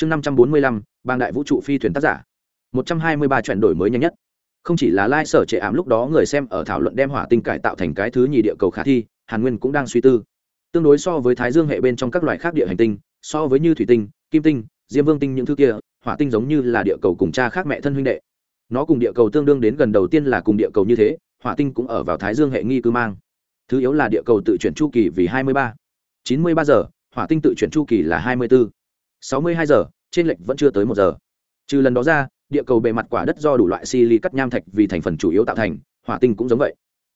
chương năm trăm bốn mươi lăm, bang đại vũ trụ phi thuyền tác giả. một trăm hai mươi ba chuyển đổi mới nhanh nhất. Không chỉ là lai、like、sở sở trệ ảm lúc đó người xem ở thảo luận đem hỏa tinh cải tạo thành cái thứ nhì địa cầu khả thi, hàn nguyên cũng đang suy tư. Tương đối so với thái dương hệ bên trong các loại khác địa hành tinh, so với như thủy tinh, kim tinh, diêm vương tinh những thứ kia, hỏa tinh giống như là địa cầu cùng cha khác mẹ thân huynh đệ. Nó cùng địa cầu tương đương đến gần đầu tiên là cùng địa cầu như thế, hỏa tinh cũng ở vào thái dương hệ nghi cư mang. Thứ yếu là địa cầu tự chuyển chu kỳ vì hai mươi ba. chín mươi ba giờ, hỏa tinh tự chuyển chu kỳ là hai mươi bốn sáu mươi hai giờ, trên lệch vẫn chưa tới một giờ. Trừ lần đó ra, địa cầu bề mặt quả đất do đủ loại si cắt nham thạch vì thành phần chủ yếu tạo thành, hỏa tinh cũng giống vậy.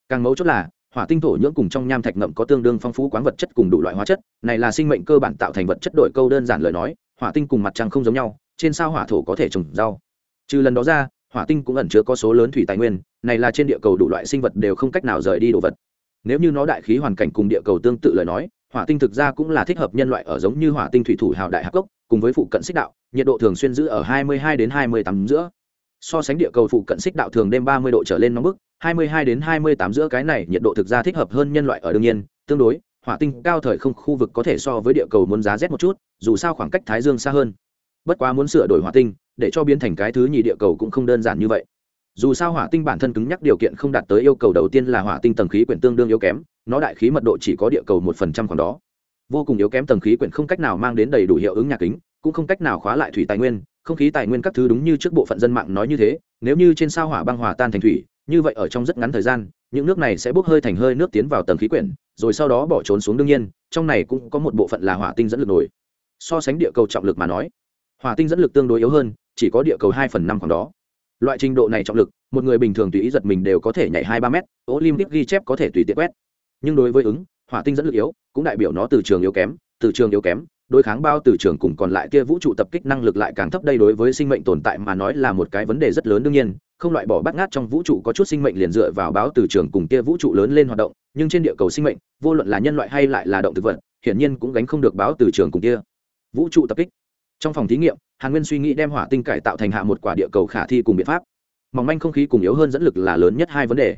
Càng mấu chốt là, hỏa tinh thổ nhưỡng cùng trong nham thạch ngậm có tương đương phong phú quán vật chất cùng đủ loại hóa chất, này là sinh mệnh cơ bản tạo thành vật chất đổi câu đơn giản lời nói, hỏa tinh cùng mặt trăng không giống nhau, trên sao hỏa thổ có thể trồng rau. Trừ lần đó ra, hỏa tinh cũng ẩn chứa có số lớn thủy tài nguyên, này là trên địa cầu đủ loại sinh vật đều không cách nào rời đi đồ vật. Nếu như nó đại khí hoàn cảnh cùng địa cầu tương tự lời nói, hỏa tinh thực ra cũng là thích hợp nhân loại ở giống như hỏa tinh thủy thủ hào đại hạc cốc cùng với phụ cận xích đạo, nhiệt độ thường xuyên giữ ở 22 đến 28 giữa. So sánh địa cầu phụ cận xích đạo thường đêm 30 độ trở lên nóng bức 22 đến 28 giữa cái này nhiệt độ thực ra thích hợp hơn nhân loại ở đương nhiên, tương đối, hỏa tinh cao thời không khu vực có thể so với địa cầu muốn giá rét một chút, dù sao khoảng cách thái dương xa hơn. Bất quá muốn sửa đổi hỏa tinh, để cho biến thành cái thứ nhì địa cầu cũng không đơn giản như vậy. Dù sao hỏa tinh bản thân cứng nhắc điều kiện không đạt tới yêu cầu đầu tiên là hỏa tinh tầng khí quyển tương đương yếu kém, nó đại khí mật độ chỉ có địa cầu một phần trăm khoảng đó vô cùng yếu kém tầng khí quyển không cách nào mang đến đầy đủ hiệu ứng nhà kính, cũng không cách nào khóa lại thủy tài nguyên, không khí tài nguyên các thứ đúng như trước bộ phận dân mạng nói như thế, nếu như trên sao hỏa băng hòa tan thành thủy, như vậy ở trong rất ngắn thời gian, những nước này sẽ bốc hơi thành hơi nước tiến vào tầng khí quyển, rồi sau đó bỏ trốn xuống đương nhiên, trong này cũng có một bộ phận là hỏa tinh dẫn lực nổi. So sánh địa cầu trọng lực mà nói, hỏa tinh dẫn lực tương đối yếu hơn, chỉ có địa cầu hai phần năm khoảng đó. Loại trình độ này trọng lực, một người bình thường tùy ý giật mình đều có thể nhảy hai ba mét, olympic ghi chép có thể tùy tiện quét. Nhưng đối với ứng hỏa tinh dẫn lực yếu, cũng đại biểu nó từ trường yếu kém, từ trường yếu kém, đối kháng bao từ trường cùng còn lại kia vũ trụ tập kích năng lực lại càng thấp đây đối với sinh mệnh tồn tại mà nói là một cái vấn đề rất lớn đương nhiên, không loại bỏ bắt ngát trong vũ trụ có chút sinh mệnh liền dựa vào báo từ trường cùng kia vũ trụ lớn lên hoạt động, nhưng trên địa cầu sinh mệnh, vô luận là nhân loại hay lại là động thực vật, hiển nhiên cũng gánh không được báo từ trường cùng kia vũ trụ tập kích. Trong phòng thí nghiệm, hàn nguyên suy nghĩ đem hỏa tinh cải tạo thành hạ một quả địa cầu khả thi cùng biện pháp. Mỏng manh không khí cùng yếu hơn dẫn lực là lớn nhất hai vấn đề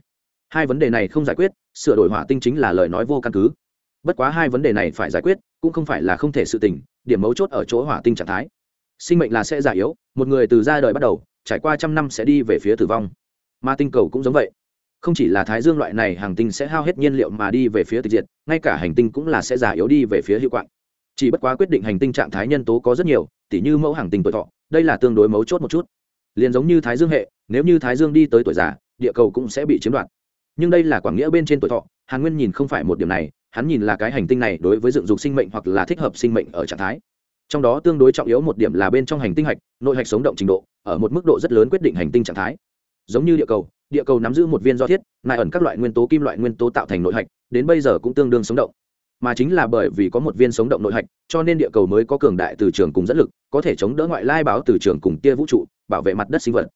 hai vấn đề này không giải quyết, sửa đổi hỏa tinh chính là lời nói vô căn cứ. Bất quá hai vấn đề này phải giải quyết, cũng không phải là không thể sự tình, điểm mấu chốt ở chỗ hỏa tinh trạng thái. Sinh mệnh là sẽ già yếu, một người từ ra đời bắt đầu, trải qua trăm năm sẽ đi về phía tử vong. Mà tinh cầu cũng giống vậy. Không chỉ là thái dương loại này hàng tinh sẽ hao hết nhiên liệu mà đi về phía tịch diệt, ngay cả hành tinh cũng là sẽ già yếu đi về phía hiệu quạng. Chỉ bất quá quyết định hành tinh trạng thái nhân tố có rất nhiều, tỉ như mẫu hàng tinh tuổi thọ, đây là tương đối mấu chốt một chút. Liền giống như thái dương hệ, nếu như thái dương đi tới tuổi già, địa cầu cũng sẽ bị chiếm đoạt nhưng đây là quảng nghĩa bên trên tuổi thọ, hàn nguyên nhìn không phải một điểm này, hắn nhìn là cái hành tinh này đối với dựng dục sinh mệnh hoặc là thích hợp sinh mệnh ở trạng thái. Trong đó tương đối trọng yếu một điểm là bên trong hành tinh hạch, nội hạch sống động trình độ, ở một mức độ rất lớn quyết định hành tinh trạng thái. Giống như địa cầu địa cầu nắm giữ một viên do thiết, nại ẩn các loại nguyên tố kim loại nguyên tố tạo thành nội hạch, đến bây giờ cũng tương đương sống động. Mà chính là bởi vì có một viên sống động nội hạch, cho nên địa cầu mới có cường đại từ trường cùng dẫn lực, có thể chống đỡ ngoại lai báo từ trường cùng tia vũ trụ, bảo vệ mặt đất sinh vật.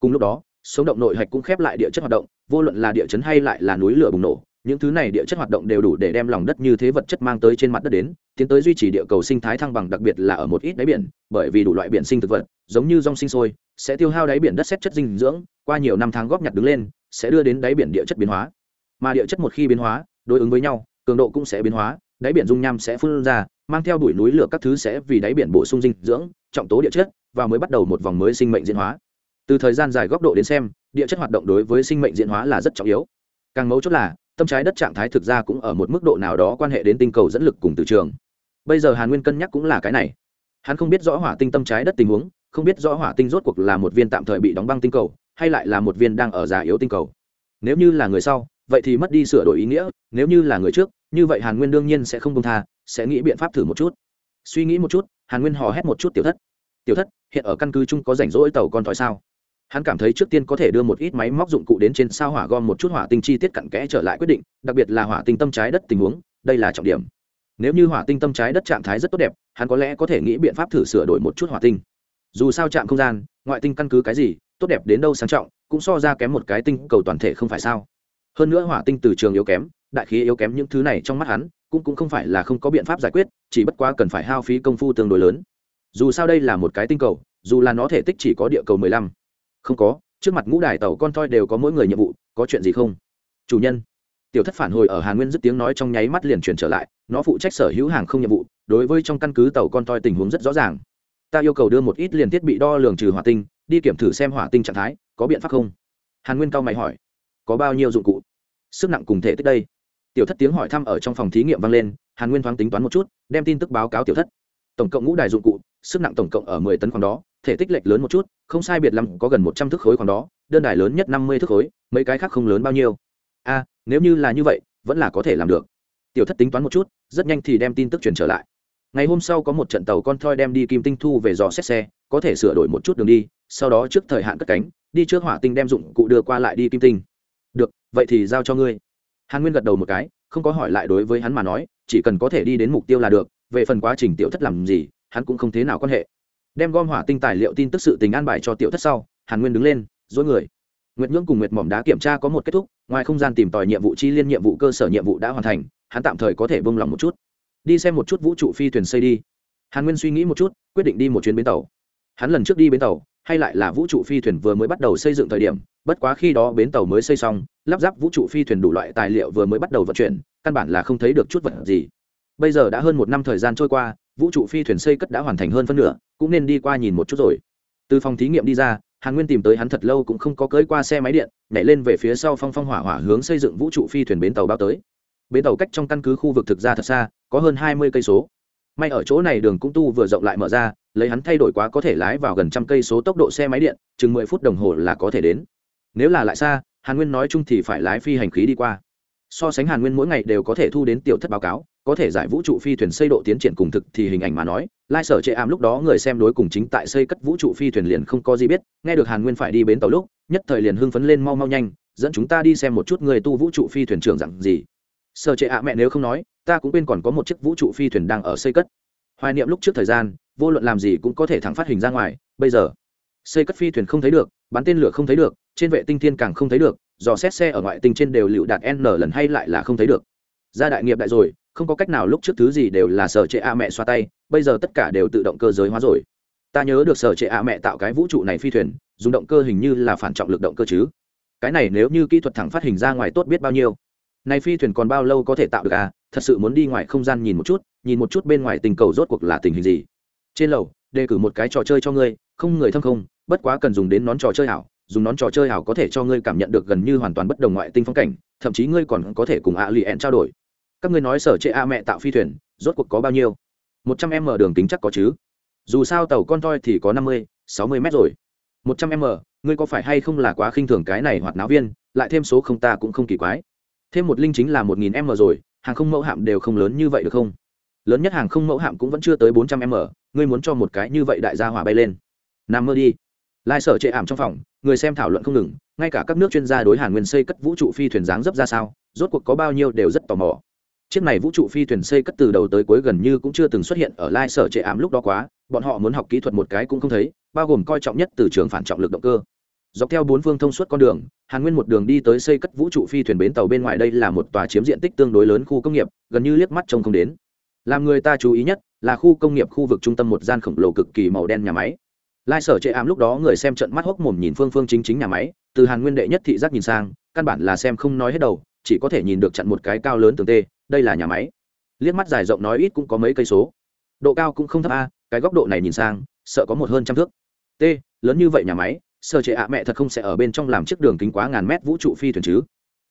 Cùng lúc đó sống động nội hạch cũng khép lại địa chất hoạt động, vô luận là địa chấn hay lại là núi lửa bùng nổ, những thứ này địa chất hoạt động đều đủ để đem lòng đất như thế vật chất mang tới trên mặt đất đến, tiến tới duy trì địa cầu sinh thái thăng bằng, đặc biệt là ở một ít đáy biển, bởi vì đủ loại biển sinh thực vật, giống như rong sinh sôi, sẽ tiêu hao đáy biển đất xét chất dinh dưỡng, qua nhiều năm tháng góp nhặt đứng lên, sẽ đưa đến đáy biển địa chất biến hóa. Mà địa chất một khi biến hóa, đối ứng với nhau, cường độ cũng sẽ biến hóa, đáy biển dung nham sẽ phun ra, mang theo đuổi núi lửa các thứ sẽ vì đáy biển bổ sung dinh dưỡng, trọng tố địa chất, và mới bắt đầu một vòng mới sinh mệnh diễn hóa từ thời gian dài góc độ đến xem, địa chất hoạt động đối với sinh mệnh diễn hóa là rất trọng yếu. Càng mấu chốt là, tâm trái đất trạng thái thực ra cũng ở một mức độ nào đó quan hệ đến tinh cầu dẫn lực cùng từ trường. Bây giờ hàn nguyên cân nhắc cũng là cái này. Hắn không biết rõ hỏa tinh tâm trái đất tình huống, không biết rõ hỏa tinh rốt cuộc là một viên tạm thời bị đóng băng tinh cầu, hay lại là một viên đang ở già yếu tinh cầu. Nếu như là người sau, vậy thì mất đi sửa đổi ý nghĩa, nếu như là người trước, như vậy hàn nguyên đương nhiên sẽ không công tha, sẽ nghĩ biện pháp thử một chút. Suy nghĩ một chút, hàn nguyên hò hét một chút, tiểu thất tiểu thất, hiện ở căn cứ chung có rảnh rỗi tàu con thỏi sao? Hắn cảm thấy trước tiên có thể đưa một ít máy móc dụng cụ đến trên sao hỏa gom một chút hỏa tinh chi tiết cặn kẽ trở lại quyết định, đặc biệt là hỏa tinh tâm trái đất tình huống, đây là trọng điểm. Nếu như hỏa tinh tâm trái đất trạng thái rất tốt đẹp, hắn có lẽ có thể nghĩ biện pháp thử sửa đổi một chút hỏa tinh. Dù sao trạm không gian, ngoại tinh căn cứ cái gì, tốt đẹp đến đâu sang trọng, cũng so ra kém một cái tinh cầu toàn thể không phải sao. Hơn nữa hỏa tinh từ trường yếu kém, đại khí yếu kém những thứ này trong mắt hắn, cũng cũng không phải là không có biện pháp giải quyết, chỉ bất quá cần phải hao phí công phu tương đối lớn. Dù sao đây là một cái tinh cầu, dù là nó thể tích chỉ có địa cầu mười lăm không có, trước mặt ngũ đài tàu con toi đều có mỗi người nhiệm vụ, có chuyện gì không? Chủ nhân. Tiểu thất phản hồi ở hàn nguyên dứt tiếng nói trong nháy mắt liền chuyển trở lại, nó phụ trách sở hữu hàng không nhiệm vụ, đối với trong căn cứ tàu con toi tình huống rất rõ ràng. Ta yêu cầu đưa một ít liền thiết bị đo lường trừ hỏa tinh, đi kiểm thử xem hỏa tinh trạng thái, có biện pháp không? Hàn nguyên cao mày hỏi. Có bao nhiêu dụng cụ? Sức nặng cùng thể tích đây. Tiểu thất tiếng hỏi thăm ở trong phòng thí nghiệm vang lên, hàn nguyên thoáng tính toán một chút, đem tin tức báo cáo tiểu thất. Tổng cộng ngũ đài dụng cụ, sức nặng tổng cộng ở mười tấn khoảng đó thể tích lệch lớn một chút, không sai biệt lắm có gần một trăm thước khối khoảng đó, đơn đài lớn nhất năm mươi thước khối, mấy cái khác không lớn bao nhiêu. A, nếu như là như vậy, vẫn là có thể làm được. Tiểu thất tính toán một chút, rất nhanh thì đem tin tức truyền trở lại. Ngày hôm sau có một trận tàu con thoi đem đi kim tinh thu về dò xét xe, có thể sửa đổi một chút đường đi, sau đó trước thời hạn cất cánh, đi trước hỏa tinh đem dụng cụ đưa qua lại đi kim tinh. Được, vậy thì giao cho ngươi. Hàn nguyên gật đầu một cái, không có hỏi lại đối với hắn mà nói, chỉ cần có thể đi đến mục tiêu là được, về phần quá trình tiểu thất làm gì, hắn cũng không thế nào quan hệ đem gom hỏa tinh tài liệu tin tức sự tình an bài cho tiểu thất sau, hàn nguyên đứng lên, dối người. Nguyệt ngưỡng cùng nguyệt mỏm đá kiểm tra có một kết thúc, ngoài không gian tìm tòi nhiệm vụ chi liên nhiệm vụ cơ sở nhiệm vụ đã hoàn thành, hắn tạm thời có thể bông lòng một chút. Đi xem một chút vũ trụ phi thuyền xây đi. Hàn nguyên suy nghĩ một chút, quyết định đi một chuyến bến tàu. Hắn lần trước đi bến tàu, hay lại là vũ trụ phi thuyền vừa mới bắt đầu xây dựng thời điểm, bất quá khi đó bến tàu mới xây xong, lắp ráp vũ trụ phi thuyền đủ loại tài liệu vừa mới bắt đầu vận chuyển, căn bản là không thấy được chút vật gì. Bây giờ đã hơn một năm thời gian trôi qua vũ trụ phi thuyền xây cất đã hoàn thành hơn phân nửa, cũng nên đi qua nhìn một chút rồi. Từ phòng thí nghiệm đi ra, hàn nguyên tìm tới hắn thật lâu cũng không có cưỡi qua xe máy điện, nhảy lên về phía sau phong phong hỏa hỏa hướng xây dựng vũ trụ phi thuyền bến tàu bao tới. Bến tàu cách trong căn cứ khu vực thực ra thật xa, có hơn hai mươi cây số. May ở chỗ này đường cũng tu vừa rộng lại mở ra, lấy hắn thay đổi quá có thể lái vào gần trăm cây số tốc độ xe máy điện, chừng mười phút đồng hồ là có thể đến. Nếu là lại xa, hàn nguyên nói chung thì phải lái phi hành khí đi qua so sánh hàn nguyên mỗi ngày đều có thể thu đến tiểu thất báo cáo, có thể giải vũ trụ phi thuyền xây độ tiến triển cùng thực thì hình ảnh mà nói, lai sở chệ ảm lúc đó người xem đối cùng chính tại xây cất vũ trụ phi thuyền liền không có gì biết, nghe được hàn nguyên phải đi bến tàu lúc, nhất thời liền hưng phấn lên mau mau nhanh, dẫn chúng ta đi xem một chút người tu vũ trụ phi thuyền trưởng dặn gì. Sở chệ ạ mẹ nếu không nói, ta cũng quên còn có một chiếc vũ trụ phi thuyền đang ở xây cất. Hoài niệm lúc trước thời gian, vô luận làm gì cũng có thể thẳng phát hình ra ngoài, bây giờ, xây cất phi thuyền không thấy được, bắn tên lửa không thấy được, trên vệ tinh thiên càng không thấy được dò xét xe ở ngoại tinh trên đều lựu đạt n lần hay lại là không thấy được. Ra đại nghiệp đại rồi, không có cách nào lúc trước thứ gì đều là sở trệ a mẹ xoa tay, bây giờ tất cả đều tự động cơ giới hóa rồi. Ta nhớ được sở trệ a mẹ tạo cái vũ trụ này phi thuyền, dùng động cơ hình như là phản trọng lực động cơ chứ. Cái này nếu như kỹ thuật thẳng phát hình ra ngoài tốt biết bao nhiêu. Này phi thuyền còn bao lâu có thể tạo được à? Thật sự muốn đi ngoài không gian nhìn một chút, nhìn một chút bên ngoài tình cầu rốt cuộc là tình hình gì? Trên lầu, đề cử một cái trò chơi cho ngươi, không người thâm không, bất quá cần dùng đến nón trò chơi ảo dùng nón trò chơi ảo có thể cho ngươi cảm nhận được gần như hoàn toàn bất đồng ngoại tinh phong cảnh, thậm chí ngươi còn có thể cùng ạ lì ẹn trao đổi. Các ngươi nói sở chế a mẹ tạo phi thuyền, rốt cuộc có bao nhiêu? Một trăm m đường kính chắc có chứ? Dù sao tàu con toi thì có năm mươi, sáu mươi m rồi. Một trăm m, ngươi có phải hay không là quá khinh thường cái này hoạt náo viên, lại thêm số không ta cũng không kỳ quái. Thêm một linh chính là một nghìn m rồi, hàng không mẫu hạm đều không lớn như vậy được không? Lớn nhất hàng không mẫu hạm cũng vẫn chưa tới bốn trăm m, ngươi muốn cho một cái như vậy đại gia hỏa bay lên. Nằm mơ đi lai sở trệ ảm trong phòng, người xem thảo luận không ngừng, ngay cả các nước chuyên gia đối hàn nguyên xây cất vũ trụ phi thuyền dáng dấp ra sao, rốt cuộc có bao nhiêu đều rất tò mò. Chiếc này vũ trụ phi thuyền xây cất từ đầu tới cuối gần như cũng chưa từng xuất hiện ở lai sở trệ ảm lúc đó quá, bọn họ muốn học kỹ thuật một cái cũng không thấy, bao gồm coi trọng nhất từ trường phản trọng lực động cơ. Dọc theo bốn phương thông suốt con đường, hàn nguyên một đường đi tới xây cất vũ trụ phi thuyền bến tàu bên ngoài đây là một tòa chiếm diện tích tương đối lớn khu công nghiệp, gần như liếc mắt trông không đến. Làm người ta chú ý nhất là khu công nghiệp khu vực trung tâm một gian khổng lồ cực kỳ màu đen nhà máy lai sở chệ ám lúc đó người xem trận mắt hốc mồm nhìn phương phương chính chính nhà máy, từ hàn nguyên đệ nhất thị giác nhìn sang, căn bản là xem không nói hết đầu, chỉ có thể nhìn được chặn một cái cao lớn tường tê, đây là nhà máy. Liếc mắt dài rộng nói ít cũng có mấy cây số. Độ cao cũng không thấp a, cái góc độ này nhìn sang, sợ có một hơn trăm thước. T, lớn như vậy nhà máy, sở trệ ạ mẹ thật không sẽ ở bên trong làm chiếc đường kính quá ngàn mét vũ trụ phi thuyền chứ.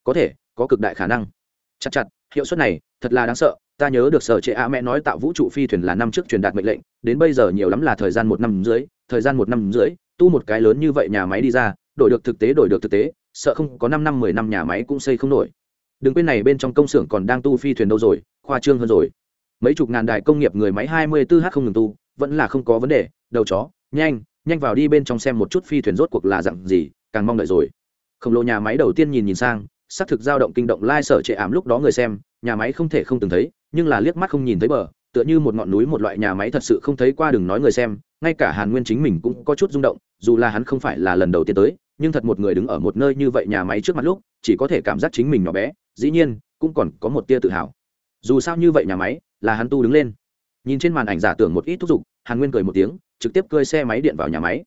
Có thể, có cực đại khả năng. Chặt chặt, hiệu suất này, thật là đáng sợ, ta nhớ được sở trệ ạ mẹ nói tạo vũ trụ phi thuyền là năm trước truyền đạt mệnh lệnh, đến bây giờ nhiều lắm là thời gian một năm dưới thời gian một năm rưỡi, tu một cái lớn như vậy nhà máy đi ra, đổi được thực tế, đổi được thực tế, sợ không có năm năm, mười năm nhà máy cũng xây không nổi. Đừng quên này bên trong công xưởng còn đang tu phi thuyền đâu rồi, khoa trương hơn rồi. Mấy chục ngàn đại công nghiệp người máy hai mươi 24h không ngừng tu, vẫn là không có vấn đề, đầu chó, nhanh nhanh vào đi bên trong xem một chút phi thuyền rốt cuộc là dặn gì, càng mong đợi rồi. Khổng lồ nhà máy đầu tiên nhìn nhìn sang, xác thực dao động kinh động lai sở trệ ảm lúc đó người xem, nhà máy không thể không từng thấy, nhưng là liếc mắt không nhìn thấy bờ, tựa như một ngọn núi, một loại nhà máy thật sự không thấy qua đừng nói người xem ngay cả hàn nguyên chính mình cũng có chút rung động, dù là hắn không phải là lần đầu tiên tới, nhưng thật một người đứng ở một nơi như vậy nhà máy trước mặt lúc, chỉ có thể cảm giác chính mình nhỏ bé, dĩ nhiên, cũng còn có một tia tự hào. Dù sao như vậy nhà máy, là hắn tu đứng lên. Nhìn trên màn ảnh giả tưởng một ít thúc giục, hàn nguyên cười một tiếng, trực tiếp cơi xe máy điện vào nhà máy.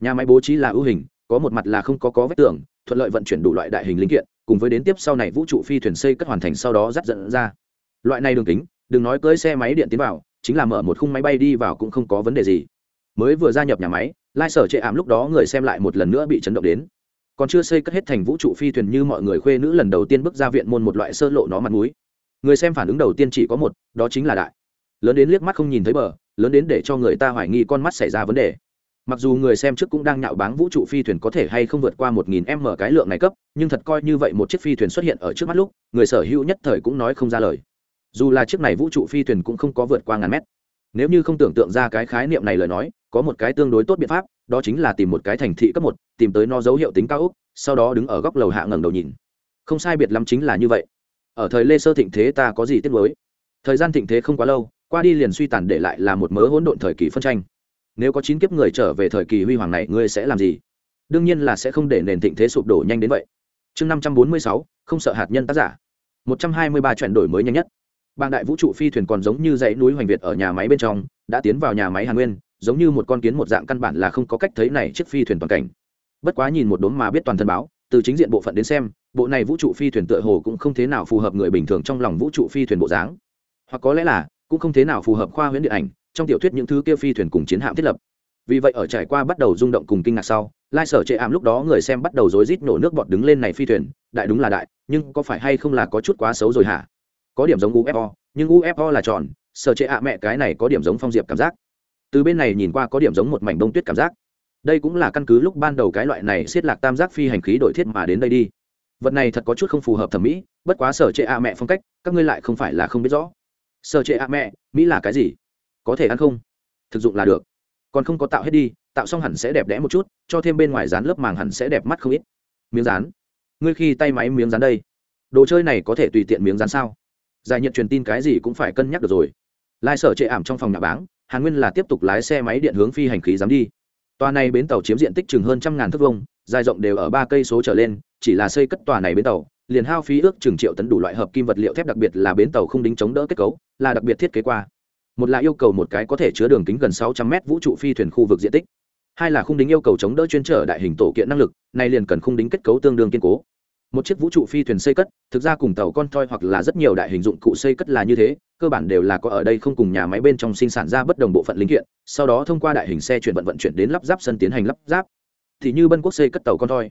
Nhà máy bố trí là ưu hình, có một mặt là không có có vết tường, thuận lợi vận chuyển đủ loại đại hình linh kiện, cùng với đến tiếp sau này vũ trụ phi thuyền xây cất hoàn thành sau đó dắt dẫn ra. Loại này đường kính, đừng nói cưới xe máy điện tiến vào, chính là mở một khung máy bay đi vào cũng không có vấn đề gì mới vừa gia nhập nhà máy, lai sở chệ ảm lúc đó người xem lại một lần nữa bị chấn động đến. Còn chưa xây cất hết thành vũ trụ phi thuyền như mọi người khuê nữ lần đầu tiên bước ra viện môn một loại sơ lộ nó mặt mũi. Người xem phản ứng đầu tiên chỉ có một, đó chính là đại. Lớn đến liếc mắt không nhìn thấy bờ, lớn đến để cho người ta hoài nghi con mắt xảy ra vấn đề. Mặc dù người xem trước cũng đang nhạo báng vũ trụ phi thuyền có thể hay không vượt qua một nghìn m cái lượng này cấp, nhưng thật coi như vậy một chiếc phi thuyền xuất hiện ở trước mắt lúc, người sở hữu nhất thời cũng nói không ra lời. Dù là chiếc này vũ trụ phi thuyền cũng không có vượt qua ngàn mét nếu như không tưởng tượng ra cái khái niệm này lời nói, có một cái tương đối tốt biện pháp, đó chính là tìm một cái thành thị cấp một, tìm tới nó dấu hiệu tính cao úc, sau đó đứng ở góc lầu hạ ngẩng đầu nhìn. Không sai biệt lắm chính là như vậy. Ở thời lê sơ thịnh thế ta có gì tiếc mới thời gian thịnh thế không quá lâu, qua đi liền suy tàn để lại là một mớ hỗn độn thời kỳ phân tranh. Nếu có chín kiếp người trở về thời kỳ huy hoàng này, ngươi sẽ làm gì? Đương nhiên là sẽ không để nền thịnh thế sụp đổ nhanh đến vậy. Chương năm trăm bốn mươi sáu, không sợ hạt nhân tác giả. Một trăm hai mươi ba chuyển đổi mới nhanh nhất bang đại vũ trụ phi thuyền còn giống như dãy núi hoành việt ở nhà máy bên trong, đã tiến vào nhà máy hàn nguyên, giống như một con kiến một dạng căn bản là không có cách thấy này chiếc phi thuyền toàn cảnh. Bất quá nhìn một đốm mà biết toàn thân báo, từ chính diện bộ phận đến xem, bộ này vũ trụ phi thuyền tựa hồ cũng không thế nào phù hợp người bình thường trong lòng vũ trụ phi thuyền bộ dáng. Hoặc có lẽ là, cũng không thế nào phù hợp khoa huyễn điện ảnh, trong tiểu thuyết những thứ kia phi thuyền cùng chiến hạm thiết lập. Vì vậy ở trải qua bắt đầu rung động cùng kinh ngạc sau, lai sở chệ ảm lúc đó người xem bắt đầu rối rít nổ nước bọt đứng lên này phi thuyền, đại đúng là đại, nhưng có phải hay không là có chút quá xấu rồi hả? Có điểm giống ufo nhưng ufo là tròn, sở chế ạ mẹ cái này có điểm giống phong diệp cảm giác. Từ bên này nhìn qua có điểm giống một mảnh đông tuyết cảm giác. Đây cũng là căn cứ lúc ban đầu cái loại này xiết lạc tam giác phi hành khí đổi thiết mà đến đây đi. Vật này thật có chút không phù hợp thẩm mỹ, bất quá sở trệ a mẹ phong cách, các ngươi lại không phải là không biết rõ. Sở trệ a mẹ, mỹ là cái gì? Có thể ăn không? Thực dụng là được. Còn không có tạo hết đi, tạo xong hẳn sẽ đẹp đẽ một chút, cho thêm bên ngoài dán lớp màng hẳn sẽ đẹp mắt không ít. Miếng dán. Ngươi khi tay máy miếng dán đây. Đồ chơi này có thể tùy tiện miếng dán sao? Giải nhiệt truyền tin cái gì cũng phải cân nhắc được rồi. Lai sở chệ ảm trong phòng nhà báng, hàn nguyên là tiếp tục lái xe máy điện hướng phi hành khí dám đi. Tòa này bến tàu chiếm diện tích chừng hơn trăm ngàn thước vông dài rộng đều ở ba cây số trở lên, chỉ là xây cất tòa này bến tàu, liền hao phí ước chừng triệu tấn đủ loại hợp kim vật liệu thép đặc biệt là bến tàu không đính chống đỡ kết cấu, là đặc biệt thiết kế qua. Một là yêu cầu một cái có thể chứa đường kính gần sáu trăm mét vũ trụ phi thuyền khu vực diện tích. Hai là khung đính yêu cầu chống đỡ chuyên trở đại hình tổ kiện năng lực, này liền cần khung đính kết cấu tương đương kiên cố một chiếc vũ trụ phi thuyền xây cất, thực ra cùng tàu con toi hoặc là rất nhiều đại hình dụng cụ xây cất là như thế, cơ bản đều là có ở đây không cùng nhà máy bên trong sinh sản ra bất đồng bộ phận linh kiện, sau đó thông qua đại hình xe chuyển vận vận chuyển đến lắp ráp sân tiến hành lắp ráp. Thì như bân quốc xây cất tàu con toi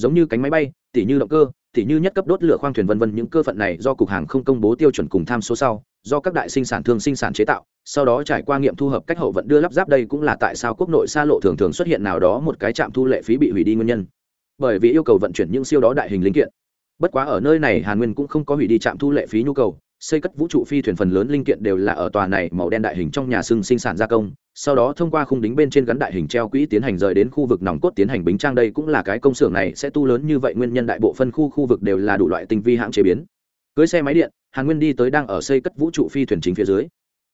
giống như cánh máy bay, tỉ như động cơ, tỉ như nhất cấp đốt lửa khoang thuyền vân vân, những cơ phận này do cục hàng không công bố tiêu chuẩn cùng tham số sau, do các đại sinh sản thương sinh sản chế tạo, sau đó trải qua nghiệm thu hợp cách hậu vận đưa lắp ráp đây cũng là tại sao quốc nội xa lộ thường thường xuất hiện nào đó một cái trạm thu lệ phí bị hủy đi nguyên nhân bởi vì yêu cầu vận chuyển những siêu đó đại hình linh kiện. Bất quá ở nơi này hàn nguyên cũng không có hủy đi trạm thu lệ phí nhu cầu, xây cất vũ trụ phi thuyền phần lớn linh kiện đều là ở tòa này màu đen đại hình trong nhà xưng sinh sản gia công, sau đó thông qua khung đính bên trên gắn đại hình treo quỹ tiến hành rời đến khu vực nòng cốt tiến hành bính trang đây cũng là cái công xưởng này sẽ tu lớn như vậy, nguyên nhân đại bộ phân khu khu vực đều là đủ loại tinh vi hãng chế biến. Cưới xe máy điện, hàn nguyên đi tới đang ở xây cất vũ trụ phi thuyền chính phía dưới.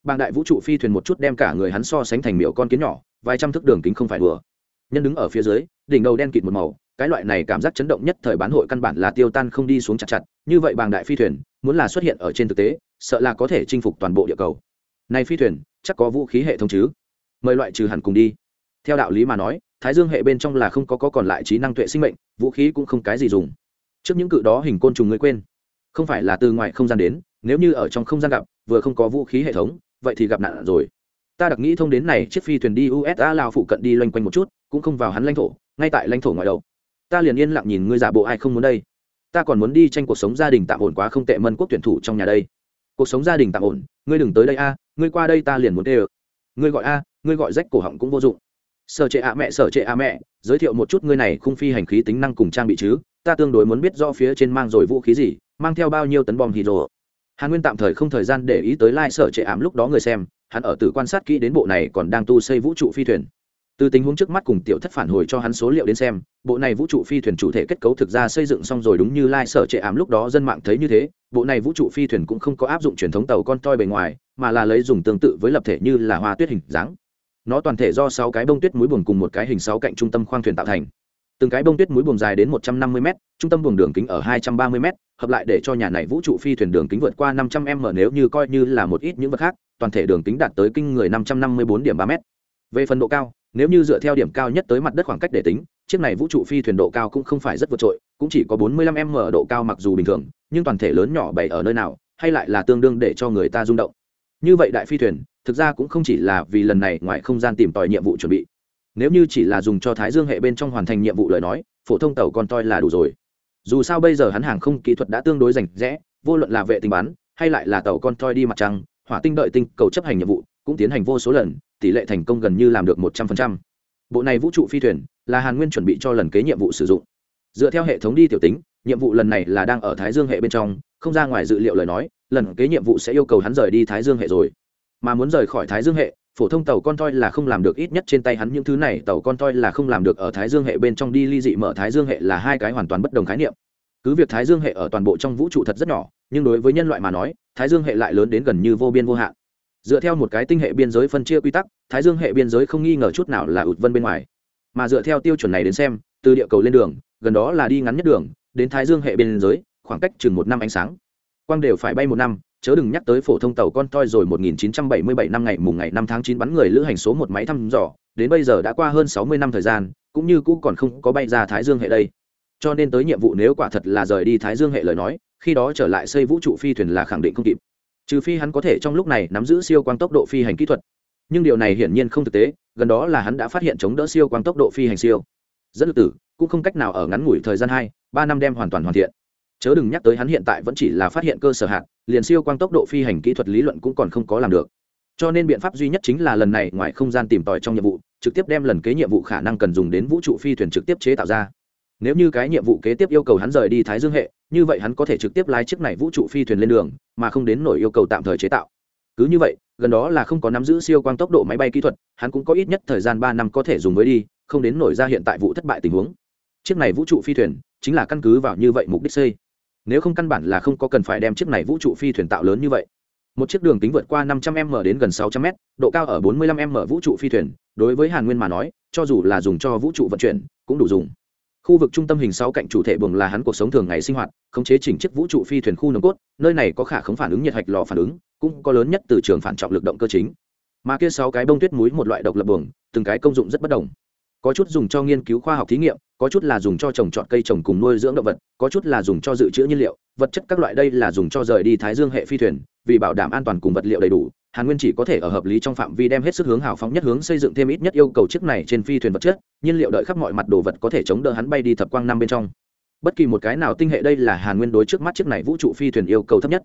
Bang đại vũ trụ phi thuyền một chút đem cả người hắn so sánh thành miệu con kiến nhỏ, vài trăm thước đường kính không phải đùa. Nhân đứng ở phía dưới, đỉnh đầu đen kịt một màu cái loại này cảm giác chấn động nhất thời bán hội căn bản là tiêu tan không đi xuống chặt chặt như vậy bàng đại phi thuyền muốn là xuất hiện ở trên thực tế sợ là có thể chinh phục toàn bộ địa cầu. Này phi thuyền chắc có vũ khí hệ thống chứ? Mời loại trừ hẳn cùng đi. Theo đạo lý mà nói thái dương hệ bên trong là không có, có còn lại trí năng tuệ sinh mệnh vũ khí cũng không cái gì dùng. Trước những cự đó hình côn trùng người quên. Không phải là từ ngoài không gian đến nếu như ở trong không gian gặp vừa không có vũ khí hệ thống vậy thì gặp nạn rồi. Ta đặc nghĩ thông đến này chiếc phi thuyền đi usa lao phụ cận đi loanh quanh một chút cũng không vào hắn lãnh thổ ngay tại lãnh thổ ngoài đầu ta liền yên lặng nhìn ngươi giả bộ ai không muốn đây. Ta còn muốn đi tranh cuộc sống gia đình tạm ổn quá không tệ mân quốc tuyển thủ trong nhà đây. Cuộc sống gia đình tạm ổn, ngươi đừng tới đây a, ngươi qua đây ta liền muốn tê ơ ngươi gọi a, ngươi gọi rách cổ họng cũng vô dụng. Sở trệ a mẹ, sở trệ a mẹ, giới thiệu một chút ngươi này khung phi hành khí tính năng cùng trang bị chứ, ta tương đối muốn biết do phía trên mang rồi vũ khí gì, mang theo bao nhiêu tấn bom hydro. Hàn nguyên tạm thời không thời gian để ý tới lai、like、sở trệ ảm lúc đó người xem, hắn ở từ quan sát kỹ đến bộ này còn đang tu xây vũ trụ phi thuyền từ tình huống trước mắt cùng tiểu thất phản hồi cho hắn số liệu đến xem, bộ này vũ trụ phi thuyền chủ thể kết cấu thực ra xây dựng xong rồi đúng như lai、like、sở trệ ám lúc đó dân mạng thấy như thế, bộ này vũ trụ phi thuyền cũng không có áp dụng truyền thống tàu con toi bề ngoài, mà là lấy dùng tương tự với lập thể như là hoa tuyết hình dáng. Nó toàn thể do sáu cái bông tuyết mũi buồng cùng một cái hình sáu cạnh trung tâm khoang thuyền tạo thành. Từng cái bông tuyết mũi buồng dài đến một trăm năm mươi m trung tâm buồng đường kính ở hai trăm ba mươi m hợp lại để cho nhà này vũ trụ phi thuyền đường kính vượt qua năm trăm m nếu như coi như là một ít những vật khác, toàn thể đường kính đạt tới kinh người năm trăm năm mươi bốn điểm ba m về phần độ cao nếu như dựa theo điểm cao nhất tới mặt đất khoảng cách để tính chiếc này vũ trụ phi thuyền độ cao cũng không phải rất vượt trội cũng chỉ có bốn mươi lăm m độ cao mặc dù bình thường nhưng toàn thể lớn nhỏ bày ở nơi nào hay lại là tương đương để cho người ta rung động. Như vậy đại phi thuyền thực ra cũng không chỉ là vì lần này ngoài không gian tìm tòi nhiệm vụ chuẩn bị. Nếu như chỉ là dùng cho thái dương hệ bên trong hoàn thành nhiệm vụ lời nói phổ thông tàu con toi là đủ rồi. Dù sao bây giờ hắn hàng không kỹ thuật đã tương đối rành rẽ vô luận là vệ tinh bán, hay lại là tàu con toi đi mặt trăng hỏa tinh đợi tinh cầu chấp hành nhiệm vụ cũng tiến hành vô số lần, tỷ lệ thành công gần như làm được một trăm phần trăm. Bộ này vũ trụ phi thuyền là hàn nguyên chuẩn bị cho lần kế nhiệm vụ sử dụng. Dựa theo hệ thống đi tiểu tính, nhiệm vụ lần này là đang ở thái dương hệ bên trong, không ra ngoài dự liệu lời nói, lần kế nhiệm vụ sẽ yêu cầu hắn rời đi thái dương hệ rồi. Mà muốn rời khỏi thái dương hệ, phổ thông tàu con toi là không làm được, ít nhất trên tay hắn những thứ này tàu con toi là không làm được ở thái dương hệ bên trong đi, ly dị mở thái dương hệ là hai cái hoàn toàn bất đồng khái niệm. Cứ việc thái dương hệ ở toàn bộ trong vũ trụ thật rất nhỏ, nhưng đối với nhân loại mà nói, thái dương hệ lại lớn đến gần như vô biên vô hạn dựa theo một cái tinh hệ biên giới phân chia quy tắc thái dương hệ biên giới không nghi ngờ chút nào là ụt vân bên ngoài mà dựa theo tiêu chuẩn này đến xem từ địa cầu lên đường gần đó là đi ngắn nhất đường đến thái dương hệ biên giới khoảng cách chừng một năm ánh sáng quang đều phải bay một năm chớ đừng nhắc tới phổ thông tàu con toi rồi 1977 năm ngày mùng ngày 5 tháng 9 bắn người lữ hành số một máy thăm dò, đến bây giờ đã qua hơn 60 năm thời gian, cũng như cũ còn không có bay ra Thái Dương hệ đây. Cho nên tới nhiệm vụ nếu quả thật là rời đi Thái Dương hệ lời nói, khi đó trở lại xây vũ trụ phi thuyền là khẳng định không kịp. Trừ phi hắn có thể trong lúc này nắm giữ siêu quang tốc độ phi hành kỹ thuật. Nhưng điều này hiển nhiên không thực tế, gần đó là hắn đã phát hiện chống đỡ siêu quang tốc độ phi hành siêu. Dẫn lực tử cũng không cách nào ở ngắn ngủi thời gian 2, 3 năm đem hoàn toàn hoàn thiện chớ đừng nhắc tới hắn hiện tại vẫn chỉ là phát hiện cơ sở hạt liền siêu quang tốc độ phi hành kỹ thuật lý luận cũng còn không có làm được cho nên biện pháp duy nhất chính là lần này ngoài không gian tìm tòi trong nhiệm vụ trực tiếp đem lần kế nhiệm vụ khả năng cần dùng đến vũ trụ phi thuyền trực tiếp chế tạo ra nếu như cái nhiệm vụ kế tiếp yêu cầu hắn rời đi thái dương hệ như vậy hắn có thể trực tiếp lái chiếc này vũ trụ phi thuyền lên đường, mà không đến nổi yêu cầu tạm thời chế tạo. Cứ như vậy, gần đó là không có nắm giữ siêu quang tốc độ máy bay kỹ thuật, hắn cũng có ít nhất thời gian ba năm có thể dùng với đi, không đến nổi ra hiện tại vụ thất bại tình huống. Chiếc này vũ trụ phi thuyền chính là căn cứ vào như vậy mục đích xây. Nếu không căn bản là không có cần phải đem chiếc này vũ trụ phi thuyền tạo lớn như vậy. Một chiếc đường kính vượt qua 500 m đến gần 600 m, độ cao ở 45 m vũ trụ phi thuyền, đối với hàn nguyên mà nói, cho dù là dùng cho vũ trụ vận chuyển, cũng đủ dùng khu vực trung tâm hình sáu cạnh chủ thể buồng là hắn cuộc sống thường ngày sinh hoạt, khống chế chỉnh chiếc vũ trụ phi thuyền khu nồng cốt, nơi này có khả khống phản ứng nhiệt hạch lò phản ứng, cũng có lớn nhất từ trường phản trọng lực động cơ chính. Mà kia sáu cái bông tuyết muối một loại độc lập buồng, từng cái công dụng rất bất đồng. Có chút dùng cho nghiên cứu khoa học thí nghiệm, có chút là dùng cho trồng trọt cây trồng cùng nuôi dưỡng động vật, có chút là dùng cho dự trữ nhiên liệu, vật chất các loại đây là dùng cho rời đi thái dương hệ phi thuyền, vì bảo đảm an toàn cùng vật liệu đầy đủ hàn nguyên chỉ có thể ở hợp lý trong phạm vi đem hết sức hướng hào phóng nhất hướng xây dựng thêm ít nhất yêu cầu chiếc này trên phi thuyền vật chất, nhiên liệu đợi khắp mọi mặt đồ vật có thể chống đỡ hắn bay đi thập quang năm bên trong. Bất kỳ một cái nào tinh hệ đây là hàn nguyên đối trước mắt chiếc này vũ trụ phi thuyền yêu cầu thấp nhất.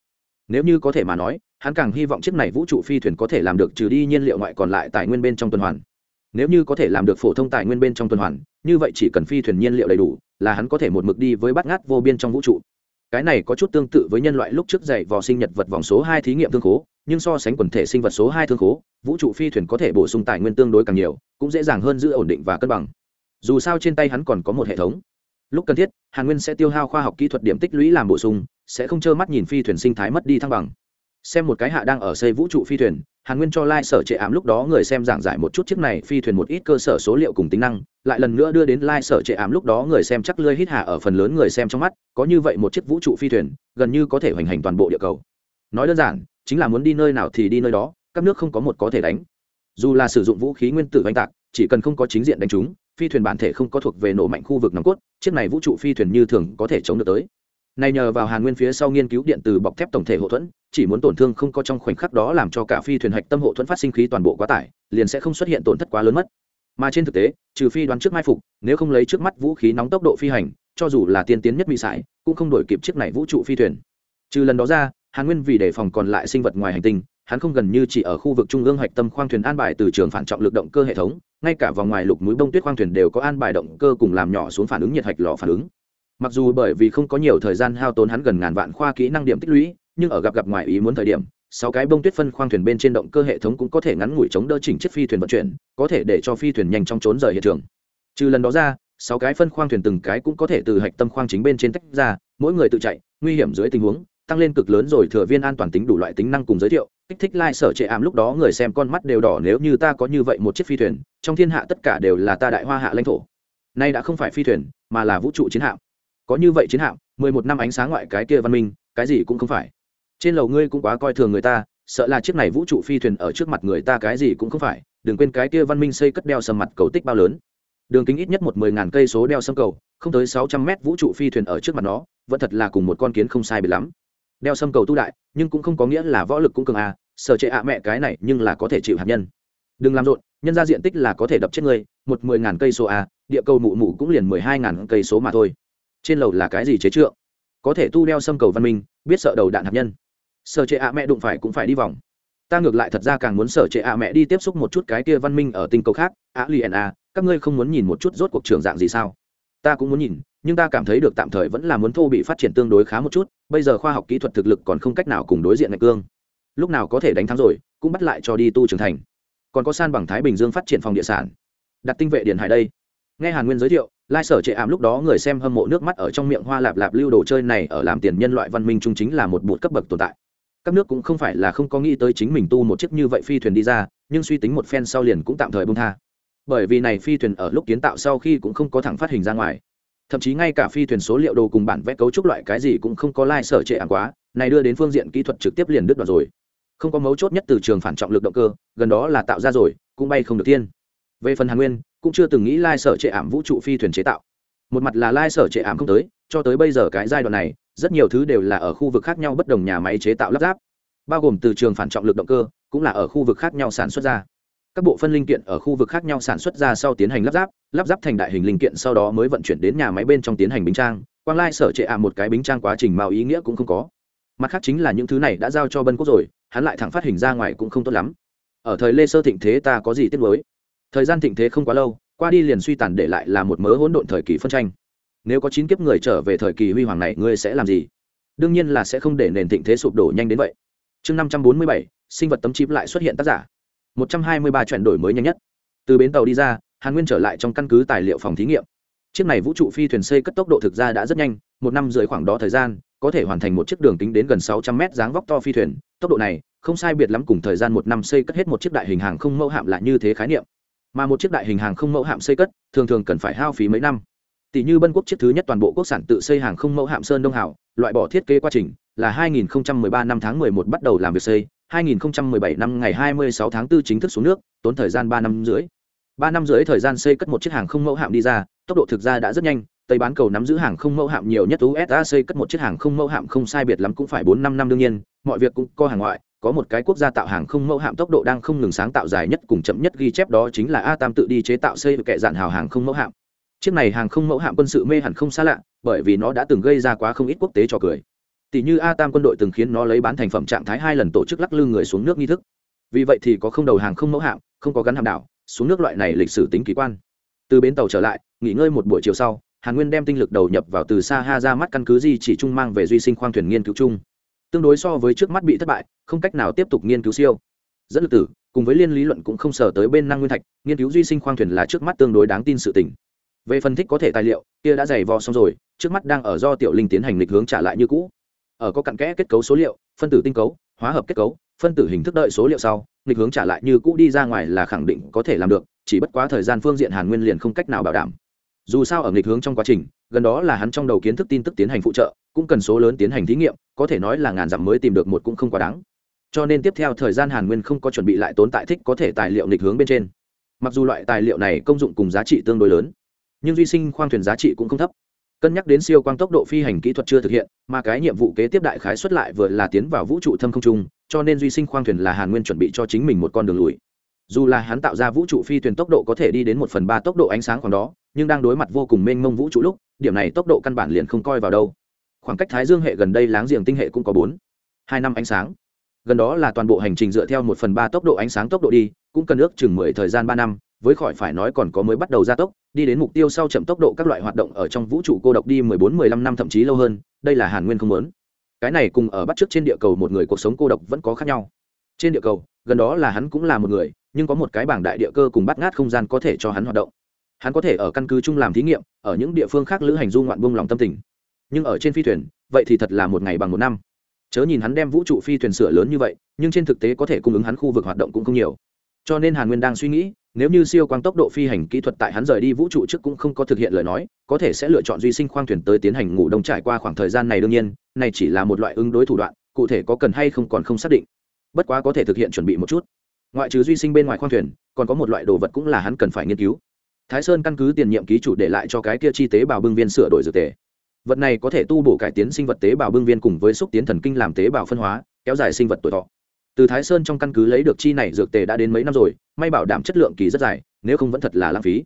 Nếu như có thể mà nói, hắn càng hy vọng chiếc này vũ trụ phi thuyền có thể làm được trừ đi nhiên liệu ngoại còn lại tài nguyên bên trong tuần hoàn. Nếu như có thể làm được phổ thông tài nguyên bên trong tuần hoàn, như vậy chỉ cần phi thuyền nhiên liệu đầy đủ, là hắn có thể một mực đi với bát ngát vô biên trong vũ trụ. Cái này có chút tương tự với nhân loại lúc trước dạy vò sinh nhật vật vòng số hai thí nghiệm thương khố nhưng so sánh quần thể sinh vật số hai thương khố, vũ trụ phi thuyền có thể bổ sung tài nguyên tương đối càng nhiều, cũng dễ dàng hơn giữ ổn định và cân bằng. Dù sao trên tay hắn còn có một hệ thống. Lúc cần thiết, hàn nguyên sẽ tiêu hao khoa học kỹ thuật điểm tích lũy làm bổ sung, sẽ không trơ mắt nhìn phi thuyền sinh thái mất đi thăng bằng. Xem một cái hạ đang ở xây vũ trụ phi thuyền, hàn nguyên cho lai、like、sở trệ ảm lúc đó người xem giảng giải một chút chiếc này phi thuyền một ít cơ sở số liệu cùng tính năng, lại lần nữa đưa đến lai、like、sở trệ ảm lúc đó người xem chắc lơi hít hạ ở phần lớn người xem trong mắt, có như vậy một chiếc vũ trụ phi thuyền, gần như có thể hoành hành toàn bộ địa cầu. Nói đơn giản chính là muốn đi nơi nào thì đi nơi đó, các nước không có một có thể đánh. Dù là sử dụng vũ khí nguyên tử oanh tạc, chỉ cần không có chính diện đánh chúng, phi thuyền bản thể không có thuộc về nổ mạnh khu vực nòng cốt, chiếc này vũ trụ phi thuyền như thường có thể chống được tới. Này nhờ vào hàn nguyên phía sau nghiên cứu điện từ bọc thép tổng thể hậu thuẫn, chỉ muốn tổn thương không có trong khoảnh khắc đó làm cho cả phi thuyền hạch tâm hậu thuẫn phát sinh khí toàn bộ quá tải, liền sẽ không xuất hiện tổn thất quá lớn mất. Mà trên thực tế, trừ phi đoán trước mai phục, nếu không lấy trước mắt vũ khí nóng tốc độ phi hành, cho dù là tiên tiến nhất mỹ sải, cũng không đổi kịp chiếc này vũ trụ phi thuyền. Trừ lần đó ra hàn nguyên vì đề phòng còn lại sinh vật ngoài hành tinh, hắn không gần như chỉ ở khu vực trung ương hạch tâm khoang thuyền an bài từ trường phản trọng lực động cơ hệ thống, ngay cả vòng ngoài lục mũi bông tuyết khoang thuyền đều có an bài động cơ cùng làm nhỏ xuống phản ứng nhiệt hạch lò phản ứng. Mặc dù bởi vì không có nhiều thời gian hao tốn hắn gần ngàn vạn khoa kỹ năng điểm tích lũy, nhưng ở gặp gặp ngoài ý muốn thời điểm, sáu cái bông tuyết phân khoang thuyền bên trên động cơ hệ thống cũng có thể ngắn ngủi chống đỡ chỉnh chiếc phi thuyền vận chuyển, có thể để cho phi thuyền nhanh chóng trốn rời hiện trường. Trừ lần đó ra, sáu cái phân khoang thuyền từng cái cũng có thể từ hạch tâm khoang chính bên trên tách ra, mỗi người tự chạy, nguy hiểm dưới tình huống tăng lên cực lớn rồi thừa viên an toàn tính đủ loại tính năng cùng giới thiệu. Kích thích lai、like、sở trệ ảm lúc đó người xem con mắt đều đỏ nếu như ta có như vậy một chiếc phi thuyền, trong thiên hạ tất cả đều là ta đại hoa hạ lãnh thổ. Nay đã không phải phi thuyền, mà là vũ trụ chiến hạm. Có như vậy chiến hạm, mười một năm ánh sáng ngoại cái kia văn minh, cái gì cũng không phải. Trên lầu ngươi cũng quá coi thường người ta, sợ là chiếc này vũ trụ phi thuyền ở trước mặt người ta cái gì cũng không phải, đừng quên cái kia văn minh xây cất đeo sầm mặt cầu tích bao lớn. Đường kính ít nhất một mười ngàn cây số đeo sâm cầu, không tới sáu trăm mét vũ trụ phi thuyền ở trước mặt nó, vẫn thật là cùng một con kiến không sai biệt lắm đeo xâm cầu tu đại, nhưng cũng không có nghĩa là võ lực cũng cường à sở trệ ạ mẹ cái này nhưng là có thể chịu hạt nhân. Đừng làm rộn, nhân ra diện tích là có thể đập chết ngươi một mười ngàn cây số a địa cầu mụ mụ cũng liền mười hai ngàn cây số mà thôi. Trên lầu là cái gì chế trượng? Có thể tu đeo xâm cầu văn minh, biết sợ đầu đạn hạt nhân. Sở trệ ạ mẹ đụng phải cũng phải đi vòng. Ta ngược lại thật ra càng muốn sở trệ ạ mẹ đi tiếp xúc một chút cái kia văn minh ở tinh cầu khác, ạ liền a à, các ngươi không muốn nhìn một chút rốt cuộc trường dạng gì sao? Ta cũng muốn nhìn, nhưng ta cảm thấy được tạm thời vẫn là muốn thô bị phát triển tương đối khá một chút, bây giờ khoa học kỹ thuật thực lực còn không cách nào cùng đối diện ngạch cương. Lúc nào có thể đánh thắng rồi, cũng bắt lại cho đi tu trưởng thành. Còn có san bằng thái bình dương phát triển phòng địa sản. Đặt tinh vệ điện hải đây. Nghe hàn nguyên giới thiệu, lai sở trệ ảm lúc đó người xem hâm mộ nước mắt ở trong miệng hoa lạp lạp lưu đồ chơi này ở làm tiền nhân loại văn minh trung chính là một bụt cấp bậc tồn tại. Các nước cũng không phải là không có nghĩ tới chính mình tu một chiếc như vậy phi thuyền đi ra, nhưng suy tính một phen sau liền cũng tạm thời bông tha bởi vì này phi thuyền ở lúc kiến tạo sau khi cũng không có thẳng phát hình ra ngoài. Thậm chí ngay cả phi thuyền số liệu đồ cùng bản vẽ cấu trúc loại cái gì cũng không có lai、like、sở trệ ảng quá, này đưa đến phương diện kỹ thuật trực tiếp liền đứt đoạt rồi. Không có mấu chốt nhất từ trường phản trọng lực động cơ, gần đó là tạo ra rồi, cũng bay không được tiên. Về phần hàn nguyên, cũng chưa từng nghĩ lai sở trệ ảm vũ trụ phi thuyền chế tạo. Một mặt là lai sở trệ ảm không tới, cho tới bây giờ cái giai đoạn này, rất nhiều thứ đều là ở khu vực khác nhau bất đồng nhà máy chế tạo lắp ráp. Bao gồm từ trường phản trọng lực động cơ, cũng là ở khu vực khác nhau sản xuất ra các bộ phân linh kiện ở khu vực khác nhau sản xuất ra sau tiến hành lắp ráp lắp ráp thành đại hình linh kiện sau đó mới vận chuyển đến nhà máy bên trong tiến hành bính trang. Quang lai sở trệ ảm một cái bính trang quá trình mạo ý nghĩa cũng không có. Mặt khác chính là những thứ này đã giao cho bân quốc rồi, hắn lại thẳng phát hình ra ngoài cũng không tốt lắm. Ở thời lê sơ thịnh thế ta có gì tiếc mới thời gian thịnh thế không quá lâu, qua đi liền suy tàn để lại là một mớ hỗn độn thời kỳ phân tranh. Nếu có chín kiếp người trở về thời kỳ huy hoàng này, ngươi sẽ làm gì? Đương nhiên là sẽ không để nền thịnh thế sụp đổ nhanh đến vậy. Chương năm trăm bốn mươi bảy, sinh vật tấm chip lại xuất hiện tác giả một trăm hai mươi ba chuyển đổi mới nhanh nhất. Từ bến tàu đi ra, hàn nguyên trở lại trong căn cứ tài liệu phòng thí nghiệm. Chiếc này vũ trụ phi thuyền xây cất tốc độ thực ra đã rất nhanh, một năm rưỡi khoảng đó thời gian, có thể hoàn thành một chiếc đường kính đến gần sáu trăm mét dáng vóc to phi thuyền. Tốc độ này, không sai biệt lắm cùng thời gian một năm xây cất hết một chiếc đại hình hàng không mẫu hạm là như thế khái niệm. Mà một chiếc đại hình hàng không mẫu hạm xây cất, thường thường cần phải hao phí mấy năm. Tỷ như bân quốc chiếc thứ nhất toàn bộ quốc sản tự xây hàng không mẫu hạm sơn đông hảo, loại bỏ thiết kế quá trình là 2013 năm tháng 11 bắt đầu làm việc xây. 2017 năm ngày 26 tháng 4 chính thức xuống nước, tốn thời gian ba năm rưỡi. Ba năm rưỡi thời gian xây cất một chiếc hàng không mẫu hạm đi ra, tốc độ thực ra đã rất nhanh, tây bán cầu nắm giữ hàng không mẫu hạm nhiều nhất usa xây cất một chiếc hàng không mẫu hạm không sai biệt lắm cũng phải bốn năm năm đương nhiên, mọi việc cũng có hàng ngoại, có một cái quốc gia tạo hàng không mẫu hạm tốc độ đang không ngừng sáng tạo dài nhất cùng chậm nhất ghi chép đó chính là a tam tự đi chế tạo xây kệ dạn hào hàng không mẫu hạm. Chiếc này hàng không mẫu hạm quân sự mê hẳn không xa lạ, bởi vì nó đã từng gây ra quá không ít quốc tế trò cười tỷ như a tam quân đội từng khiến nó lấy bán thành phẩm trạng thái hai lần tổ chức lắc lư người xuống nước nghi thức. Vì vậy thì có không đầu hàng, không mẫu hạm, không có gắn hạm đảo, xuống nước loại này lịch sử tính kỳ quan. Từ bến tàu trở lại, nghỉ ngơi một buổi chiều sau, hàn nguyên đem tinh lực đầu nhập vào từ xa ha ra mắt căn cứ di chỉ trung mang về duy sinh khoang thuyền nghiên cứu chung. Tương đối so với trước mắt bị thất bại, không cách nào tiếp tục nghiên cứu siêu. Dẫn lực tử, cùng với liên lý luận cũng không sở tới bên năng nguyên thạch, nghiên cứu duy sinh khoang thuyền là trước mắt tương đối đáng tin sự tình. Về phân tích có thể tài liệu, kia đã dày vò xong rồi, trước mắt đang ở do tiểu linh tiến hành lịch hướng trả lại như cũ ở có cặn kẽ kết cấu số liệu, phân tử tinh cấu, hóa hợp kết cấu, phân tử hình thức đợi số liệu sau, nghịch hướng trả lại như cũ đi ra ngoài là khẳng định có thể làm được, chỉ bất quá thời gian phương diện hàn nguyên liền không cách nào bảo đảm. Dù sao ở nghịch hướng trong quá trình, gần đó là hắn trong đầu kiến thức tin tức tiến hành phụ trợ, cũng cần số lớn tiến hành thí nghiệm, có thể nói là ngàn dặm mới tìm được một cũng không quá đáng. Cho nên tiếp theo thời gian hàn nguyên không có chuẩn bị lại tốn tại thích có thể tài liệu nghịch hướng bên trên. Mặc dù loại tài liệu này công dụng cùng giá trị tương đối lớn, nhưng duy sinh khoang thuyền giá trị cũng không thấp cân nhắc đến siêu quang tốc độ phi hành kỹ thuật chưa thực hiện, mà cái nhiệm vụ kế tiếp đại khái xuất lại vừa là tiến vào vũ trụ thâm không trung, cho nên duy sinh khoang thuyền là hàn nguyên chuẩn bị cho chính mình một con đường lùi. Dù là hắn tạo ra vũ trụ phi thuyền tốc độ có thể đi đến một phần ba tốc độ ánh sáng khoảng đó, nhưng đang đối mặt vô cùng mênh mông vũ trụ lúc, điểm này tốc độ căn bản liền không coi vào đâu. Khoảng cách thái dương hệ gần đây láng giềng tinh hệ cũng có bốn, hai năm ánh sáng. Gần đó là toàn bộ hành trình dựa theo một phần ba tốc độ ánh sáng tốc độ đi, cũng cần ước chừng mười thời gian ba năm, với khỏi phải nói còn có mới bắt đầu gia tốc đi đến mục tiêu sau chậm tốc độ các loại hoạt động ở trong vũ trụ cô độc đi mười bốn, mười lăm năm thậm chí lâu hơn, đây là hàn nguyên không muốn. Cái này cùng ở bắt trước trên địa cầu một người cuộc sống cô độc vẫn có khác nhau. Trên địa cầu, gần đó là hắn cũng là một người, nhưng có một cái bảng đại địa cơ cùng bắt ngát không gian có thể cho hắn hoạt động. Hắn có thể ở căn cứ chung làm thí nghiệm, ở những địa phương khác lữ hành du ngoạn buông lòng tâm tình. Nhưng ở trên phi thuyền, vậy thì thật là một ngày bằng một năm. Chớ nhìn hắn đem vũ trụ phi thuyền sửa lớn như vậy, nhưng trên thực tế có thể cung ứng hắn khu vực hoạt động cũng không nhiều. Cho nên hàn nguyên đang suy nghĩ nếu như siêu quang tốc độ phi hành kỹ thuật tại hắn rời đi vũ trụ trước cũng không có thực hiện lời nói, có thể sẽ lựa chọn duy sinh khoang thuyền tới tiến hành ngủ đông trải qua khoảng thời gian này đương nhiên, này chỉ là một loại ứng đối thủ đoạn, cụ thể có cần hay không còn không xác định. Bất quá có thể thực hiện chuẩn bị một chút. Ngoại trừ duy sinh bên ngoài khoang thuyền, còn có một loại đồ vật cũng là hắn cần phải nghiên cứu. Thái sơn căn cứ tiền nhiệm ký chủ để lại cho cái kia chi tế bào bưng viên sửa đổi dược tề. Vật này có thể tu bổ cải tiến sinh vật tế bào bưng viên cùng với xúc tiến thần kinh làm tế bào phân hóa, kéo dài sinh vật tuổi thọ từ thái sơn trong căn cứ lấy được chi này dược tề đã đến mấy năm rồi, may bảo đảm chất lượng kỳ rất dài, nếu không vẫn thật là lãng phí.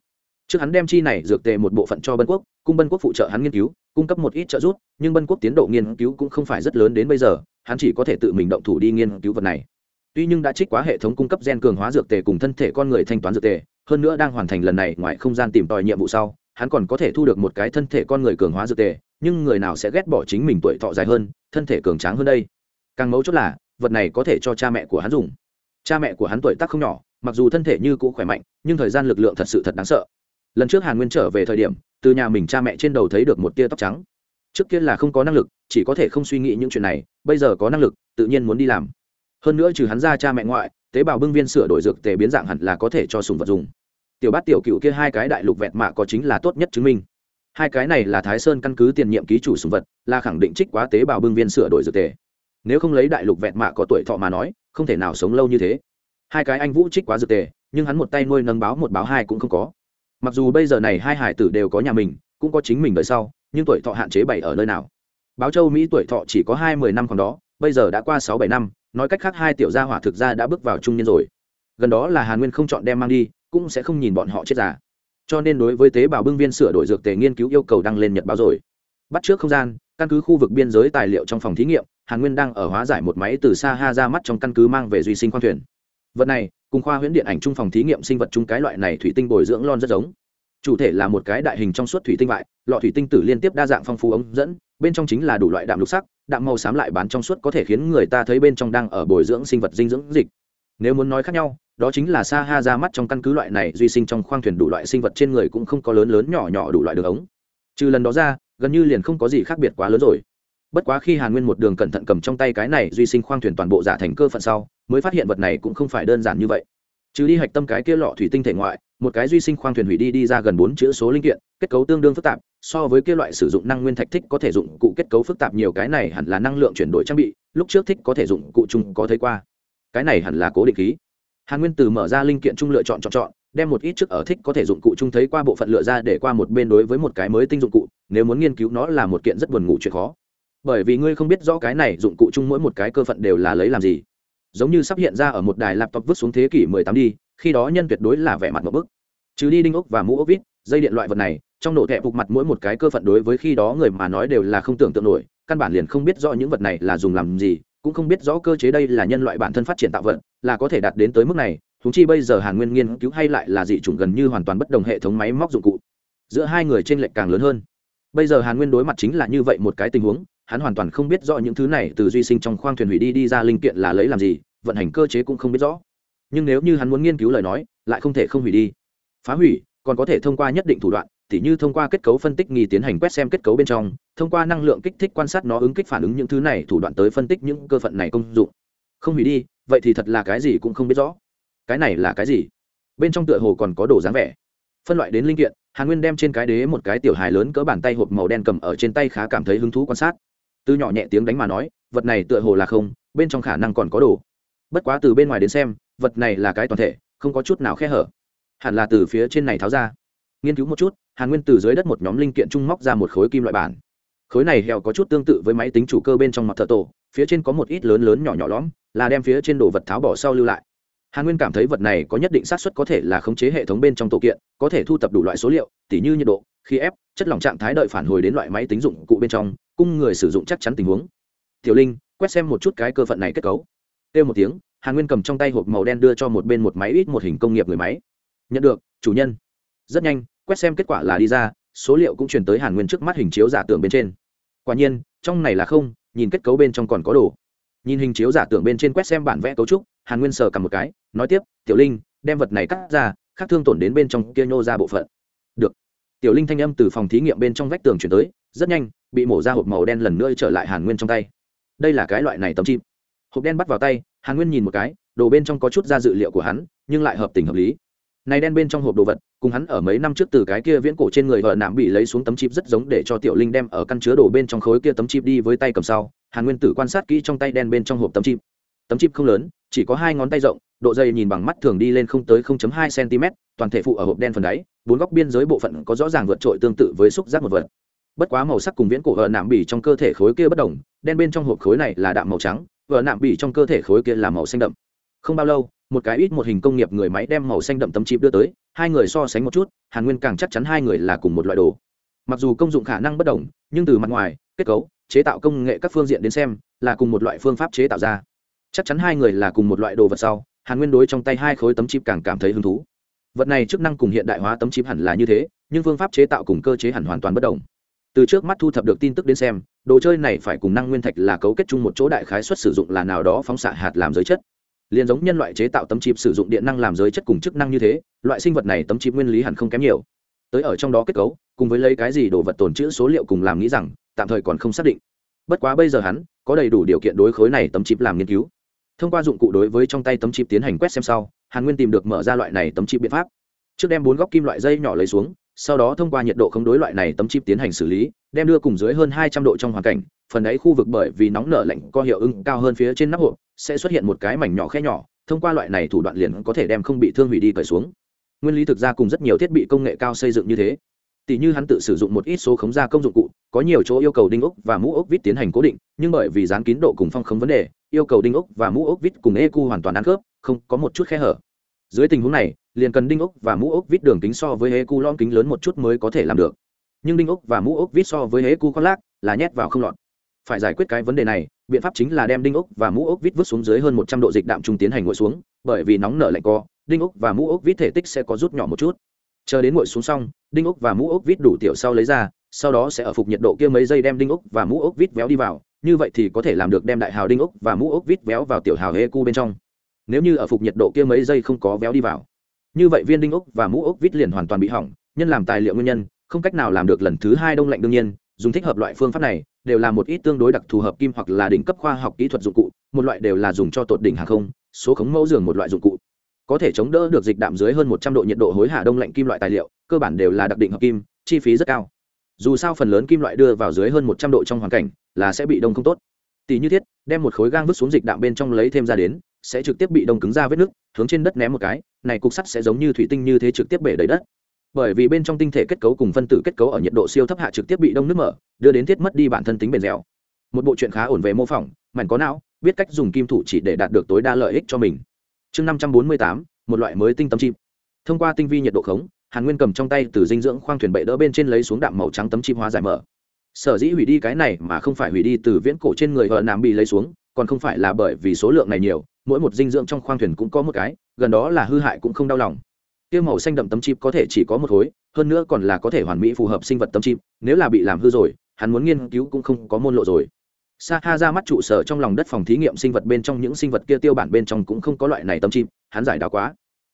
Trước hắn đem chi này dược tề một bộ phận cho bân quốc, cung bân quốc phụ trợ hắn nghiên cứu, cung cấp một ít trợ giúp, nhưng bân quốc tiến độ nghiên cứu cũng không phải rất lớn đến bây giờ, hắn chỉ có thể tự mình động thủ đi nghiên cứu vật này. Tuy nhưng đã trích quá hệ thống cung cấp gen cường hóa dược tề cùng thân thể con người thanh toán dược tề, hơn nữa đang hoàn thành lần này ngoài không gian tìm tòi nhiệm vụ sau, hắn còn có thể thu được một cái thân thể con người cường hóa dược tề, nhưng người nào sẽ ghét bỏ chính mình tuổi thọ dài hơn, thân thể cường tráng hơn đây? Càng mấu chốt là vật này có thể cho cha mẹ của hắn dùng. Cha mẹ của hắn tuổi tác không nhỏ, mặc dù thân thể như cũ khỏe mạnh, nhưng thời gian lực lượng thật sự thật đáng sợ. Lần trước hàn nguyên trở về thời điểm, từ nhà mình cha mẹ trên đầu thấy được một tia tóc trắng. Trước kia là không có năng lực, chỉ có thể không suy nghĩ những chuyện này, bây giờ có năng lực, tự nhiên muốn đi làm. Hơn nữa trừ hắn ra cha mẹ ngoại, tế bào bưng viên sửa đổi dược tề biến dạng hẳn là có thể cho sùng vật dùng. Tiểu bát tiểu cựu kia hai cái đại lục vẹn mạ có chính là tốt nhất chứng minh. Hai cái này là thái sơn căn cứ tiền nhiệm ký chủ sùng vật, là khẳng định trích quá tế bào bưng viên sửa đổi dược tề nếu không lấy đại lục vẹn mạ có tuổi thọ mà nói, không thể nào sống lâu như thế. Hai cái anh vũ trích quá dược tề, nhưng hắn một tay nuôi nâng báo một báo hai cũng không có. Mặc dù bây giờ này hai hải tử đều có nhà mình, cũng có chính mình đời sau, nhưng tuổi thọ hạn chế bảy ở nơi nào? Báo châu mỹ tuổi thọ chỉ có hai mươi năm còn đó, bây giờ đã qua sáu bảy năm, nói cách khác hai tiểu gia hỏa thực ra đã bước vào trung niên rồi. Gần đó là hàn nguyên không chọn đem mang đi, cũng sẽ không nhìn bọn họ chết già. Cho nên đối với tế bào bưng viên sửa đổi dược tề nghiên cứu yêu cầu đăng lên nhật báo rồi. Bắt trước không gian, căn cứ khu vực biên giới tài liệu trong phòng thí nghiệm hàn nguyên đang ở hóa giải một máy từ xa ha ra mắt trong căn cứ mang về duy sinh khoang thuyền. Vật này, cùng khoa huyễn điện ảnh trung phòng thí nghiệm sinh vật chung cái loại này thủy tinh bồi dưỡng lon rất giống. Chủ thể là một cái đại hình trong suốt thủy tinh vại, lọ thủy tinh tử liên tiếp đa dạng phong phú ống dẫn, bên trong chính là đủ loại đạm lục sắc, đạm màu xám lại bán trong suốt có thể khiến người ta thấy bên trong đang ở bồi dưỡng sinh vật dinh dưỡng dịch. Nếu muốn nói khác nhau, đó chính là sa ha ra mắt trong căn cứ loại này duy sinh trong khoang thuyền đủ loại sinh vật trên người cũng không có lớn lớn nhỏ nhỏ đủ loại đường ống. Trừ lần đó ra, gần như liền không có gì khác biệt quá lớn rồi bất quá khi hàn nguyên một đường cẩn thận cầm trong tay cái này, duy sinh khoang thuyền toàn bộ giả thành cơ phận sau, mới phát hiện vật này cũng không phải đơn giản như vậy. Trừ đi hạch tâm cái kia lọ thủy tinh thể ngoại, một cái duy sinh khoang thuyền hủy đi đi ra gần bốn chữ số linh kiện, kết cấu tương đương phức tạp, so với kia loại sử dụng năng nguyên thạch thích có thể dụng cụ kết cấu phức tạp nhiều cái này hẳn là năng lượng chuyển đổi trang bị, lúc trước thích có thể dụng cụ chung có thấy qua. Cái này hẳn là cố định khí. Hàn nguyên từ mở ra linh kiện chung lựa chọn chọn chọn, đem một ít trước ở thích có thể dụng cụ chung thấy qua bộ phận lựa ra để qua một bên đối với một cái mới tinh dụng cụ, nếu muốn nghiên cứu nó là một kiện rất buồn ngủ chuyện khó bởi vì ngươi không biết rõ cái này dụng cụ chung mỗi một cái cơ phận đều là lấy làm gì. Giống như sắp hiện ra ở một đài laptop vứt xuống thế kỷ 18 đi, khi đó nhân tuyệt đối là vẻ mặt một bức. Trừ đi đinh ốc và mũ ốc vít dây điện loại vật này, trong nổ thẹp phục mặt mỗi một cái cơ phận đối với khi đó người mà nói đều là không tưởng tượng nổi, căn bản liền không biết rõ những vật này là dùng làm gì, cũng không biết rõ cơ chế đây là nhân loại bản thân phát triển tạo vật, là có thể đạt đến tới mức này thúng chi bây giờ hàn nguyên nghiên cứu hay lại là dị chủng gần như hoàn toàn bất đồng hệ thống máy móc dụng cụ. Giữa hai người trên lệch càng lớn hơn. Bây giờ hàn nguyên đối mặt chính là như vậy một cái tình huống hắn hoàn toàn không biết rõ những thứ này từ duy sinh trong khoang thuyền hủy đi đi ra linh kiện là lấy làm gì, vận hành cơ chế cũng không biết rõ. Nhưng nếu như hắn muốn nghiên cứu lời nói, lại không thể không hủy đi. Phá hủy, còn có thể thông qua nhất định thủ đoạn, tỉ như thông qua kết cấu phân tích nghi tiến hành quét xem kết cấu bên trong, thông qua năng lượng kích thích quan sát nó ứng kích phản ứng những thứ này thủ đoạn tới phân tích những cơ phận này công dụng. Không hủy đi, vậy thì thật là cái gì cũng không biết rõ. Cái này là cái gì? Bên trong tựa hồ còn có đồ dáng vẻ. Phân loại đến linh kiện, hàn nguyên đem trên cái đế một cái tiểu hài lớn cỡ bàn tay hộp màu đen cầm ở trên tay khá cảm thấy hứng thú quan sát từ nhỏ nhẹ tiếng đánh mà nói, vật này tựa hồ là không, bên trong khả năng còn có đồ. Bất quá từ bên ngoài đến xem, vật này là cái toàn thể, không có chút nào khe hở. Hẳn là từ phía trên này tháo ra. Nghiên cứu một chút, hàn nguyên từ dưới đất một nhóm linh kiện trung móc ra một khối kim loại bản. Khối này hẹo có chút tương tự với máy tính chủ cơ bên trong mặt thợ tổ, phía trên có một ít lớn lớn nhỏ nhỏ lõm, là đem phía trên đồ vật tháo bỏ sau lưu lại. Hàn nguyên cảm thấy vật này có nhất định xác suất có thể là khống chế hệ thống bên trong tổ kiện, có thể thu thập đủ loại số liệu, tỉ như nhiệt độ, khí ép, chất lỏng trạng thái đợi phản hồi đến loại máy tính dụng cụ bên trong cung người sử dụng chắc chắn tình huống. Tiểu linh, quét xem một chút cái cơ phận này kết cấu. Têu một tiếng, hàn nguyên cầm trong tay hộp màu đen đưa cho một bên một máy ít một hình công nghiệp người máy. Nhận được, chủ nhân. Rất nhanh, quét xem kết quả là đi ra, số liệu cũng truyền tới hàn nguyên trước mắt hình chiếu giả tưởng bên trên. Quả nhiên, trong này là không, nhìn kết cấu bên trong còn có đồ. Nhìn hình chiếu giả tưởng bên trên quét xem bản vẽ cấu trúc, hàn nguyên sờ cầm một cái, nói tiếp, tiểu linh, đem vật này cắt ra, khác thương tổn đến bên trong kia nhô ra bộ phận. Được. Tiểu linh thanh âm từ phòng thí nghiệm bên trong vách tường chuyển tới rất nhanh, bị mổ ra hộp màu đen lần nữa trở lại hàn nguyên trong tay. Đây là cái loại này tấm chim. Hộp đen bắt vào tay, hàn nguyên nhìn một cái, đồ bên trong có chút ra dự liệu của hắn, nhưng lại hợp tình hợp lý. Này đen bên trong hộp đồ vật, cùng hắn ở mấy năm trước từ cái kia viễn cổ trên người vợ nạm bị lấy xuống tấm chip rất giống để cho tiểu linh đem ở căn chứa đồ bên trong khối kia tấm chip đi với tay cầm sau, hàn nguyên tử quan sát kỹ trong tay đen bên trong hộp tấm chip. Tấm chip không lớn, chỉ có hai ngón tay rộng, độ dày nhìn bằng mắt thường đi lên không tới 0.2 cm toàn thể phụ ở hộp đen phần đáy, bốn góc biên giới bộ phận có rõ ràng vượt trội tương tự với xúc giác một vật bất quá màu sắc cùng viễn cổ vợ nạm bỉ trong cơ thể khối kia bất đồng, đen bên trong hộp khối này là đạm màu trắng, vợ nạm bỉ trong cơ thể khối kia là màu xanh đậm. Không bao lâu, một cái ít một hình công nghiệp người máy đem màu xanh đậm tấm chip đưa tới, hai người so sánh một chút, hàn nguyên càng chắc chắn hai người là cùng một loại đồ. Mặc dù công dụng khả năng bất đồng, nhưng từ mặt ngoài, kết cấu, chế tạo công nghệ các phương diện đến xem, là cùng một loại phương pháp chế tạo ra. Chắc chắn hai người là cùng một loại đồ vật sau, hàn nguyên đối trong tay hai khối tấm chip càng cảm thấy hứng thú. Vật này chức năng cùng hiện đại hóa tấm chip hẳn là như thế, nhưng phương pháp chế tạo cùng cơ chế hẳn hoàn toàn bất đồng từ trước mắt thu thập được tin tức đến xem, đồ chơi này phải cùng năng nguyên thạch là cấu kết chung một chỗ đại khái xuất sử dụng là nào đó phóng xạ hạt làm giới chất. Liền giống nhân loại chế tạo tấm chip sử dụng điện năng làm giới chất cùng chức năng như thế, loại sinh vật này tấm chip nguyên lý hẳn không kém nhiều. Tới ở trong đó kết cấu, cùng với lấy cái gì đồ vật tồn chữ số liệu cùng làm nghĩ rằng, tạm thời còn không xác định. Bất quá bây giờ hắn, có đầy đủ điều kiện đối khối này tấm chip làm nghiên cứu. Thông qua dụng cụ đối với trong tay tấm chip tiến hành quét xem sau, hàn nguyên tìm được mở ra loại này tấm chip biện pháp. Trước đem bốn góc kim loại dây nhỏ lấy xuống sau đó thông qua nhiệt độ không đối loại này tấm chip tiến hành xử lý, đem đưa cùng dưới hơn hai trăm độ trong hoàn cảnh, phần ấy khu vực bởi vì nóng nở lạnh có hiệu ứng cao hơn phía trên nắp hộp, sẽ xuất hiện một cái mảnh nhỏ khe nhỏ, thông qua loại này thủ đoạn liền có thể đem không bị thương hủy đi cởi xuống. Nguyên lý thực ra cùng rất nhiều thiết bị công nghệ cao xây dựng như thế. Tỷ như hắn tự sử dụng một ít số khống gia công dụng cụ, có nhiều chỗ yêu cầu đinh ốc và mũ ốc vít tiến hành cố định, nhưng bởi vì dán kín độ cùng phong khống vấn đề, yêu cầu đinh ốc và mũ ốc vít cùng eq hoàn toàn ăn khớp, không có một chút khe hở dưới tình huống này, liền cần đinh ốc và mũ ốc vít đường kính so với eq lon kính lớn một chút mới có thể làm được. Nhưng đinh ốc và mũ ốc vít so với hê cu con lác là nhét vào không lọt. Phải giải quyết cái vấn đề này, biện pháp chính là đem đinh ốc và mũ ốc vít vứt xuống dưới hơn một trăm độ dịch đạm trung tiến hành ngồi xuống, bởi vì nóng nở lạnh co, đinh ốc và mũ ốc vít thể tích sẽ có rút nhỏ một chút. Chờ đến ngồi xuống xong, đinh ốc và mũ ốc vít đủ tiểu sau lấy ra, sau đó sẽ ở phục nhiệt độ kia mấy giây đem đinh ốc và mũ ốc vít véo đi vào, như vậy thì có thể làm được đem đại hào đinh ốc và mũ ốc vít véo vào tiểu hào hê cu bên trong nếu như ở phục nhiệt độ kia mấy giây không có véo đi vào. Như vậy viên đinh ốc và mũ ốc vít liền hoàn toàn bị hỏng, nhân làm tài liệu nguyên nhân, không cách nào làm được lần thứ hai đông lạnh đương nhiên, dùng thích hợp loại phương pháp này, đều là một ít tương đối đặc thù hợp kim hoặc là đỉnh cấp khoa học kỹ thuật dụng cụ, một loại đều là dùng cho tột đỉnh hàng không, số khống mẫu giường một loại dụng cụ. Có thể chống đỡ được dịch đạm dưới hơn một trăm độ nhiệt độ hối hạ đông lạnh kim loại tài liệu, cơ bản đều là đặc định hợp kim, chi phí rất cao. Dù sao phần lớn kim loại đưa vào dưới hơn một trăm độ trong hoàn cảnh là sẽ bị đông không tốt. Tỷ như thiết, đem một khối gang vứt xuống dịch đạm bên trong lấy thêm ra đến sẽ trực tiếp bị đông cứng ra vết nước, hướng trên đất ném một cái, này cục sắt sẽ giống như thủy tinh như thế trực tiếp bể đầy đất. Bởi vì bên trong tinh thể kết cấu cùng phân tử kết cấu ở nhiệt độ siêu thấp hạ trực tiếp bị đông nước mở, đưa đến thiết mất đi bản thân tính bền dẻo. Một bộ chuyện khá ổn về mô phỏng, mảnh có não, biết cách dùng kim thủ chỉ để đạt được tối đa lợi ích cho mình. Chương năm trăm bốn mươi tám, một loại mới tinh tấm chim thông qua tinh vi nhiệt độ khống, hàn nguyên cầm trong tay từ dinh dưỡng khoang thuyền bệ đỡ bên trên lấy xuống đạm màu trắng tấm chim hóa giải mở. Sở dĩ hủy đi cái này mà không phải hủy đi từ viễn cổ trên người vợ nam bị lấy xuống, còn không phải là bởi vì số lượng này nhiều mỗi một dinh dưỡng trong khoang thuyền cũng có một cái, gần đó là hư hại cũng không đau lòng. Tiêu màu xanh đậm tấm chip có thể chỉ có một khối, hơn nữa còn là có thể hoàn mỹ phù hợp sinh vật tấm chip, nếu là bị làm hư rồi, hắn muốn nghiên cứu cũng không có môn lộ rồi. Sa ha ra mắt trụ sở trong lòng đất phòng thí nghiệm sinh vật bên trong những sinh vật kia tiêu bản bên trong cũng không có loại này tấm chip, hắn giải đáo quá.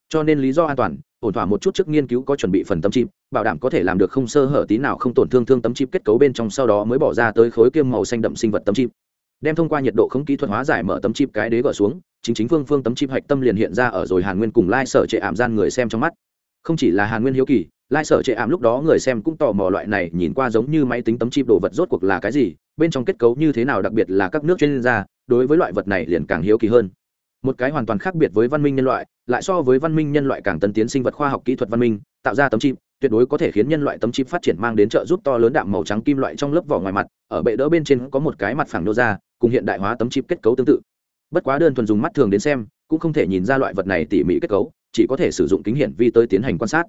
Cho nên lý do an toàn, ổn thỏa một chút trước nghiên cứu có chuẩn bị phần tấm chip, bảo đảm có thể làm được không sơ hở tí nào không tổn thương thương tấm chip kết cấu bên trong sau đó mới bỏ ra tới khối kiêm màu xanh đậm sinh vật tấm chip đem thông qua nhiệt độ không kỹ thuật hóa giải mở tấm chip cái đế gỡ xuống, chính chính phương phương tấm chip hạch tâm liền hiện ra ở rồi hàn nguyên cùng lai sở trệ ảm gian người xem trong mắt. Không chỉ là hàn nguyên hiếu kỳ, lai sở trệ ảm lúc đó người xem cũng tò mò loại này nhìn qua giống như máy tính tấm chip đồ vật rốt cuộc là cái gì, bên trong kết cấu như thế nào đặc biệt là các nước chuyên gia, đối với loại vật này liền càng hiếu kỳ hơn. Một cái hoàn toàn khác biệt với văn minh nhân loại, lại so với văn minh nhân loại càng tân tiến sinh vật khoa học kỹ thuật văn minh, tạo ra tấm chip, tuyệt đối có thể khiến nhân loại tấm chip phát triển mang đến trợ giúp to lớn đạm màu trắng kim loại trong lớp vỏ ngoài mặt, ở bệ đỡ bên trên có một cái mặt phẳng nô ra cùng hiện đại hóa tấm chip kết cấu tương tự. Bất quá đơn thuần dùng mắt thường đến xem, cũng không thể nhìn ra loại vật này tỉ mỉ kết cấu, chỉ có thể sử dụng kính hiển vi tới tiến hành quan sát.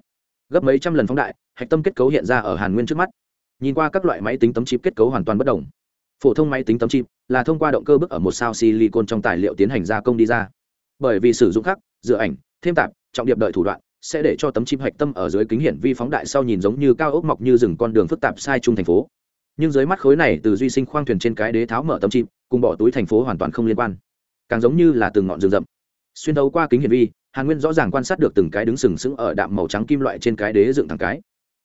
Gấp mấy trăm lần phóng đại, hạch tâm kết cấu hiện ra ở hàn nguyên trước mắt. Nhìn qua các loại máy tính tấm chip kết cấu hoàn toàn bất đồng. Phổ thông máy tính tấm chip là thông qua động cơ bức ở một sao silicon trong tài liệu tiến hành gia công đi ra. Bởi vì sử dụng khắc dựa ảnh, thêm tạp, trọng điệp đợi thủ đoạn, sẽ để cho tấm chip hạch tâm ở dưới kính hiển vi phóng đại sau nhìn giống như cao ốc mọc như rừng con đường phức tạp sai trung thành phố nhưng dưới mắt khối này từ duy sinh khoang thuyền trên cái đế tháo mở tấm chim, cùng bỏ túi thành phố hoàn toàn không liên quan. Càng giống như là từng ngọn rừng rậm. Xuyên đấu qua kính hiển vi, hàn nguyên rõ ràng quan sát được từng cái đứng sừng sững ở đạm màu trắng kim loại trên cái đế dựng thẳng cái.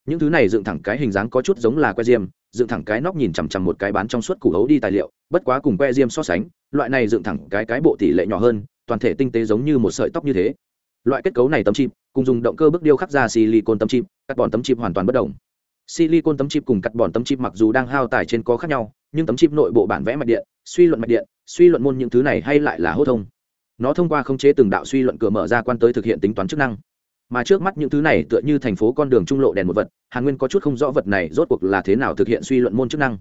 Những thứ này dựng thẳng cái hình dáng có chút giống là que diêm, dựng thẳng cái nóc nhìn chằm chằm một cái bán trong suốt củ hấu đi tài liệu, bất quá cùng que diêm so sánh, loại này dựng thẳng cái cái bộ tỷ lệ nhỏ hơn, toàn thể tinh tế giống như một sợi tóc như thế. Loại kết cấu này tấm chip cùng dùng động cơ bước điêu khắc ra silicon tấm chip các bọn tấm chip hoàn toàn bất đồng silicon tấm chip cùng cắt bòn tấm chip mặc dù đang hao tải trên có khác nhau, nhưng tấm chip nội bộ bản vẽ mạch điện, suy luận mạch điện, suy luận môn những thứ này hay lại là hô thông. Nó thông qua khống chế từng đạo suy luận cửa mở ra quan tới thực hiện tính toán chức năng. Mà trước mắt những thứ này tựa như thành phố con đường trung lộ đèn một vật, hàn nguyên có chút không rõ vật này rốt cuộc là thế nào thực hiện suy luận môn chức năng.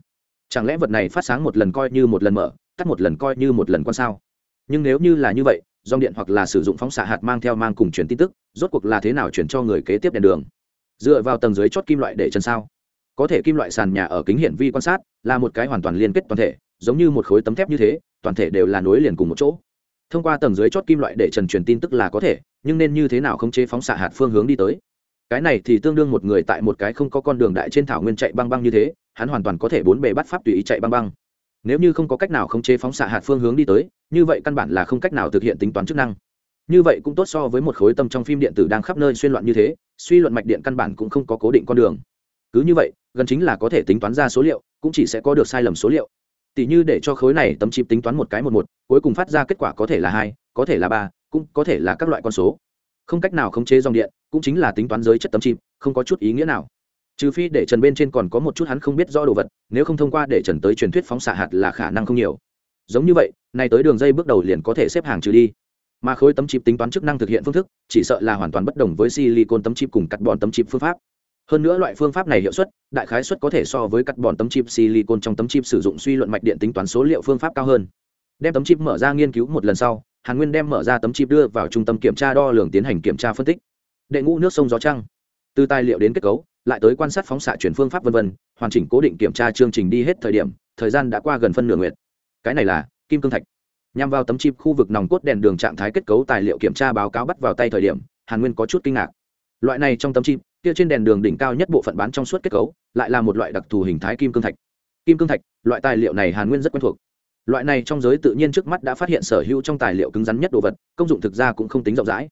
Chẳng lẽ vật này phát sáng một lần coi như một lần mở, tắt một lần coi như một lần quan sao? Nhưng nếu như là như vậy, dòng điện hoặc là sử dụng phóng xạ hạt mang theo mang cùng truyền tin tức, rốt cuộc là thế nào chuyển cho người kế tiếp đèn đường? Dựa vào tầng dưới chót kim loại để chân sao. Có thể kim loại sàn nhà ở kính hiển vi quan sát là một cái hoàn toàn liên kết toàn thể, giống như một khối tấm thép như thế, toàn thể đều là nối liền cùng một chỗ. Thông qua tầng dưới chót kim loại để trần truyền tin tức là có thể, nhưng nên như thế nào không chế phóng xạ hạt phương hướng đi tới? Cái này thì tương đương một người tại một cái không có con đường đại trên thảo nguyên chạy băng băng như thế, hắn hoàn toàn có thể bốn bề bắt pháp tùy ý chạy băng băng. Nếu như không có cách nào khống chế phóng xạ hạt phương hướng đi tới, như vậy căn bản là không cách nào thực hiện tính toán chức năng như vậy cũng tốt so với một khối tâm trong phim điện tử đang khắp nơi xuyên loạn như thế, suy luận mạch điện căn bản cũng không có cố định con đường. Cứ như vậy, gần chính là có thể tính toán ra số liệu, cũng chỉ sẽ có được sai lầm số liệu. Tỷ như để cho khối này tấm chip tính toán một cái một một, cuối cùng phát ra kết quả có thể là hai, có thể là ba, cũng có thể là các loại con số. Không cách nào khống chế dòng điện, cũng chính là tính toán giới chất tấm chip, không có chút ý nghĩa nào. Trừ phi để trần bên trên còn có một chút hắn không biết rõ đồ vật, nếu không thông qua để trần tới truyền thuyết phóng xạ hạt là khả năng không nhiều. Giống như vậy, này tới đường dây bước đầu liền có thể xếp hàng trừ đi mà khối tấm chip tính toán chức năng thực hiện phương thức, chỉ sợ là hoàn toàn bất đồng với silicon tấm chip cùng cắt bọn tấm chip phương pháp. Hơn nữa loại phương pháp này hiệu suất, đại khái suất có thể so với cắt bọn tấm chip silicon trong tấm chip sử dụng suy luận mạch điện tính toán số liệu phương pháp cao hơn. Đem tấm chip mở ra nghiên cứu một lần sau, hàn nguyên đem mở ra tấm chip đưa vào trung tâm kiểm tra đo lường tiến hành kiểm tra phân tích. Đệ ngũ nước sông gió trăng. Từ tài liệu đến kết cấu, lại tới quan sát phóng xạ chuyển phương pháp v v hoàn chỉnh cố định kiểm tra chương trình đi hết thời điểm, thời gian đã qua gần phân nửa nguyệt. Cái này là kim cương thạch nhằm vào tấm chip khu vực nòng cốt đèn đường trạng thái kết cấu tài liệu kiểm tra báo cáo bắt vào tay thời điểm, hàn nguyên có chút kinh ngạc. Loại này trong tấm chip, kia trên đèn đường đỉnh cao nhất bộ phận bán trong suốt kết cấu, lại là một loại đặc thù hình thái kim cương thạch. Kim cương thạch, loại tài liệu này hàn nguyên rất quen thuộc. Loại này trong giới tự nhiên trước mắt đã phát hiện sở hữu trong tài liệu cứng rắn nhất đồ vật, công dụng thực ra cũng không tính rộng rãi.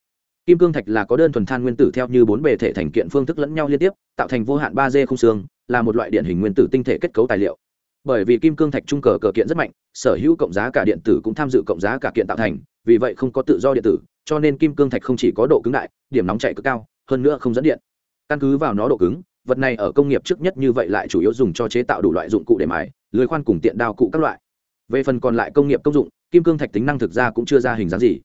Kim cương thạch là có đơn thuần than nguyên tử theo như bốn bề thể thành kiện phương thức lẫn nhau liên tiếp, tạo thành vô hạn ba d không xương, là một loại điện hình nguyên tử tinh thể kết cấu tài liệu bởi vì kim cương thạch trung cờ cờ kiện rất mạnh, sở hữu cộng giá cả điện tử cũng tham dự cộng giá cả kiện tạo thành, vì vậy không có tự do điện tử, cho nên kim cương thạch không chỉ có độ cứng đại, điểm nóng chạy cực cao, hơn nữa không dẫn điện. Căn cứ vào nó độ cứng, vật này ở công nghiệp trước nhất như vậy lại chủ yếu dùng cho chế tạo đủ loại dụng cụ để mài lưới khoan cùng tiện đao cụ các loại. Về phần còn lại công nghiệp công dụng, kim cương thạch tính năng thực ra cũng chưa ra hình dáng gì.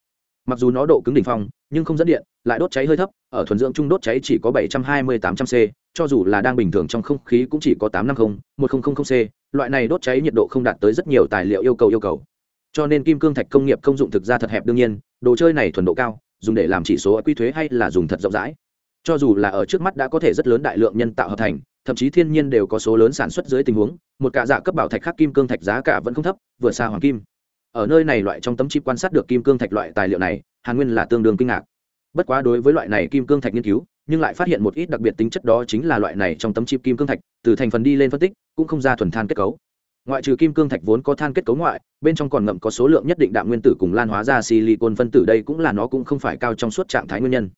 Mặc dù nó độ cứng đỉnh phong, nhưng không dẫn điện lại đốt cháy hơi thấp, ở thuần dưỡng trung đốt cháy chỉ có bảy trăm hai mươi tám trăm c, cho dù là đang bình thường trong không khí cũng chỉ có tám trăm năm mươi, một nghìn c, loại này đốt cháy nhiệt độ không đạt tới rất nhiều tài liệu yêu cầu yêu cầu. Cho nên kim cương thạch công nghiệp công dụng thực ra thật hẹp đương nhiên, đồ chơi này thuần độ cao, dùng để làm chỉ số quy thuế hay là dùng thật rộng rãi. Cho dù là ở trước mắt đã có thể rất lớn đại lượng nhân tạo hợp thành, thậm chí thiên nhiên đều có số lớn sản xuất dưới tình huống, một cả dạ cấp bảo thạch khác kim cương thạch giá cả vẫn không thấp, vừa xa hoàng kim. Ở nơi này loại trong tấm chip quan sát được kim cương thạch loại tài liệu này, hàn nguyên là tương đương kinh ngạc bất quá đối với loại này kim cương thạch nghiên cứu, nhưng lại phát hiện một ít đặc biệt tính chất đó chính là loại này trong tấm chip kim cương thạch, từ thành phần đi lên phân tích, cũng không ra thuần than kết cấu. Ngoại trừ kim cương thạch vốn có than kết cấu ngoại, bên trong còn ngậm có số lượng nhất định đạm nguyên tử cùng lan hóa ra silicon phân tử, đây cũng là nó cũng không phải cao trong suốt trạng thái nguyên nhân.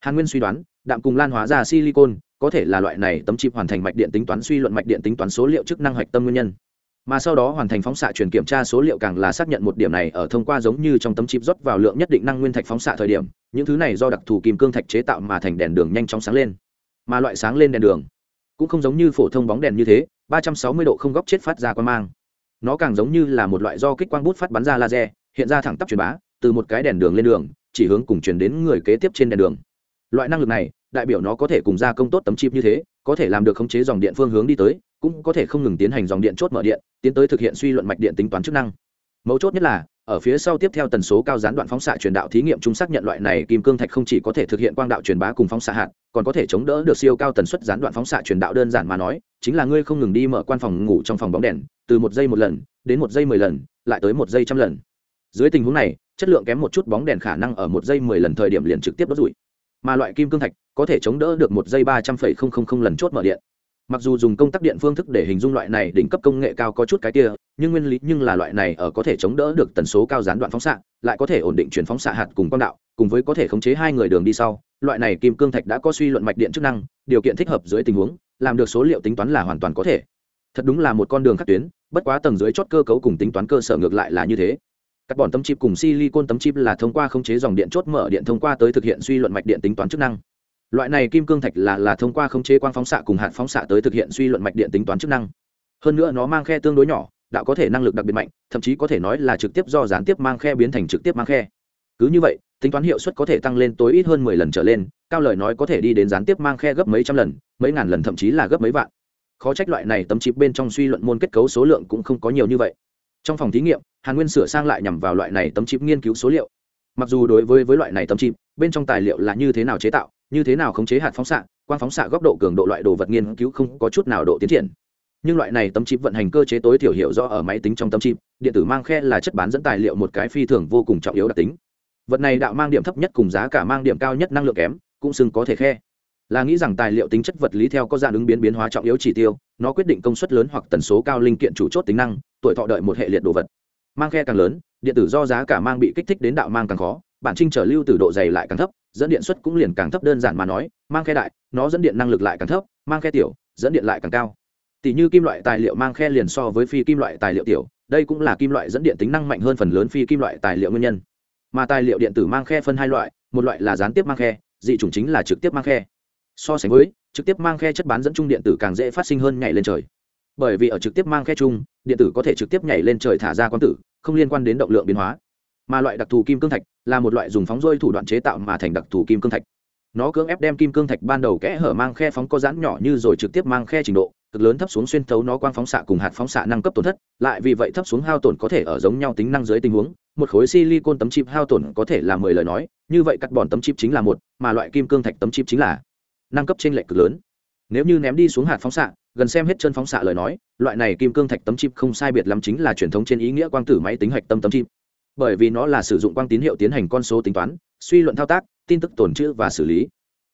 Hàn nguyên suy đoán, đạm cùng lan hóa ra silicon có thể là loại này tấm chip hoàn thành mạch điện tính toán suy luận mạch điện tính toán số liệu chức năng hoạch tâm nguyên nhân mà sau đó hoàn thành phóng xạ truyền kiểm tra số liệu càng là xác nhận một điểm này ở thông qua giống như trong tấm chip rót vào lượng nhất định năng nguyên thạch phóng xạ thời điểm, những thứ này do đặc thù kim cương thạch chế tạo mà thành đèn đường nhanh chóng sáng lên. Mà loại sáng lên đèn đường cũng không giống như phổ thông bóng đèn như thế, ba trăm sáu mươi độ không góc chết phát ra quang mang. Nó càng giống như là một loại do kích quang bút phát bắn ra laser, hiện ra thẳng tắp truyền bá, từ một cái đèn đường lên đường, chỉ hướng cùng truyền đến người kế tiếp trên đèn đường. Loại năng lực này, đại biểu nó có thể cùng gia công tốt tấm chip như thế, có thể làm được khống chế dòng điện phương hướng đi tới cũng có thể không ngừng tiến hành dòng điện chốt mở điện, tiến tới thực hiện suy luận mạch điện tính toán chức năng. Mấu chốt nhất là, ở phía sau tiếp theo tần số cao gián đoạn phóng xạ truyền đạo thí nghiệm chúng xác nhận loại này kim cương thạch không chỉ có thể thực hiện quang đạo truyền bá cùng phóng xạ hạt, còn có thể chống đỡ được siêu cao tần suất gián đoạn phóng xạ truyền đạo đơn giản mà nói, chính là ngươi không ngừng đi mở quan phòng ngủ trong phòng bóng đèn, từ một giây một lần, đến một giây mười lần, lại tới một giây trăm lần. Dưới tình huống này, chất lượng kém một chút bóng đèn khả năng ở một giây mười lần thời điểm liền trực tiếp đốt rủi. Mà loại kim cương thạch có thể chống đỡ được một giây ba trăm phẩy không không không lần chốt mở điện mặc dù dùng công tắc điện phương thức để hình dung loại này đỉnh cấp công nghệ cao có chút cái kia, nhưng nguyên lý nhưng là loại này ở có thể chống đỡ được tần số cao gián đoạn phóng xạ, lại có thể ổn định chuyển phóng xạ hạt cùng quang đạo, cùng với có thể khống chế hai người đường đi sau, loại này kim cương thạch đã có suy luận mạch điện chức năng, điều kiện thích hợp dưới tình huống, làm được số liệu tính toán là hoàn toàn có thể. Thật đúng là một con đường khắc tuyến, bất quá tầng dưới chót cơ cấu cùng tính toán cơ sở ngược lại là như thế. Các bọn tấm chip cùng silicon tấm chip là thông qua khống chế dòng điện chốt mở điện thông qua tới thực hiện suy luận mạch điện tính toán chức năng loại này kim cương thạch là là thông qua khống chế quang phóng xạ cùng hạt phóng xạ tới thực hiện suy luận mạch điện tính toán chức năng. Hơn nữa nó mang khe tương đối nhỏ, đạo có thể năng lực đặc biệt mạnh, thậm chí có thể nói là trực tiếp do gián tiếp mang khe biến thành trực tiếp mang khe. Cứ như vậy, tính toán hiệu suất có thể tăng lên tối ít hơn mười lần trở lên, cao lời nói có thể đi đến gián tiếp mang khe gấp mấy trăm lần, mấy ngàn lần thậm chí là gấp mấy vạn. Khó trách loại này tấm chip bên trong suy luận môn kết cấu số lượng cũng không có nhiều như vậy. Trong phòng thí nghiệm, hàn nguyên sửa sang lại nhằm vào loại này tấm chip nghiên cứu số liệu. Mặc dù đối với với loại này tấm chip, bên trong tài liệu là như thế nào chế tạo như thế nào khống chế hạt phóng xạ, quang phóng xạ góc độ cường độ loại đồ vật nghiên cứu không có chút nào độ tiến triển. Nhưng loại này tấm chip vận hành cơ chế tối thiểu hiểu rõ ở máy tính trong tấm chip, điện tử mang khe là chất bán dẫn tài liệu một cái phi thường vô cùng trọng yếu đặc tính. Vật này đạo mang điểm thấp nhất cùng giá cả mang điểm cao nhất năng lượng kém, cũng xưng có thể khe. Là nghĩ rằng tài liệu tính chất vật lý theo có dạng ứng biến biến hóa trọng yếu chỉ tiêu, nó quyết định công suất lớn hoặc tần số cao linh kiện chủ chốt tính năng, tuổi thọ đợi một hệ liệt đồ vật. Mang khe càng lớn, điện tử do giá cả mang bị kích thích đến đạo mang càng khó bản trinh trở lưu từ độ dày lại càng thấp, dẫn điện suất cũng liền càng thấp đơn giản mà nói, mang khe đại, nó dẫn điện năng lực lại càng thấp, mang khe tiểu, dẫn điện lại càng cao. Tỷ như kim loại tài liệu mang khe liền so với phi kim loại tài liệu tiểu, đây cũng là kim loại dẫn điện tính năng mạnh hơn phần lớn phi kim loại tài liệu nguyên nhân. Mà tài liệu điện tử mang khe phân hai loại, một loại là gián tiếp mang khe, dị chủng chính là trực tiếp mang khe. So sánh với, trực tiếp mang khe chất bán dẫn chung điện tử càng dễ phát sinh hơn nhảy lên trời. Bởi vì ở trực tiếp mang khe chung, điện tử có thể trực tiếp nhảy lên trời thả ra quang tử, không liên quan đến động lượng biến hóa mà loại đặc thù kim cương thạch là một loại dùng phóng rôi thủ đoạn chế tạo mà thành đặc thù kim cương thạch. Nó cưỡng ép đem kim cương thạch ban đầu kẽ hở mang khe phóng có rãn nhỏ như rồi trực tiếp mang khe trình độ, cực lớn thấp xuống xuyên thấu nó quang phóng xạ cùng hạt phóng xạ năng cấp tổn thất, lại vì vậy thấp xuống hao tổn có thể ở giống nhau tính năng dưới tình huống, một khối silicon tấm chip hao tổn có thể là mười lời nói, như vậy cắt bòn tấm chip chính là một, mà loại kim cương thạch tấm chip chính là năng cấp trên lệch cực lớn. Nếu như ném đi xuống hạt phóng xạ, gần xem hết chân phóng xạ lời nói, loại này kim cương thạch tấm chip không sai biệt lắm chính là truyền thống trên ý nghĩa quang tử máy tính hạch tâm tấm chip bởi vì nó là sử dụng quang tín hiệu tiến hành con số tính toán, suy luận thao tác, tin tức tồn trữ và xử lý.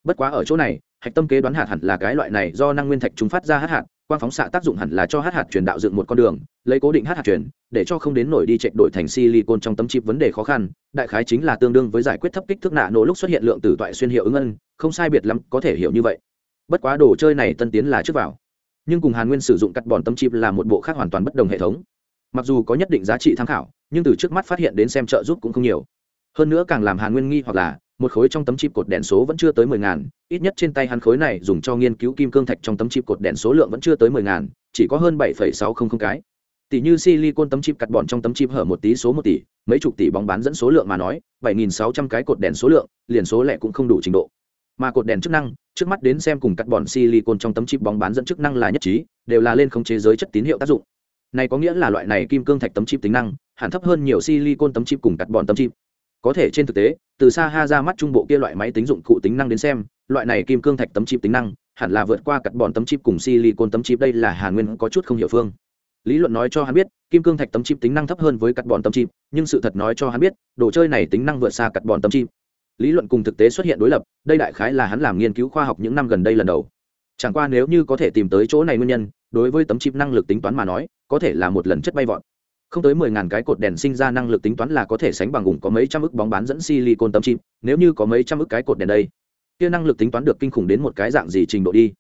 Bất quá ở chỗ này, hạch tâm kế đoán hạt hẳn là cái loại này do năng nguyên thạch chúng phát ra hát hạt, quang phóng xạ tác dụng hẳn là cho hát hạt truyền đạo dựng một con đường, lấy cố định hát hạt truyền, để cho không đến nổi đi chạy đổi thành silicon trong tấm chip vấn đề khó khăn. Đại khái chính là tương đương với giải quyết thấp kích thước nạ nổ lúc xuất hiện lượng tử toại xuyên hiệu ứng ân, không sai biệt lắm, có thể hiểu như vậy. Bất quá đồ chơi này tân tiến là trước vào. Nhưng cùng hàn nguyên sử dụng cắt bòn tấm chip là một bộ khác hoàn toàn bất đồng hệ thống mặc dù có nhất định giá trị tham khảo, nhưng từ trước mắt phát hiện đến xem trợ giúp cũng không nhiều. Hơn nữa càng làm hàn nguyên nghi hoặc là, một khối trong tấm chip cột đèn số vẫn chưa tới mười ngàn, ít nhất trên tay hắn khối này dùng cho nghiên cứu kim cương thạch trong tấm chip cột đèn số lượng vẫn chưa tới mười ngàn, chỉ có hơn bảy phẩy sáu không không cái. Tỷ như silicon tấm chip cắt bọn trong tấm chip hở một tí số một tỷ, mấy chục tỷ bóng bán dẫn số lượng mà nói, bảy nghìn sáu trăm cái cột đèn số lượng, liền số lẻ cũng không đủ trình độ. Mà cột đèn chức năng, trước mắt đến xem cùng cắt bọn silicon trong tấm chip bóng bán dẫn chức năng là nhất trí, đều là lên khống chế giới chất tín hiệu tác dụng này có nghĩa là loại này kim cương thạch tấm chip tính năng, hẳn thấp hơn nhiều silicon tấm chip cùng cắt bọn tấm chip. Có thể trên thực tế, từ xa ha ra mắt trung bộ kia loại máy tính dụng cụ tính năng đến xem, loại này kim cương thạch tấm chip tính năng, hẳn là vượt qua cắt bọn tấm chip cùng silicon tấm chip, đây là hàn nguyên có chút không hiểu phương. Lý luận nói cho hắn biết, kim cương thạch tấm chip tính năng thấp hơn với cắt bọn tấm chip, nhưng sự thật nói cho hắn biết, đồ chơi này tính năng vượt xa cắt bọn tấm chip. Lý luận cùng thực tế xuất hiện đối lập, đây đại khái là hắn làm nghiên cứu khoa học những năm gần đây lần đầu. Chẳng qua nếu như có thể tìm tới chỗ này nguyên nhân đối với tấm chip năng lực tính toán mà nói, có thể là một lần chất bay vọt. Không tới mười ngàn cái cột đèn sinh ra năng lực tính toán là có thể sánh bằng ủng có mấy trăm ức bóng bán dẫn silicon tấm chip, nếu như có mấy trăm ức cái cột đèn đây, kia năng lực tính toán được kinh khủng đến một cái dạng gì trình độ đi.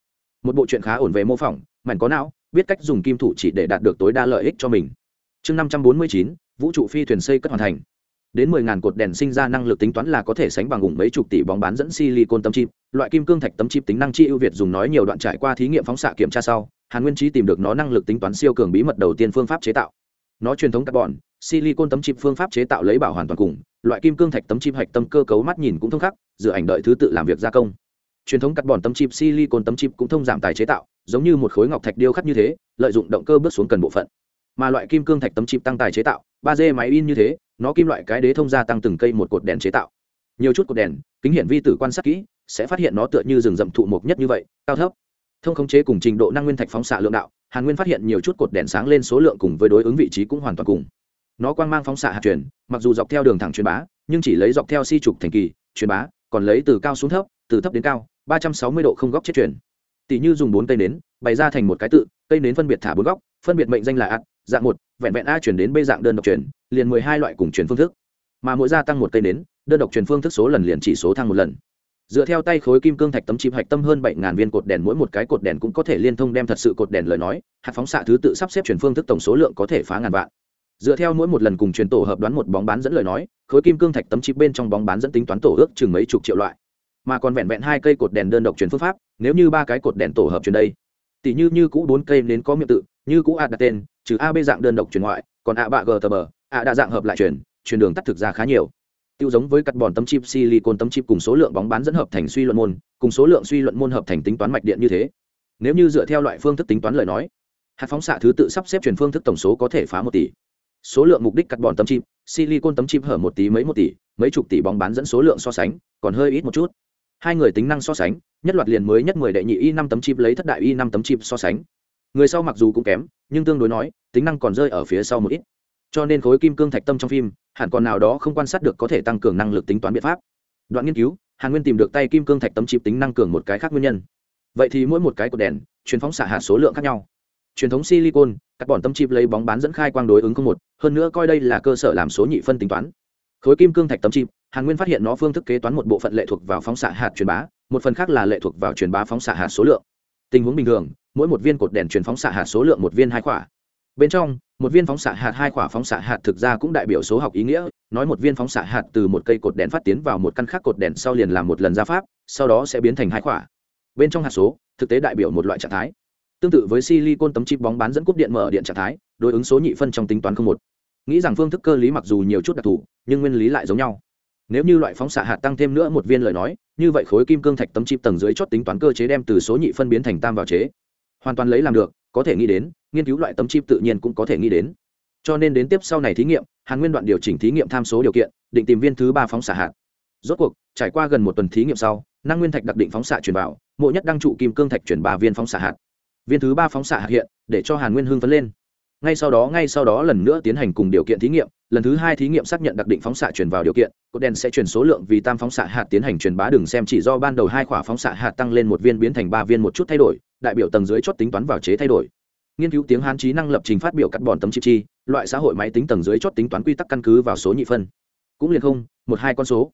Một bộ chuyện khá ổn về mô phỏng, mảnh có não, biết cách dùng kim thủ chỉ để đạt được tối đa lợi ích cho mình. Chương năm trăm bốn mươi chín, vũ trụ phi thuyền xây cất hoàn thành. Đến mười ngàn cột đèn sinh ra năng lực tính toán là có thể sánh bằng ủng mấy chục tỷ bóng bán dẫn silicon tấm chip, loại kim cương thạch tấm chip tính năng chi ưu việt dùng nói nhiều đoạn trải qua thí nghiệm phóng xạ kiểm tra sau hàn nguyên trí tìm được nó năng lực tính toán siêu cường bí mật đầu tiên phương pháp chế tạo. Nó truyền thống carbon, silicon tấm chip phương pháp chế tạo lấy bảo hoàn toàn cùng, loại kim cương thạch tấm chip hạch tâm cơ cấu mắt nhìn cũng thông khắc dựa ảnh đợi thứ tự làm việc gia công. Truyền thống carbon tấm chip silicon tấm chip cũng thông giảm tài chế tạo, giống như một khối ngọc thạch điêu khắc như thế, lợi dụng động cơ bước xuống cần bộ phận. Mà loại kim cương thạch tấm chip tăng tài chế tạo, ba d máy in như thế, nó kim loại cái đế thông gia tăng từng cây một cột đèn chế tạo. Nhiều chút cột đèn, kính hiển vi tử quan sát kỹ, sẽ phát hiện nó tựa như rừng rậm thụ mộc nhất như vậy, cao thấp thông khống chế cùng trình độ năng nguyên thạch phóng xạ lượng đạo, hàn nguyên phát hiện nhiều chút cột đèn sáng lên số lượng cùng với đối ứng vị trí cũng hoàn toàn cùng. Nó quang mang phóng xạ hạt truyền mặc dù dọc theo đường thẳng truyền bá, nhưng chỉ lấy dọc theo si trục thành kỳ truyền bá, còn lấy từ cao xuống thấp, từ thấp đến cao, ba trăm sáu mươi độ không góc chết truyền tỷ như dùng bốn cây nến, bày ra thành một cái tự, cây nến phân biệt thả bốn góc, phân biệt mệnh danh là ạt, dạng một, vẹn vẹn a chuyển đến b dạng đơn độc truyền liền mười hai loại cùng truyền phương thức. Mà mỗi gia tăng một cây nến, đơn độc truyền phương thức số lần liền chỉ số thăng một lần dựa theo tay khối kim cương thạch tấm chip hạch tâm hơn bảy ngàn viên cột đèn, mỗi một cái cột đèn cũng có thể liên thông đem thật sự cột đèn lời nói, hạt phóng xạ thứ tự sắp xếp chuyển phương thức tổng số lượng có thể phá ngàn vạn. Dựa theo mỗi một lần cùng truyền tổ hợp đoán một bóng bán dẫn lời nói, khối kim cương thạch tấm chip bên trong bóng bán dẫn tính toán tổ ước chừng mấy chục triệu loại. Mà còn vẹn vẹn hai cây cột đèn đơn độc truyền phương pháp, nếu như ba cái cột đèn tổ hợp truyền đây, tỷ như như cũ bốn cây nên có miệng tự, như cũ a đặt tên, trừ a b dạng đơn độc truyền ngoại, còn a bạ g tờ bờ a đa dạng hợp lại truyền truyền đường tắt thực ra khá nhiều tiêu giống với cắt bòn tấm chip silicon tấm chip cùng số lượng bóng bán dẫn hợp thành suy luận môn, cùng số lượng suy luận môn hợp thành tính toán mạch điện như thế. Nếu như dựa theo loại phương thức tính toán lời nói, hạt phóng xạ thứ tự sắp xếp truyền phương thức tổng số có thể phá một tỷ. Số lượng mục đích cắt bòn tấm chip, silicon tấm chip hở một tí mấy một tỷ, mấy chục tỷ bóng bán dẫn số lượng so sánh, còn hơi ít một chút. Hai người tính năng so sánh, nhất loạt liền mới nhất mười đệ nhị y năm tấm chip lấy thất đại y năm tấm chip so sánh. Người sau mặc dù cũng kém, nhưng tương đối nói, tính năng còn rơi ở phía sau một ít cho nên khối kim cương thạch tâm trong phim, hẳn còn nào đó không quan sát được có thể tăng cường năng lực tính toán biện pháp. Đoạn nghiên cứu, hàn nguyên tìm được tay kim cương thạch tâm chip tính năng cường một cái khác nguyên nhân. Vậy thì mỗi một cái cột đèn, truyền phóng xạ hạt số lượng khác nhau. Truyền thống silicon các bọn tâm chip lấy bóng bán dẫn khai quang đối ứng không một, hơn nữa coi đây là cơ sở làm số nhị phân tính toán. Khối kim cương thạch tấm chip, hàn nguyên phát hiện nó phương thức kế toán một bộ phận lệ thuộc vào phóng xạ hạt truyền bá, một phần khác là lệ thuộc vào truyền bá phóng xạ hạt số lượng. Tình huống bình thường, mỗi một viên cột đèn truyền phóng xạ hạt số lượng một viên hai khỏa bên trong, một viên phóng xạ hạt, hai quả phóng xạ hạt thực ra cũng đại biểu số học ý nghĩa. Nói một viên phóng xạ hạt từ một cây cột đèn phát tiến vào một căn khác cột đèn sau liền làm một lần ra pháp, sau đó sẽ biến thành hai quả. Bên trong hạt số, thực tế đại biểu một loại trạng thái. Tương tự với silicon tấm chip bóng bán dẫn cúp điện mở điện trạng thái, đối ứng số nhị phân trong tính toán không một. Nghĩ rằng phương thức cơ lý mặc dù nhiều chút đặc thù, nhưng nguyên lý lại giống nhau. Nếu như loại phóng xạ hạt tăng thêm nữa một viên lời nói, như vậy khối kim cương thạch tấm chip tầng dưới chót tính toán cơ chế đem từ số nhị phân biến thành tam vào chế. Hoàn toàn lấy làm được có thể nghĩ đến, nghiên cứu loại tấm chip tự nhiên cũng có thể nghĩ đến. Cho nên đến tiếp sau này thí nghiệm, hàn nguyên đoạn điều chỉnh thí nghiệm tham số điều kiện, định tìm viên thứ ba phóng xạ hạt. Rốt cuộc, trải qua gần một tuần thí nghiệm sau, năng nguyên thạch đặc định phóng xạ chuyển vào, mộ nhất đăng trụ kim cương thạch chuyển ba viên phóng xạ hạt. Viên thứ ba phóng xạ hạt hiện, để cho hàn nguyên hưng phấn lên ngay sau đó, ngay sau đó lần nữa tiến hành cùng điều kiện thí nghiệm. Lần thứ hai thí nghiệm xác nhận đặc định phóng xạ truyền vào điều kiện. Cột đèn sẽ chuyển số lượng vì tam phóng xạ hạt tiến hành truyền bá đường xem chỉ do ban đầu hai khỏa phóng xạ hạt tăng lên một viên biến thành ba viên một chút thay đổi. Đại biểu tầng dưới chót tính toán vào chế thay đổi. Nghiên cứu tiếng hán trí năng lập trình phát biểu cắt bòn tấm chip chi. Loại xã hội máy tính tầng dưới chót tính toán quy tắc căn cứ vào số nhị phân. Cũng liền không, một hai con số.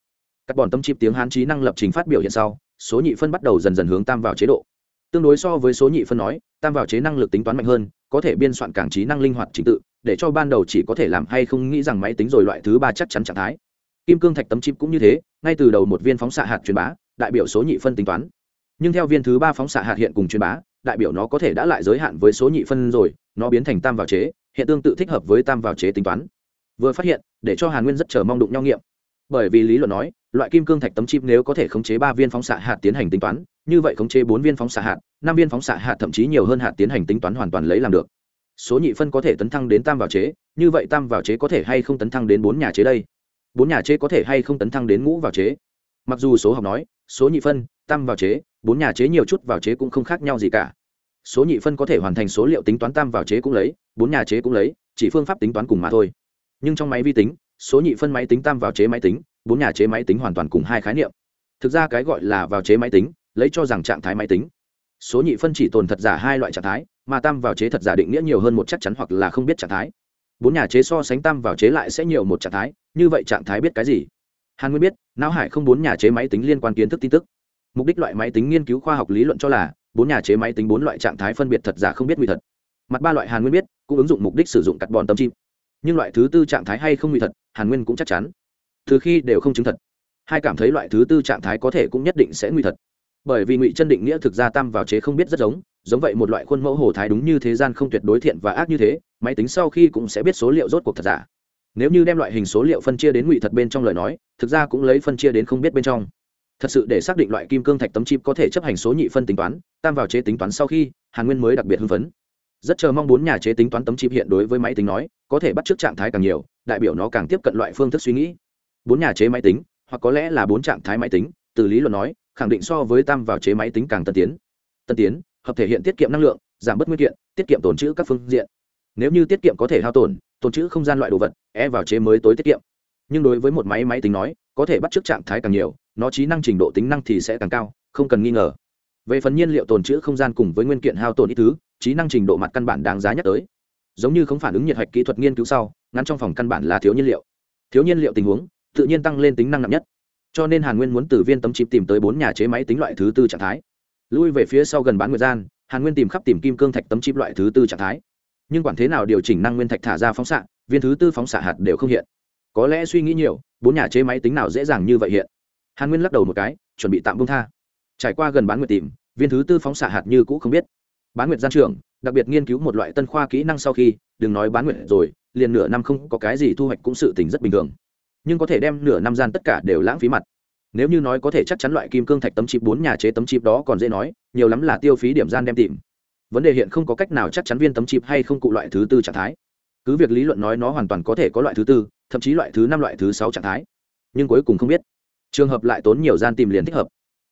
Cắt bòn tấm chip tiếng hán trí năng lập trình phát biểu hiện sau, số nhị phân bắt đầu dần dần hướng tam vào chế độ. Tương đối so với số nhị phân nói, tam vào chế năng lực tính toán mạnh hơn có thể biên soạn càng trí năng linh hoạt trình tự, để cho ban đầu chỉ có thể làm hay không nghĩ rằng máy tính rồi loại thứ ba chắc chắn trạng thái. Kim cương thạch tấm chip cũng như thế, ngay từ đầu một viên phóng xạ hạt truyền bá, đại biểu số nhị phân tính toán. Nhưng theo viên thứ ba phóng xạ hạt hiện cùng truyền bá, đại biểu nó có thể đã lại giới hạn với số nhị phân rồi, nó biến thành tam vào chế, hiện tương tự thích hợp với tam vào chế tính toán. Vừa phát hiện, để cho hàn nguyên rất chờ mong đụng nhau nghiệm bởi vì lý luận nói, loại kim cương thạch tấm chip nếu có thể khống chế ba viên phóng xạ hạt tiến hành tính toán, như vậy khống chế bốn viên phóng xạ hạt, năm viên phóng xạ hạt thậm chí nhiều hơn hạt tiến hành tính toán hoàn toàn lấy làm được. Số nhị phân có thể tấn thăng đến tam vào chế, như vậy tam vào chế có thể hay không tấn thăng đến bốn nhà chế đây? Bốn nhà chế có thể hay không tấn thăng đến ngũ vào chế? Mặc dù số học nói, số nhị phân, tam vào chế, bốn nhà chế nhiều chút vào chế cũng không khác nhau gì cả. Số nhị phân có thể hoàn thành số liệu tính toán tam vào chế cũng lấy, bốn nhà chế cũng lấy, chỉ phương pháp tính toán cùng mà thôi. Nhưng trong máy vi tính số nhị phân máy tính tam vào chế máy tính, bốn nhà chế máy tính hoàn toàn cùng hai khái niệm. Thực ra cái gọi là vào chế máy tính, lấy cho rằng trạng thái máy tính. Số nhị phân chỉ tồn thật giả hai loại trạng thái, mà tam vào chế thật giả định nghĩa nhiều hơn một chắc chắn hoặc là không biết trạng thái. Bốn nhà chế so sánh tam vào chế lại sẽ nhiều một trạng thái, như vậy trạng thái biết cái gì? Hàn nguyên biết, não hải không bốn nhà chế máy tính liên quan kiến thức tin tức. Mục đích loại máy tính nghiên cứu khoa học lý luận cho là, bốn nhà chế máy tính bốn loại trạng thái phân biệt thật giả không biết nguy thật. Mặt ba loại hàn nguyên biết, cũng ứng dụng mục đích sử dụng cắt bòn tâm chim nhưng loại thứ tư trạng thái hay không ngụy thật, hàn nguyên cũng chắc chắn. Từ khi đều không chứng thật, hai cảm thấy loại thứ tư trạng thái có thể cũng nhất định sẽ nguy thật. Bởi vì ngụy chân định nghĩa thực ra tam vào chế không biết rất giống giống vậy một loại khuôn mẫu hồ thái đúng như thế gian không tuyệt đối thiện và ác như thế, máy tính sau khi cũng sẽ biết số liệu rốt cuộc thật giả. Nếu như đem loại hình số liệu phân chia đến ngụy thật bên trong lời nói, thực ra cũng lấy phân chia đến không biết bên trong. Thật sự để xác định loại kim cương thạch tấm chip có thể chấp hành số nhị phân tính toán, tam vào chế tính toán sau khi, hàn nguyên mới đặc biệt hưng phấn rất chờ mong bốn nhà chế tính toán tấm chip hiện đối với máy tính nói, có thể bắt t r ư ớ c trạng thái càng nhiều, đại biểu nó càng tiếp cận loại phương thức suy nghĩ. Bốn nhà chế máy tính, hoặc có lẽ là bốn trạng thái máy tính, từ lý luận nói, khẳng định so với tam vào chế máy tính càng tân tiến. Tân tiến, hợp thể hiện tiết kiệm năng lượng, giảm bớt nguyên kiện, tiết kiệm tồn trữ các phương diện. Nếu như tiết kiệm có thể hao tổn tồn trữ không gian loại đồ vật e vào chế mới tối tiết kiệm. Nhưng đối với một máy máy tính nói, có thể bắt t r ư ớ c trạng thái càng nhiều, nó trí năng trình độ tính năng thì sẽ càng cao, không cần nghi ngờ. Về phần nhiên liệu tồn trữ không gian cùng với nguyên kiện hao tổn ít thứ trí năng trình độ mặt căn bản đáng giá nhất tới. Giống như không phản ứng nhiệt hạch kỹ thuật nghiên cứu sau, ngắn trong phòng căn bản là thiếu nhiên liệu. Thiếu nhiên liệu tình huống, tự nhiên tăng lên tính năng nặng nhất. Cho nên hàn nguyên muốn từ viên tấm chip tìm tới bốn nhà chế máy tính loại thứ tư trạng thái. Lui về phía sau gần bán nguyệt gian, hàn nguyên tìm khắp tìm kim cương thạch tấm chip loại thứ tư trạng thái. Nhưng quản thế nào điều chỉnh năng nguyên thạch thả ra phóng xạ, viên thứ tư phóng xạ hạt đều không hiện. Có lẽ suy nghĩ nhiều, bốn nhà chế máy tính nào dễ dàng như vậy hiện. Hàn nguyên lắc đầu một cái, chuẩn bị tạm bông tha. Trải qua gần bán nguyệt tìm, viên thứ tư phóng xạ hạt như cũ không biết bán nguyệt gian trưởng, đặc biệt nghiên cứu một loại tân khoa kỹ năng sau khi, đừng nói bán nguyệt rồi, liền nửa năm không có cái gì thu hoạch cũng sự tình rất bình thường. Nhưng có thể đem nửa năm gian tất cả đều lãng phí mặt. Nếu như nói có thể chắc chắn loại kim cương thạch tấm chip bốn nhà chế tấm chip đó còn dễ nói, nhiều lắm là tiêu phí điểm gian đem tìm. Vấn đề hiện không có cách nào chắc chắn viên tấm chip hay không cụ loại thứ tư trạng thái. Cứ việc lý luận nói nó hoàn toàn có thể có loại thứ tư, thậm chí loại thứ năm loại thứ sáu trạng thái. Nhưng cuối cùng không biết. Trường hợp lại tốn nhiều gian tìm liền thích hợp.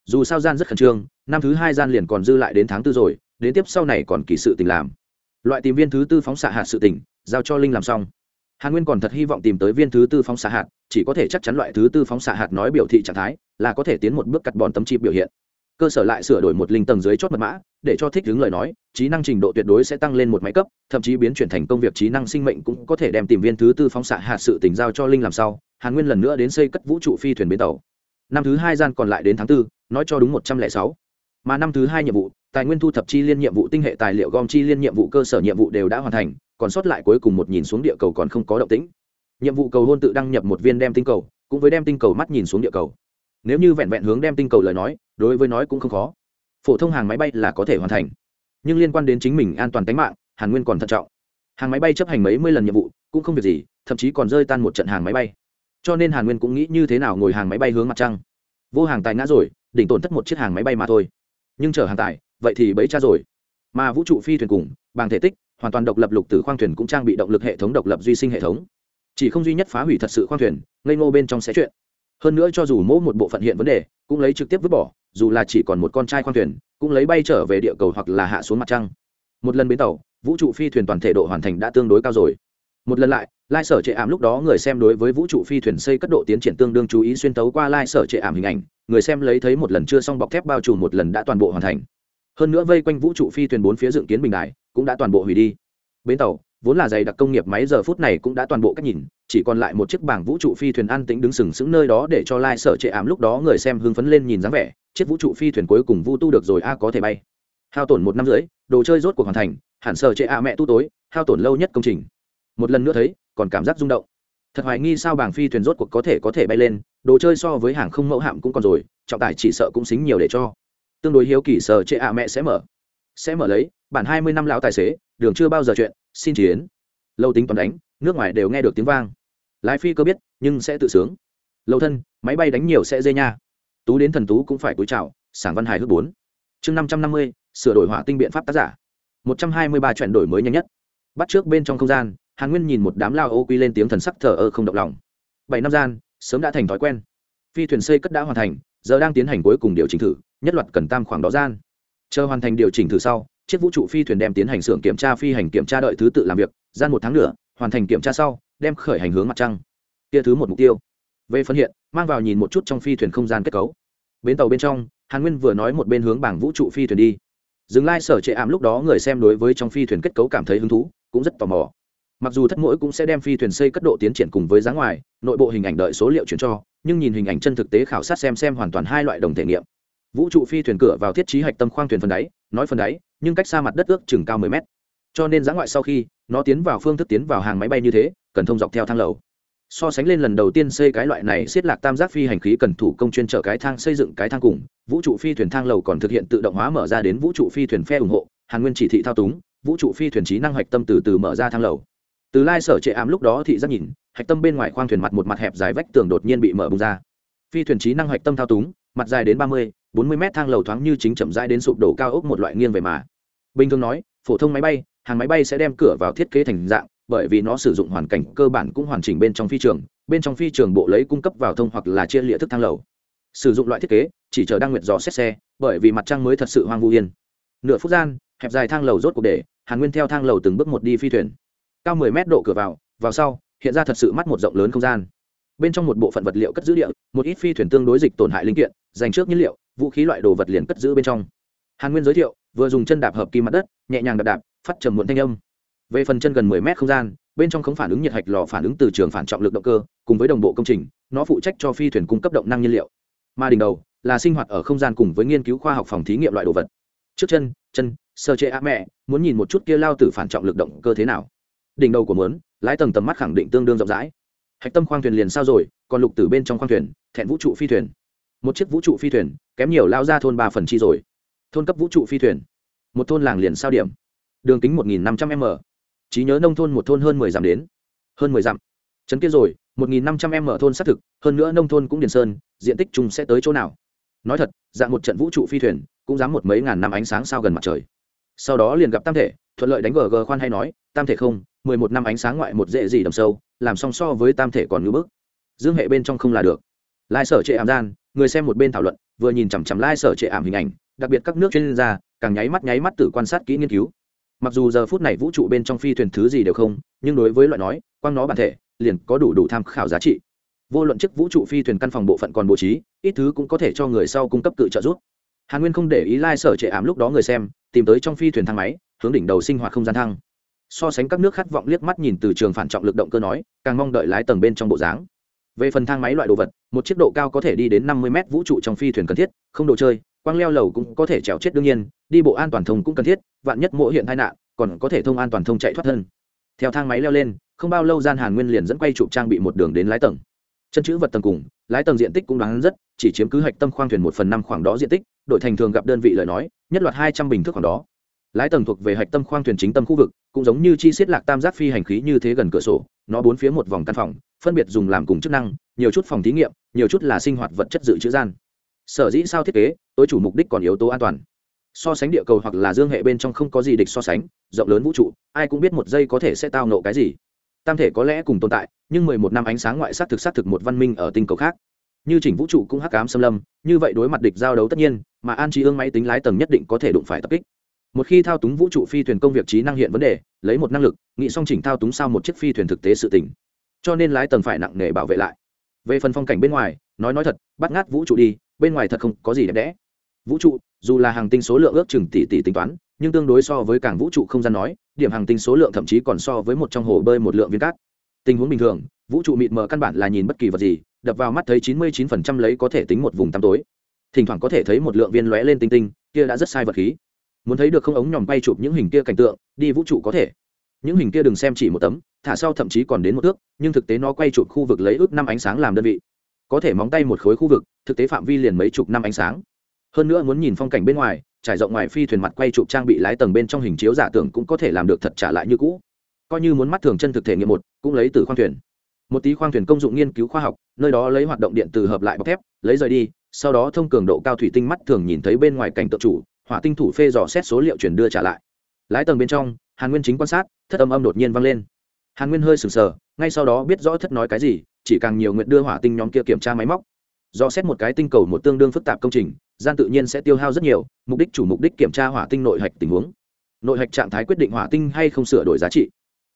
Dù sao gian rất khẩn trương, năm thứ hai gian liền còn dư lại đến tháng tư rồi đến tiếp sau này còn kỳ sự tình làm. Loại tìm viên thứ tư phóng xạ hạt sự tình, giao cho linh làm xong. Hàn nguyên còn thật hy vọng tìm tới viên thứ tư phóng xạ hạt, chỉ có thể chắc chắn loại thứ tư phóng xạ hạt nói biểu thị trạng thái, là có thể tiến một bước cắt bòn tấm chip biểu hiện. Cơ sở lại sửa đổi một linh tầng dưới chốt mật mã, để cho thích ứng lời nói, trí năng trình độ tuyệt đối sẽ tăng lên một máy cấp, thậm chí biến chuyển thành công việc trí năng sinh mệnh cũng có thể đem tìm viên thứ tư phóng xạ hạt sự tình giao cho linh làm sau, hàn nguyên lần nữa đến xây cất vũ trụ phi thuyền bến tàu. Năm thứ hai gian còn lại đến tháng tư, nói cho đúng một trăm lẻ sáu mà năm thứ hai nhiệm vụ, tài nguyên thu thập chi liên nhiệm vụ, tinh hệ tài liệu gom chi liên nhiệm vụ, cơ sở nhiệm vụ đều đã hoàn thành, còn sót lại cuối cùng một nhìn xuống địa cầu còn không có động tĩnh. Nhiệm vụ cầu hôn tự đăng nhập một viên đem tinh cầu, cũng với đem tinh cầu mắt nhìn xuống địa cầu. Nếu như vẹn vẹn hướng đem tinh cầu lời nói, đối với nói cũng không khó. Phổ thông hàng máy bay là có thể hoàn thành, nhưng liên quan đến chính mình an toàn tính mạng, hàn nguyên còn thận trọng. Hàng máy bay chấp hành mấy mươi lần nhiệm vụ, cũng không việc gì, thậm chí còn rơi tan một trận hàng máy bay. Cho nên hàn nguyên cũng nghĩ như thế nào ngồi hàng máy bay hướng mặt trăng. Vô hàng tài ngã rồi, đỉnh tổn thất một chiếc hàng máy bay mà thôi nhưng chở hàng tải, vậy thì bấy cha rồi. Mà vũ trụ phi thuyền cùng bằng thể tích hoàn toàn độc lập lục từ khoang thuyền cũng trang bị động lực hệ thống độc lập duy sinh hệ thống. Chỉ không duy nhất phá hủy thật sự khoang thuyền ngây ngô bên trong sẽ chuyện. Hơn nữa cho dù mỗi một bộ phận hiện vấn đề cũng lấy trực tiếp vứt bỏ dù là chỉ còn một con trai khoang thuyền cũng lấy bay trở về địa cầu hoặc là hạ xuống mặt trăng. Một lần bến tàu vũ trụ phi thuyền toàn thể độ hoàn thành đã tương đối cao rồi một lần lại, lai sở trệ ảm lúc đó người xem đối với vũ trụ phi thuyền xây cất độ tiến triển tương đương chú ý xuyên tấu qua lai sở trệ ảm hình ảnh, người xem lấy thấy một lần chưa xong bọc thép bao trùm một lần đã toàn bộ hoàn thành. Hơn nữa vây quanh vũ trụ phi thuyền bốn phía dựng kiến bình đài, cũng đã toàn bộ hủy đi. Bến tàu, vốn là dày đặc công nghiệp máy giờ phút này cũng đã toàn bộ cách nhìn, chỉ còn lại một chiếc bảng vũ trụ phi thuyền an tĩnh đứng sừng sững nơi đó để cho lai sở trệ ảm lúc đó người xem hưng phấn lên nhìn dáng vẻ, chiếc vũ trụ phi thuyền cuối cùng vu tu được rồi, a, có thể bay. Hao tổn một năm rưỡi, đồ chơi rốt cuộc hoàn thành, hẳn sở trệ a mẹ tu tối, hao tổn lâu nhất công trình một lần nữa thấy, còn cảm giác rung động. Thật hoài nghi sao bảng phi thuyền rốt cuộc có thể có thể bay lên, đồ chơi so với hàng không mẫu hạm cũng còn rồi, trọng tải chỉ sợ cũng xính nhiều để cho. Tương đối hiếu kỳ sở trệ à mẹ sẽ mở. Sẽ mở lấy, bản hai mươi năm lão tài xế, đường chưa bao giờ chuyện, xin chiến. Lâu tính toán đánh, nước ngoài đều nghe được tiếng vang. Lái phi cơ biết, nhưng sẽ tự sướng. Lâu thân, máy bay đánh nhiều sẽ dê nha. Tú đến thần tú cũng phải cúi chào, sảng văn hài hước bốn. Chương năm trăm năm mươi, sửa đổi hỏa tinh biện pháp tác giả. Một trăm hai mươi ba chuyển đổi mới nhanh nhất. Bắt trước bên trong không gian hàn nguyên nhìn một đám lao ô quy lên tiếng thần sắc thờ ơ không động lòng. Bảy năm gian, sớm đã thành thói quen. Phi thuyền xây cất đã hoàn thành, giờ đang tiến hành cuối cùng điều chỉnh thử, nhất loạt cần tam khoảng đó gian. Chờ hoàn thành điều chỉnh thử sau, chiếc vũ trụ phi thuyền đem tiến hành xưởng kiểm tra phi hành kiểm tra đợi thứ tự làm việc, gian một tháng nữa, hoàn thành kiểm tra sau, đem khởi hành hướng mặt trăng. Tia thứ một mục tiêu. Về phân hiện, mang vào nhìn một chút trong phi thuyền không gian kết cấu. Bến tàu bên trong, hàn nguyên vừa nói một bên hướng bảng vũ trụ phi thuyền đi. Dừng lai sở trệ ảm lúc đó người xem đối với trong phi thuyền kết cấu cảm thấy hứng thú, cũng rất tò mò mặc dù thất mỗi cũng sẽ đem phi thuyền xây cất độ tiến triển cùng với giá ngoài, nội bộ hình ảnh đợi số liệu chuyển cho, nhưng nhìn hình ảnh chân thực tế khảo sát xem xem hoàn toàn hai loại đồng thể nghiệm. Vũ trụ phi thuyền cửa vào thiết trí hạch tâm khoang thuyền phần đáy, nói phần đáy, nhưng cách xa mặt đất ước chừng cao 10 mét. Cho nên giá ngoại sau khi, nó tiến vào phương thức tiến vào hàng máy bay như thế, cần thông dọc theo thang lầu. So sánh lên lần đầu tiên xây cái loại này xiết lạc tam giác phi hành khí cần thủ công chuyên trở cái thang xây dựng cái thang cùng, vũ trụ phi thuyền thang lầu còn thực hiện tự động hóa mở ra đến vũ trụ phi thuyền phe ủng hộ, hàn nguyên chỉ thị thao túng, vũ trụ phi thuyền trí năng hạch tâm từ từ mở ra thang lầu từ lai sở trệ ám lúc đó thị giác nhìn, hạch tâm bên ngoài khoang thuyền mặt một mặt hẹp dài vách tường đột nhiên bị mở bung ra. Phi thuyền trí năng hạch tâm thao túng, mặt dài đến ba mươi, bốn mươi mét thang lầu thoáng như chính chậm rãi đến sụp đổ cao ốc một loại nghiêng về mà. Bình thường nói, phổ thông máy bay, hàng máy bay sẽ đem cửa vào thiết kế thành dạng, bởi vì nó sử dụng hoàn cảnh cơ bản cũng hoàn chỉnh bên trong phi trường, bên trong phi trường bộ lấy cung cấp vào thông hoặc là chia lịa thức thang lầu. Sử dụng loại thiết kế, chỉ chờ đang nguyệt dò xét xe, bởi vì mặt trăng mới thật sự hoang vu yên. Nửa phút gian, hẹp dài thang lầu rốt cuộc để, hàn nguyên theo thang lầu từng bước một đi phi thuyền cao mười mét độ cửa vào vào sau, hiện ra thật sự mắt một rộng lớn không gian. Bên trong một bộ phận vật liệu cất giữ địa, một ít phi thuyền tương đối dịch tổn hại linh kiện, dành trước nhiên liệu, vũ khí loại đồ vật liền cất giữ bên trong. Hàn nguyên giới thiệu, vừa dùng chân đạp hợp kim mặt đất, nhẹ nhàng đạp đạp, phát trầm muộn thanh âm. Về phần chân gần 10 mét không gian, bên trong không phản ứng nhiệt hạch lò phản ứng từ trường phản trọng lực động cơ, cùng với đồng bộ công trình, nó phụ trách cho phi thuyền cung cấp động năng nhiên liệu. Mà đỉnh đầu, là sinh hoạt ở không gian cùng với nghiên cứu khoa học phòng thí nghiệm loại đồ vật. Trước chân chân, sơ chế á mẹ, muốn nhìn một chút kia lao tử phản trọng lực động cơ thế nào đỉnh đầu của muốn, lái tầng tầm mắt khẳng định tương đương rộng rãi. Hạch tâm khoang thuyền liền sao rồi, còn lục tử bên trong khoang thuyền, thẹn vũ trụ phi thuyền. Một chiếc vũ trụ phi thuyền, kém nhiều lao ra thôn ba phần chi rồi. Thôn cấp vũ trụ phi thuyền. Một thôn làng liền sao điểm. Đường kính một nghìn năm trăm m. Trí nhớ nông thôn một thôn hơn mười dặm đến. Hơn mười dặm. Trấn kia rồi, một nghìn năm trăm m thôn xác thực, hơn nữa nông thôn cũng điền sơn, diện tích chung sẽ tới chỗ nào? Nói thật, dạng một trận vũ trụ phi thuyền, cũng dám một mấy ngàn năm ánh sáng sao gần mặt trời. Sau đó liền gặp tam thể, thuận lợi đánh gg khoan hay nói, tam thể không mười một năm ánh sáng ngoại một dễ gì đầm sâu, làm song so với tam thể còn ngưỡng bức. Dương hệ bên trong không là được. Lai sở trệ ảm gian, người xem một bên thảo luận, vừa nhìn chằm chằm lai sở trệ ảm hình ảnh, đặc biệt các nước chuyên gia, càng nháy mắt nháy mắt tự quan sát kỹ nghiên cứu. Mặc dù giờ phút này vũ trụ bên trong phi thuyền thứ gì đều không, nhưng đối với loại nói, quang nó bản thể, liền có đủ đủ tham khảo giá trị. Vô luận chức vũ trụ phi thuyền căn phòng bộ phận còn bố trí, ít thứ cũng có thể cho người sau cung cấp cự trợ giúp. Hàn nguyên không để ý lai sở trệ ảm lúc đó người xem, tìm tới trong phi thuyền thang máy, hướng đỉnh đầu sinh hoạt không gian thăng so sánh các nước khát vọng liếc mắt nhìn từ trường phản trọng lực động cơ nói, càng mong đợi lái tầng bên trong bộ dáng. Về phần thang máy loại đồ vật, một chiếc độ cao có thể đi đến năm mươi mét vũ trụ trong phi thuyền cần thiết, không đồ chơi, quang leo lầu cũng có thể trèo chết đương nhiên, đi bộ an toàn thông cũng cần thiết, vạn nhất mỗi hiện tai nạn, còn có thể thông an toàn thông chạy thoát thân. Theo thang máy leo lên, không bao lâu gian hàn nguyên liền dẫn quay chụp trang bị một đường đến lái tầng. Chân chữ vật tầng cùng, lái tầng diện tích cũng đáng rất, chỉ chiếm cứ hạch tâm khoang thuyền một phần năm khoảng đó diện tích, đội thành thường gặp đơn vị lời nói, nhất loạt hai trăm bình thước khoảng đó lái tầng thuộc về hạch tâm khoang thuyền chính tâm khu vực, cũng giống như chi siết lạc tam giác phi hành khí như thế gần cửa sổ, nó bốn phía một vòng căn phòng, phân biệt dùng làm cùng chức năng, nhiều chút phòng thí nghiệm, nhiều chút là sinh hoạt vật chất dự trữ gian. Sở dĩ sao thiết kế, tối chủ mục đích còn yếu tố an toàn. So sánh địa cầu hoặc là dương hệ bên trong không có gì địch so sánh, rộng lớn vũ trụ, ai cũng biết một giây có thể sẽ tao nộ cái gì. Tam thể có lẽ cùng tồn tại, nhưng mười một năm ánh sáng ngoại s á t thực s á t thực một văn minh ở tinh cầu khác. Như chỉnh vũ trụ cũng hắc cám xâm lâm, như vậy đối mặt địch giao đấu tất nhiên, mà an trí ương máy tính lái tầng nhất định có thể đụng phải tập kích một khi thao túng vũ trụ phi thuyền công việc trí năng hiện vấn đề, lấy một năng lực, nghị song chỉnh thao túng sao một chiếc phi thuyền thực tế sự tỉnh cho nên lái tầng phải nặng nề bảo vệ lại. Về phần phong cảnh bên ngoài, nói nói thật, bắt ngát vũ trụ đi, bên ngoài thật không có gì đẹp đẽ. Vũ trụ, dù là hàng tinh số lượng ước chừng tỷ tỷ tính toán, nhưng tương đối so với cảng vũ trụ không gian nói, điểm hàng tinh số lượng thậm chí còn so với một trong hồ bơi một lượng viên cát. Tình huống bình thường, vũ trụ mịt mờ căn bản là nhìn bất kỳ vật gì, đập vào mắt thấy chín mươi 99% lấy có thể tính một vùng tăm tối. Thỉnh thoảng có thể thấy một lượng viên lóe lên tinh tinh, kia đã rất sai vật khí muốn thấy được không ống nhòm bay chụp những hình kia cảnh tượng, đi vũ trụ có thể. Những hình kia đừng xem chỉ một tấm, thả sau thậm chí còn đến một thước, nhưng thực tế nó quay chụp khu vực lấy ước năm ánh sáng làm đơn vị. Có thể móng tay một khối khu vực, thực tế phạm vi liền mấy chục năm ánh sáng. Hơn nữa muốn nhìn phong cảnh bên ngoài, trải rộng ngoài phi thuyền mặt quay chụp trang bị lái tầng bên trong hình chiếu giả tưởng cũng có thể làm được thật trả lại như cũ. Coi như muốn mắt thường chân thực thể nghiệm một, cũng lấy từ khoang thuyền. Một tí khoang thuyền công dụng nghiên cứu khoa học, nơi đó lấy hoạt động điện từ hợp lại bọc thép, lấy rời đi, sau đó thông cường độ cao thủy tinh mắt thường nhìn thấy bên ngoài cảnh tượng chủ hỏa tinh thủ phê dò xét số liệu chuyển đưa trả lại. Lái tầng bên trong, hàn nguyên chính quan sát, thất âm âm đột nhiên vang lên. Hàn nguyên hơi sừng sờ, ngay sau đó biết rõ thất nói cái gì, chỉ càng nhiều nguyện đưa hỏa tinh nhóm kia kiểm tra máy móc. Do xét một cái tinh cầu một tương đương phức tạp công trình, gian tự nhiên sẽ tiêu hao rất nhiều, mục đích chủ mục đích kiểm tra hỏa tinh nội hạch tình huống. Nội hạch trạng thái quyết định hỏa tinh hay không sửa đổi giá trị.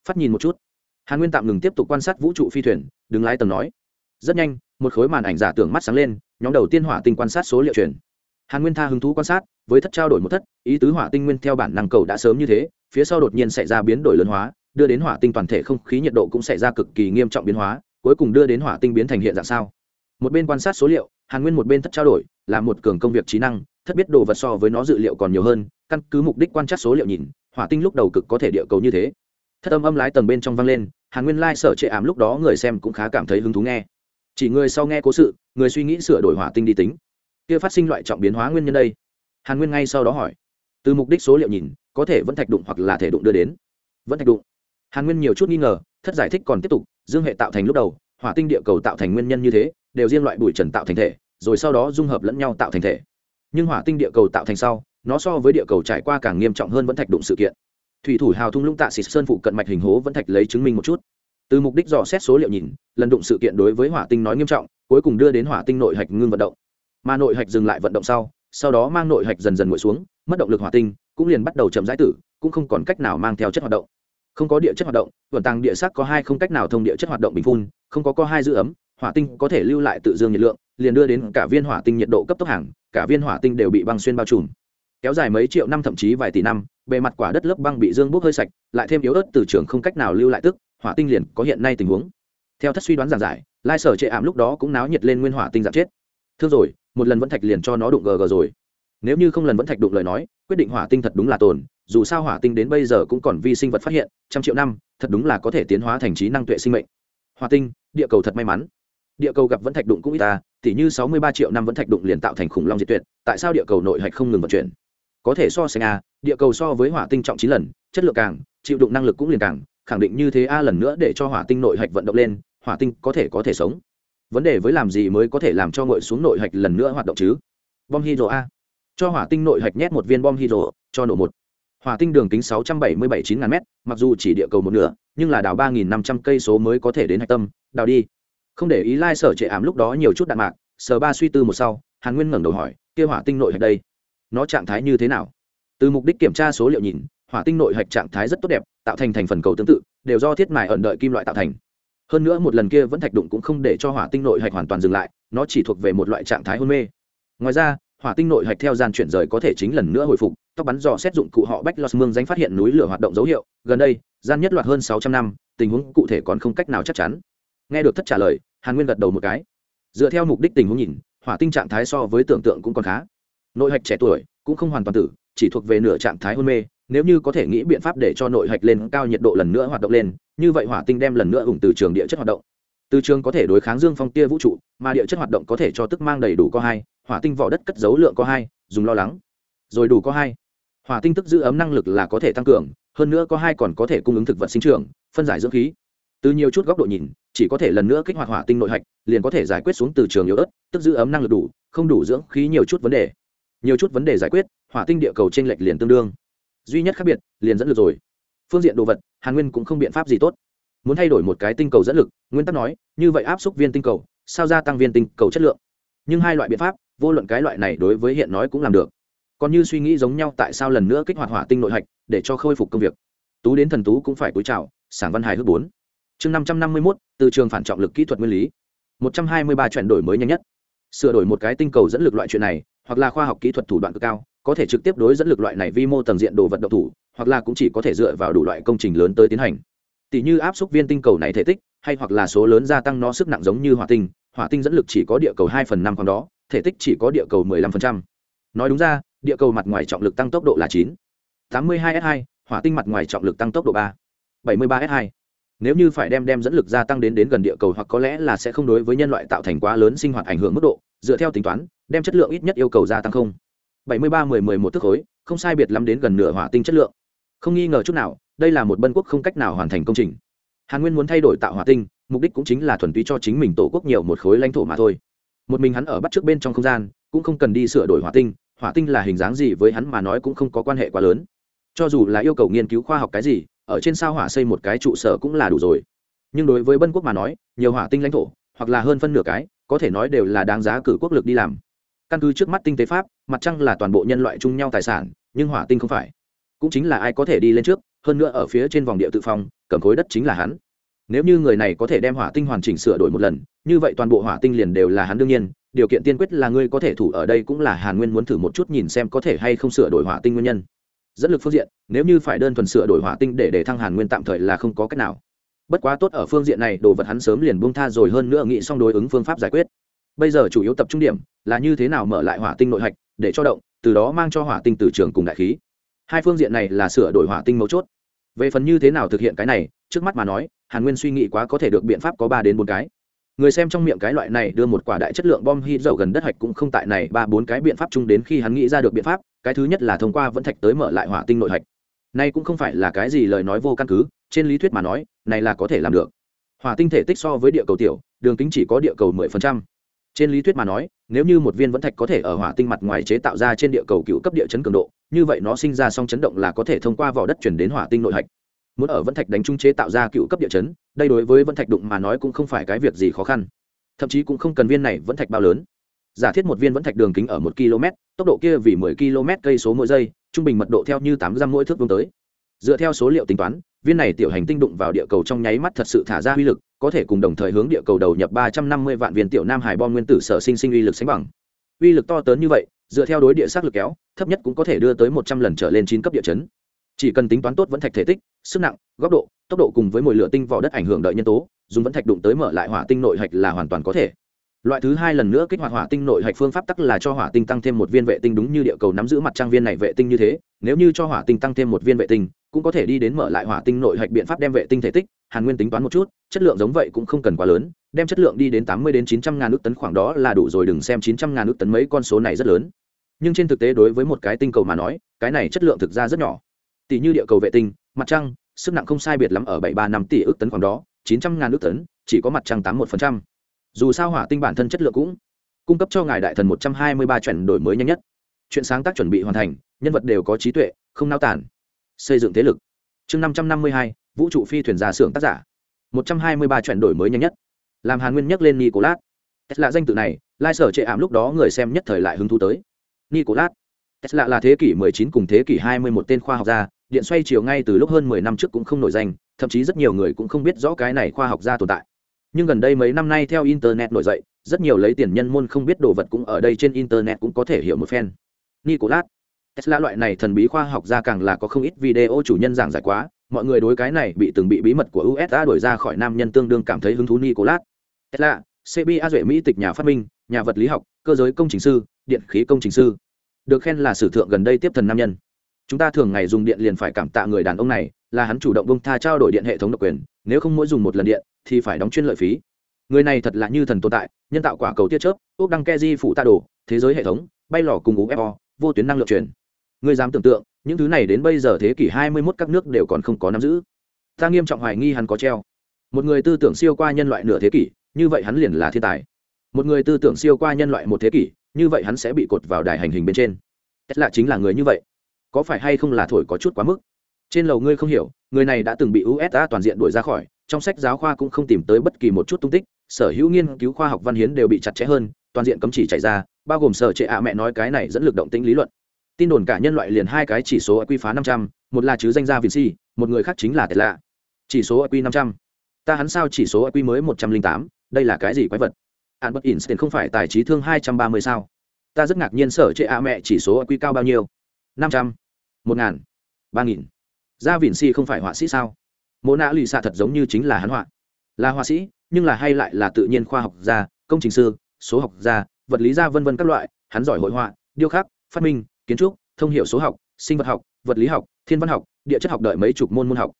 Phát nhìn một chút. Hàn nguyên tạm ngừng tiếp tục quan sát vũ trụ phi thuyền, đứng lái tầng nói. Rất nhanh, một khối màn ảnh giả tưởng mắt sáng lên, nhóm đầu tiên hỏa tinh quan sát số liệu truyền hàn nguyên tha hứng thú quan sát, với thất trao đổi một thất, ý tứ hỏa tinh nguyên theo bản năng cầu đã sớm như thế, phía sau đột nhiên xảy ra biến đổi lớn hóa, đưa đến hỏa tinh toàn thể không khí nhiệt độ cũng xảy ra cực kỳ nghiêm trọng biến hóa, cuối cùng đưa đến hỏa tinh biến thành hiện dạng sao. Một bên quan sát số liệu, hàn nguyên một bên thất trao đổi, là một cường công việc trí năng, thất biết đồ vật so với nó dự liệu còn nhiều hơn, căn cứ mục đích quan trắc số liệu nhìn, hỏa tinh lúc đầu cực có thể địa cầu như thế. Thất âm âm lái tầng bên trong vang lên, hàn nguyên lai、like、sở trệ ảm lúc đó người xem cũng khá cảm thấy hứng thú nghe. Chỉ người sau nghe cố sự, người suy nghĩ sửa đổi hỏa tinh đi tính kia phát sinh loại trọng biến hóa nguyên nhân đây? Hàn nguyên ngay sau đó hỏi. Từ mục đích số liệu nhìn, có thể vẫn thạch đụng hoặc là thể đụng đưa đến. Vẫn thạch đụng. Hàn nguyên nhiều chút nghi ngờ, thất giải thích còn tiếp tục, dương hệ tạo thành lúc đầu, hỏa tinh địa cầu tạo thành nguyên nhân như thế, đều riêng loại bụi trần tạo thành thể, rồi sau đó dung hợp lẫn nhau tạo thành thể. Nhưng hỏa tinh địa cầu tạo thành sau, nó so với địa cầu trải qua càng nghiêm trọng hơn vẫn thạch đụng sự kiện. Thủy thủ hào thung lũng tạ xịt sơn phụ cận mạch hình hố vẫn thạch lấy chứng minh một chút. Từ mục đích dò xét số liệu nhìn, lần đụng sự kiện đối với hỏa tinh nói nghiêm trọng, cuối cùng đưa đến hỏa tinh nội hạch ngưng vận động mà nội hạch dừng lại vận động sau sau đó mang nội hạch dần dần nguội xuống, mất động lực hỏa tinh, cũng liền bắt đầu chậm giải tử, cũng không còn cách nào mang theo chất hoạt động. Không có địa chất hoạt động vận tàng địa sắc có hai không cách nào thông địa chất hoạt động bình phun, không có có hai giữ ấm, hỏa tinh có thể lưu lại tự dương nhiệt lượng, liền đưa đến cả viên hỏa tinh nhiệt độ cấp tốc hàng, cả viên hỏa tinh đều bị băng xuyên bao trùm. Kéo dài mấy triệu năm thậm chí vài tỷ năm, bề mặt quả đất lớp băng bị dương bốc hơi sạch, lại thêm yếu ớt từ trường không cách nào lưu lại tức, hỏa tinh liền có hiện nay tình huống. Theo thất suy đoán giảng giải, lai sở chệ ảm lúc đó cũng náo nhiệt lên nguyên hỏa tinh giảm chết. Thương rồi một lần vẫn thạch liền cho nó đụng gg rồi. Nếu như không lần vẫn thạch đụng lời nói, quyết định hỏa tinh thật đúng là tồn, dù sao hỏa tinh đến bây giờ cũng còn vi sinh vật phát hiện, trăm triệu năm, thật đúng là có thể tiến hóa thành trí năng tuệ sinh mệnh. Hỏa tinh, địa cầu thật may mắn. Địa cầu gặp vẫn thạch đụng cũng ít ta tỉ như sáu mươi ba triệu năm vẫn thạch đụng liền tạo thành khủng long diệt tuyệt, tại sao địa cầu nội hạch không ngừng vận chuyển? Có thể so sánh a địa cầu so với hỏa tinh trọng chín lần, chất lượng càng, chịu đựng năng lực cũng liền càng, khẳng định như thế a lần nữa để cho hỏa tinh nội hạch vận động lên, hỏa tinh có thể có thể sống vấn đề với làm gì mới có thể làm cho ngội xuống nội hạch lần nữa hoạt động chứ? Bom hydro a. Cho hỏa tinh nội hạch nhét một viên bom hydro, cho nổ một. Hỏa tinh đường kính 677 9 ngàn m mặc dù chỉ địa cầu một nửa, nhưng là đào 3.500 cây số mới có thể đến hạch tâm. Đào đi. Không để ý lai sở trệ ảm lúc đó nhiều chút đạn mạc, sở ba suy tư một sau, hàn nguyên ngẩng đầu hỏi, kia hỏa tinh nội hạch đây, nó trạng thái như thế nào? Từ mục đích kiểm tra số liệu nhìn, hỏa tinh nội hạch trạng thái rất tốt đẹp, tạo thành thành phần cầu tương tự, đều do thiết mài ẩn đợi kim loại tạo thành hơn nữa một lần kia vẫn thạch đụng cũng không để cho hỏa tinh nội hạch hoàn toàn dừng lại, nó chỉ thuộc về một loại trạng thái hôn mê. Ngoài ra, hỏa tinh nội hạch theo gian chuyển rời có thể chính lần nữa hồi phục, tóc bắn dò xét dụng cụ họ bách los mương danh phát hiện núi lửa hoạt động dấu hiệu, gần đây, gian nhất loạt hơn sáu trăm năm, tình huống cụ thể còn không cách nào chắc chắn. Nghe được thất trả lời, hàn nguyên gật đầu một cái. Dựa theo mục đích tình huống nhìn, hỏa tinh trạng thái so với tưởng tượng cũng còn khá. Nội hạch trẻ tuổi cũng không hoàn toàn tử, chỉ thuộc về nửa trạng thái hôn mê, nếu như có thể nghĩ biện pháp để cho nội hạch lên cao nhiệt độ lần nữa hoạt động lên như vậy hỏa tinh đem lần nữa ủng từ trường địa chất hoạt động. Từ trường có thể đối kháng dương phong tia vũ trụ, mà địa chất hoạt động có thể cho tức mang đầy đủ có hai, hỏa tinh vỏ đất cất dấu lượng có hai, dùng lo lắng. Rồi đủ có hai. Hỏa tinh tức giữ ấm năng lực là có thể tăng cường, hơn nữa có hai còn có thể cung ứng thực vật sinh trưởng, phân giải dưỡng khí. Từ nhiều chút góc độ nhìn, chỉ có thể lần nữa kích hoạt hỏa tinh nội hạch, liền có thể giải quyết xuống từ trường yếu ớt, tức giữ ấm năng lực đủ, không đủ dưỡng khí nhiều chút vấn đề. Nhiều chút vấn đề giải quyết, hỏa tinh địa cầu t r ê n lệch liền tương đương. Duy nhất khác biệt, liền dẫn lượt rồi phương diện đồ vật, hàn nguyên cũng không biện pháp gì tốt. Muốn thay đổi một cái tinh cầu dẫn lực, nguyên tắc nói, như vậy áp suất viên tinh cầu, sao gia tăng viên tinh cầu chất lượng? Nhưng hai loại biện pháp, vô luận cái loại này đối với hiện nói cũng làm được. Còn như suy nghĩ giống nhau tại sao lần nữa kích hoạt hỏa tinh nội hạch, để cho khôi phục công việc. Tú đến thần tú cũng phải cúi chào, sảng văn hài hước bốn. Chương năm trăm năm mươi mốt, từ trường phản trọng lực kỹ thuật nguyên lý. một trăm hai mươi ba chuyển đổi mới nhanh nhất. Sửa đổi một cái tinh cầu dẫn lực loại chuyện này, hoặc là khoa học kỹ thuật thủ đoạn cực cao có thể trực tiếp đối dẫn lực loại này vi mô tầng diện đồ vật độc thủ, hoặc là cũng chỉ có thể dựa vào đủ loại công trình lớn tới tiến hành. Tỷ như áp suất viên tinh cầu này thể tích, hay hoặc là số lớn gia tăng nó sức nặng giống như hỏa tinh hỏa tinh dẫn lực chỉ có địa cầu hai phần năm còn đó, thể tích chỉ có địa cầu mười lăm phần trăm. Nói đúng ra, địa cầu mặt ngoài trọng lực tăng tốc độ là chín. tám mươi hai s hai, hỏa tinh mặt ngoài trọng lực tăng tốc độ ba. bảy mươi ba s hai. Nếu như phải đem đem dẫn lực gia tăng đến đến gần địa cầu hoặc có lẽ là sẽ không đối với nhân loại tạo thành quá lớn sinh hoạt ảnh hưởng mức độ, dựa theo tính toán, đem chất lượng ít nhất yêu cầu gia tăng không bảy mươi ba mười mười một thước khối, không sai biệt lắm đến gần nửa hỏa tinh chất lượng. Không nghi ngờ chút nào, đây là một bân quốc không cách nào hoàn thành công trình. Hàn nguyên muốn thay đổi tạo hỏa tinh, mục đích cũng chính là thuần túy cho chính mình tổ quốc nhiều một khối lãnh thổ mà thôi. Một mình hắn ở bắt trước bên trong không gian, cũng không cần đi sửa đổi hỏa tinh hỏa tinh là hình dáng gì với hắn mà nói cũng không có quan hệ quá lớn. Cho dù là yêu cầu nghiên cứu khoa học cái gì, ở trên sao hỏa xây một cái trụ sở cũng là đủ rồi. Nhưng đối với bân quốc mà nói, nhiều hỏa tinh lãnh thổ, hoặc là hơn phân nửa cái, có thể nói đều là đáng giá cử quốc lực đi làm. Căn cứ trước mắt tinh tế pháp mặt trăng là toàn bộ nhân loại chung nhau tài sản, nhưng hỏa tinh không phải. Cũng chính là ai có thể đi lên trước, hơn nữa ở phía trên vòng địa tự phong, cầm khối đất chính là hắn. Nếu như người này có thể đem hỏa tinh hoàn chỉnh sửa đổi một lần, như vậy toàn bộ hỏa tinh liền đều là hắn đương nhiên. Điều kiện tiên quyết là ngươi có thể thủ ở đây cũng là hàn nguyên muốn thử một chút nhìn xem có thể hay không sửa đổi hỏa tinh nguyên nhân. Dẫn lực phương diện, nếu như phải đơn thuần sửa đổi hỏa tinh để để thăng hàn nguyên tạm thời là không có cách nào. Bất quá tốt ở phương diện này, đồ vật hắn sớm liền buông tha rồi, hơn nữa nghĩ xong đối ứng phương pháp giải quyết bây giờ chủ yếu tập trung điểm là như thế nào mở lại hỏa tinh nội hạch để cho động, từ đó mang cho hỏa tinh từ trường cùng đại khí. Hai phương diện này là sửa đổi hỏa tinh mấu chốt. Về phần như thế nào thực hiện cái này, trước mắt mà nói, hàn nguyên suy nghĩ quá có thể được biện pháp có ba đến bốn cái. Người xem trong miệng cái loại này đưa một quả đại chất lượng bom hy dầu gần đất hạch cũng không tại này, ba bốn cái biện pháp chung đến khi hắn nghĩ ra được biện pháp, cái thứ nhất là thông qua vẫn thạch tới mở lại hỏa tinh nội hạch. Nay cũng không phải là cái gì lời nói vô căn cứ, trên lý thuyết mà nói, này là có thể làm được. Hỏa tinh thể tích so với địa cầu tiểu, đường kính chỉ có địa cầu mười phần trăm trên lý thuyết mà nói, nếu như một viên vẫn thạch có thể ở hỏa tinh mặt ngoài chế tạo ra trên địa cầu cựu cấp địa chấn cường độ, như vậy nó sinh ra song chấn động là có thể thông qua vỏ đất chuyển đến hỏa tinh nội hạch. Muốn ở vẫn thạch đánh trung chế tạo ra cựu cấp địa chấn, đây đối với vẫn thạch đụng mà nói cũng không phải cái việc gì khó khăn. Thậm chí cũng không cần viên này vẫn thạch bao lớn. Giả thiết một viên vẫn thạch đường kính ở một km tốc độ kia vì 10 km cây số mỗi giây, trung bình mật độ theo như tám giam mỗi thước vuông tới dựa theo số liệu tính toán, viên này tiểu hành tinh đụng vào địa cầu trong nháy mắt thật sự thả ra uy lực, có thể cùng đồng thời hướng địa cầu đầu nhập 350 vạn viên tiểu nam hải bom nguyên tử sở sinh sinh uy lực sánh bằng. Uy lực to lớn như vậy, dựa theo đối địa sát lực kéo, thấp nhất cũng có thể đưa tới 100 lần trở lên chín cấp địa chấn. Chỉ cần tính toán tốt vẫn thạch thể tích, sức nặng, góc độ, tốc độ cùng với mồi lửa tinh vỏ đất ảnh hưởng đợi nhân tố, dùng vẫn thạch đụng tới mở lại hỏa tinh nội hạch là hoàn toàn có thể. Loại thứ hai lần nữa kích hoạt hỏa tinh nội hạch phương pháp tắc là cho hỏa tinh tăng thêm một viên vệ tinh đúng như địa cầu nắm giữ mặt trang viên này vệ tinh như thế, nếu như cho hỏa tinh tăng thêm một viên vệ tinh cũng có thể đi đến mở lại hỏa tinh nội hạch biện pháp đem vệ tinh thể tích, hàn nguyên tính toán một chút, chất lượng giống vậy cũng không cần quá lớn, đem chất lượng đi đến tám mươi đến chín trăm ngàn ước tấn khoảng đó là đủ rồi, đừng xem chín trăm ngàn ước tấn mấy con số này rất lớn. Nhưng trên thực tế đối với một cái tinh cầu mà nói, cái này chất lượng thực ra rất nhỏ. Tỷ như địa cầu vệ tinh, mặt trăng, sức nặng không sai biệt lắm ở bảy ba năm tỷ ước tấn khoảng đó, chín trăm ngàn ước tấn, chỉ có mặt trăng tám một phần trăm. Dù sao hỏa tinh bản thân chất lượng cũng cung cấp cho ngài đại thần một trăm hai mươi ba chuẩn đổi mới nhanh nhất. Chuyện sáng tác chuẩn bị hoàn thành, nhân vật đều có trí tuệ, không nao tản xây dựng thế lực. Chương năm trăm năm mươi hai, vũ trụ phi thuyền giả xưởng tác giả. một trăm hai mươi ba chuyển đổi mới nhanh nhất. Làm hàn nguyên nhắc lên nicolas. Tesla danh tự này, lai sở trệ ảm lúc đó người xem nhất thời lại hứng thú tới. Nicolas. Tesla là thế kỷ 19 cùng thế kỷ 20 một tên khoa học gia, điện xoay chiều ngay từ lúc hơn 10 năm trước cũng không nổi danh, thậm chí rất nhiều người cũng không biết rõ cái này khoa học gia tồn tại. Nhưng gần đây mấy năm nay theo internet nổi dậy, rất nhiều lấy tiền nhân môn không biết đồ vật cũng ở đây trên internet cũng có thể hiểu một phen. Nicolas tesla loại này thần bí khoa học gia càng là có không ít video chủ nhân giảng giải quá. Mọi người đối cái này bị từng bị bí mật của usa đổi ra khỏi nam nhân tương đương cảm thấy hứng thú nicolas. Tesla cba duệ mỹ tịch nhà phát minh, nhà vật lý học, cơ giới công trình sư, điện khí công trình sư. Được khen là sử thượng gần đây tiếp thần nam nhân. Chúng ta thường ngày dùng điện liền phải cảm tạ người đàn ông này, là hắn chủ động bông tha trao đổi điện hệ thống độc quyền, nếu không mỗi dùng một lần điện, thì phải đóng chuyên lợi phí. Người này thật là như thần tồn tại, nhân tạo quả cầu tiết chớp ốc đăng ke di phụ tạ đồ, thế giới hệ thống, bay lò cùng ufo vô tuyến năng lượng truyền. Ngươi dám tưởng tượng, những thứ này đến bây giờ thế kỷ hai mươi 21 các nước đều còn không có nắm giữ. Ta nghiêm trọng hoài nghi hắn có treo. Một người tư tưởng siêu qua nhân loại nửa thế kỷ, như vậy hắn liền là thiên tài. Một người tư tưởng siêu qua nhân loại một thế kỷ, như vậy hắn sẽ bị cột vào đài hành hình bên trên. Tesla chính là người như vậy. Có phải hay không là thổi có chút quá mức? Trên lầu ngươi không hiểu, người này đã từng bị usa toàn diện đuổi ra khỏi, trong sách giáo khoa cũng không tìm tới bất kỳ một chút tung tích, sở hữu nghiên cứu khoa học văn hiến đều bị chặt chẽ hơn, toàn diện cấm chỉ chạy ra, bao gồm sở trệ ạ mẹ nói cái này dẫn lực động tĩnh lý luận tin đồn cả nhân loại liền hai cái chỉ số quy phá năm trăm, một là chứ danh gia vinci một người khác chính là tệ lạ. chỉ số q năm trăm. Ta hắn sao chỉ số q mới một trăm linh tám, đây là cái gì quái vật? Albert tiền không phải tài trí thương hai trăm ba mươi sao? Ta rất ngạc nhiên sở chệ ạ mẹ chỉ số q cao bao nhiêu? Năm trăm, một ngàn, ba nghìn. Gia vịn si không phải họa sĩ sao? Mô nã lì xạ thật giống như chính là hắn họa. Là họa sĩ, nhưng là hay lại là tự nhiên khoa học gia, công trình sư, số học gia, vật lý gia vân vân các loại, hắn giỏi hội họa, điêu khắc, phát minh kiến trúc, thông hiệu số học, sinh vật học, vật lý học, thiên văn học, địa chất học đợi mấy chục môn môn học.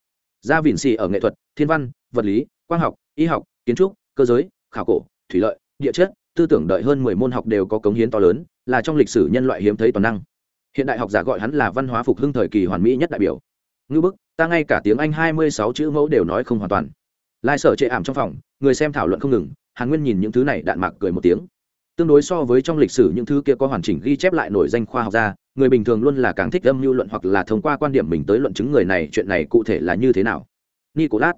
Gia vịn xì ở nghệ thuật, thiên văn, vật lý, quang học, y học, kiến trúc, cơ giới, khảo cổ, thủy lợi, địa chất, tư tưởng đợi hơn mười môn học đều có cống hiến to lớn, là trong lịch sử nhân loại hiếm thấy toàn năng. Hiện đại học giả gọi hắn là văn hóa phục hưng thời kỳ hoàn mỹ nhất đại biểu. Ngư bức, ta ngay cả tiếng anh hai mươi sáu chữ mẫu đều nói không hoàn toàn. Lai sở chệ ảm trong phòng, người xem thảo luận không ngừng, hàn nguyên nhìn những thứ này đạn mạc cười một tiếng. Tương đối so với trong lịch sử những thứ kia có hoàn chỉnh ghi chép lại nổi danh khoa học gia người bình thường luôn là càng thích âm mưu luận hoặc là thông qua quan điểm mình tới luận chứng người này, chuyện này cụ thể là như thế nào? Nicolas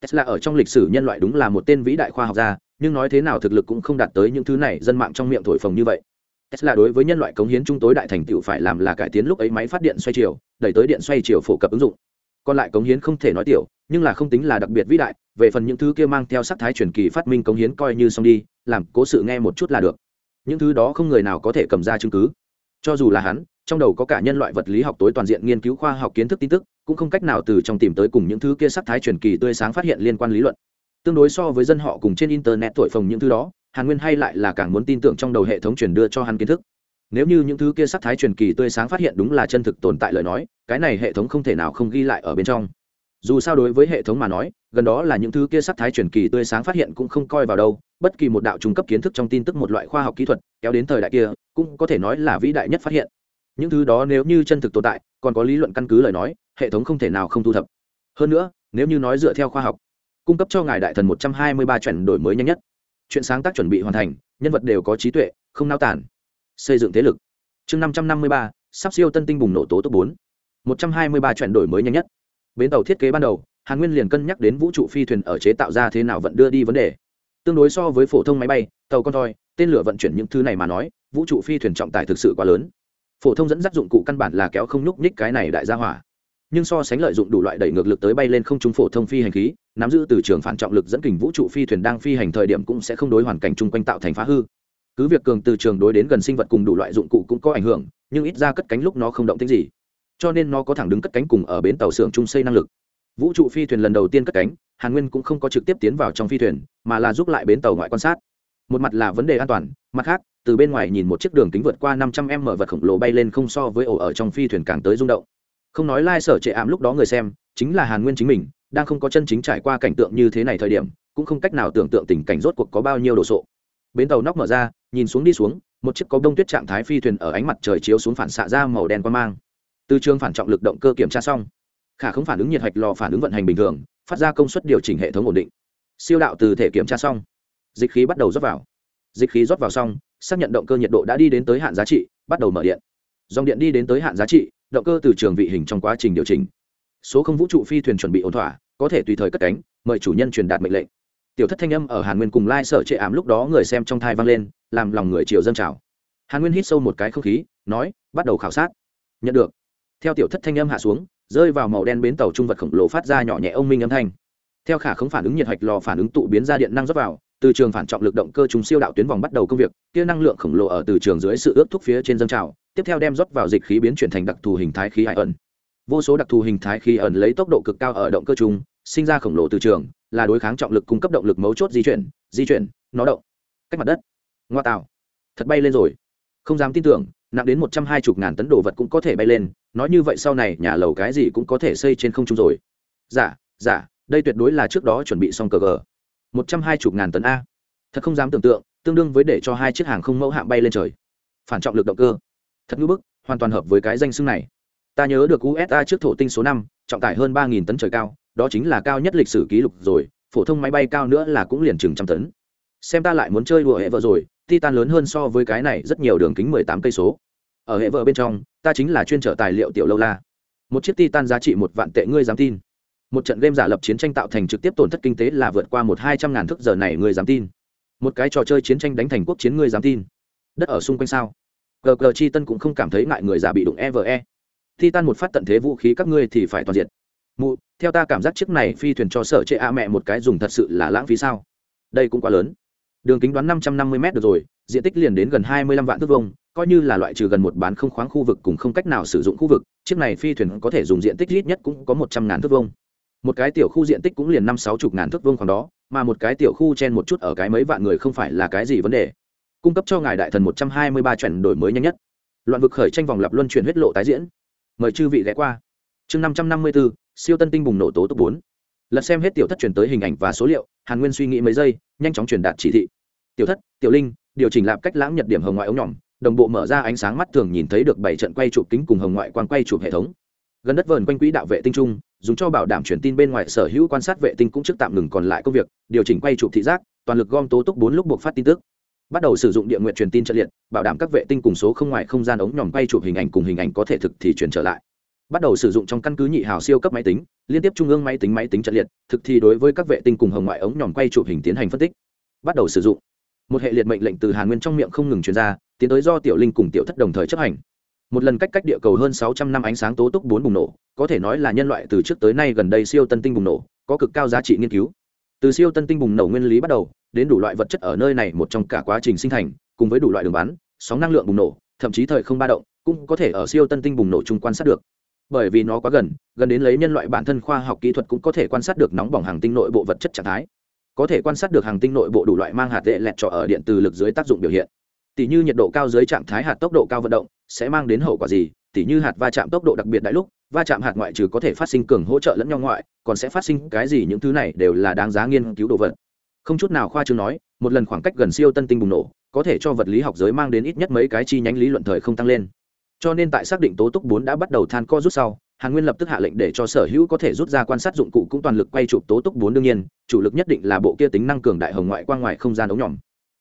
tesla ở trong lịch sử nhân loại đúng là một tên vĩ đại khoa học gia, nhưng nói thế nào thực lực cũng không đạt tới những thứ này, dân mạng trong miệng thổi phồng như vậy. Tesla đối với nhân loại cống hiến chúng tối đại thành tựu phải làm là cải tiến lúc ấy máy phát điện xoay chiều, đẩy tới điện xoay chiều phổ cập ứng dụng. Còn lại cống hiến không thể nói tiểu, nhưng là không tính là đặc biệt vĩ đại, về phần những thứ kia mang theo sắc thái truyền kỳ phát minh cống hiến coi như xong đi, làm cố sự nghe một chút là được. Những thứ đó không người nào có thể cầm ra chứng cứ. Cho dù là hắn trong đầu có cả nhân loại vật lý học tối toàn diện nghiên cứu khoa học kiến thức tin tức, cũng không cách nào từ trong tìm tới cùng những thứ kia sắc thái truyền kỳ tươi sáng phát hiện liên quan lý luận. Tương đối so với dân họ cùng trên internet thổi phồng những thứ đó, hàn nguyên hay lại là càng muốn tin tưởng trong đầu hệ thống truyền đưa cho hắn kiến thức. Nếu như những thứ kia sắc thái truyền kỳ tươi sáng phát hiện đúng là chân thực tồn tại lời nói, cái này hệ thống không thể nào không ghi lại ở bên trong. Dù sao đối với hệ thống mà nói, gần đó là những thứ kia sắc thái truyền kỳ tươi sáng phát hiện cũng không coi vào đâu, bất kỳ một đạo trung cấp kiến thức trong tin tức một loại khoa học kỹ thuật, kéo đến thời đại kia, cũng có thể nói là vĩ đại nhất phát hiện những thứ đó nếu như chân thực tồn tại, còn có lý luận căn cứ lời nói, hệ thống không thể nào không thu thập. Hơn nữa, nếu như nói dựa theo khoa học, cung cấp cho ngài đại thần một trăm hai mươi ba chuẩn đổi mới nhanh nhất. Chuyện sáng tác chuẩn bị hoàn thành, nhân vật đều có trí tuệ, không nao tản xây dựng thế lực. Chương năm trăm năm mươi ba, sắp siêu tân tinh bùng nổ tố tốc bốn. một trăm hai mươi ba chuyển đổi mới nhanh nhất. Bến tàu thiết kế ban đầu, hàn nguyên liền cân nhắc đến vũ trụ phi thuyền ở chế tạo ra thế nào vận đưa đi vấn đề. Tương đối so với phổ thông máy bay, tàu con thoi, tên lửa vận chuyển những thứ này mà nói, vũ trụ phi thuyền trọng tải thực sự quá lớn phổ thông dẫn dắt dụng cụ căn bản là kéo không nhúc nhích cái này đại gia hỏa. Nhưng so sánh lợi dụng đủ loại đẩy ngược lực tới bay lên không trung phổ thông phi hành khí, nắm giữ từ trường phản trọng lực dẫn kình vũ trụ phi thuyền đang phi hành thời điểm cũng sẽ không đối hoàn cảnh chung quanh tạo thành phá hư. Cứ việc cường từ trường đối đến gần sinh vật cùng đủ loại dụng cụ cũng có ảnh hưởng, nhưng ít ra cất cánh lúc nó không động tính gì. Cho nên nó có thẳng đứng cất cánh cùng ở bến tàu xưởng chung xây năng lực. Vũ trụ phi thuyền lần đầu tiên cất cánh, hàn nguyên cũng không có trực tiếp tiến vào trong phi thuyền, mà là giúp lại bến tàu ngoại quan sát. Một mặt là vấn đề an toàn, mặt khác từ bên ngoài nhìn một chiếc đường kính vượt qua năm trăm m vật khổng lồ bay lên không so với ổ ở trong phi thuyền càng tới rung động. Không nói lai、like、sở trệ ảm lúc đó người xem, chính là hàn nguyên chính mình, đang không có chân chính trải qua cảnh tượng như thế này thời điểm, cũng không cách nào tưởng tượng tình cảnh rốt cuộc có bao nhiêu đồ sộ. Bến tàu nóc mở ra, nhìn xuống đi xuống, một chiếc có đông tuyết trạng thái phi thuyền ở ánh mặt trời chiếu xuống phản xạ ra màu đen qua mang. Từ trường phản trọng lực động cơ kiểm tra xong, khả không phản ứng nhiệt hạch lò phản ứng vận hành bình thường, phát ra công suất điều chỉnh hệ thống ổn định. Siêu đạo từ thể kiểm tra xong, dịch khí bắt đầu rót vào. Dịch khí rót vào xong xác nhận động cơ nhiệt độ đã đi đến tới hạn giá trị, bắt đầu mở điện. Dòng điện đi đến tới hạn giá trị, động cơ từ trường vị hình trong quá trình điều chỉnh. Số không vũ trụ phi thuyền chuẩn bị ổn thỏa, có thể tùy thời cất cánh, mời chủ nhân truyền đạt mệnh lệnh. Tiểu thất thanh âm ở hàn nguyên cùng lai sở trệ ảm lúc đó người xem trong thai vang lên, làm lòng người chiều dâng trào. Hàn nguyên hít sâu một cái không khí, nói, bắt đầu khảo sát. Nhận được. Theo tiểu thất thanh âm hạ xuống, rơi vào màu đen bến tàu trung vật khổng lồ phát ra nhỏ nhẹ ông minh âm thanh. Theo khả không phản ứng nhiệt hạch lò phản ứng tụ biến ra điện năng rót vào từ trường phản trọng lực động cơ chúng siêu đạo tuyến vòng bắt đầu công việc kia năng lượng khổng lồ ở từ trường dưới sự ướt thuốc phía trên dâng trào tiếp theo đem rót vào dịch khí biến chuyển thành đặc thù hình thái khí hải ẩn. Vô số đặc thù hình thái khí ẩn lấy tốc độ cực cao ở động cơ trùng sinh ra khổng lồ từ trường là đối kháng trọng lực cung cấp động lực mấu chốt di chuyển di chuyển nó động. Cách mặt đất. Ngoa tạo. Thật bay lên rồi. Không dám tin tưởng nặng đến một trăm hai mươi ngàn tấn đồ vật cũng có thể bay lên nói như vậy sau này nhà lầu cái gì cũng có thể xây trên không trung rồi. Giả dạ, giả dạ, đây tuyệt đối là trước đó chuẩn bị xong cờ gờ một trăm hai mươi ngàn tấn a. Thật không dám tưởng tượng, tương đương với để cho hai chiếc hàng không mẫu hạm bay lên trời. Phản trọng lực động cơ. Thật ngữ bức, hoàn toàn hợp với cái danh xưng này. Ta nhớ được usa trước thổ tinh số năm, trọng tải hơn ba tấn trời cao, đó chính là cao nhất lịch sử ký lục rồi, phổ thông máy bay cao nữa là cũng liền chừng trăm tấn. Xem ta lại muốn chơi đùa hệ vợ rồi, titan lớn hơn so với cái này rất nhiều đường kính mười tám cây số. Ở hệ vợ bên trong, ta chính là chuyên trở tài liệu tiểu lâu la. Một chiếc titan giá trị một vạn tệ, ngươi dám tin? Một trận game giả lập chiến tranh tạo thành trực tiếp tổn thất kinh tế là vượt qua một hai trăm ngàn thước giờ này ngươi dám tin. Một cái trò chơi chiến tranh đánh thành quốc chiến ngươi dám tin. Đất ở xung quanh sao? Gờ gờ chi tân cũng không cảm thấy ngại người già bị đụng eve titan một phát tận thế vũ khí các ngươi thì phải toàn diện mụ, theo ta cảm giác chiếc này phi thuyền cho sở chệ a mẹ một cái dùng thật sự là lãng phí sao? Đây cũng quá lớn. Đường kính đoán năm trăm năm mươi m được rồi, diện tích liền đến gần hai mươi lăm vạn thước vông coi như là loại trừ gần một bán không khoáng khu vực cùng không cách nào sử dụng khu vực, chiếc này phi thuyền có thể dùng diện tích ít nhất cũng có một trăm ngàn thước vông một cái tiểu khu diện tích cũng liền năm sáu chục ngàn thước vương khoảng đó, mà một cái tiểu khu chen một chút ở cái mấy vạn người không phải là cái gì vấn đề. Cung cấp cho ngài đại thần một trăm hai mươi ba chuyển đổi mới nhanh nhất. Loạn vực khởi tranh vòng lập luân chuyển huyết lộ tái diễn. Mời chư vị ghé qua. Chương năm trăm năm mươi bốn, siêu tân tinh bùng nổ tố tốc bốn. Lật xem hết tiểu thất chuyển tới hình ảnh và số liệu, hàn nguyên suy nghĩ mấy giây, nhanh chóng truyền đạt chỉ thị. Tiểu thất, tiểu linh, điều chỉnh lạp cách lãng nhật điểm hồng ngoại ống nhỏm đồng bộ mở ra ánh sáng mắt thường nhìn thấy được bảy trận quay chụp kính cùng hồng ngoại quan quay chụp hệ thống gần đất vờn quanh quỹ đạo vệ tinh trung, dùng cho bảo đảm truyền tin bên ngoài sở hữu quan sát vệ tinh cũng trước tạm ngừng còn lại công việc, điều chỉnh quay chụp thị giác, toàn lực gom tố túc bốn lúc buộc phát tin tức. Bắt đầu sử dụng địa nguyện truyền tin trận liệt, bảo đảm các vệ tinh cùng số không ngoài không gian ống nhòm quay chụp hình ảnh cùng hình ảnh có thể thực thì truyền trở lại. Bắt đầu sử dụng trong căn cứ nhị hào siêu cấp máy tính, liên tiếp trung ương máy tính máy tính trận liệt, thực thì đối với các vệ tinh cùng hồng ngoại ống nhòm quay chụp hình tiến hành phân tích. Bắt đầu sử dụng. Một hệ liệt mệnh lệnh từ hàn nguyên trong miệng không ngừng truyền ra, tiến tới do tiểu linh cùng tiểu thất đồng thời chấp hành một lần cách cách địa cầu hơn sáu trăm năm ánh sáng tố túc bốn bùng nổ, có thể nói là nhân loại từ trước tới nay gần đây siêu tân tinh bùng nổ, có cực cao giá trị nghiên cứu. Từ siêu tân tinh bùng nổ nguyên lý bắt đầu, đến đủ loại vật chất ở nơi này một trong cả quá trình sinh thành, cùng với đủ loại đường bán sóng năng lượng bùng nổ, thậm chí thời không ba động, cũng có thể ở siêu tân tinh bùng nổ chung quan sát được. Bởi vì nó quá gần gần đến lấy nhân loại bản thân khoa học kỹ thuật cũng có thể quan sát được nóng bỏng hàng tinh nội bộ vật chất trạng thái. Có thể quan sát được hàng tinh nội bộ đủ loại mang hạt tệ lẹt trọ ở điện từ lực dưới tác dụng biểu hiện tỷ như nhiệt độ cao dưới trạng thái hạt tốc độ cao vận động, sẽ mang đến hậu quả gì? Tỷ như hạt va chạm tốc độ đặc biệt đại lúc, va chạm hạt ngoại trừ có thể phát sinh cường hỗ trợ lẫn nhau ngoại, còn sẽ phát sinh cái gì những thứ này đều là đáng giá nghiên cứu đồ vật. Không chút nào khoa chương nói, một lần khoảng cách gần siêu tân tinh bùng nổ, có thể cho vật lý học giới mang đến ít nhất mấy cái chi nhánh lý luận thời không tăng lên. Cho nên tại xác định tố túc bốn đã bắt đầu than co rút sau, hàn nguyên lập tức hạ lệnh để cho sở hữu có thể rút ra quan sát dụng cụ cũng toàn lực quay chụp tố túc bốn đương nhiên, chủ lực nhất định là bộ kia tính năng cường đại hồng ngoại quang ngoài không gian ống nhỏm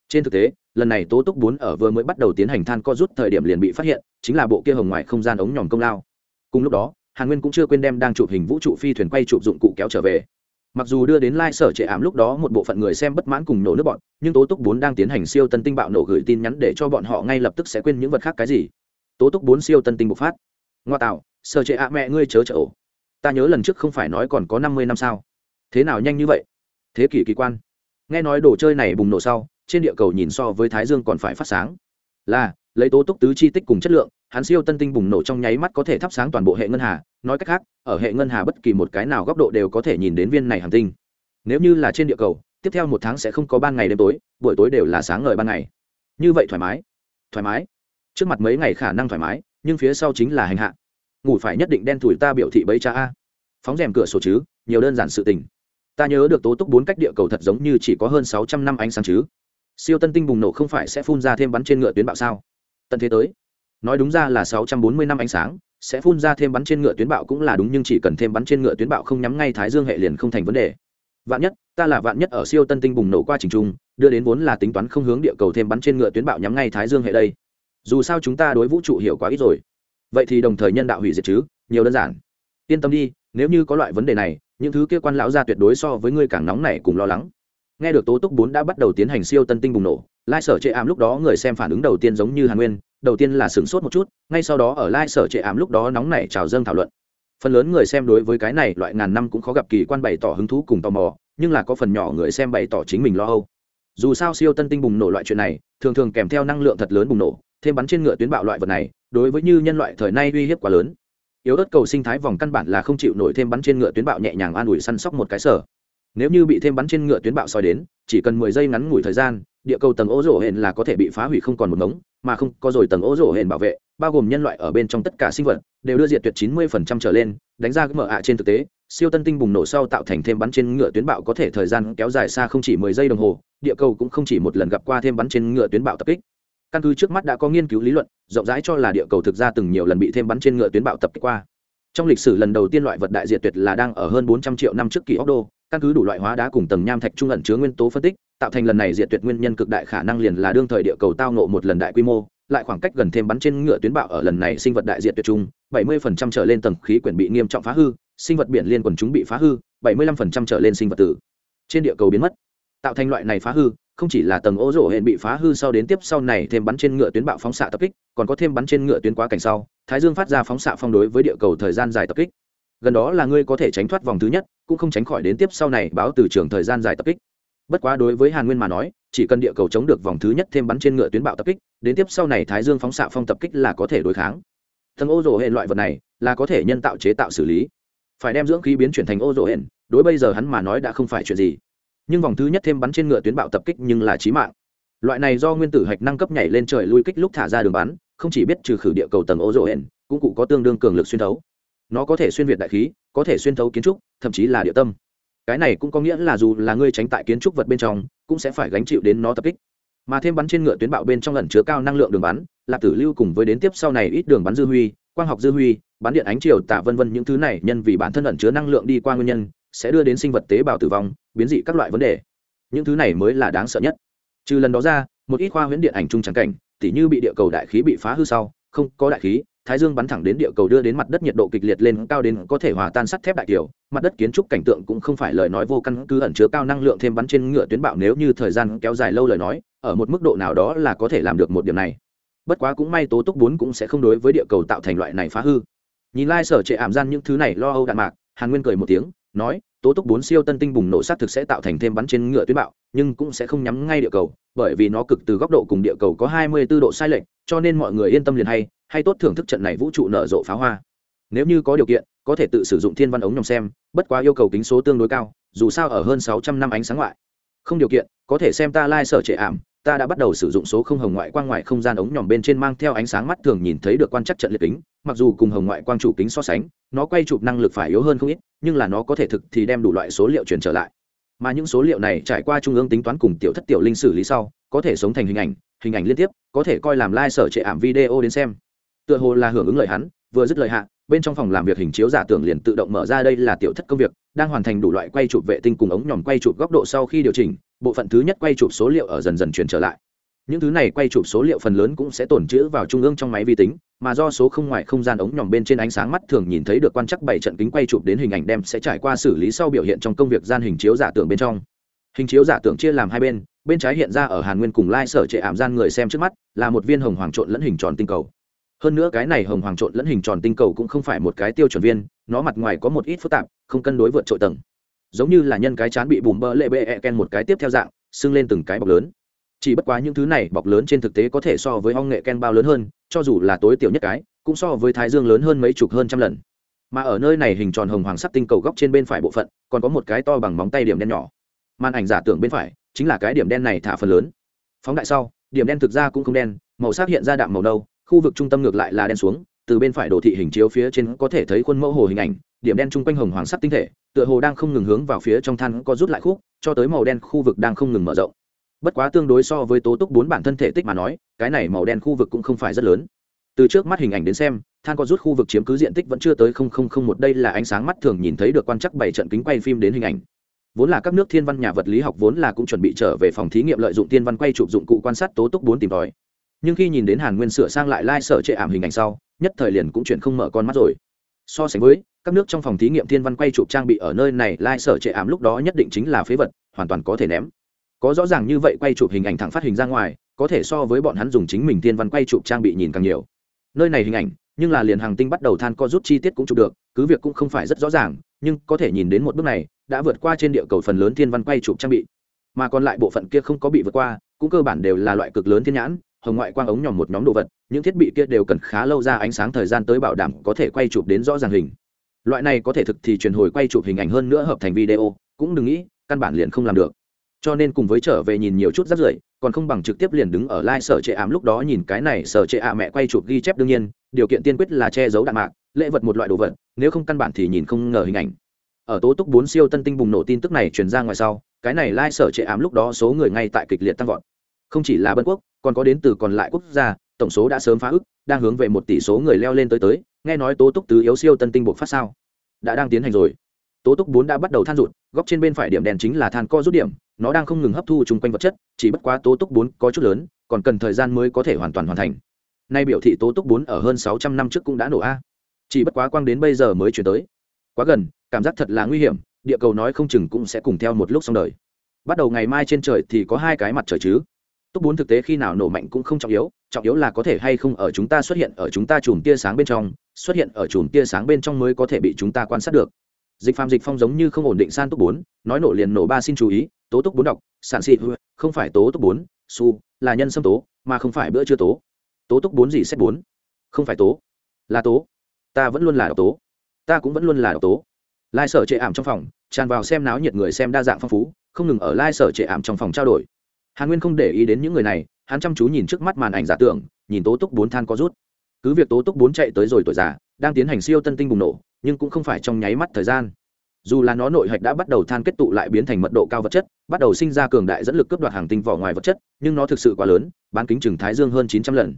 trên thực tế, lần này tố túc bốn ở vừa mới bắt đầu tiến hành than co rút thời điểm liền bị phát hiện, chính là bộ kia hồng ngoại không gian ống nhòm công lao. Cùng lúc đó, hàn nguyên cũng chưa quên đem đang chụp hình vũ trụ phi thuyền quay chụp dụng cụ kéo trở về. Mặc dù đưa đến lai、like、sở trệ ảm lúc đó một bộ phận người xem bất mãn cùng nổ nước bọn, nhưng tố túc bốn đang tiến hành siêu tân tinh bạo nổ gửi tin nhắn để cho bọn họ ngay lập tức sẽ quên những vật khác cái gì. Tố túc bốn siêu tân tinh bộc phát. Ngoa tạo, sở trệ ạ, mẹ ngươi chớ chở ổ. Ta nhớ lần trước không phải nói còn có năm mươi năm sao. Thế nào nhanh như vậy? Thế kỷ kỳ quan. Nghe nói đồ chơi này bùng nổ sau trên địa cầu nhìn so với thái dương còn phải phát sáng. Là, lấy tố túc tứ chi tích cùng chất lượng, hắn siêu tân tinh bùng nổ trong nháy mắt có thể thắp sáng toàn bộ hệ ngân hà. Nói cách khác, ở hệ ngân hà bất kỳ một cái nào góc độ đều có thể nhìn đến viên này hàng tinh. Nếu như là trên địa cầu, tiếp theo một tháng sẽ không có ban ngày đêm tối, buổi tối đều là sáng ngời ban ngày. Như vậy thoải mái. Thoải mái. Trước mặt mấy ngày khả năng thoải mái, nhưng phía sau chính là hành hạ. Ngủ phải nhất định đen thủi ta biểu thị bấy cha a. Phóng rèm cửa sổ chứ, nhiều đơn giản sự tình. Ta nhớ được tố túc bốn cách địa cầu thật giống như chỉ có hơn sáu trăm năm ánh sáng chứ siêu tân tinh bùng nổ không phải sẽ phun ra thêm bắn trên ngựa tuyến bạo sao? Tận thế tới. Nói đúng ra là sáu trăm bốn mươi năm ánh sáng, sẽ phun ra thêm bắn trên ngựa tuyến bạo cũng là đúng nhưng chỉ cần thêm bắn trên ngựa tuyến bạo không nhắm ngay thái dương hệ liền không thành vấn đề. Vạn nhất, ta là vạn nhất ở siêu tân tinh bùng nổ qua trình trung đưa đến vốn là tính toán không hướng địa cầu thêm bắn trên ngựa tuyến bạo nhắm ngay thái dương hệ đây. Dù sao chúng ta đối vũ trụ hiểu quá ít rồi. Vậy thì đồng thời nhân đạo hủy diệt chứ, nhiều đơn giản. Yên tâm đi, nếu như có loại vấn đề này, những thứ kia quan lão ra tuyệt đối so với ngươi càng nóng này cùng lo lắng nghe được tố túc bốn đã bắt đầu tiến hành siêu tân tinh bùng nổ, lai sở chệ ảm lúc đó người xem phản ứng đầu tiên giống như hàn nguyên, đầu tiên là sửng sốt một chút, ngay sau đó ở lai sở chệ ảm lúc đó nóng nảy trào dâng thảo luận. Phần lớn người xem đối với cái này loại ngàn năm cũng khó gặp kỳ quan bày tỏ hứng thú cùng tò mò, nhưng là có phần nhỏ người xem bày tỏ chính mình lo âu. Dù sao siêu tân tinh bùng nổ loại chuyện này, thường thường kèm theo năng lượng thật lớn bùng nổ, thêm bắn trên ngựa tuyến bạo loại vật này, đối với như nhân loại thời nay uy hiếp quá lớn. Yếu ớt cầu sinh thái vòng căn bản là không chịu nổi thêm bắn trên ngựa tuyến bạo nhẹ nhàng an ủi săn sóc một cái sở nếu như bị thêm bắn trên ngựa tuyến bạo soi đến, chỉ cần mười giây ngắn ngủi thời gian, địa cầu tầng ô rổ hển là có thể bị phá hủy không còn một ngống, mà không có rồi tầng ô rổ hển bảo vệ, bao gồm nhân loại ở bên trong tất cả sinh vật, đều đưa diệt tuyệt chín mươi phần trăm trở lên, đánh ra cái mở ạ trên thực tế, siêu tân tinh bùng nổ sau tạo thành thêm bắn trên ngựa tuyến bạo có thể thời gian kéo dài xa không chỉ mười giây đồng hồ, địa cầu cũng không chỉ một lần gặp qua thêm bắn trên ngựa tuyến bạo tập kích. Căn cứ trước mắt đã có nghiên cứu lý luận, rộng rãi cho là địa cầu thực ra từng nhiều lần bị thêm bắn trên ngựa tuyến bạo tập kích qua. Trong lịch sử lần đầu tiên loại vật đại diệt tuyệt là đang ở hơn bốn trăm triệu năm trước kỳ ốc đô căn cứ đủ loại hóa đá cùng tầng nham thạch trung ẩn chứa nguyên tố phân tích, tạo thành lần này diệt tuyệt nguyên nhân cực đại khả năng liền là đương thời địa cầu tao nộ một lần đại quy mô, lại khoảng cách gần thêm bắn trên ngựa tuyến bạo ở lần này sinh vật đại diệt tuyệt trung 70% trở lên tầng khí quyển bị nghiêm trọng phá hư, sinh vật biển liên quần chúng bị phá hư 75% trở lên sinh vật tử. Trên địa cầu biến mất. Tạo thành loại này phá hư, không chỉ là tầng ô rổ hẹn bị phá hư sau đến tiếp sau này thêm bắn trên ngựa tuyến bạo phóng xạ tập kích, còn có thêm bắn trên ngựa tuyến quá cảnh sau, thái dương phát ra phóng xạ phong đối với địa cầu thời gian dài tập kích gần đó là ngươi có thể tránh thoát vòng thứ nhất, cũng không tránh khỏi đến tiếp sau này báo từ trường thời gian dài tập kích. Bất quá đối với hàn nguyên mà nói, chỉ cần địa cầu chống được vòng thứ nhất thêm bắn trên ngựa tuyến bạo tập kích, đến tiếp sau này thái dương phóng xạ phong tập kích là có thể đối kháng. Thần ô rổ hệ loại vật này là có thể nhân tạo chế tạo xử lý. Phải đem dưỡng khí biến chuyển thành ô rổ hển, đối bây giờ hắn mà nói đã không phải chuyện gì. Nhưng vòng thứ nhất thêm bắn trên ngựa tuyến bạo tập kích nhưng là chí mạng. Loại này do nguyên tử hạch năng cấp nhảy lên trời lui kích lúc thả ra đường bắn, không chỉ biết trừ khử địa cầu tầng ô rổ hển, cũng cụ có tương đương cường lực xuyên thấu nó có thể xuyên việt đại khí, có thể xuyên thấu kiến trúc, thậm chí là địa tâm. Cái này cũng có nghĩa là dù là ngươi tránh tại kiến trúc vật bên trong, cũng sẽ phải gánh chịu đến nó tập kích. Mà thêm bắn trên ngựa tuyến bạo bên trong lần chứa cao năng lượng đường bắn lạp tử lưu cùng với đến tiếp sau này ít đường bắn dư huy, quang học dư huy, bắn điện ánh chiều tạ vân vân những thứ này nhân vì bản thân ẩn chứa năng lượng đi qua nguyên nhân, sẽ đưa đến sinh vật tế bào tử vong, biến dị các loại vấn đề. Những thứ này mới là đáng sợ nhất. Trừ lần đó ra, một ít khoa huyễn điện ảnh chung trắng cảnh, tỉ như bị địa cầu đại khí bị phá hư sau, không có đại khí thái dương bắn thẳng đến địa cầu đưa đến mặt đất nhiệt độ kịch liệt lên cao đến có thể hòa tan sắt thép đại kiều. Mặt đất kiến trúc cảnh tượng cũng không phải lời nói vô căn cứ ẩn chứa cao năng lượng thêm bắn trên ngựa tuyến bạo nếu như thời gian kéo dài lâu lời nói, ở một mức độ nào đó là có thể làm được một điểm này. Bất quá cũng may tố túc bốn cũng sẽ không đối với địa cầu tạo thành loại này phá hư. Nhìn lai、like、sở trệ ảm gian những thứ này lo âu đạn mạc, hàn nguyên cười một tiếng, nói, tố túc bốn siêu tân tinh bùng nổ sát thực sẽ tạo thành thêm bắn trên ngựa tuyến bạo, nhưng cũng sẽ không nhắm ngay địa cầu, bởi vì nó cực từ góc độ cùng địa cầu có hai mươi 24 độ sai lệch cho nên mọi người yên tâm liền hay hay tốt thưởng thức trận này vũ trụ nở rộ pháo hoa. Nếu như có điều kiện, có thể tự sử dụng thiên văn ống nhòm xem, bất quá yêu cầu kính số tương đối cao, dù sao ở hơn sáu trăm năm ánh sáng ngoại. Không điều kiện, có thể xem ta lai、like、sở trệ ảm, ta đã bắt đầu sử dụng số không hồng ngoại quang ngoại không gian ống nhòm bên trên mang theo ánh sáng mắt thường nhìn thấy được quan chắc trận liệt kính, mặc dù cùng hồng ngoại quang chủ kính so sánh, nó quay chụp năng lực phải yếu hơn không ít, nhưng là nó có thể thực thì đem đủ loại số liệu truyền trở lại. Mà những số liệu này trải qua trung ương tính toán cùng tiểu thất tiểu linh xử lý sau có thể sống thành hình ảnh hình ảnh liên tiếp, có thể coi làm lai、like、sở trệ ảm video đến xem. Tựa hồ là hưởng ứng lời hắn, vừa dứt lời hạ, bên trong phòng làm việc hình chiếu giả tưởng liền tự động mở ra đây là tiểu thất công việc, đang hoàn thành đủ loại quay chụp vệ tinh cùng ống nhòm quay chụp góc độ sau khi điều chỉnh, bộ phận thứ nhất quay chụp số liệu ở dần dần truyền trở lại. Những thứ này quay chụp số liệu phần lớn cũng sẽ tồn trữ vào trung ương trong máy vi tính, mà do số không ngoài không gian ống nhòm bên trên ánh sáng mắt thường nhìn thấy được quan chắc bảy trận kính quay chụp đến hình ảnh đem sẽ trải qua xử lý sau biểu hiện trong công việc gian hình chiếu giả tưởng bên trong hình chiếu giả tưởng chia làm hai bên bên trái hiện ra ở hàn nguyên cùng lai sở trệ ảm gian người xem trước mắt, là một viên hồng hoàng trộn lẫn hình tròn tinh cầu. Hơn nữa cái này hồng hoàng trộn lẫn hình tròn tinh cầu cũng không phải một cái tiêu chuẩn viên, nó mặt ngoài có một ít phức tạp, không cân đối vượt trội tầng. Giống như là nhân cái chán bị bùm bơ lệ bệ e ken một cái tiếp theo dạng, sưng lên từng cái bọc lớn. Chỉ bất quá những thứ này bọc lớn trên thực tế có thể so với ong nghệ ken bao lớn hơn, cho dù là tối tiểu nhất cái, cũng so với thái dương lớn hơn mấy chục hơn trăm lần. Mà ở nơi này hình tròn hồng hoàng sắc tinh cầu góc trên bên phải bộ phận, còn có một cái to bằng móng tay điểm đen nhỏ màn ảnh giả tưởng bên phải chính là cái điểm đen này thả phần lớn. Phóng đại sau, điểm đen thực ra cũng không đen, màu sắc hiện ra đạm màu nâu, khu vực trung tâm ngược lại là đen xuống, từ bên phải đồ thị hình chiếu phía trên có thể thấy khuôn mẫu hồ hình ảnh, điểm đen chung quanh hồng hoàng sắc tinh thể, tựa hồ đang không ngừng hướng vào phía trong than có rút lại khúc, cho tới màu đen khu vực đang không ngừng mở rộng. Bất quá tương đối so với tố túc bốn bản thân thể tích mà nói, cái này màu đen khu vực cũng không phải rất lớn. Từ trước mắt hình ảnh đến xem, than có rút khu vực chiếm cứ diện tích vẫn chưa tới không không không một, đây là ánh sáng mắt thường nhìn thấy được quan chắc bảy trận kính quay phim đến hình ảnh vốn là các nước thiên văn nhà vật lý học vốn là cũng chuẩn bị trở về phòng thí nghiệm lợi dụng thiên văn quay chụp dụng cụ quan sát tố túc bốn tìm tòi. Nhưng khi nhìn đến hàn nguyên sửa sang lại lai、like、sở trệ ảm hình ảnh sau, nhất thời liền cũng chuyển không mở con mắt rồi. So sánh với, các nước trong phòng thí nghiệm thiên văn quay chụp trang bị ở nơi này, lai、like、sở trệ ảm lúc đó nhất định chính là phế vật, hoàn toàn có thể ném. Có rõ ràng như vậy quay chụp hình ảnh thẳng phát hình ra ngoài, có thể so với bọn hắn dùng chính mình thiên văn quay chụp trang bị nhìn càng nhiều. Nơi này hình ảnh, nhưng là liền hàng tinh bắt đầu than co rút chi tiết cũng chụp được, cứ việc cũng không phải rất rõ ràng, nhưng có thể nhìn đến một bước này đã vượt qua trên địa cầu phần lớn thiên văn quay chụp trang bị, mà còn lại bộ phận kia không có bị vượt qua, cũng cơ bản đều là loại cực lớn thiên nhãn, hồng ngoại quang ống nhòm một nhóm đồ vật, những thiết bị kia đều cần khá lâu ra ánh sáng thời gian tới bảo đảm có thể quay chụp đến rõ ràng hình. Loại này có thể thực thì truyền hồi quay chụp hình ảnh hơn nữa hợp thành video, cũng đừng nghĩ, căn bản liền không làm được. Cho nên cùng với trở về nhìn nhiều chút rất rưởi, còn không bằng trực tiếp liền đứng ở lai sở trệ ảm lúc đó nhìn cái này sở trệ ạ mẹ quay chụp ghi chép đương nhiên, điều kiện tiên quyết là che giấu đạn mạc, lễ vật một loại đồ vật, nếu không căn bản thì nhìn không ngờ hình ảnh ở tố túc bốn siêu tân tinh bùng nổ tin tức này truyền ra ngoài sau, cái này lai sở trệ ám lúc đó số người ngay tại kịch liệt tăng vọt. Không chỉ là bân quốc, còn có đến từ còn lại quốc gia, tổng số đã sớm phá ức, đang hướng về một tỷ số người leo lên tới tới, nghe nói tố túc tứ yếu siêu tân tinh buộc phát sao? Đã đang tiến hành rồi. Tố túc bốn đã bắt đầu than rụt, góc trên bên phải điểm đèn chính là than co rút điểm, nó đang không ngừng hấp thu chung quanh vật chất, chỉ bất quá tố túc bốn có chút lớn, còn cần thời gian mới có thể hoàn toàn hoàn thành. Nay biểu thị tố túc bốn ở hơn sáu trăm năm trước cũng đã nổ a. Chỉ bất quá quang đến bây giờ mới chuyển tới quá gần, cảm giác thật là nguy hiểm, địa cầu nói không chừng cũng sẽ cùng theo một lúc xong đời. Bắt đầu ngày mai trên trời thì có hai cái mặt trời chứ. Túc bốn thực tế khi nào nổ mạnh cũng không trọng yếu trọng yếu là có thể hay không ở chúng ta xuất hiện ở chúng ta chùm tia sáng bên trong, xuất hiện ở chùm tia sáng bên trong mới có thể bị chúng ta quan sát được. Dịch phàm dịch phong giống như không ổn định san túc bốn, nói nổ liền nổ ba xin chú ý, tố túc bốn đọc, sản xị không phải tố túc bốn, su, là nhân xâm tố, mà không phải bữa chưa tố. Tố túc bốn gì xét bốn? Không phải tố. Là tố. Ta vẫn luôn là độc tố ta cũng vẫn luôn là độc tố. Lai sở trệ ảm trong phòng, tràn vào xem náo nhiệt người xem đa dạng phong phú, không ngừng ở lai sở trệ ảm trong phòng trao đổi. Hàn nguyên không để ý đến những người này, hắn chăm chú nhìn trước mắt màn ảnh giả tưởng, nhìn tố túc bốn than có rút. Cứ việc tố túc bốn chạy tới rồi tuổi già, đang tiến hành siêu tân tinh bùng nổ, nhưng cũng không phải trong nháy mắt thời gian. Dù là nó nội hạch đã bắt đầu than kết tụ lại biến thành mật độ cao vật chất, bắt đầu sinh ra cường đại dẫn lực cướp đoạt hàng tinh vỏ ngoài vật chất, nhưng nó thực sự quá lớn, bán kính chừng thái dương hơn chín trăm lần.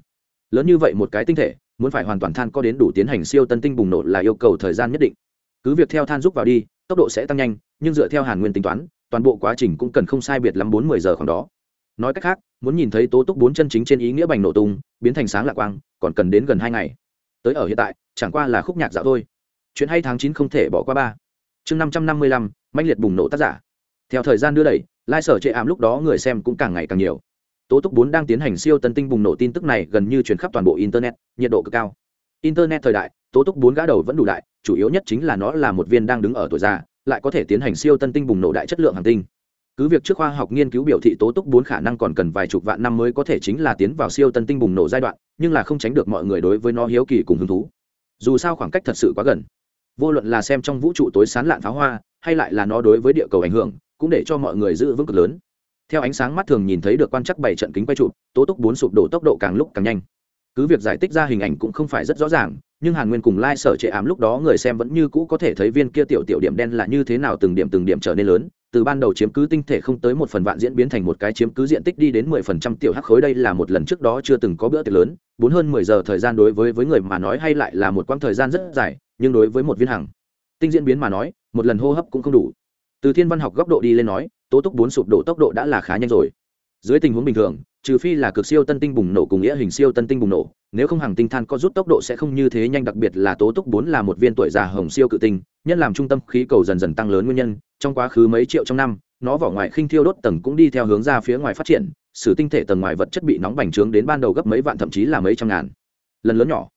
Lớn như vậy một cái tinh thể muốn phải hoàn toàn than có đến đủ tiến hành siêu tân tinh bùng nổ là yêu cầu thời gian nhất định. Cứ việc theo than rút vào đi, tốc độ sẽ tăng nhanh, nhưng dựa theo hàn nguyên tính toán, toàn bộ quá trình cũng cần không sai biệt lắm bốn mươi giờ khoảng đó. Nói cách khác, muốn nhìn thấy tố túc bốn chân chính trên ý nghĩa bành nổ tung, biến thành sáng lạc quang, còn cần đến gần hai ngày. Tới ở hiện tại, chẳng qua là khúc nhạc dạo thôi. Chuyện hay tháng chín không thể bỏ qua ba. Chương năm trăm năm mươi lăm manh liệt bùng nổ tác giả. Theo thời gian đưa đẩy lai sở chệ ảm lúc đó người xem cũng càng ngày càng nhiều tố túc bốn đang tiến hành siêu tân tinh bùng nổ tin tức này gần như chuyển khắp toàn bộ internet, nhiệt độ cực cao. Internet thời đại, tố túc bốn gã đầu vẫn đủ đại, chủ yếu nhất chính là nó là một viên đang đứng ở tuổi già, lại có thể tiến hành siêu tân tinh bùng nổ đại chất lượng hàng tinh. Cứ việc trước khoa học nghiên cứu biểu thị tố túc bốn khả năng còn cần vài chục vạn năm mới có thể chính là tiến vào siêu tân tinh bùng nổ giai đoạn, nhưng là không tránh được mọi người đối với nó hiếu kỳ cùng hứng thú. Dù sao khoảng cách thật sự quá gần. Vô luận là xem trong vũ trụ tối sán lạn pháo hoa, hay lại là nó đối với địa cầu ảnh hưởng, cũng để cho mọi người giữ vững cực lớn theo ánh sáng mắt thường nhìn thấy được quan chắc bảy trận kính quay trụ tố túc bốn sụp đổ tốc độ càng lúc càng nhanh. Cứ việc giải tích ra hình ảnh cũng không phải rất rõ ràng, nhưng hàn nguyên cùng lai、like、sở trệ ám lúc đó người xem vẫn như cũ có thể thấy viên kia tiểu tiểu điểm đen là như thế nào từng điểm từng điểm trở nên lớn, từ ban đầu chiếm cứ tinh thể không tới một phần vạn diễn biến thành một cái chiếm cứ diện tích đi đến mười phần trăm tiểu hắc khối đây là một lần trước đó chưa từng có bữa tiệc lớn, bốn hơn mười giờ thời gian đối với với người mà nói hay lại là một quãng thời gian rất dài, nhưng đối với một viên hàng, tinh diễn biến mà nói, một lần hô hấp cũng không đủ. Từ thiên văn học góc độ đi lên nói tố túc bốn sụp đổ tốc độ đã là khá nhanh rồi. Dưới tình huống bình thường, trừ phi là cực siêu tân tinh bùng nổ cùng nghĩa hình siêu tân tinh bùng nổ, nếu không hàng tinh than có rút tốc độ sẽ không như thế nhanh, đặc biệt là tố túc bốn là một viên tuổi già hồng siêu cự tinh, nhân làm trung tâm khí cầu dần dần tăng lớn nguyên nhân, trong quá khứ mấy triệu trong năm, nó vỏ ngoài khinh thiêu đốt tầng cũng đi theo hướng ra phía ngoài phát triển, sử tinh thể tầng ngoài vật chất bị nóng bành trướng đến ban đầu gấp mấy vạn thậm chí là mấy trăm ngàn. Lần lớn nhỏ,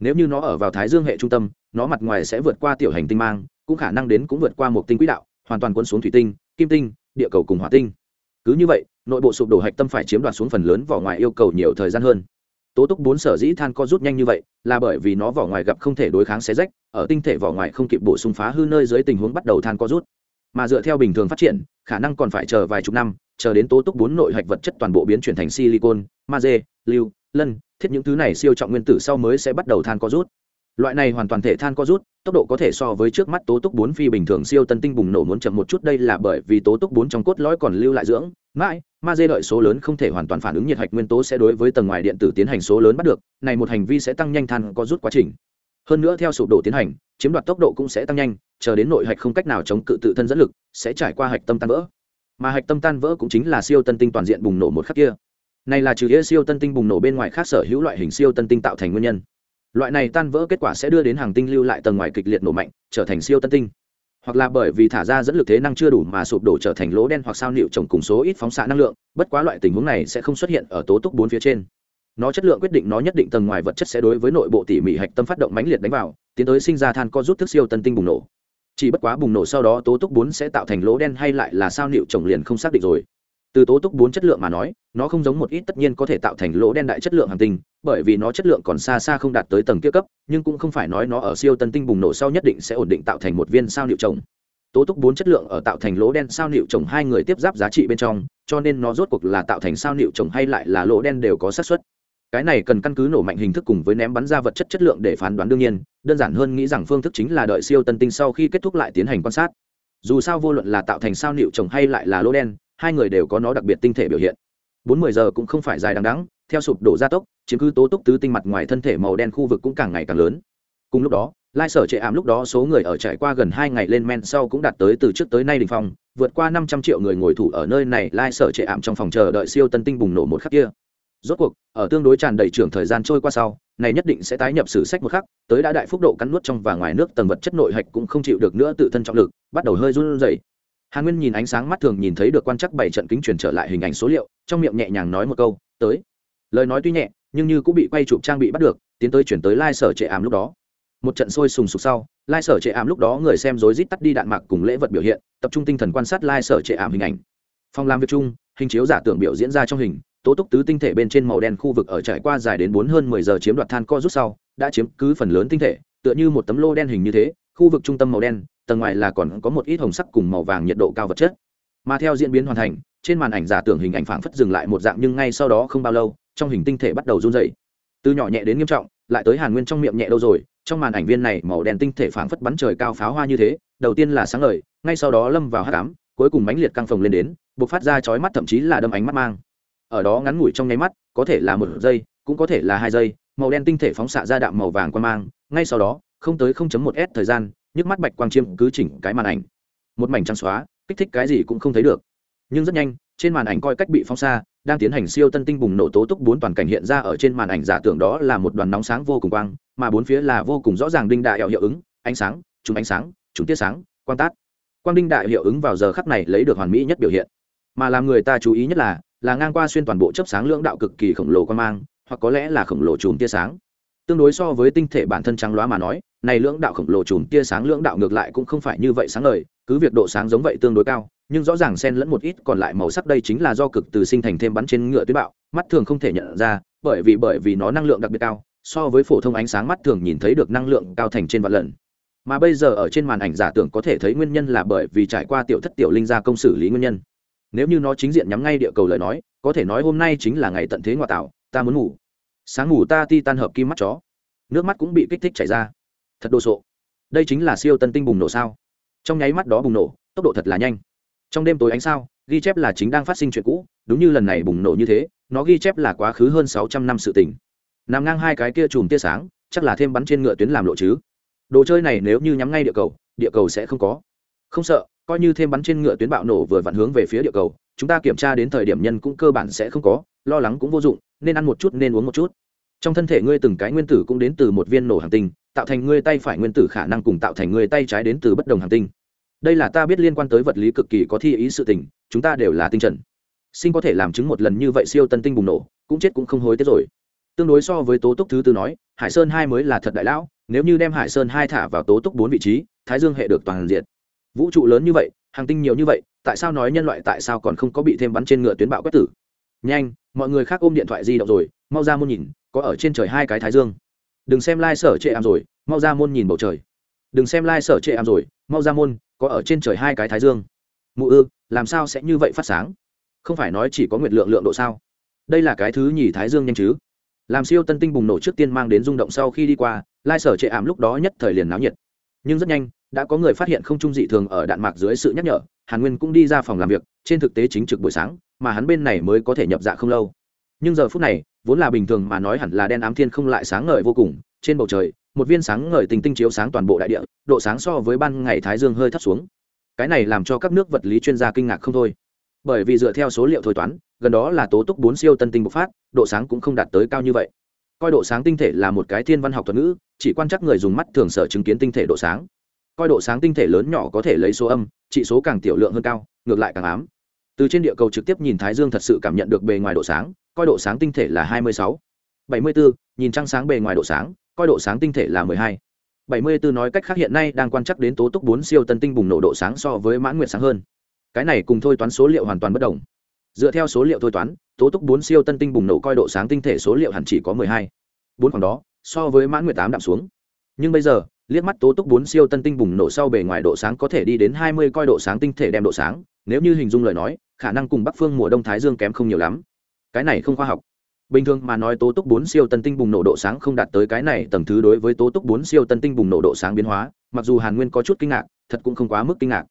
nếu như nó ở vào thái dương hệ trung tâm, nó mặt ngoài sẽ vượt qua tiểu hành tinh mang, cũng khả năng đến cũng vượt qua một tinh quỹ đạo, hoàn toàn quân xuống thủy tinh, kim tinh địa cầu cùng hỏa tinh. Cứ như vậy, nội bộ sụp đổ hạch tâm phải chiếm đoạt xuống phần lớn vỏ ngoài yêu cầu nhiều thời gian hơn. Tố túc bốn sở dĩ than co rút nhanh như vậy, là bởi vì nó vỏ ngoài gặp không thể đối kháng xé rách, ở tinh thể vỏ ngoài không kịp bổ sung phá hư nơi dưới tình huống bắt đầu than co rút. Mà dựa theo bình thường phát triển, khả năng còn phải chờ vài chục năm, chờ đến tố túc bốn nội hạch vật chất toàn bộ biến chuyển thành silicon magie lưu, lân, thiết những thứ này siêu trọng nguyên tử sau mới sẽ bắt đầu than co rút loại này hoàn toàn thể than co rút, tốc độ có thể so với trước mắt tố túc bốn phi bình thường siêu tân tinh bùng nổ muốn chậm một chút, đây là bởi vì tố túc bốn trong cốt lõi còn lưu lại dưỡng. Mãi, ma dê đợi số lớn không thể hoàn toàn phản ứng nhiệt hạch nguyên tố sẽ đối với tầng ngoài điện tử tiến hành số lớn bắt được, này một hành vi sẽ tăng nhanh than co rút quá trình. Hơn nữa theo sụp đổ tiến hành, chiếm đoạt tốc độ cũng sẽ tăng nhanh, chờ đến nội hạch không cách nào chống cự tự thân dẫn lực, sẽ trải qua hạch tâm tan vỡ. Mà hạch tâm tan vỡ cũng chính là siêu tân tinh toàn diện bùng nổ một khắc kia. Này là trừ nghĩa siêu tân tinh bùng nổ bên ngoài khác sở hữu loại hình siêu tân tinh tạo thành nguyên nhân loại này tan vỡ kết quả sẽ đưa đến hàng tinh lưu lại tầng ngoài kịch liệt nổ mạnh, trở thành siêu tân tinh. Hoặc là bởi vì thả ra dẫn lực thế năng chưa đủ mà sụp đổ trở thành lỗ đen hoặc sao nịu trồng cùng số ít phóng xạ năng lượng, bất quá loại tình huống này sẽ không xuất hiện ở tố túc bốn phía trên. Nó chất lượng quyết định nó nhất định tầng ngoài vật chất sẽ đối với nội bộ tỉ mỉ hạch tâm phát động mãnh liệt đánh vào, tiến tới sinh ra than co rút thức siêu tân tinh bùng nổ. Chỉ bất quá bùng nổ sau đó tố túc bốn sẽ tạo thành lỗ đen hay lại là sao nịu trồng liền không xác định rồi từ tố túc bốn chất lượng mà nói, nó không giống một ít tất nhiên có thể tạo thành lỗ đen đại chất lượng hàng tinh, bởi vì nó chất lượng còn xa xa không đạt tới tầng kia cấp, nhưng cũng không phải nói nó ở siêu tân tinh bùng nổ sau nhất định sẽ ổn định tạo thành một viên sao liệu trồng. Tố túc bốn chất lượng ở tạo thành lỗ đen sao liệu trồng hai người tiếp giáp giá trị bên trong, cho nên nó rốt cuộc là tạo thành sao liệu trồng hay lại là lỗ đen đều có xác suất. Cái này cần căn cứ nổ mạnh hình thức cùng với ném bắn ra vật chất chất lượng để phán đoán đương nhiên, đơn giản hơn nghĩ rằng phương thức chính là đợi siêu tân tinh sau khi kết thúc lại tiến hành quan sát. Dù sao vô luận là tạo thành sao liệu trồng hay lại là lỗ đen hai người đều có nó đặc biệt tinh thể biểu hiện. Bốn mươi giờ cũng không phải dài đằng đắng theo sụp đổ gia tốc, chiếm cứ tố túc tứ tinh mặt ngoài thân thể màu đen khu vực cũng càng ngày càng lớn. Cùng lúc đó, lai sở trệ ảm lúc đó số người ở trải qua gần hai ngày lên men sau cũng đạt tới từ trước tới nay đình phong, vượt qua năm trăm triệu người ngồi thủ ở nơi này, lai sở trệ ảm trong phòng chờ đợi siêu tân tinh bùng nổ một khắc kia. Rốt cuộc, ở tương đối tràn đầy trưởng thời gian trôi qua sau, này nhất định sẽ tái nhập sử sách một khắc, tới đã đại phúc độ cắn nuốt trong và ngoài nước tầng vật chất nội hạch cũng không chịu được nữa tự thân trọng lực, bắt đầu hơi run rẩy hàn nguyên nhìn ánh sáng mắt thường nhìn thấy được quan chắc bảy trận kính truyền trở lại hình ảnh số liệu, trong miệng nhẹ nhàng nói một câu, tới. Lời nói tuy nhẹ, nhưng như cũng bị quay chụp trang bị bắt được, tiến tới chuyển tới lai sở trệ ảm lúc đó. Một trận sôi sùng sục sau, lai sở trệ ảm lúc đó người xem rối rít tắt đi đạn mạc cùng lễ vật biểu hiện, tập trung tinh thần quan sát lai sở trệ ảm hình ảnh. Phòng làm việc chung, hình chiếu giả tưởng biểu diễn ra trong hình, tố túc tứ tinh thể bên trên màu đen khu vực ở trải qua dài đến bốn hơn mười giờ chiếm đoạt than co rút sau, đã chiếm cứ phần lớn tinh thể, tựa như một tấm lô đen hình như thế, khu vực trung tâm màu đen tầng ngoài là còn có một ít hồng sắc cùng màu vàng nhiệt độ cao vật chất. Mà theo diễn biến hoàn thành, trên màn ảnh giả tưởng hình ảnh phảng phất dừng lại một dạng nhưng ngay sau đó không bao lâu, trong hình tinh thể bắt đầu run dày từ nhỏ nhẹ đến nghiêm trọng, lại tới hàn nguyên trong miệng nhẹ đâu rồi, trong màn ảnh viên này màu đen tinh thể phảng phất bắn trời cao pháo hoa như thế, đầu tiên là sáng ngời, ngay sau đó lâm vào hát cám cuối cùng mãnh liệt căng phồng lên đến buộc phát ra chói mắt thậm chí là đâm ánh mắt mang. Ở đó ngắn ngủi trong nháy mắt, có thể là một giây, cũng có thể là hai giây, màu đen tinh thể phóng xạ ra đạm màu vàng quan mang, ngay sau đó, không tới 0.1 s thời gian nhức mắt bạch quang chiêm cứ chỉnh cái màn ảnh. Một mảnh trắng xóa, kích thích cái gì cũng không thấy được. Nhưng rất nhanh, trên màn ảnh coi cách bị phóng xa, đang tiến hành siêu tân tinh bùng nổ tố túc bốn toàn cảnh hiện ra ở trên màn ảnh giả tưởng đó là một đoàn nóng sáng vô cùng quang, mà bốn phía là vô cùng rõ ràng đinh đại hiệu ứng, ánh sáng chúng ánh sáng chúng tiết sáng, quang tát. Quang đinh đại hiệu ứng vào giờ khắc này lấy được hoàn mỹ nhất biểu hiện. Mà làm người ta chú ý nhất là là ngang qua xuyên toàn bộ chấp sáng lưỡng đạo cực kỳ khổng lồ quan mang, hoặc có lẽ là khổng lồ chùm tia sáng tương đối so với tinh thể bản thân trắng loá mà nói, này lưỡng đạo khổng lồ chùm tia sáng lưỡng đạo ngược lại cũng không phải như vậy sáng lời cứ việc độ sáng giống vậy tương đối cao, nhưng rõ ràng xen lẫn một ít còn lại màu sắc đây chính là do cực từ sinh thành thêm bắn trên ngựa tuyết bạo, mắt thường không thể nhận ra, bởi vì bởi vì nó năng lượng đặc biệt cao, so với phổ thông ánh sáng mắt thường nhìn thấy được năng lượng cao thành trên vạn lần. Mà bây giờ ở trên màn ảnh giả tưởng có thể thấy nguyên nhân là bởi vì trải qua tiểu thất tiểu linh gia công xử lý nguyên nhân. Nếu như nó chính diện nhắm ngay địa cầu lời nói, có thể nói hôm nay chính là ngày tận thế ngoại tạo, ta muốn ngủ sáng ngủ ta ti tan hợp kim mắt chó. Nước mắt cũng bị kích thích chảy ra. Thật đồ sộ. Đây chính là siêu tân tinh bùng nổ sao? Trong nháy mắt đó bùng nổ, tốc độ thật là nhanh. Trong đêm tối ánh sao, ghi chép là chính đang phát sinh chuyện cũ, đúng như lần này bùng nổ như thế, nó ghi chép là quá khứ hơn sáu trăm năm sự tình. Nằm ngang hai cái kia chùm tia sáng, chắc là thêm bắn trên ngựa tuyến làm lộ chứ. Đồ chơi này nếu như nhắm ngay địa cầu địa cầu sẽ không có. Không sợ, coi như thêm bắn trên ngựa tuyến bạo nổ vừa vặn hướng về phía địa cầu chúng ta kiểm tra đến thời điểm nhân cũng cơ bản sẽ không có, lo lắng cũng vô dụng, nên ăn một chút, nên uống một chút. Trong thân thể ngươi từng cái nguyên tử cũng đến từ một viên nổ hàng tinh, tạo thành ngươi tay phải nguyên tử khả năng cùng tạo thành ngươi tay trái đến từ bất đồng hàng tinh. Đây là ta biết liên quan tới vật lý cực kỳ có thi ý sự tình, chúng ta đều là tinh trần. Sinh có thể làm chứng một lần như vậy siêu tân tinh bùng nổ, cũng chết cũng không hối tiếc rồi. Tương đối so với tố túc thứ tư nói, hải sơn hai mới là thật đại lão, nếu như đem hải sơn hai thả vào tố túc bốn vị trí, thái dương hệ được toàn diện. Vũ trụ lớn như vậy, hàng tinh nhiều như vậy tại sao nói nhân loại tại sao còn không có bị thêm bắn trên ngựa tuyến bạo quét tử? Nhanh, mọi người khác ôm điện thoại di động rồi, mau ra môn nhìn, có ở trên trời hai cái thái dương. Đừng xem lai、like、sở trệ ảm rồi, mau ra môn nhìn bầu trời. Đừng xem lai、like、sở trệ ảm rồi, mau ra môn, có ở trên trời hai cái thái dương. Mụ ư, làm sao sẽ như vậy phát sáng? Không phải nói chỉ có nguyệt lượng lượng độ sao? Đây là cái thứ nhì thái dương nhanh chứ? Làm siêu tân tinh bùng nổ trước tiên mang đến rung động sau khi đi qua lai sở trệ ảm lúc đó nhất thời liền náo nhiệt. Nhưng rất nhanh, đã có người phát hiện không trung dị thường ở đạn mạc dưới sự nhắc nhở hàn nguyên cũng đi ra phòng làm việc, trên thực tế chính trực buổi sáng, mà hắn bên này mới có thể nhập dạ không lâu. Nhưng giờ phút này, vốn là bình thường mà nói hẳn là đen ám thiên không lại sáng ngời vô cùng, trên bầu trời, một viên sáng ngời tình tinh chiếu sáng toàn bộ đại địa, độ sáng so với ban ngày thái dương hơi thấp xuống. Cái này làm cho các nước vật lý chuyên gia kinh ngạc không thôi. Bởi vì dựa theo số liệu thôi toán, gần đó là tố túc bốn siêu tân tinh bộc phát, độ sáng cũng không đạt tới cao như vậy. Coi độ sáng tinh thể là một cái thiên văn học thuật ngữ, chỉ quan trắc người dùng mắt thường sở chứng kiến tinh thể độ sáng coi độ sáng tinh thể lớn nhỏ có thể lấy số âm trị số càng tiểu lượng hơn cao ngược lại càng ám từ trên địa cầu trực tiếp nhìn thái dương thật sự cảm nhận được bề ngoài độ sáng coi độ sáng tinh thể là 26. 74, nhìn trăng sáng bề ngoài độ sáng coi độ sáng tinh thể là 12. 74 nói cách khác hiện nay đang quan trắc đến tố túc bốn siêu tân tinh bùng nổ độ sáng so với mãn nguyện sáng hơn cái này cùng thôi toán số liệu hoàn toàn bất đồng dựa theo số liệu thôi toán tố túc bốn siêu tân tinh bùng nổ coi độ sáng tinh thể số liệu hẳn chỉ có 12. 4 khoảng đó so với mãn nguyện tám đạm xuống nhưng bây giờ liếc mắt tố túc bốn siêu tân tinh bùng nổ sau bề ngoài độ sáng có thể đi đến 20 coi độ sáng tinh thể đem độ sáng, nếu như hình dung lời nói, khả năng cùng bắc phương mùa đông thái dương kém không nhiều lắm. Cái này không khoa học. Bình thường mà nói tố túc bốn siêu tân tinh bùng nổ độ sáng không đạt tới cái này tầng thứ đối với tố túc bốn siêu tân tinh bùng nổ độ sáng biến hóa, mặc dù hàn nguyên có chút kinh ngạc, thật cũng không quá mức kinh ngạc.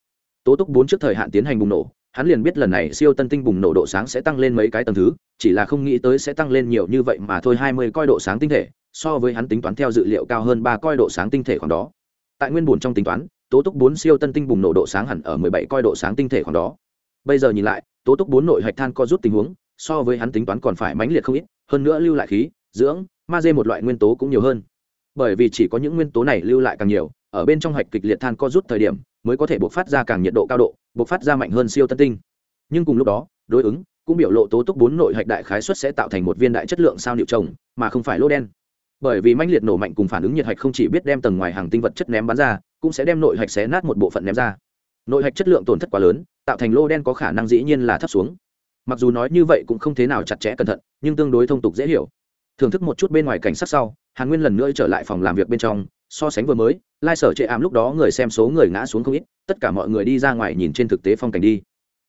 Tố túc bốn trước thời hạn tiến hành bùng nổ, hắn liền biết lần này siêu tân tinh bùng nổ độ sáng sẽ tăng lên mấy cái tầng thứ, chỉ là không nghĩ tới sẽ tăng lên nhiều như vậy mà thôi, hai mươi coi độ sáng tinh thể so với hắn tính toán theo dự liệu cao hơn ba coi độ sáng tinh thể khoảng đó. Tại nguyên bùn trong tính toán, tố túc bốn siêu tân tinh bùng nổ độ sáng hẳn ở mười bảy coi độ sáng tinh thể khoảng đó. Bây giờ nhìn lại, tố túc bốn nội hạch than co rút tình huống, so với hắn tính toán còn phải mãnh liệt không ít, hơn nữa lưu lại khí, dưỡng, ma dê một loại nguyên tố cũng nhiều hơn. Bởi vì chỉ có những nguyên tố này lưu lại càng nhiều, ở bên trong hạch kịch liệt than co rút thời điểm, mới có thể buộc phát ra càng nhiệt độ cao độ buộc phát ra mạnh hơn siêu tân tinh. Nhưng cùng lúc đó, đối ứng, cũng biểu lộ tố túc bốn nội hạch đại khái suất sẽ tạo thành một viên đại chất lượng sao niệu trồng, mà không phải lô đen bởi vì manh liệt nổ mạnh cùng phản ứng nhiệt hạch không chỉ biết đem tầng ngoài hàng tinh vật chất ném bắn ra, cũng sẽ đem nội hạch xé nát một bộ phận ném ra. Nội hạch chất lượng tổn thất quá lớn, tạo thành lô đen có khả năng dĩ nhiên là thấp xuống. Mặc dù nói như vậy cũng không thế nào chặt chẽ cẩn thận, nhưng tương đối thông tục dễ hiểu. Thưởng thức một chút bên ngoài cảnh sát sau, hàn nguyên lần nữa trở lại phòng làm việc bên trong, so sánh vừa mới, lai sở chệ ảm lúc đó người xem số người ngã xuống không ít, tất cả mọi người đi ra ngoài nhìn trên thực tế phong cảnh đi.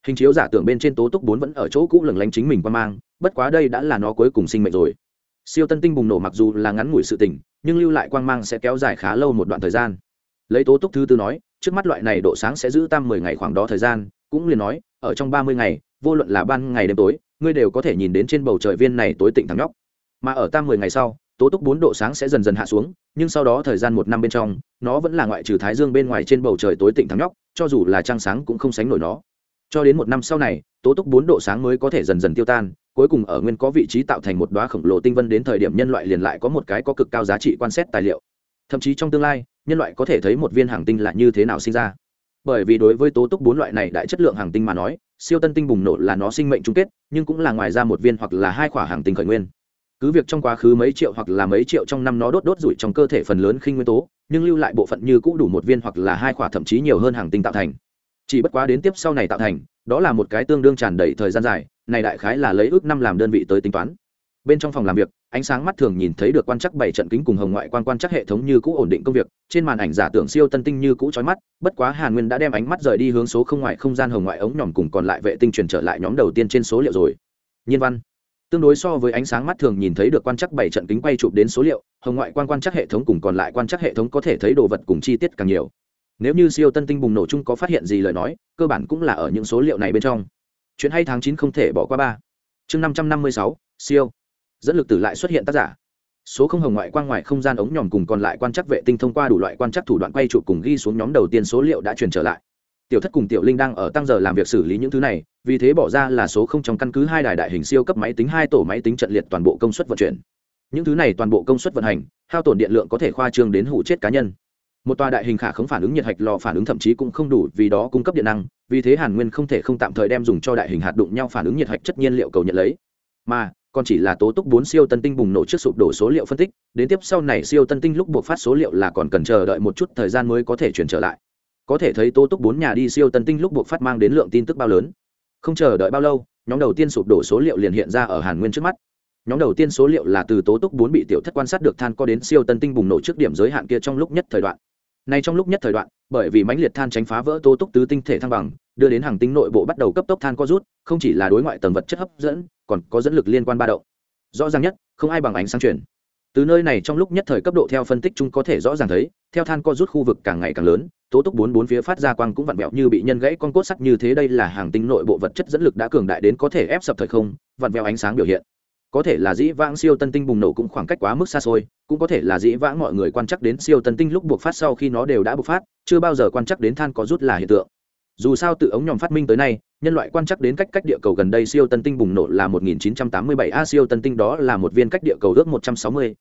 Hình chiếu giả tưởng bên trên tố túc bốn vẫn ở chỗ cũ lừng lánh chính mình qua mang, bất quá đây đã là nó cuối cùng sinh mệnh rồi siêu tân tinh bùng nổ mặc dù là ngắn ngủi sự tình, nhưng lưu lại quang mang sẽ kéo dài khá lâu một đoạn thời gian. Lấy tố túc thứ tư nói, trước mắt loại này độ sáng sẽ giữ tam mười ngày khoảng đó thời gian, cũng liền nói, ở trong ba mươi ngày, vô luận là ban ngày đêm tối, ngươi đều có thể nhìn đến trên bầu trời viên này tối tịnh thắng nhóc. Mà ở tam mười ngày sau, tố túc bốn độ sáng sẽ dần dần hạ xuống, nhưng sau đó thời gian một năm bên trong, nó vẫn là ngoại trừ thái dương bên ngoài trên bầu trời tối tịnh thắng nhóc, cho dù là trăng sáng cũng không sánh nổi nó. Cho đến một năm sau này, tố túc bốn độ sáng mới có thể dần dần tiêu tan cuối cùng ở nguyên có vị trí tạo thành một đóa khổng lồ tinh vân đến thời điểm nhân loại liền lại có một cái có cực cao giá trị quan sát tài liệu. Thậm chí trong tương lai, nhân loại có thể thấy một viên hàng tinh là như thế nào sinh ra. Bởi vì đối với tố túc bốn loại này đại chất lượng hàng tinh mà nói, siêu tân tinh bùng nổ là nó sinh mệnh chung kết, nhưng cũng là ngoài ra một viên hoặc là hai khỏa hàng tinh khởi nguyên. Cứ việc trong quá khứ mấy triệu hoặc là mấy triệu trong năm nó đốt đốt rủi trong cơ thể phần lớn khinh nguyên tố, nhưng lưu lại bộ phận như cũ đủ một viên hoặc là hai khỏa thậm chí nhiều hơn hàng tinh tạo thành. Chỉ bất quá đến tiếp sau này tạo thành, đó là một cái tương đương tràn đầy thời gian dài này đại khái là lấy ước năm làm đơn vị tới tính toán. Bên trong phòng làm việc, ánh sáng mắt thường nhìn thấy được quan chắc bảy trận kính cùng hồng ngoại quan quan chắc hệ thống như cũ ổn định công việc, trên màn ảnh giả tưởng siêu tân tinh như cũ trói mắt, bất quá hàn nguyên đã đem ánh mắt rời đi hướng số không ngoại không gian hồng ngoại ống nhỏm cùng còn lại vệ tinh truyền trở lại nhóm đầu tiên trên số liệu rồi. Nhân văn. Tương đối so với ánh sáng mắt thường nhìn thấy được quan chắc bảy trận kính quay chụp đến số liệu, hồng ngoại quan quan chắc hệ thống cùng còn lại quan chắc hệ thống có thể thấy đồ vật cùng chi tiết càng nhiều. Nếu như siêu tân tinh bùng nổ chung có phát hiện gì lời nói, cơ bản cũng là ở những số liệu này bên trong chuyện hay tháng chín không thể bỏ qua ba. Chương năm trăm năm mươi sáu, siêu. Dẫn lực tử lại xuất hiện tác giả. Số không hồng ngoại quang ngoại không gian ống nhòm cùng còn lại quan chắc vệ tinh thông qua đủ loại quan chắc thủ đoạn quay trụ cùng ghi xuống nhóm đầu tiên số liệu đã truyền trở lại. Tiểu thất cùng tiểu linh đang ở tăng giờ làm việc xử lý những thứ này, vì thế bỏ ra là số không trong căn cứ hai đài đại hình siêu cấp máy tính hai tổ máy tính trận liệt toàn bộ công suất vận chuyển. Những thứ này toàn bộ công suất vận hành, hao tổn điện lượng có thể khoa trương đến hủ chết cá nhân một tòa đại hình khả không phản ứng nhiệt hạch lò phản ứng thậm chí cũng không đủ vì đó cung cấp điện năng, vì thế hàn nguyên không thể không tạm thời đem dùng cho đại hình hạt đụng nhau phản ứng nhiệt hạch chất nhiên liệu cầu nhận lấy. Mà, còn chỉ là tố túc bốn siêu tân tinh bùng nổ trước sụp đổ số liệu phân tích, đến tiếp sau này siêu tân tinh lúc buộc phát số liệu là còn cần chờ đợi một chút thời gian mới có thể chuyển trở lại. Có thể thấy tố túc bốn nhà đi siêu tân tinh lúc buộc phát mang đến lượng tin tức bao lớn. Không chờ đợi bao lâu, nhóm đầu tiên sụp đổ số liệu liền hiện ra ở hàn nguyên trước mắt nhóm đầu tiên số liệu là từ tố túc bốn bị tiểu thất quan sát được than có đến siêu tân tinh bùng nổ trước điểm giới hạn kia trong lúc nhất thời đoạn. Nay trong lúc nhất thời đoạn, bởi vì mãnh liệt than tránh phá vỡ tố túc tứ tinh thể thăng bằng, đưa đến hàng tinh nội bộ bắt đầu cấp tốc than co rút, không chỉ là đối ngoại tầng vật chất hấp dẫn, còn có dẫn lực liên quan ba động. Rõ ràng nhất, không ai bằng ánh sáng chuyển. Từ nơi này trong lúc nhất thời cấp độ theo phân tích chung có thể rõ ràng thấy, theo than co rút khu vực càng ngày càng lớn, tố túc bốn bốn phía phát ra quang cũng vặn vẹo như bị nhân gãy con cốt sắt như thế đây là hàng tinh nội bộ vật chất dẫn lực đã cường đại đến có thể ép sập thời không, vặn vẹo ánh sáng biểu hiện có thể là dĩ vãng siêu tân tinh bùng nổ cũng khoảng cách quá mức xa xôi, cũng có thể là dĩ vãng mọi người quan chắc đến siêu tân tinh lúc buộc phát sau khi nó đều đã bộc phát, chưa bao giờ quan chắc đến than có rút là hiện tượng. Dù sao tự ống nhòm phát minh tới nay, nhân loại quan chắc đến cách cách địa cầu gần đây siêu tân tinh bùng nổ là 1987 a, siêu tân tinh đó là một viên cách địa cầu ước 160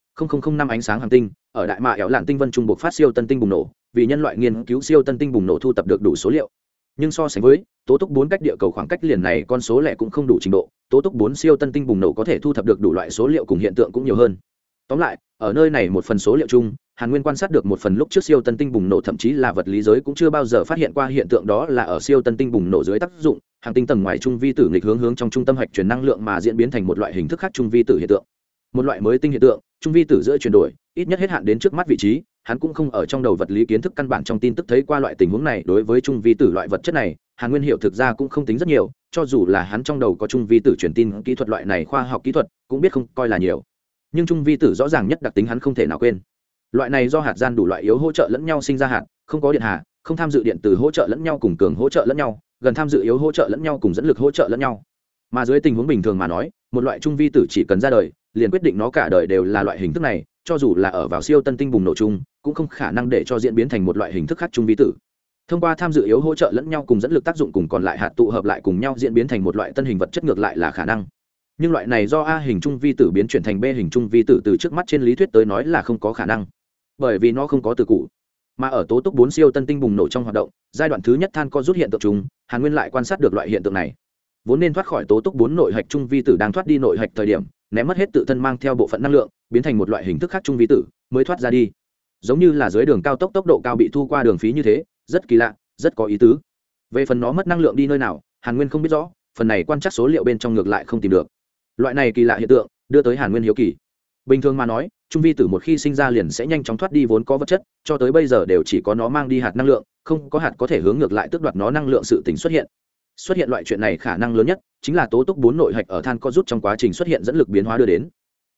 năm ánh sáng hàng tinh, ở đại mạ éo lạn tinh vân trung buộc phát siêu tân tinh bùng nổ, vì nhân loại nghiên cứu siêu tân tinh bùng nổ thu tập được đủ số liệu nhưng so sánh với, tố túc bốn cách địa cầu khoảng cách liền này con số lẻ cũng không đủ trình độ, tố túc bốn siêu tân tinh bùng nổ có thể thu thập được đủ loại số liệu cùng hiện tượng cũng nhiều hơn. Tóm lại, ở nơi này một phần số liệu chung, hàn nguyên quan sát được một phần lúc trước siêu tân tinh bùng nổ thậm chí là vật lý giới cũng chưa bao giờ phát hiện qua hiện tượng đó là ở siêu tân tinh bùng nổ dưới tác dụng, hàng tinh tầng ngoài trung vi tử nghịch hướng hướng trong trung tâm hạch truyền năng lượng mà diễn biến thành một loại hình thức khác trung vi tử hiện tượng. Một loại mới tinh hiện tượng trung vi tử giữa chuyển đổi, ít nhất hết hạn đến trước mắt vị trí, hắn cũng không ở trong đầu vật lý kiến thức căn bản trong tin tức thấy qua loại tình huống này, đối với trung vi tử loại vật chất này, hàn nguyên hiệu thực ra cũng không tính rất nhiều, cho dù là hắn trong đầu có trung vi tử truyền tin kỹ thuật loại này khoa học kỹ thuật, cũng biết không coi là nhiều. Nhưng trung vi tử rõ ràng nhất đặc tính hắn không thể nào quên. Loại này do hạt gian đủ loại yếu hỗ trợ lẫn nhau sinh ra hạt, không có điện hà, không tham dự điện từ hỗ trợ lẫn nhau cùng cường hỗ trợ lẫn nhau, gần tham dự yếu hỗ trợ lẫn nhau cùng dẫn lực hỗ trợ lẫn nhau. Mà dưới tình huống bình thường mà nói, một loại trung vi tử chỉ cần ra đời liền quyết định nó cả đời đều là loại hình thức này, cho dù là ở vào siêu tân tinh bùng nổ chung, cũng không khả năng để cho diễn biến thành một loại hình thức khác trung vi tử. Thông qua tham dự yếu hỗ trợ lẫn nhau cùng dẫn lực tác dụng cùng còn lại hạt tụ hợp lại cùng nhau diễn biến thành một loại tân hình vật chất ngược lại là khả năng. Nhưng loại này do a hình trung vi tử biến chuyển thành b hình trung vi tử từ trước mắt trên lý thuyết tới nói là không có khả năng. Bởi vì nó không có từ cụ mà ở tố túc bốn siêu tân tinh bùng nổ trong hoạt động, giai đoạn thứ nhất than co rút hiện tượng chúng hàn nguyên lại quan sát được loại hiện tượng này vốn nên thoát khỏi tố túc bốn nội hạch trung vi tử đang thoát đi nội hạch thời điểm, ném mất hết tự thân mang theo bộ phận năng lượng, biến thành một loại hình thức khác trung vi tử, mới thoát ra đi. Giống như là dưới đường cao tốc tốc độ cao bị thu qua đường phí như thế, rất kỳ lạ, rất có ý tứ. Về phần nó mất năng lượng đi nơi nào, hàn nguyên không biết rõ, phần này quan trắc số liệu bên trong ngược lại không tìm được. Loại này kỳ lạ hiện tượng, đưa tới hàn nguyên hiếu kỳ. Bình thường mà nói, trung vi tử một khi sinh ra liền sẽ nhanh chóng thoát đi vốn có vật chất, cho tới bây giờ đều chỉ có nó mang đi hạt năng lượng, không có hạt có thể hướng ngược lại tước đoạt nó năng lượng sự tính xuất hiện xuất hiện loại chuyện này khả năng lớn nhất chính là tố túc bốn nội hạch ở than co rút trong quá trình xuất hiện dẫn lực biến hóa đưa đến.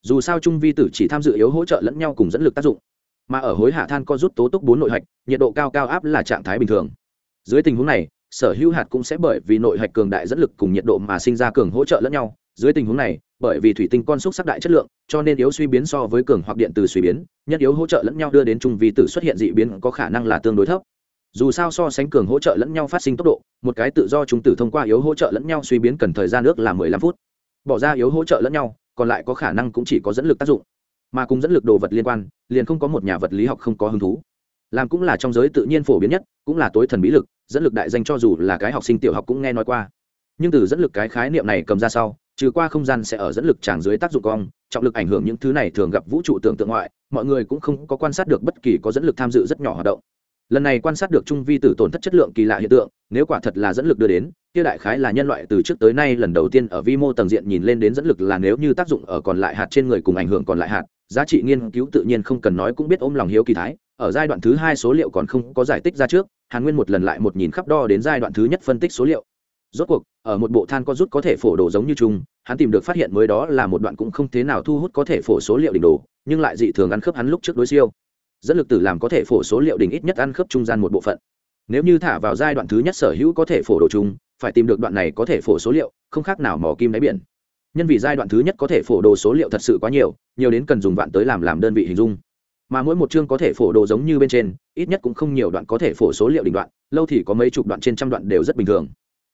Dù sao trung vi tử chỉ tham dự yếu hỗ trợ lẫn nhau cùng dẫn lực tác dụng, mà ở hối hạ than co rút tố túc bốn nội hạch, nhiệt độ cao cao áp là trạng thái bình thường. Dưới tình huống này, sở hữu hạt cũng sẽ bởi vì nội hạch cường đại dẫn lực cùng nhiệt độ mà sinh ra cường hỗ trợ lẫn nhau. Dưới tình huống này, bởi vì thủy tinh con xúc sắc đại chất lượng, cho nên yếu suy biến so với cường hoặc điện từ suy biến nhất yếu hỗ trợ lẫn nhau đưa đến trung vi tử xuất hiện dị biến có khả năng là tương đối thấp. Dù sao so sánh cường hỗ trợ lẫn nhau phát sinh tốc độ một cái tự do trung tử thông qua yếu hỗ trợ lẫn nhau suy biến cần thời gian nước là mười lăm phút. Bỏ ra yếu hỗ trợ lẫn nhau, còn lại có khả năng cũng chỉ có dẫn lực tác dụng. Mà cùng dẫn lực đồ vật liên quan, liền không có một nhà vật lý học không có hứng thú. Làm cũng là trong giới tự nhiên phổ biến nhất, cũng là tối thần bí lực, dẫn lực đại danh cho dù là cái học sinh tiểu học cũng nghe nói qua. Nhưng từ dẫn lực cái khái niệm này cầm ra sau, trừ qua không gian sẽ ở dẫn lực tràng dưới tác dụng cong, trọng lực ảnh hưởng những thứ này thường gặp vũ trụ tưởng tượng ngoại, mọi người cũng không có quan sát được bất kỳ có dẫn lực tham dự rất nhỏ hoạt động lần này quan sát được trung vi tử tổn thất chất lượng kỳ lạ hiện tượng, nếu quả thật là dẫn lực đưa đến, kia đại khái là nhân loại từ trước tới nay lần đầu tiên ở vi mô tầng diện nhìn lên đến dẫn lực là nếu như tác dụng ở còn lại hạt trên người cùng ảnh hưởng còn lại hạt, giá trị nghiên cứu tự nhiên không cần nói cũng biết ôm lòng hiếu kỳ thái, ở giai đoạn thứ hai số liệu còn không có giải tích ra trước, hàn nguyên một lần lại một nhìn khắp đo đến giai đoạn thứ nhất phân tích số liệu. Rốt cuộc, ở một bộ than có rút có thể phổ đồ giống như chung, hắn tìm được phát hiện mới đó là một đoạn cũng không thế nào thu hút có thể phổ số liệu đỉnh đồ nhưng lại dị thường ăn khớp hắn lúc trước đối siêu dẫn lực tử làm có thể phổ số liệu đỉnh ít nhất ăn khớp trung gian một bộ phận. Nếu như thả vào giai đoạn thứ nhất sở hữu có thể phổ đồ chung, phải tìm được đoạn này có thể phổ số liệu, không khác nào mỏ kim đáy biển. Nhân vì giai đoạn thứ nhất có thể phổ đồ số liệu thật sự quá nhiều nhiều đến cần dùng vạn tới làm làm đơn vị hình dung. Mà mỗi một chương có thể phổ đồ giống như bên trên, ít nhất cũng không nhiều đoạn có thể phổ số liệu đỉnh đoạn, lâu thì có mấy chục đoạn trên trăm đoạn đều rất bình thường.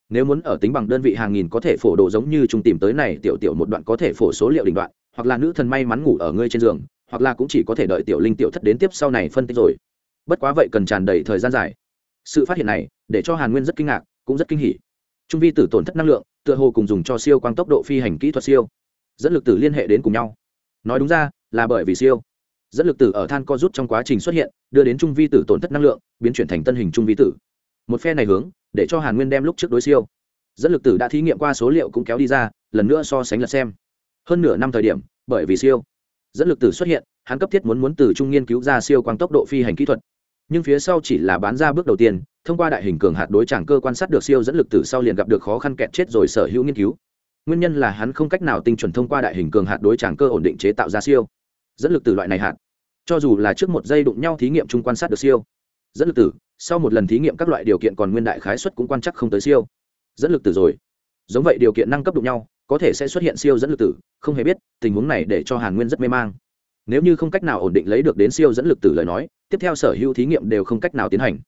Nếu muốn ở tính bằng đơn vị hàng nghìn có thể phổ đồ giống như chúng tìm tới này, tiểu tiểu một đoạn có thể phổ số liệu đỉnh đoạn, hoặc là nữ thần may mắn ngủ ở ngươi trên giường hoặc là cũng chỉ có thể đợi tiểu linh tiểu thất đến tiếp sau này phân tích rồi. Bất quá vậy cần tràn đầy thời gian dài. Sự phát hiện này, để cho hàn nguyên rất kinh ngạc, cũng rất kinh hỉ. Trung vi tử tổn thất năng lượng, tựa hồ cùng dùng cho siêu quang tốc độ phi hành kỹ thuật siêu. Dẫn lực tử liên hệ đến cùng nhau. Nói đúng ra, là bởi vì siêu. Dẫn lực tử ở than co rút trong quá trình xuất hiện, đưa đến trung vi tử tổn thất năng lượng, biến chuyển thành tân hình trung vi tử. Một phe này hướng, để cho hàn nguyên đem lúc trước đối siêu. Dẫn lực tử đã thí nghiệm qua số liệu cũng kéo đi ra, lần nữa so sánh lật xem. Hơn nửa năm thời điểm, bởi vì siêu dẫn lực tử xuất hiện, hắn cấp thiết muốn muốn từ trung nghiên cứu ra siêu quang tốc độ phi hành kỹ thuật. Nhưng phía sau chỉ là bán ra bước đầu tiên, thông qua đại hình cường hạt đối tràng cơ quan sát được siêu dẫn lực tử sau liền gặp được khó khăn kẹt chết rồi sở hữu nghiên cứu. Nguyên nhân là hắn không cách nào tinh chuẩn thông qua đại hình cường hạt đối tràng cơ ổn định chế tạo ra siêu dẫn lực tử loại này hạt. Cho dù là trước một giây đụng nhau thí nghiệm chung quan sát được siêu dẫn lực tử, sau một lần thí nghiệm các loại điều kiện còn nguyên đại khái suất cũng quan chắc không tới siêu dẫn lực tử rồi. Giống vậy điều kiện năng cấp đụng nhau có thể sẽ xuất hiện siêu dẫn lực tử, không hề biết, tình huống này để cho hàn nguyên rất mê mang. Nếu như không cách nào ổn định lấy được đến siêu dẫn lực tử lời nói, tiếp theo sở hữu thí nghiệm đều không cách nào tiến hành.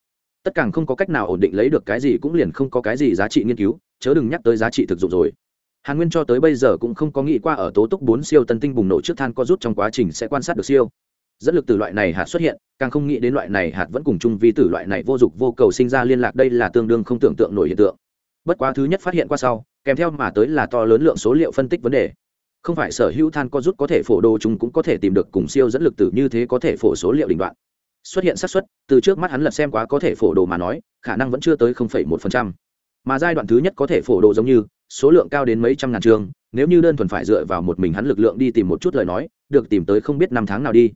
Tất cả không có cách nào ổn định lấy được cái gì cũng liền không có cái gì giá trị nghiên cứu, chớ đừng nhắc tới giá trị thực dụng rồi. Hàn nguyên cho tới bây giờ cũng không có nghĩ qua ở tố túc bốn siêu tân tinh bùng nổ trước than co rút trong quá trình sẽ quan sát được siêu. Dẫn lực từ loại này hạt xuất hiện, càng không nghĩ đến loại này hạt vẫn cùng chung vi tử loại này vô dụng vô cầu sinh ra liên lạc, đây là tương đương không tưởng tượng nổi hiện tượng. Bất quá thứ nhất phát hiện qua sau kèm theo mà tới là to lớn lượng số liệu phân tích vấn đề. Không phải sở hữu than co rút có thể phổ đồ chúng cũng có thể tìm được cùng siêu dẫn lực tử như thế có thể phổ số liệu đỉnh đoạn. Xuất hiện xác suất từ trước mắt hắn lật xem quá có thể phổ đồ mà nói khả năng vẫn chưa tới 0,1%. mà giai đoạn thứ nhất có thể phổ đồ giống như số lượng cao đến mấy trăm ngàn trường nếu như đơn thuần phải dựa vào một mình hắn lực lượng đi tìm một chút lời nói được tìm tới không biết năm tháng nào đi.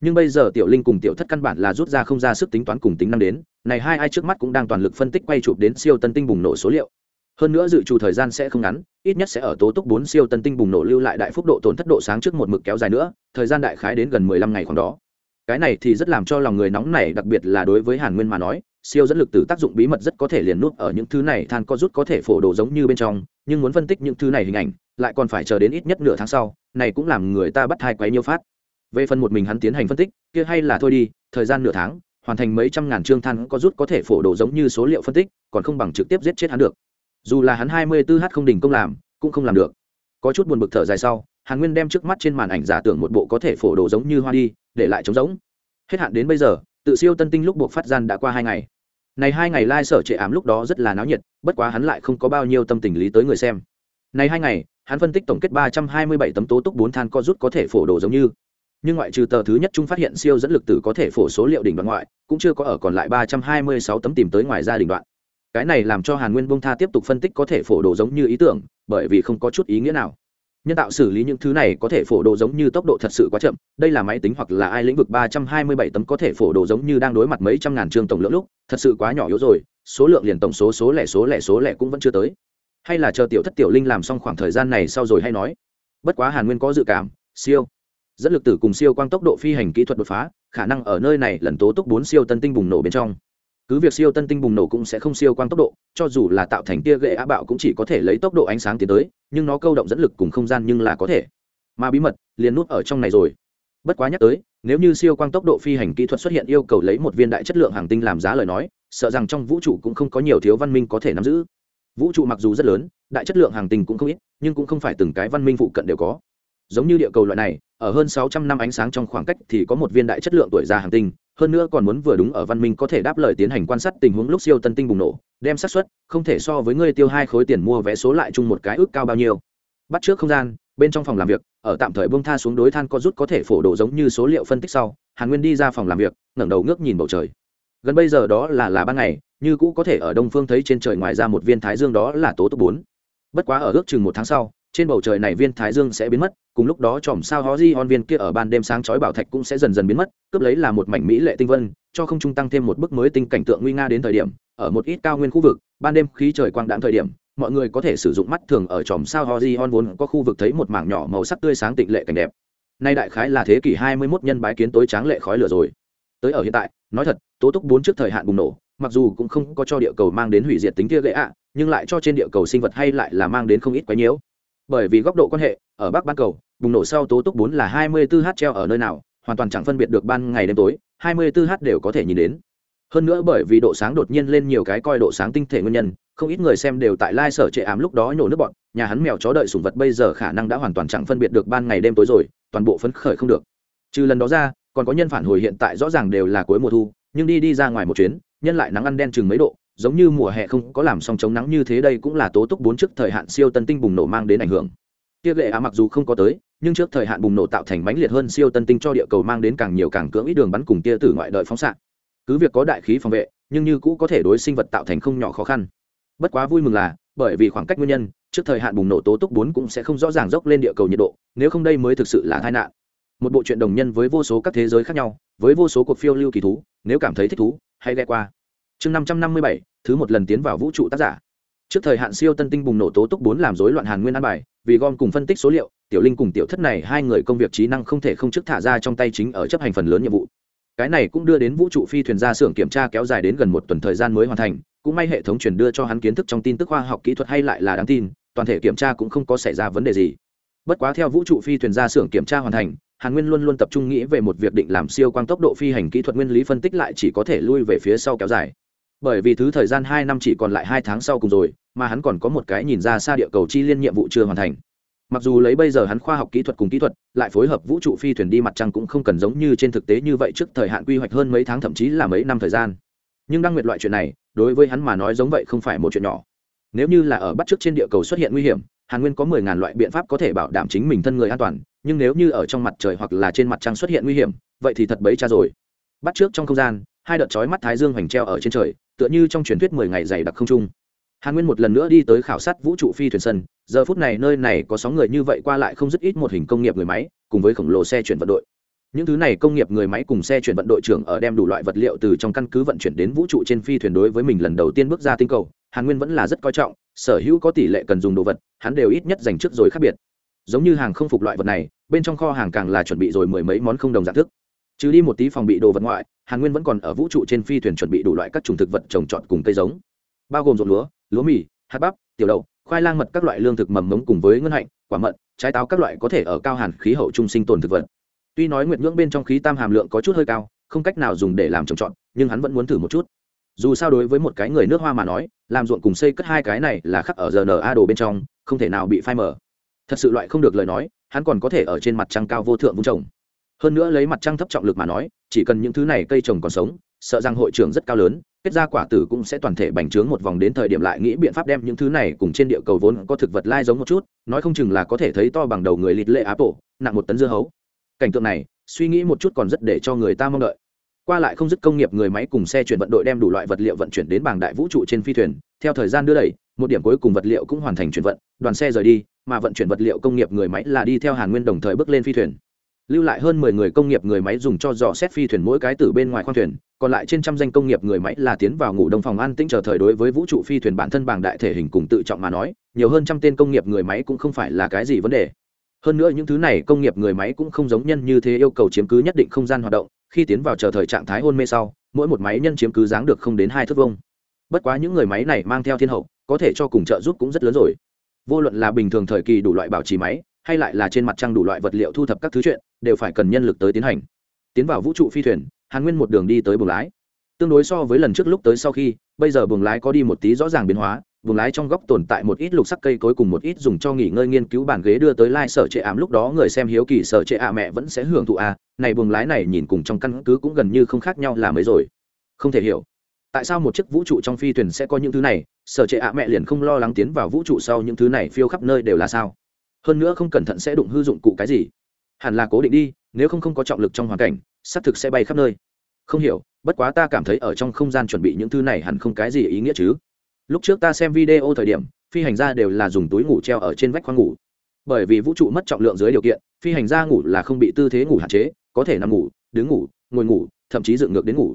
Nhưng bây giờ tiểu linh cùng tiểu thất căn bản là rút ra không ra sức tính toán cùng tính năng đến này hai ai trước mắt cũng đang toàn lực phân tích quay chụp đến siêu tân tinh bùng nổ số liệu hơn nữa dự trù thời gian sẽ không ngắn, ít nhất sẽ ở tố túc bốn siêu tân tinh bùng nổ lưu lại đại phúc độ tổn thất độ sáng trước một mực kéo dài nữa, thời gian đại khái đến gần mười lăm ngày khoảng đó. Cái này thì rất làm cho lòng người nóng này đặc biệt là đối với hàn nguyên mà nói, siêu dẫn lực từ tác dụng bí mật rất có thể liền nút ở những thứ này, than co rút có thể phổ đồ giống như bên trong, nhưng muốn phân tích những thứ này hình ảnh, lại còn phải chờ đến ít nhất nửa tháng sau, này cũng làm người ta bắt hai quấy nhiêu phát. Về phần một mình hắn tiến hành phân tích, kia hay là thôi đi, thời gian nửa tháng, hoàn thành mấy trăm ngàn chương than có rút có thể phổ đồ giống như số liệu phân tích, còn không bằng trực tiếp giết chết hắn được dù là hắn hai mươi 24 h không đỉnh công làm, cũng không làm được. Có chút buồn bực thở dài sau, hàn nguyên đem trước mắt trên màn ảnh giả tưởng một bộ có thể phổ đồ giống như hoa đi, để lại trống rỗng. hết hạn đến bây giờ, tự siêu tân tinh lúc buộc phát gian đã qua hai ngày. Này hai ngày lai sở trệ ám lúc đó rất là náo nhiệt, bất quá hắn lại không có bao nhiêu tâm tình lý tới người xem. Này hai ngày, hắn phân tích tổng kết ba trăm hai mươi bảy tấm tố túc bốn than co rút có thể phổ đồ giống như. Nhưng ngoại trừ tờ thứ nhất chúng phát hiện siêu dẫn lực tử có thể phổ số liệu đỉnh đoạn ngoại, cũng chưa có ở còn lại ba trăm hai mươi sáu tấm tìm tới ngoài ra đỉnh đoạn cái này làm cho hàn nguyên bông tha tiếp tục phân tích có thể phổ đồ giống như ý tưởng, bởi vì không có chút ý nghĩa nào. Nhân tạo xử lý những thứ này có thể phổ đồ giống như tốc độ thật sự quá chậm, đây là máy tính hoặc là ai lĩnh vực ba trăm hai mươi bảy tấm có thể phổ đồ giống như đang đối mặt mấy trăm ngàn chương tổng lượng lúc, thật sự quá nhỏ yếu rồi, số lượng liền tổng số số lẻ số lẻ số lẻ cũng vẫn chưa tới. Hay là chờ tiểu thất tiểu linh làm xong khoảng thời gian này sau rồi hay nói. Bất quá hàn nguyên có dự cảm, siêu. Dẫn lực tử cùng siêu quang tốc độ phi hành kỹ thuật đột phá, khả năng ở nơi này lần tố túc bốn siêu tân tinh bùng nổ bên trong cứ việc siêu tân tinh bùng nổ cũng sẽ không siêu quang tốc độ, cho dù là tạo thành tia gậy á bạo cũng chỉ có thể lấy tốc độ ánh sáng tiến tới, nhưng nó câu động dẫn lực cùng không gian nhưng là có thể. Mà bí mật liền nút ở trong này rồi. Bất quá nhắc tới, nếu như siêu quang tốc độ phi hành kỹ thuật xuất hiện yêu cầu lấy một viên đại chất lượng hàng tinh làm giá lời nói, sợ rằng trong vũ trụ cũng không có nhiều thiếu văn minh có thể nắm giữ. Vũ trụ mặc dù rất lớn, đại chất lượng hàng tinh cũng không ít, nhưng cũng không phải từng cái văn minh phụ cận đều có. Giống như địa cầu loại này, ở hơn sáu trăm năm ánh sáng trong khoảng cách thì có một viên đại chất lượng tuổi già hàng tinh hơn nữa còn muốn vừa đúng ở văn minh có thể đáp lời tiến hành quan sát tình huống lúc siêu tân tinh bùng nổ, đem xác suất, không thể so với ngươi tiêu hai khối tiền mua vé số lại chung một cái ước cao bao nhiêu. Bắt trước không gian, bên trong phòng làm việc, ở tạm thời bông tha xuống đối than có rút có thể phổ đồ giống như số liệu phân tích sau, hàn nguyên đi ra phòng làm việc, ngẩng đầu ngước nhìn bầu trời. Gần bây giờ đó là là ban ngày, như cũ có thể ở đông phương thấy trên trời ngoài ra một viên thái dương đó là tố tốc bốn. Bất quá ở ước chừng một tháng sau trên bầu trời này viên thái dương sẽ biến mất, cùng lúc đó chòm sao hó di hon viên kia ở ban đêm sáng chói bảo thạch cũng sẽ dần dần biến mất, cướp lấy là một mảnh mỹ lệ tinh vân, cho không trung tăng thêm một bức mới tinh cảnh tượng nguy nga đến thời điểm, ở một ít cao nguyên khu vực, ban đêm khí trời quang đãng thời điểm, mọi người có thể sử dụng mắt thường ở chòm sao hó di hon vốn có khu vực thấy một mảng nhỏ màu sắc tươi sáng tịnh lệ cảnh đẹp. Nay đại khái là thế kỷ 21 nhân bái kiến tối tráng lệ khói lửa rồi. Tới ở hiện tại, nói thật, tố túc bốn trước thời hạn bùng nổ, mặc dù cũng không có cho địa cầu mang đến hủy diệt tính kia gãy ạ, nhưng lại cho trên địa cầu sinh vật hay lại là mang đến không ít quái nhiễu bởi vì góc độ quan hệ, ở bắc ban cầu, bùng nổ sau tố túc bốn là 24 h treo ở nơi nào, hoàn toàn chẳng phân biệt được ban ngày đêm tối 24 h đều có thể nhìn đến. Hơn nữa bởi vì độ sáng đột nhiên lên nhiều cái coi độ sáng tinh thể nguyên nhân, không ít người xem đều tại lai sở trệ ám lúc đó nhổ nước bọn, nhà hắn mèo chó đợi sủng vật bây giờ khả năng đã hoàn toàn chẳng phân biệt được ban ngày đêm tối rồi, toàn bộ phấn khởi không được. Trừ lần đó ra, còn có nhân phản hồi hiện tại rõ ràng đều là cuối mùa thu, nhưng đi đi ra ngoài một chuyến, nhân lại nắng ăn đen chừng mấy độ giống như mùa hè không có làm xong chống nắng như thế đây cũng là tố túc bốn trước thời hạn siêu tân tinh bùng nổ mang đến ảnh hưởng. Kia lệ á mặc dù không có tới, nhưng trước thời hạn bùng nổ tạo thành mãnh liệt hơn siêu tân tinh cho địa cầu mang đến càng nhiều càng cưỡng ít đường bắn cùng tia tử ngoại đợi phóng xạ. Cứ việc có đại khí phòng vệ, nhưng như cũ có thể đối sinh vật tạo thành không nhỏ khó khăn. Bất quá vui mừng là, bởi vì khoảng cách nguyên nhân, trước thời hạn bùng nổ tố túc bốn cũng sẽ không rõ ràng dốc lên địa cầu nhiệt độ, nếu không đây mới thực sự là tai nạn. Một bộ truyện đồng nhân với vô số các thế giới khác nhau, với vô số cuộc phiêu lưu kỳ thú, nếu cảm thấy thích thú, hãy ghé qua chương năm trăm năm mươi bảy, thứ một lần tiến vào vũ trụ tác giả. Trước thời hạn siêu tân tinh bùng nổ tố túc bốn làm rối loạn hàn nguyên an bài, vì gom cùng phân tích số liệu, tiểu linh cùng tiểu thất này hai người công việc trí năng không thể không trước thả ra trong tay chính ở chấp hành phần lớn nhiệm vụ. Cái này cũng đưa đến vũ trụ phi thuyền ra xưởng kiểm tra kéo dài đến gần một tuần thời gian mới hoàn thành, cũng may hệ thống truyền đưa cho hắn kiến thức trong tin tức khoa học kỹ thuật hay lại là đáng tin, toàn thể kiểm tra cũng không có xảy ra vấn đề gì. Bất quá theo vũ trụ phi thuyền ra xưởng kiểm tra hoàn thành, hàn nguyên luôn luôn tập trung nghĩ về một việc định làm siêu quang tốc độ phi hành kỹ thuật nguyên lý phân tích lại chỉ có thể lui về phía sau kéo dài bởi vì thứ thời gian hai năm chỉ còn lại hai tháng sau cùng rồi, mà hắn còn có một cái nhìn ra xa địa cầu chi liên nhiệm vụ chưa hoàn thành. Mặc dù lấy bây giờ hắn khoa học kỹ thuật cùng kỹ thuật, lại phối hợp vũ trụ phi thuyền đi mặt trăng cũng không cần giống như trên thực tế như vậy trước thời hạn quy hoạch hơn mấy tháng thậm chí là mấy năm thời gian. Nhưng đăng nguyệt loại chuyện này, đối với hắn mà nói giống vậy không phải một chuyện nhỏ. Nếu như là ở bắt trước trên địa cầu xuất hiện nguy hiểm, hàn nguyên có mười ngàn loại biện pháp có thể bảo đảm chính mình thân người an toàn, nhưng nếu như ở trong mặt trời hoặc là trên mặt trăng xuất hiện nguy hiểm, vậy thì thật bấy cha rồi. Bắt trước trong không gian, hai đợt chói mắt thái dương hoành treo ở trên trời tựa như trong truyền thuyết mười ngày dày đặc không trung. Hàn nguyên một lần nữa đi tới khảo sát vũ trụ phi thuyền sân, giờ phút này nơi này có sóng người như vậy qua lại không rất ít một hình công nghiệp người máy, cùng với khổng lồ xe chuyển vận đội. Những thứ này công nghiệp người máy cùng xe chuyển vận đội trưởng ở đem đủ loại vật liệu từ trong căn cứ vận chuyển đến vũ trụ trên phi thuyền đối với mình lần đầu tiên bước ra tinh cầu, hàn nguyên vẫn là rất coi trọng, sở hữu có tỷ lệ cần dùng đồ vật, hắn đều ít nhất dành trước rồi khác biệt. Giống như hàng không phục loại vật này, bên trong kho hàng càng là chuẩn bị rồi mười mấy món không đồng dạng thức. Trừ đi một tí phòng bị đồ vật ngoại hàn nguyên vẫn còn ở vũ trụ trên phi thuyền chuẩn bị đủ loại các chủng thực vật trồng trọt cùng cây giống, bao gồm ruộng lúa lúa mì, hạt bắp, tiểu đậu, khoai lang mật các loại lương thực mầm mống cùng với ngân hạnh, quả mận, trái táo các loại có thể ở cao hàn khí hậu trung sinh tồn thực vật. Tuy nói nguyệt ngưỡng bên trong khí tam hàm lượng có chút hơi cao, không cách nào dùng để làm trồng trọt, nhưng hắn vẫn muốn thử một chút. Dù sao đối với một cái người nước hoa mà nói, làm ruộng cùng xây cất hai cái này là khắc ở rna đồ bên trong, không thể nào bị phai mở thật sự loại không được lời nói, hắn còn có thể ở trên mặt trăng cao vô thượng vung trồng hơn nữa lấy mặt trăng thấp trọng lực mà nói, chỉ cần những thứ này cây trồng còn sống, sợ rằng hội trưởng rất cao lớn, kết ra quả tử cũng sẽ toàn thể bành trướng một vòng đến thời điểm lại nghĩ biện pháp đem những thứ này cùng trên địa cầu vốn có thực vật lai giống một chút, nói không chừng là có thể thấy to bằng đầu người lịt lệ áp bộ nặng một tấn dưa hấu. Cảnh tượng này, suy nghĩ một chút còn rất để cho người ta mong đợi. Qua lại không dứt công nghiệp người máy cùng xe chuyển vận đội đem đủ loại vật liệu vận chuyển đến bảng đại vũ trụ trên phi thuyền, theo thời gian đưa đẩy, một điểm cuối cùng vật liệu cũng hoàn thành chuyển vận, đoàn xe rời đi, mà vận chuyển vật liệu công nghiệp người máy là đi theo hàn nguyên đồng thời bước lên phi thuyền lưu lại hơn mười người công nghiệp người máy dùng cho dò xét phi thuyền mỗi cái từ bên ngoài khoang thuyền, còn lại trên trăm danh công nghiệp người máy là tiến vào ngủ đông phòng an tĩnh chờ thời đối với vũ trụ phi thuyền bản thân bằng đại thể hình cùng tự trọng mà nói, nhiều hơn trăm tên công nghiệp người máy cũng không phải là cái gì vấn đề. Hơn nữa những thứ này công nghiệp người máy cũng không giống nhân như thế yêu cầu chiếm cứ nhất định không gian hoạt động, khi tiến vào chờ thời trạng thái hôn mê sau, mỗi một máy nhân chiếm cứ dáng được không đến hai thước vông bất quá những người máy này mang theo thiên hậu, có thể cho cùng trợ giúp cũng rất lớn rồi. Vô luận là bình thường thời kỳ đủ loại bảo trì máy hay lại là trên mặt trăng đủ loại vật liệu thu thập các thứ chuyện, đều phải cần nhân lực tới tiến hành. Tiến vào vũ trụ phi thuyền, hàn nguyên một đường đi tới buồng lái. Tương đối so với lần trước lúc tới sau khi, bây giờ buồng lái có đi một tí rõ ràng biến hóa, buồng lái trong góc tồn tại một ít lục sắc cây cối cùng một ít dùng cho nghỉ ngơi nghiên cứu bàn ghế đưa tới lai sở trệ ảm. Lúc đó người xem hiếu kỳ sở trệ ạ mẹ vẫn sẽ hưởng thụ à này buồng lái này nhìn cùng trong căn cứ cũng gần như không khác nhau là mấy rồi. Không thể hiểu. Tại sao một chiếc vũ trụ trong phi thuyền sẽ có những thứ này, sở trệ ạ mẹ liền không lo lắng tiến vào vũ trụ sau những thứ này phiêu khắp nơi đều là sao? Hơn nữa không cẩn thận sẽ đụng hư dụng cụ cái gì. Hẳn là cố định đi, nếu không không có trọng lực trong hoàn cảnh xác thực sẽ bay khắp nơi. Không hiểu, bất quá ta cảm thấy ở trong không gian chuẩn bị những thứ này hẳn không cái gì ý nghĩa chứ. Lúc trước ta xem video thời điểm, phi hành gia đều là dùng túi ngủ treo ở trên vách khoang ngủ. Bởi vì vũ trụ mất trọng lượng dưới điều kiện, phi hành gia ngủ là không bị tư thế ngủ hạn chế, có thể nằm ngủ, đứng ngủ, ngồi ngủ, thậm chí dựng ngược đến ngủ.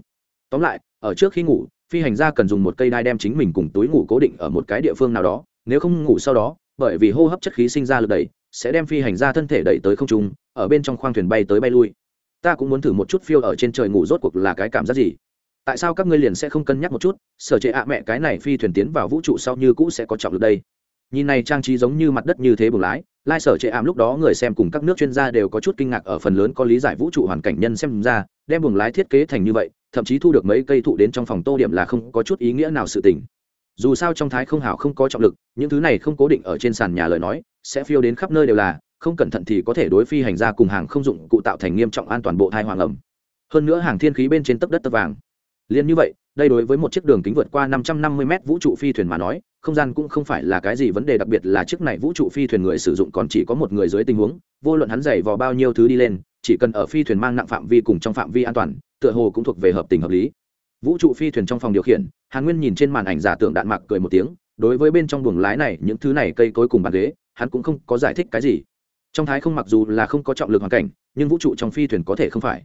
Tóm lại, ở trước khi ngủ, phi hành gia cần dùng một cây đai đem chính mình cùng túi ngủ cố định ở một cái địa phương nào đó, nếu không ngủ sau đó bởi vì hô hấp chất khí sinh ra lực đẩy, sẽ đem phi hành gia thân thể đẩy tới không trung, ở bên trong khoang thuyền bay tới bay lui. Ta cũng muốn thử một chút phiêu ở trên trời ngủ rốt cuộc là cái cảm giác gì. Tại sao các ngươi liền sẽ không cân nhắc một chút, sở chế ạ mẹ cái này phi thuyền tiến vào vũ trụ sau như cũ sẽ có trọng lực đây. Nhìn này trang trí giống như mặt đất như thế bùng lái, lai sở chế ảm lúc đó người xem cùng các nước chuyên gia đều có chút kinh ngạc ở phần lớn có lý giải vũ trụ hoàn cảnh nhân xem ra, đem bùng lái thiết kế thành như vậy, thậm chí thu được mấy cây thụ đến trong phòng tô điểm là không có chút ý nghĩa nào sự tình dù sao trong thái không hảo không có trọng lực, những thứ này không cố định ở trên sàn nhà lời nói, sẽ phiêu đến khắp nơi đều là, không cẩn thận thì có thể đối phi hành ra cùng hàng không dụng cụ tạo thành nghiêm trọng an toàn bộ thai hoàng ẩm. Hơn nữa hàng thiên khí bên trên tấc đất tấc vàng. Liền như vậy, đây đối với một chiếc đường kính vượt qua 550 m vũ trụ phi thuyền mà nói, không gian cũng không phải là cái gì vấn đề đặc biệt là chiếc này vũ trụ phi thuyền người sử dụng còn chỉ có một người dưới tình huống, vô luận hắn dày vò bao nhiêu thứ đi lên, chỉ cần ở phi thuyền mang nặng phạm vi cùng trong phạm vi an toàn, tựa hồ cũng thuộc về hợp tình hợp lý vũ trụ phi thuyền trong phòng điều khiển, hàn nguyên nhìn trên màn ảnh giả tượng đạn mạc cười một tiếng, đối với bên trong buồng lái này, những thứ này cây cối cùng bàn ghế, hắn cũng không có giải thích cái gì. Trong thái không mặc dù là không có trọng lực hoàn cảnh, nhưng vũ trụ trong phi thuyền có thể không phải.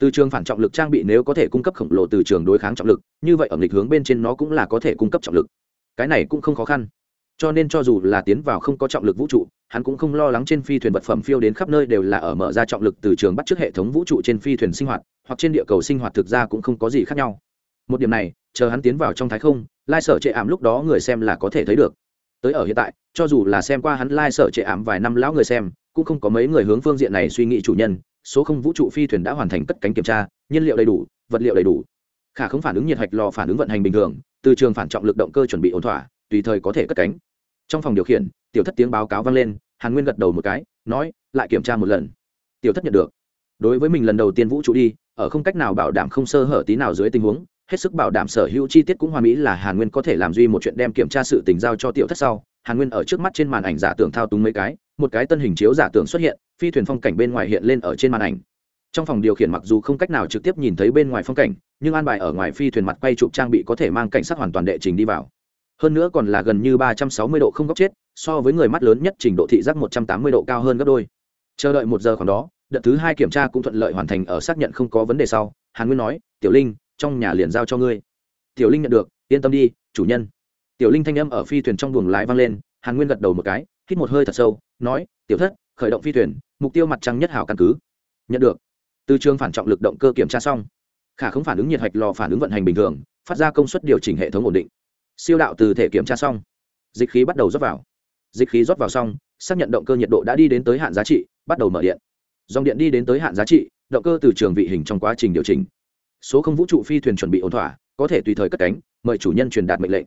Từ trường phản trọng lực trang bị nếu có thể cung cấp khổng lồ từ trường đối kháng trọng lực, như vậy ở nghịch hướng bên trên nó cũng là có thể cung cấp trọng lực. Cái này cũng không khó khăn. Cho nên cho dù là tiến vào không có trọng lực vũ trụ, hắn cũng không lo lắng trên phi thuyền vật phẩm phiêu đến khắp nơi đều là ở mở ra trọng lực từ trường bắt trước hệ thống vũ trụ trên phi thuyền sinh hoạt, hoặc trên địa cầu sinh hoạt thực ra cũng không có gì khác nhau một điểm này, chờ hắn tiến vào trong thái không, lai sở trệ ảm lúc đó người xem là có thể thấy được. Tới ở hiện tại, cho dù là xem qua hắn lai sở trệ ảm vài năm lão người xem, cũng không có mấy người hướng phương diện này suy nghĩ chủ nhân. Số không vũ trụ phi thuyền đã hoàn thành cất cánh kiểm tra, nhiên liệu đầy đủ, vật liệu đầy đủ. Khả không phản ứng nhiệt hạch lò phản ứng vận hành bình thường, từ trường phản trọng lực động cơ chuẩn bị ổn thỏa, tùy thời có thể cất cánh. Trong phòng điều khiển, tiểu thất tiếng báo cáo vang lên, hàn nguyên gật đầu một cái, nói, lại kiểm tra một lần. Tiểu thất nhận được. Đối với mình lần đầu tiên vũ trụ đi, ở không cách nào bảo đảm không sơ hở tí nào dưới tình huống hết sức bảo đảm sở hữu chi tiết cũng hoàn mỹ là hàn nguyên có thể làm duy một chuyện đem kiểm tra sự tình giao cho tiểu thất sau. Hàn nguyên ở trước mắt trên màn ảnh giả tưởng thao túng mấy cái, một cái tân hình chiếu giả tưởng xuất hiện, phi thuyền phong cảnh bên ngoài hiện lên ở trên màn ảnh. Trong phòng điều khiển mặc dù không cách nào trực tiếp nhìn thấy bên ngoài phong cảnh, nhưng an bài ở ngoài phi thuyền mặt quay chụp trang bị có thể mang cảnh sát hoàn toàn đệ trình đi vào. Hơn nữa còn là gần như ba trăm sáu mươi độ không góc chết, so với người mắt lớn nhất trình độ thị giác một trăm tám mươi độ cao hơn gấp đôi. Chờ đợi một giờ khoảng đó, đợt thứ hai kiểm tra cũng thuận lợi hoàn thành ở xác nhận không có vấn đề sau. Hàn nguyên nói, tiểu linh trong nhà liền giao cho ngươi. Tiểu linh nhận được, yên tâm đi, chủ nhân. Tiểu linh thanh âm ở phi thuyền trong buồng lái vang lên, hàn nguyên gật đầu một cái, hít một hơi thật sâu, nói, tiểu thất, khởi động phi thuyền, mục tiêu mặt trăng nhất hảo căn cứ. Nhận được. Từ trường phản trọng lực động cơ kiểm tra xong, khả không phản ứng nhiệt hạch lò phản ứng vận hành bình thường, phát ra công suất điều chỉnh hệ thống ổn định. Siêu đạo từ thể kiểm tra xong, dịch khí bắt đầu rót vào. Dịch khí rót vào xong, xác nhận động cơ nhiệt độ đã đi đến tới hạn giá trị, bắt đầu mở điện. Dòng điện đi đến tới hạn giá trị, động cơ từ trường vị hình trong quá trình điều chỉnh số không vũ trụ phi thuyền chuẩn bị ổn thỏa, có thể tùy thời cất cánh, mời chủ nhân truyền đạt mệnh lệnh.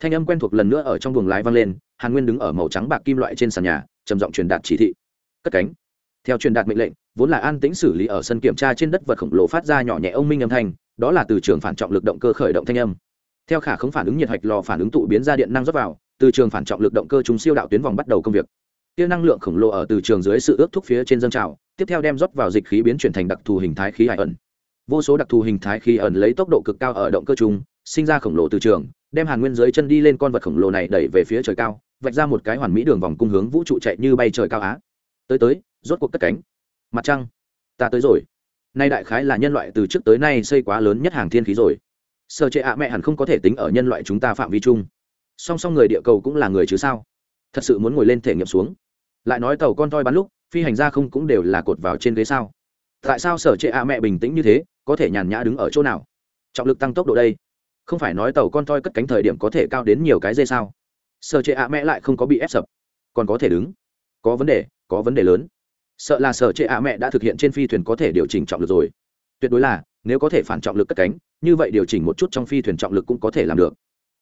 Thanh âm quen thuộc lần nữa ở trong buồng lái vang lên, hàn nguyên đứng ở màu trắng bạc kim loại trên sàn nhà, trầm giọng truyền đạt chỉ thị. Cất cánh. Theo truyền đạt mệnh lệnh, vốn là an tĩnh xử lý ở sân kiểm tra trên đất vật khổng lồ phát ra nhỏ nhẹ ông minh âm thanh, đó là từ trường phản trọng lực động cơ khởi động thanh âm. Theo khả không phản ứng nhiệt hạch lò phản ứng tụ biến ra điện năng rót vào, từ trường phản trọng lực động cơ chúng siêu đạo tuyến vòng bắt đầu công việc. Tiêu năng lượng khổng lồ ở từ trường dưới sự ước thúc phía trên dân trào, tiếp theo đem rót vào dịch khí biến chuyển thành đặc thù hình thái khí hải ẩn vô số đặc thù hình thái khí ẩn lấy tốc độ cực cao ở động cơ trùng sinh ra khổng lồ từ trường, đem hàn nguyên dưới chân đi lên con vật khổng lồ này đẩy về phía trời cao, vạch ra một cái hoàn mỹ đường vòng cung hướng vũ trụ chạy như bay trời cao á. Tới tới, rốt cuộc cất cánh. Mặt trăng. Ta tới rồi. Nay đại khái là nhân loại từ trước tới nay xây quá lớn nhất hàng thiên khí rồi. Sở trệ ạ mẹ hẳn không có thể tính ở nhân loại chúng ta phạm vi chung. Song song người địa cầu cũng là người chứ sao? Thật sự muốn ngồi lên thể nghiệm xuống. Lại nói tàu con toi bắn lúc, phi hành gia không cũng đều là cột vào trên ghế sao? Tại sao sở trệ ạ mẹ bình tĩnh như thế? Có thể nhàn nhã đứng ở chỗ nào? Trọng lực tăng tốc độ đây. Không phải nói tàu con toi cất cánh thời điểm có thể cao đến nhiều cái dây sao? Sở trệ ạ mẹ lại không có bị ép sập. Còn có thể đứng. Có vấn đề, có vấn đề lớn. Sợ là sở trệ ạ mẹ đã thực hiện trên phi thuyền có thể điều chỉnh trọng lực rồi. Tuyệt đối là, nếu có thể phản trọng lực cất cánh, như vậy điều chỉnh một chút trong phi thuyền trọng lực cũng có thể làm được.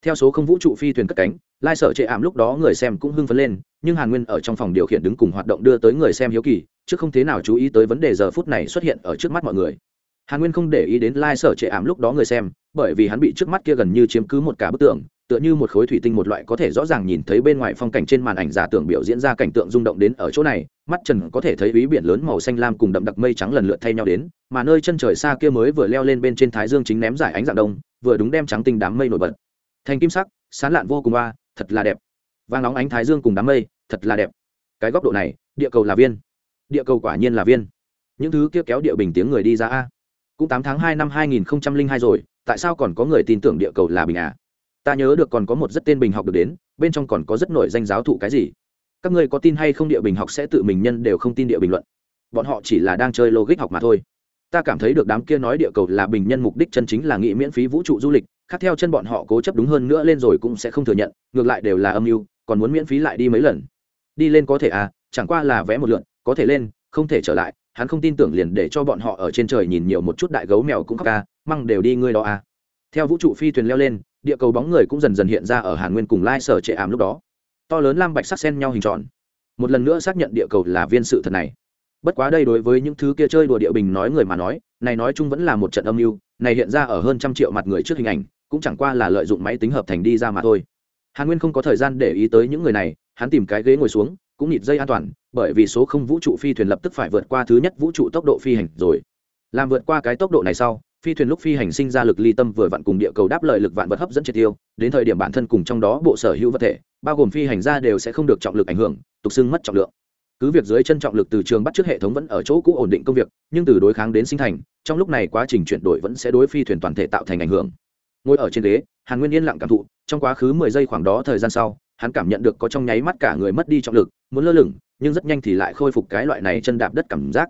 Theo số không vũ trụ phi thuyền cất cánh, lai sở trệ ảm lúc đó người xem cũng hưng phấn lên, nhưng hàn nguyên ở trong phòng điều khiển đứng cùng hoạt động đưa tới người xem hiếu kỳ, chứ không thế nào chú ý tới vấn đề giờ phút này xuất hiện ở trước mắt mọi người hàn nguyên không để ý đến lai sở trệ ảm lúc đó người xem, bởi vì hắn bị trước mắt kia gần như chiếm cứ một cả bức tượng tựa như một khối thủy tinh một loại có thể rõ ràng nhìn thấy bên ngoài phong cảnh trên màn ảnh giả tưởng biểu diễn ra cảnh tượng rung động đến ở chỗ này, mắt trần có thể thấy ý biển lớn màu xanh lam cùng đậm đặc mây trắng lần lượt thay nhau đến, mà nơi chân trời xa kia mới vừa leo lên bên trên thái dương chính ném giải ánh dạng đông, vừa đúng đem trắng tinh đám mây nổi bật. Thành kim sắc, sán lạn vô cùng ba thật là đẹp. Vang nóng ánh thái dương cùng đám mây, thật là đẹp. Cái góc độ này, địa cầu là viên. Địa cầu quả nhiên là viên. Những thứ kia kéo địa bình tiếng người đi ra a cũng tám tháng hai năm hai nghìn hai rồi, tại sao còn có người tin tưởng địa cầu là bình à? Ta nhớ được còn có một rất tên bình học được đến, bên trong còn có rất nổi danh giáo thụ cái gì? Các ngươi có tin hay không địa bình học sẽ tự mình nhân đều không tin địa bình luận. Bọn họ chỉ là đang chơi logic học mà thôi. Ta cảm thấy được đám kia nói địa cầu là bình nhân mục đích chân chính là nghị miễn phí vũ trụ du lịch, khác theo chân bọn họ cố chấp đúng hơn nữa lên rồi cũng sẽ không thừa nhận, ngược lại đều là âm mưu, còn muốn miễn phí lại đi mấy lần. Đi lên có thể à chẳng qua là vẽ một lượn, có thể lên, không thể trở lại hắn không tin tưởng liền để cho bọn họ ở trên trời nhìn nhiều một chút đại gấu mèo cũng khóc ca, măng đều đi ngươi đó à. Theo vũ trụ phi thuyền leo lên, địa cầu bóng người cũng dần dần hiện ra ở hàn nguyên cùng lai sở trệ ảm lúc đó. To lớn lam bạch sắc sen nhau hình tròn. Một lần nữa xác nhận địa cầu là viên sự thật này. Bất quá đây đối với những thứ kia chơi đùa địa bình nói người mà nói, này nói chung vẫn là một trận âm mưu, này hiện ra ở hơn trăm triệu mặt người trước hình ảnh, cũng chẳng qua là lợi dụng máy tính hợp thành đi ra mà thôi. Hàn nguyên không có thời gian để ý tới những người này, hắn tìm cái ghế ngồi xuống, cũng nhịt dây an toàn bởi vì số không vũ trụ phi thuyền lập tức phải vượt qua thứ nhất vũ trụ tốc độ phi hành rồi. Làm vượt qua cái tốc độ này sau, phi thuyền lúc phi hành sinh ra lực ly tâm vừa vặn cùng địa cầu đáp lợi lực vạn vật hấp dẫn triệt tiêu, đến thời điểm bản thân cùng trong đó bộ sở hữu vật thể, bao gồm phi hành ra đều sẽ không được trọng lực ảnh hưởng, tục xưng mất trọng lượng. Cứ việc dưới chân trọng lực từ trường bắt trước hệ thống vẫn ở chỗ cũ ổn định công việc, nhưng từ đối kháng đến sinh thành, trong lúc này quá trình chuyển đổi vẫn sẽ đối phi thuyền toàn thể tạo thành ảnh hưởng. Ngồi ở trên ghế, hàn nguyên yên lặng cảm thụ, trong quá khứ mười giây khoảng đó thời gian sau, hắn cảm nhận được có trong nháy mắt cả người mất đi trọng lực, muốn lơ lửng nhưng rất nhanh thì lại khôi phục cái loại này chân đạp đất cảm giác.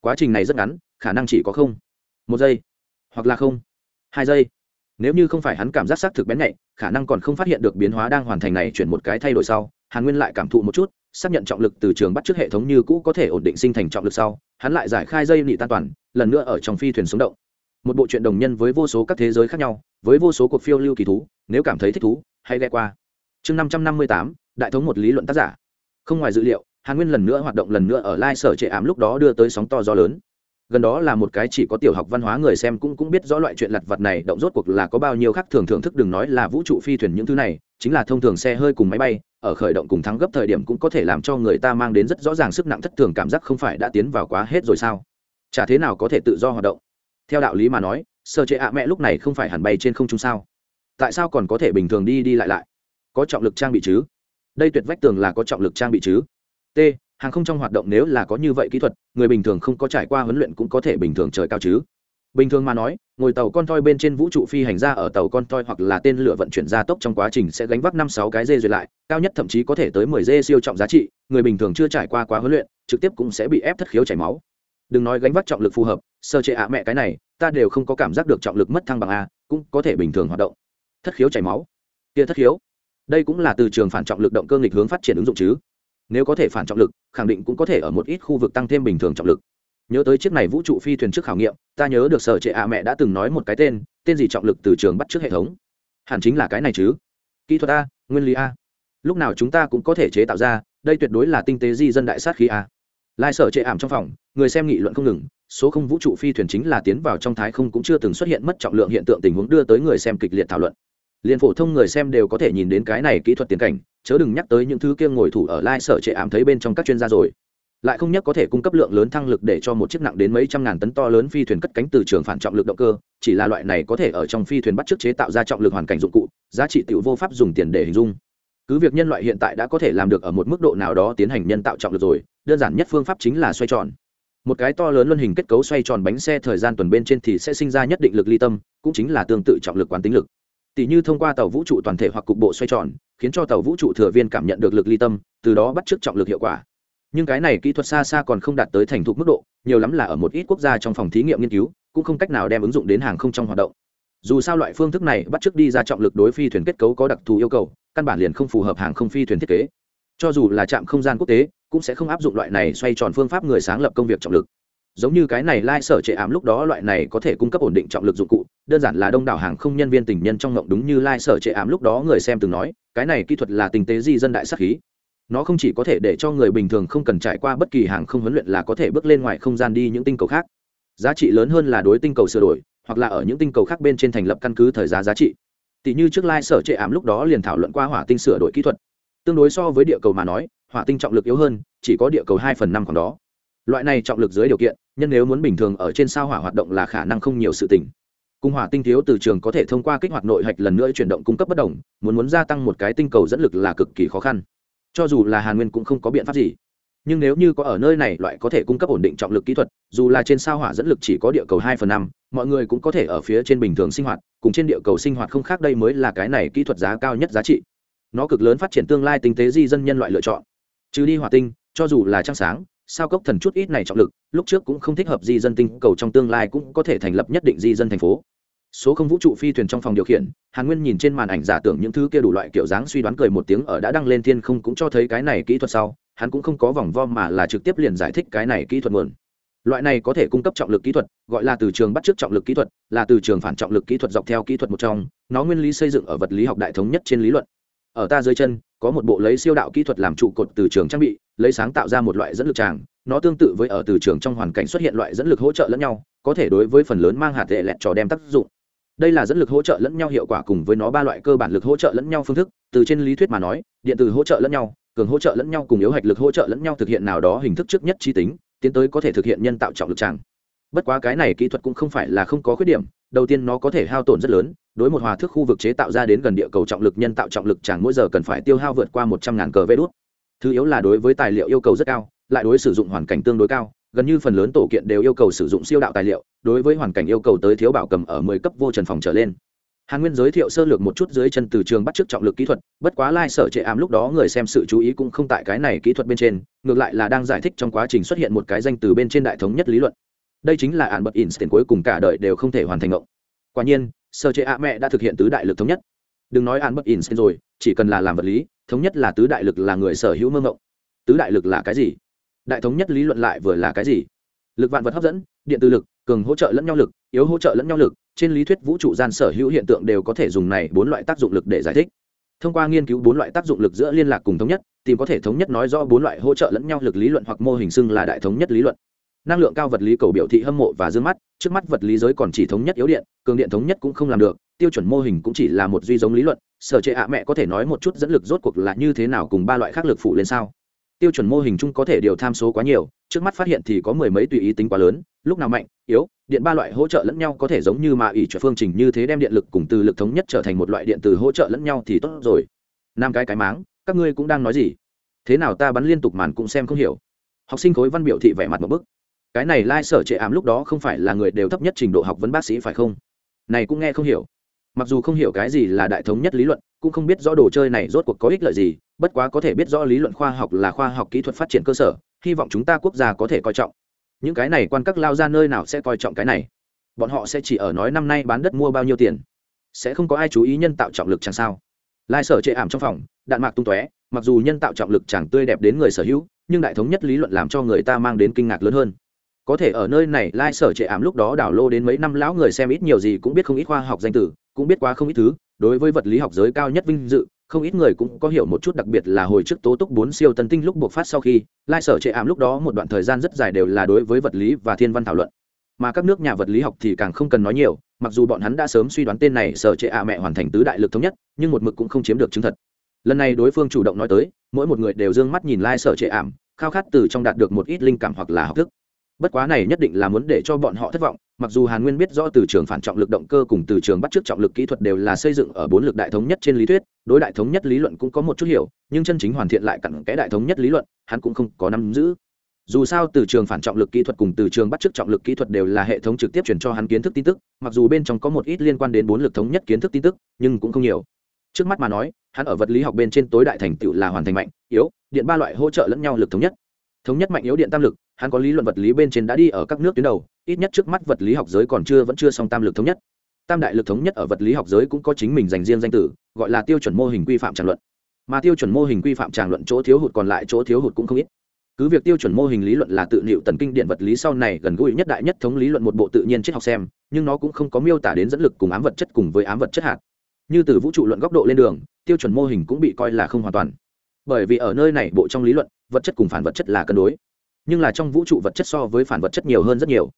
Quá trình này rất ngắn, khả năng chỉ có không, một giây, hoặc là không, hai giây. Nếu như không phải hắn cảm giác xác thực bén nhạy, khả năng còn không phát hiện được biến hóa đang hoàn thành này chuyển một cái thay đổi sau. Hàn nguyên lại cảm thụ một chút, xác nhận trọng lực từ trường bắt trước hệ thống như cũ có thể ổn định sinh thành trọng lực sau. Hắn lại giải khai dây nị tan toàn, lần nữa ở trong phi thuyền sống động. Một bộ truyện đồng nhân với vô số các thế giới khác nhau, với vô số cuộc phiêu lưu kỳ thú, nếu cảm thấy thích thú, hãy ghe qua. Chương năm trăm năm mươi tám, đại thống một lý luận tác giả. Không ngoài dữ liệu hàn nguyên lần nữa hoạt động lần nữa ở lai sở trệ ám lúc đó đưa tới sóng to gió lớn. Gần đó là một cái chỉ có tiểu học văn hóa người xem cũng cũng biết rõ loại chuyện lặt vặt này, động rốt cuộc là có bao nhiêu khác thường thưởng thức đừng nói là vũ trụ phi thuyền những thứ này, chính là thông thường xe hơi cùng máy bay, ở khởi động cùng thắng gấp thời điểm cũng có thể làm cho người ta mang đến rất rõ ràng sức nặng thất thường cảm giác không phải đã tiến vào quá hết rồi sao? Chả thế nào có thể tự do hoạt động? Theo đạo lý mà nói sơ chế ạ mẹ lúc này không phải hẳn bay trên không trung sao? Tại sao còn có thể bình thường đi đi lại lại? Có trọng lực trang bị chứ? Đây tuyệt vách tường là có trọng lực trang bị chứ? T, hàng không trong hoạt động nếu là có như vậy kỹ thuật, người bình thường không có trải qua huấn luyện cũng có thể bình thường trời cao chứ. Bình thường mà nói, ngồi tàu con toi bên trên vũ trụ phi hành ra ở tàu con toi hoặc là tên lửa vận chuyển gia tốc trong quá trình sẽ gánh vác năm sáu cái dê duyệt lại, cao nhất thậm chí có thể tới mười dê siêu trọng giá trị, người bình thường chưa trải qua quá huấn luyện, trực tiếp cũng sẽ bị ép thất khiếu chảy máu. Đừng nói gánh vác trọng lực phù hợp, sơ chế ạ mẹ cái này, ta đều không có cảm giác được trọng lực mất thăng bằng a, cũng có thể bình thường hoạt động. Thất khiếu chảy máu. Kia thất khiếu. Đây cũng là từ trường phản trọng lực động cơ nghịch hướng phát triển ứng dụng chứ nếu có thể phản trọng lực, khẳng định cũng có thể ở một ít khu vực tăng thêm bình thường trọng lực. Nhớ tới chiếc này vũ trụ phi thuyền trước khảo nghiệm, ta nhớ được sở trệ ạ mẹ đã từng nói một cái tên tên gì trọng lực từ trường bắt trước hệ thống. Hẳn chính là cái này chứ. Kỹ thuật a, nguyên lý a. Lúc nào chúng ta cũng có thể chế tạo ra, đây tuyệt đối là tinh tế di dân đại sát khí a. Lai sở trệ ảm trong phòng, người xem nghị luận không ngừng, số không vũ trụ phi thuyền chính là tiến vào trong thái không cũng chưa từng xuất hiện mất trọng lượng hiện tượng tình huống đưa tới người xem kịch liệt thảo luận liền phổ thông người xem đều có thể nhìn đến cái này kỹ thuật tiến cảnh, chớ đừng nhắc tới những thứ kia ngồi thủ ở lai sở trệ ảm thấy bên trong các chuyên gia rồi. Lại không nhất có thể cung cấp lượng lớn thăng lực để cho một chiếc nặng đến mấy trăm ngàn tấn to lớn phi thuyền cất cánh từ trường phản trọng lực động cơ, chỉ là loại này có thể ở trong phi thuyền bắt chước chế tạo ra trọng lực hoàn cảnh dụng cụ, giá trị tiểu vô pháp dùng tiền để hình dung. Cứ việc nhân loại hiện tại đã có thể làm được ở một mức độ nào đó tiến hành nhân tạo trọng lực rồi, đơn giản nhất phương pháp chính là xoay tròn. Một cái to lớn luân hình kết cấu xoay tròn bánh xe thời gian tuần bên trên thì sẽ sinh ra nhất định lực ly tâm, cũng chính là tương tự trọng lực quán tính lực tỷ như thông qua tàu vũ trụ toàn thể hoặc cục bộ xoay tròn, khiến cho tàu vũ trụ thừa viên cảm nhận được lực ly tâm, từ đó bắt chước trọng lực hiệu quả. Nhưng cái này kỹ thuật xa xa còn không đạt tới thành thục mức độ, nhiều lắm là ở một ít quốc gia trong phòng thí nghiệm nghiên cứu, cũng không cách nào đem ứng dụng đến hàng không trong hoạt động. Dù sao loại phương thức này bắt chước đi ra trọng lực đối phi thuyền kết cấu có đặc thù yêu cầu, căn bản liền không phù hợp hàng không phi thuyền thiết kế. Cho dù là trạm không gian quốc tế, cũng sẽ không áp dụng loại này xoay tròn phương pháp người sáng lập công việc trọng lực giống như cái này lai sở trệ ảm lúc đó loại này có thể cung cấp ổn định trọng lực dụng cụ, đơn giản là đông đảo hàng không nhân viên tình nhân trong ngộng đúng như lai sở trệ ảm lúc đó người xem từng nói, cái này kỹ thuật là tình tế di dân đại sắc khí. Nó không chỉ có thể để cho người bình thường không cần trải qua bất kỳ hàng không huấn luyện là có thể bước lên ngoài không gian đi những tinh cầu khác. Giá trị lớn hơn là đối tinh cầu sửa đổi, hoặc là ở những tinh cầu khác bên trên thành lập căn cứ thời giá giá trị. Tỷ như trước lai sở trệ ảm lúc đó liền thảo luận qua hỏa tinh sửa đổi kỹ thuật. Tương đối so với địa cầu mà nói, hỏa tinh trọng lực yếu hơn, chỉ có địa cầu hai phần năm khoảng đó. Loại này trọng lực dưới điều kiện nhân nếu muốn bình thường ở trên sao hỏa hoạt động là khả năng không nhiều sự tỉnh cung hỏa tinh thiếu từ trường có thể thông qua kích hoạt nội hạch lần nữa chuyển động cung cấp bất đồng, muốn muốn gia tăng một cái tinh cầu dẫn lực là cực kỳ khó khăn. Cho dù là hàn nguyên cũng không có biện pháp gì. Nhưng nếu như có ở nơi này loại có thể cung cấp ổn định trọng lực kỹ thuật, dù là trên sao hỏa dẫn lực chỉ có địa cầu hai phần năm, mọi người cũng có thể ở phía trên bình thường sinh hoạt, cùng trên địa cầu sinh hoạt không khác đây mới là cái này kỹ thuật giá cao nhất giá trị. Nó cực lớn phát triển tương lai tinh tế di dân nhân loại lựa chọn. Trừ đi hỏa tinh, cho dù là trăng sáng sao cốc thần chút ít này trọng lực, lúc trước cũng không thích hợp di dân tinh cầu trong tương lai cũng có thể thành lập nhất định di dân thành phố. Số không vũ trụ phi thuyền trong phòng điều khiển, hàn nguyên nhìn trên màn ảnh giả tưởng những thứ kia đủ loại kiểu dáng suy đoán cười một tiếng ở đã đăng lên thiên không cũng cho thấy cái này kỹ thuật sau, hắn cũng không có vòng vo mà là trực tiếp liền giải thích cái này kỹ thuật nguồn. Loại này có thể cung cấp trọng lực kỹ thuật, gọi là từ trường bắt chước trọng lực kỹ thuật, là từ trường phản trọng lực kỹ thuật dọc theo kỹ thuật một trong, nó nguyên lý xây dựng ở vật lý học đại thống nhất trên lý luận. Ở ta dưới chân có một bộ lấy siêu đạo kỹ thuật làm trụ cột từ trường trang bị, lấy sáng tạo ra một loại dẫn lực tràng. Nó tương tự với ở từ trường trong hoàn cảnh xuất hiện loại dẫn lực hỗ trợ lẫn nhau, có thể đối với phần lớn mang hạt tệ lẹt trò đem tác dụng. Đây là dẫn lực hỗ trợ lẫn nhau hiệu quả cùng với nó ba loại cơ bản lực hỗ trợ lẫn nhau phương thức. Từ trên lý thuyết mà nói, điện từ hỗ trợ lẫn nhau, cường hỗ trợ lẫn nhau cùng yếu hạch lực hỗ trợ lẫn nhau thực hiện nào đó hình thức trước nhất trí tính, tiến tới có thể thực hiện nhân tạo trọng lực tràng. Bất quá cái này kỹ thuật cũng không phải là không có khuyết điểm đầu tiên nó có thể hao tổn rất lớn, đối một hòa thức khu vực chế tạo ra đến gần địa cầu trọng lực nhân tạo trọng lực chẳng mỗi giờ cần phải tiêu hao vượt qua một trăm ngàn cờ vê đốt thứ yếu là đối với tài liệu yêu cầu rất cao, lại đối sử dụng hoàn cảnh tương đối cao, gần như phần lớn tổ kiện đều yêu cầu sử dụng siêu đạo tài liệu, đối với hoàn cảnh yêu cầu tới thiếu bảo cầm ở mười cấp vô trần phòng trở lên. Hàn nguyên giới thiệu sơ lược một chút dưới chân từ trường bắt chước trọng lực kỹ thuật, bất quá lai、like、sở trệ ám lúc đó người xem sự chú ý cũng không tại cái này kỹ thuật bên trên, ngược lại là đang giải thích trong quá trình xuất hiện một cái danh từ bên trên đại thống nhất lý luận đây chính là ạn bật instant cuối cùng cả đời đều không thể hoàn thành ngộng quả nhiên, sơ chế ạ mẹ đã thực hiện tứ đại lực thống nhất. Đừng nói ạn bật instant rồi, chỉ cần là làm vật lý, thống nhất là tứ đại lực là người sở hữu mơ ngộng tứ đại lực là cái gì? Đại thống nhất lý luận lại vừa là cái gì? Lực vạn vật hấp dẫn, điện từ lực, cường hỗ trợ lẫn nhau lực, yếu hỗ trợ lẫn nhau lực, trên lý thuyết vũ trụ gian sở hữu hiện tượng đều có thể dùng này bốn loại tác dụng lực để giải thích. Thông qua nghiên cứu bốn loại tác dụng lực giữa liên lạc cùng thống nhất, tìm có thể thống nhất nói rõ bốn loại hỗ trợ lẫn nhau lực lý luận hoặc mô hình xưng là đại thống nhất lý luận năng lượng cao vật lý cầu biểu thị hâm mộ và dương mắt, trước mắt vật lý giới còn chỉ thống nhất yếu điện, cường điện thống nhất cũng không làm được, tiêu chuẩn mô hình cũng chỉ là một duy giống lý luận, sở trệ ạ mẹ có thể nói một chút dẫn lực rốt cuộc là như thế nào cùng ba loại khác lực phụ lên sao? Tiêu chuẩn mô hình chung có thể điều tham số quá nhiều, trước mắt phát hiện thì có mười mấy tùy ý tính quá lớn, lúc nào mạnh, yếu, điện ba loại hỗ trợ lẫn nhau có thể giống như mà ỷ cho phương trình như thế đem điện lực cùng từ lực thống nhất trở thành một loại điện từ hỗ trợ lẫn nhau thì tốt rồi. Năm cái cái máng, các ngươi cũng đang nói gì? Thế nào ta bắn liên tục màn cũng xem không hiểu. Học sinh khối văn biểu thị vẻ mặt một bức cái này lai sở trệ ảm lúc đó không phải là người đều thấp nhất trình độ học vấn bác sĩ phải không? Này cũng nghe không hiểu. Mặc dù không hiểu cái gì là đại thống nhất lý luận, cũng không biết rõ đồ chơi này rốt cuộc có ích lợi gì, bất quá có thể biết rõ lý luận khoa học là khoa học kỹ thuật phát triển cơ sở, hy vọng chúng ta quốc gia có thể coi trọng. Những cái này quan các lao ra nơi nào sẽ coi trọng cái này? Bọn họ sẽ chỉ ở nói năm nay bán đất mua bao nhiêu tiền? Sẽ không có ai chú ý nhân tạo trọng lực chẳng sao. Lai sở chệ ảm trong phòng, đạn mạc tung tóe, mặc dù nhân tạo trọng lực chẳng tươi đẹp đến người sở hữu, nhưng đại thống nhất lý luận làm cho người ta mang đến kinh ngạc lớn hơn có thể ở nơi này lai sở trệ ảm lúc đó đảo lô đến mấy năm, lão người xem ít nhiều gì cũng biết không ít khoa học danh tử cũng biết quá không ít thứ. Đối với vật lý học giới cao nhất vinh dự, không ít người cũng có hiểu một chút, đặc biệt là hồi trước tố túc bốn siêu tân tinh lúc buộc phát sau khi, lai sở trệ ảm lúc đó một đoạn thời gian rất dài đều là đối với vật lý và thiên văn thảo luận. Mà các nước nhà vật lý học thì càng không cần nói nhiều, mặc dù bọn hắn đã sớm suy đoán tên này sở trệ ạ mẹ hoàn thành tứ đại lực thống nhất, nhưng một mực cũng không chiếm được chứng thật. Lần này đối phương chủ động nói tới, mỗi một người đều d ư ơ n g mắt nhìn lai sở trệ ảm, khao khát từ trong đạt được một ít linh cảm hoặc là học thức bất quá này nhất định là muốn để cho bọn họ thất vọng, mặc dù hàn nguyên biết rõ từ trường phản trọng lực động cơ cùng từ trường bắt chước trọng lực kỹ thuật đều là xây dựng ở bốn lực đại thống nhất trên lý thuyết, đối đại thống nhất lý luận cũng có một chút hiểu, nhưng chân chính hoàn thiện lại cặn cái đại thống nhất lý luận, hắn cũng không có nắm giữ. Dù sao từ trường phản trọng lực kỹ thuật cùng từ trường bắt chước trọng lực kỹ thuật đều là hệ thống trực tiếp truyền cho hắn kiến thức tin tức, mặc dù bên trong có một ít liên quan đến bốn lực thống nhất kiến thức tin tức, nhưng cũng không nhiều. Trước mắt mà nói, hắn ở vật lý học bên trên tối đại thành tựu là hoàn thành mạnh, yếu, điện ba loại hỗ trợ lẫn nhau lực thống nhất. Thống nhất mạnh yếu điện tam lực hắn có lý luận vật lý bên trên đã đi ở các nước tuyến đầu, ít nhất trước mắt vật lý học giới còn chưa, vẫn chưa xong tam lực thống nhất. Tam đại lực thống nhất ở vật lý học giới cũng có chính mình dành riêng danh tử gọi là tiêu chuẩn mô hình quy phạm tràng luận. Mà tiêu chuẩn mô hình quy phạm tràng luận chỗ thiếu hụt còn lại chỗ thiếu hụt cũng không ít. Cứ việc tiêu chuẩn mô hình lý luận là tự liệu tần kinh điện vật lý sau này gần gũi nhất đại nhất thống lý luận một bộ tự nhiên triết học xem, nhưng nó cũng không có miêu tả đến dẫn lực cùng ám vật chất cùng với ám vật chất hạt. Như từ vũ trụ luận góc độ lên đường, tiêu chuẩn mô hình cũng bị coi là không hoàn toàn. Bởi vì ở nơi này bộ trong lý luận, vật chất cùng phản vật chất là cân đối nhưng là trong vũ trụ vật chất so với phản vật chất nhiều hơn rất nhiều.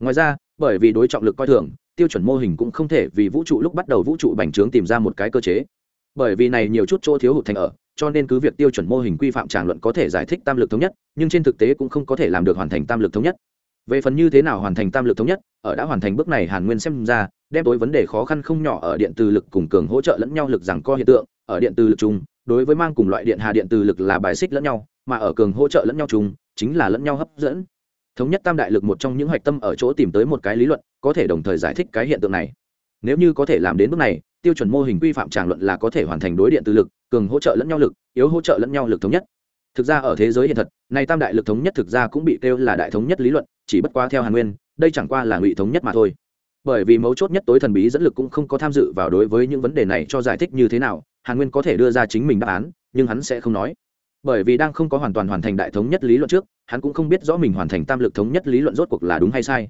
Ngoài ra, bởi vì đối trọng lực coi thường, tiêu chuẩn mô hình cũng không thể vì vũ trụ lúc bắt đầu vũ trụ bành trướng tìm ra một cái cơ chế. Bởi vì này nhiều chút chỗ thiếu hụt thành ở, cho nên cứ việc tiêu chuẩn mô hình quy phạm tràng luận có thể giải thích tam lực thống nhất, nhưng trên thực tế cũng không có thể làm được hoàn thành tam lực thống nhất. Về phần như thế nào hoàn thành tam lực thống nhất, ở đã hoàn thành bước này hàn nguyên xem ra, đem đối vấn đề khó khăn không nhỏ ở điện từ lực cùng cường hỗ trợ lẫn nhau lực rằng co hiện tượng, ở điện từ lực chung, đối với mang cùng loại điện hà điện từ lực là bài xích lẫn nhau, mà ở cường hỗ trợ lẫn nhau chung chính là lẫn nhau hấp dẫn. Thống nhất tam đại lực một trong những hoạch tâm ở chỗ tìm tới một cái lý luận, có thể đồng thời giải thích cái hiện tượng này. Nếu như có thể làm đến bước này, tiêu chuẩn mô hình quy phạm tràng luận là có thể hoàn thành đối điện từ lực, cường hỗ trợ lẫn nhau lực, yếu hỗ trợ lẫn nhau lực thống nhất. Thực ra ở thế giới hiện thật, này tam đại lực thống nhất thực ra cũng bị kêu là đại thống nhất lý luận, chỉ bất quá theo hàn nguyên, đây chẳng qua là ngụy thống nhất mà thôi. Bởi vì mấu chốt nhất tối thần bí dẫn lực cũng không có tham dự vào đối với những vấn đề này cho giải thích như thế nào, hàn nguyên có thể đưa ra chính mình đáp án, nhưng hắn sẽ không nói bởi vì đang không có hoàn toàn hoàn thành đại thống nhất lý luận trước, hắn cũng không biết rõ mình hoàn thành tam lực thống nhất lý luận rốt cuộc là đúng hay sai.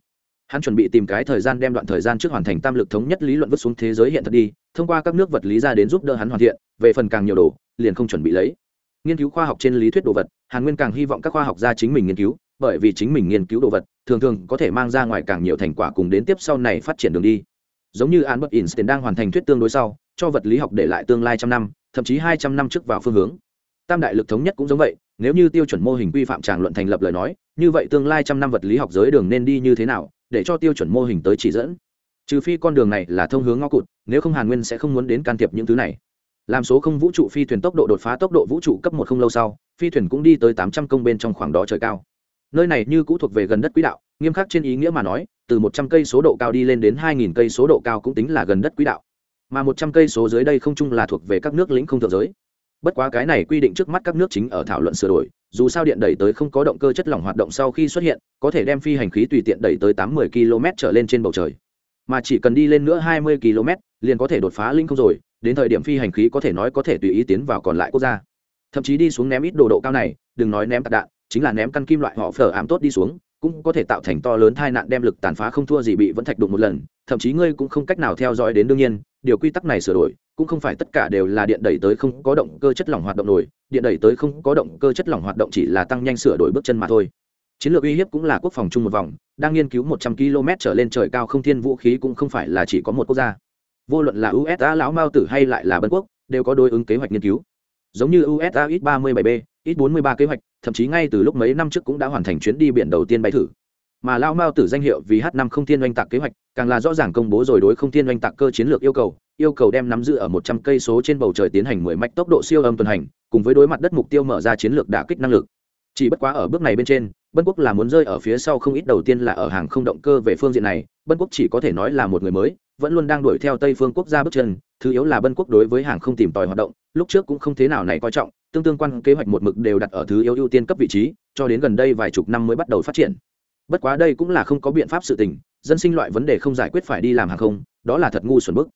Hắn chuẩn bị tìm cái thời gian đem đoạn thời gian trước hoàn thành tam lực thống nhất lý luận vứt xuống thế giới hiện thực đi, thông qua các nước vật lý ra đến giúp đỡ hắn hoàn thiện, về phần càng nhiều đồ, liền không chuẩn bị lấy. Nghiên cứu khoa học trên lý thuyết đồ vật, hàn nguyên càng hy vọng các khoa học gia chính mình nghiên cứu, bởi vì chính mình nghiên cứu đồ vật, thường thường có thể mang ra ngoài càng nhiều thành quả cùng đến tiếp sau này phát triển đường đi. Giống như albert einstein đang hoàn thành thuyết tương đối sau, cho vật lý học để lại tương lai trăm năm, thậm chí hai trăm năm trước vào phương hướng tam đại lực thống nhất cũng giống vậy, nếu như tiêu chuẩn mô hình quy phạm tràng luận thành lập lời nói, như vậy tương lai trăm năm vật lý học giới đường nên đi như thế nào, để cho tiêu chuẩn mô hình tới chỉ dẫn? Trừ phi con đường này là thông hướng ngõ cụt, nếu không hàn nguyên sẽ không muốn đến can thiệp những thứ này. Làm số không vũ trụ phi thuyền tốc độ đột phá tốc độ vũ trụ cấp một không lâu sau, phi thuyền cũng đi tới tám trăm công bên trong khoảng đó trời cao. Nơi này như cũ thuộc về gần đất quỹ đạo, nghiêm khắc trên ý nghĩa mà nói, từ một trăm cây số độ cao đi lên đến hai nghìn cây số độ cao cũng tính là gần đất quỹ đạo. Mà một trăm cây số dưới đây không chung là thuộc về các nước lĩnh không thượng giới bất quá cái này quy định trước mắt các nước chính ở thảo luận sửa đổi, dù sao điện đẩy tới không có động cơ chất lỏng hoạt động sau khi xuất hiện, có thể đem phi hành khí tùy tiện đẩy tới tám mươi km trở lên trên bầu trời. Mà chỉ cần đi lên nữa hai mươi km, liền có thể đột phá linh không rồi, đến thời điểm phi hành khí có thể nói có thể tùy ý tiến vào còn lại quốc gia. Thậm chí đi xuống ném ít đồ độ cao này, đừng nói ném tạc đạn, chính là ném căn kim loại họ phở ảm tốt đi xuống, cũng có thể tạo thành to lớn tai nạn đem lực tàn phá không thua gì bị vẫn thạch đụng một lần, thậm chí ngươi cũng không cách nào theo dõi đến đương nhiên, điều quy tắc này sửa đổi cũng không phải tất cả đều là điện đẩy tới không có động cơ chất lỏng hoạt động nổi, điện đẩy tới không có động cơ chất lỏng hoạt động chỉ là tăng nhanh sửa đổi bước chân mà thôi. Chiến lược uy hiếp cũng là quốc phòng chung một vòng, đang nghiên cứu một trăm km trở lên trời cao không thiên vũ khí cũng không phải là chỉ có một quốc gia. Vô luận là usa lão mao tử hay lại là bân quốc, đều có đối ứng kế hoạch nghiên cứu. Giống như usa x 37 b x 43 kế hoạch, thậm chí ngay từ lúc mấy năm trước cũng đã hoàn thành chuyến đi biển đầu tiên bay thử. Mà lao mao tử danh hiệu vì h 5 không thiên oanh tạc kế hoạch, càng là rõ ràng công bố rồi đối không thiên oanh tạc cơ chiến lược yêu cầu yêu cầu đem nắm giữ ở một trăm cây số trên bầu trời tiến hành mười mạch tốc độ siêu âm tuần hành, cùng với đối mặt đất mục tiêu mở ra chiến lược đả kích năng lực. Chỉ bất quá ở bước này bên trên, bân quốc là muốn rơi ở phía sau không ít đầu tiên là ở hàng không động cơ về phương diện này, bân quốc chỉ có thể nói là một người mới, vẫn luôn đang đuổi theo tây phương quốc gia bước chân, thứ yếu là bân quốc đối với hàng không tìm tòi hoạt động, lúc trước cũng không thế nào này coi trọng, tương tương quan kế hoạch một mực đều đặt ở thứ yếu ưu tiên cấp vị trí, cho đến gần đây vài chục năm mới bắt đầu phát triển. Bất quá đây cũng là không có biện pháp sự tình, dân sinh loại vấn đề không giải quyết phải đi làm hàng không, đó là thật ngu xuẩn bức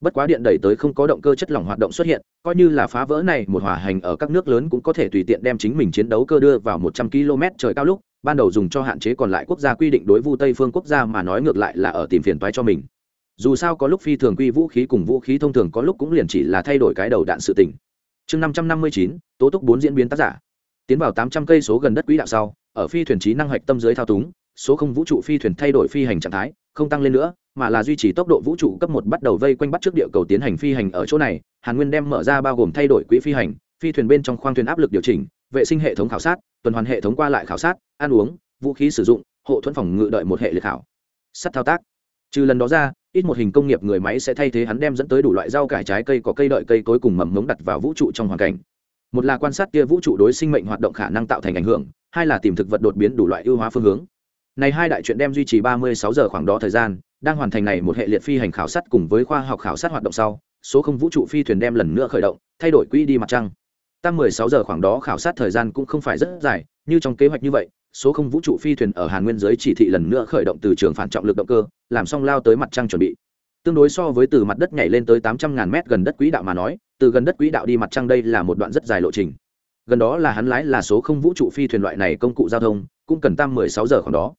bất quá điện đẩy tới không có động cơ chất lỏng hoạt động xuất hiện, coi như là phá vỡ này, một hỏa hành ở các nước lớn cũng có thể tùy tiện đem chính mình chiến đấu cơ đưa vào một trăm km trời cao lúc, ban đầu dùng cho hạn chế còn lại quốc gia quy định đối vu tây phương quốc gia mà nói ngược lại là ở tìm phiền toái cho mình. Dù sao có lúc phi thường quy vũ khí cùng vũ khí thông thường có lúc cũng liền chỉ là thay đổi cái đầu đạn sự tình. Chương năm trăm năm mươi chín, tố túc bốn diễn biến tác giả. Tiến vào tám trăm cây số gần đất quỹ đạo sau, ở phi thuyền trí năng hạch tâm dưới thao túng số không vũ trụ phi thuyền thay đổi phi hành trạng thái, không tăng lên nữa, mà là duy trì tốc độ vũ trụ cấp một bắt đầu vây quanh bắt trước địa cầu tiến hành phi hành ở chỗ này. Hàn nguyên đem mở ra bao gồm thay đổi quỹ phi hành, phi thuyền bên trong khoang thuyền áp lực điều chỉnh, vệ sinh hệ thống khảo sát, tuần hoàn hệ thống qua lại khảo sát, ăn uống, vũ khí sử dụng, hộ thuẫn phòng ngự đợi một hệ liệt khảo. Sắt thao tác. Trừ lần đó ra, ít một hình công nghiệp người máy sẽ thay thế hắn đem dẫn tới đủ loại rau cải trái cây có cây đợi cây cối cùng mầm ngống đặt vào vũ trụ trong hoàn cảnh. Một là quan sát kia vũ trụ đối sinh mệnh hoạt động khả năng tạo thành ảnh hưởng, hai là tìm thực vật đột biến đủ loại ưu hóa phương hướng này hai đại chuyện đem duy trì ba mươi sáu giờ khoảng đó thời gian, đang hoàn thành này một hệ liệt phi hành khảo sát cùng với khoa học khảo sát hoạt động sau, số không vũ trụ phi thuyền đem lần nữa khởi động, thay đổi quỹ đi mặt trăng. Tăng mười sáu giờ khoảng đó khảo sát thời gian cũng không phải rất dài, như trong kế hoạch như vậy, số không vũ trụ phi thuyền ở hàn nguyên giới chỉ thị lần nữa khởi động từ trường phản trọng lực động cơ, làm xong lao tới mặt trăng chuẩn bị. Tương đối so với từ mặt đất nhảy lên tới tám trăm ngàn mét gần đất quỹ đạo mà nói, từ gần đất quỹ đạo đi mặt trăng đây là một đoạn rất dài lộ trình. Gần đó là hắn lái là số không vũ trụ phi thuyền loại này công cụ giao thông, cũng cần tăng mười sáu giờ khoảng đó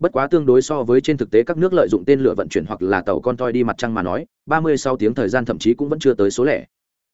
bất quá tương đối so với trên thực tế các nước lợi dụng tên lửa vận chuyển hoặc là tàu con toi đi mặt trăng mà nói, ba mươi sáu tiếng thời gian thậm chí cũng vẫn chưa tới số lẻ.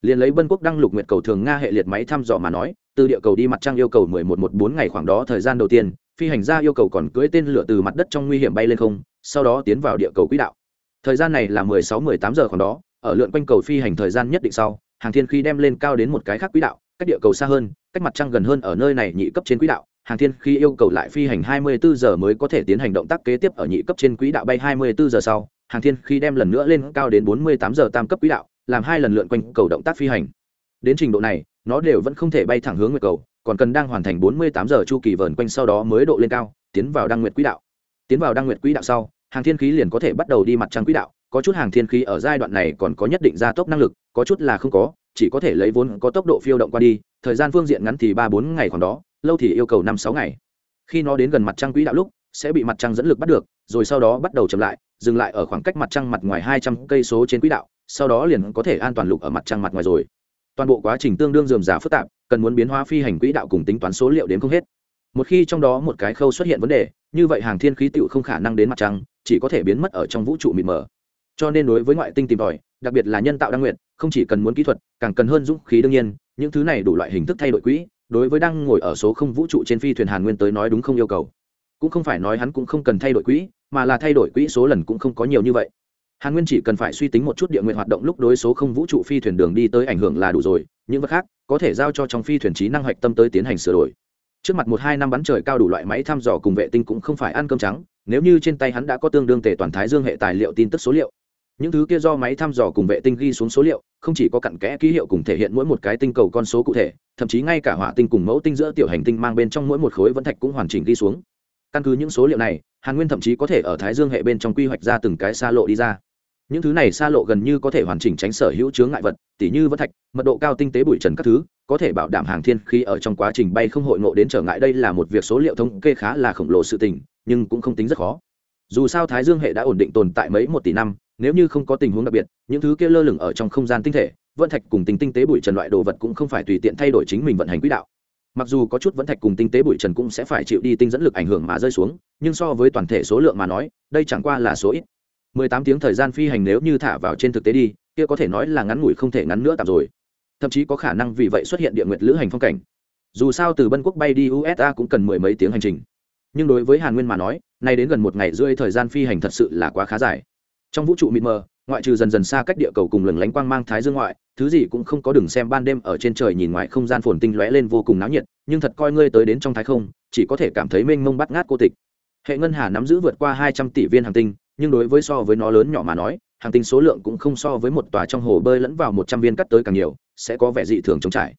Liền lấy bân quốc đăng lục nguyệt cầu thường nga hệ liệt máy thăm dò mà nói, từ địa cầu đi mặt trăng yêu cầu mười một một bốn ngày khoảng đó thời gian đầu tiên, phi hành gia yêu cầu còn cưỡi tên lửa từ mặt đất trong nguy hiểm bay lên không, sau đó tiến vào địa cầu quỹ đạo. Thời gian này là mười sáu mười tám giờ khoảng đó, ở lượn quanh cầu phi hành thời gian nhất định sau, hàng thiên khi đem lên cao đến một cái khác quỹ đạo, cách địa cầu xa hơn, cách mặt trăng gần hơn ở nơi này nhị cấp trên quỹ đạo hàng thiên khi yêu cầu lại phi hành 24 giờ mới có thể tiến hành động tác kế tiếp ở nhị cấp trên quỹ đạo bay 24 giờ sau, hàng thiên khi đem lần nữa lên cao đến 48 giờ tam cấp quỹ đạo, làm hai lần lượn quanh cầu động tác phi hành. Đến trình độ này, nó đều vẫn không thể bay thẳng hướng nguyệt cầu, còn cần đang hoàn thành 48 giờ chu kỳ vờn quanh sau đó mới độ lên cao, tiến vào đăng nguyệt quỹ đạo. Tiến vào đăng nguyệt quỹ đạo sau, hàng thiên khí liền có thể bắt đầu đi mặt trăng quỹ đạo, có chút hàng thiên khí ở giai đoạn này còn có nhất định gia tốc năng lực, có chút là không có, chỉ có thể lấy vốn có tốc độ phiêu động qua đi, thời gian phương diện ngắn thì ba bốn ngày còn đó lâu thì yêu cầu năm sáu ngày. Khi nó đến gần mặt trăng quỹ đạo lúc, sẽ bị mặt trăng dẫn lực bắt được, rồi sau đó bắt đầu chậm lại, dừng lại ở khoảng cách mặt trăng mặt ngoài hai trăm cây số trên quỹ đạo, sau đó liền có thể an toàn lục ở mặt trăng mặt ngoài rồi. Toàn bộ quá trình tương đương dườm giả phức tạp, cần muốn biến hóa phi hành quỹ đạo cùng tính toán số liệu đến không hết. Một khi trong đó một cái khâu xuất hiện vấn đề, như vậy hàng thiên khí tựu không khả năng đến mặt trăng, chỉ có thể biến mất ở trong vũ trụ mịt mờ. Cho nên đối với ngoại tinh tìm tòi, đặc biệt là nhân tạo đăng nguyện không chỉ cần muốn kỹ thuật, càng cần hơn dũng khí đương nhiên, những thứ này đủ loại hình thức thay đổi quỹ đối với đang ngồi ở số không vũ trụ trên phi thuyền hàn nguyên tới nói đúng không yêu cầu. Cũng không phải nói hắn cũng không cần thay đổi quỹ, mà là thay đổi quỹ số lần cũng không có nhiều như vậy. Hàn nguyên chỉ cần phải suy tính một chút địa nguyện hoạt động lúc đối số không vũ trụ phi thuyền đường đi tới ảnh hưởng là đủ rồi, những vật khác có thể giao cho trong phi thuyền trí năng hoạch tâm tới tiến hành sửa đổi. Trước mặt một hai năm bắn trời cao đủ loại máy thăm dò cùng vệ tinh cũng không phải ăn cơm trắng, nếu như trên tay hắn đã có tương đương tề toàn thái dương hệ tài liệu tin tức số liệu những thứ kia do máy thăm dò cùng vệ tinh ghi xuống số liệu, không chỉ có cặn kẽ ký hiệu cùng thể hiện mỗi một cái tinh cầu con số cụ thể, thậm chí ngay cả hỏa tinh cùng mẫu tinh giữa tiểu hành tinh mang bên trong mỗi một khối vẫn thạch cũng hoàn chỉnh ghi xuống. Căn cứ những số liệu này, hàn nguyên thậm chí có thể ở thái dương hệ bên trong quy hoạch ra từng cái xa lộ đi ra. Những thứ này xa lộ gần như có thể hoàn chỉnh tránh sở hữu chướng ngại vật, tỉ như vẫn thạch, mật độ cao tinh tế bụi trần các thứ, có thể bảo đảm hàng thiên khi ở trong quá trình bay không hội ngộ đến trở ngại. Đây là một việc số liệu thống kê khá là khổng lồ sự tình, nhưng cũng không tính rất khó. Dù sao thái dương hệ đã ổn định tồn tại mấy một tỷ năm nếu như không có tình huống đặc biệt, những thứ kia lơ lửng ở trong không gian tinh thể vận thạch cùng tinh tinh tế bụi trần loại đồ vật cũng không phải tùy tiện thay đổi chính mình vận hành quỹ đạo. Mặc dù có chút vẫn thạch cùng tinh tế bụi trần cũng sẽ phải chịu đi tinh dẫn lực ảnh hưởng mà rơi xuống, nhưng so với toàn thể số lượng mà nói, đây chẳng qua là số ít. 18 tiếng thời gian phi hành nếu như thả vào trên thực tế đi, kia có thể nói là ngắn ngủi không thể ngắn nữa tạm rồi. Thậm chí có khả năng vì vậy xuất hiện địa nguyệt lữ hành phong cảnh. Dù sao từ bân quốc bay đi usa cũng cần mười mấy tiếng hành trình. Nhưng đối với hàn nguyên mà nói, nay đến gần một ngày rưỡi thời gian phi hành thật sự là quá khá dài trong vũ trụ mịt mờ, ngoại trừ dần dần xa cách địa cầu cùng lừng lánh quang mang thái dương ngoại, thứ gì cũng không có đừng xem ban đêm ở trên trời nhìn ngoài không gian phồn tinh lóe lên vô cùng náo nhiệt, nhưng thật coi ngươi tới đến trong thái không, chỉ có thể cảm thấy mênh mông bắt ngát cô tịch. Hệ ngân hà nắm giữ vượt qua hai trăm tỷ viên hàng tinh, nhưng đối với so với nó lớn nhỏ mà nói, hàng tinh số lượng cũng không so với một tòa trong hồ bơi lẫn vào một trăm viên cắt tới càng nhiều, sẽ có vẻ dị thường trống trải.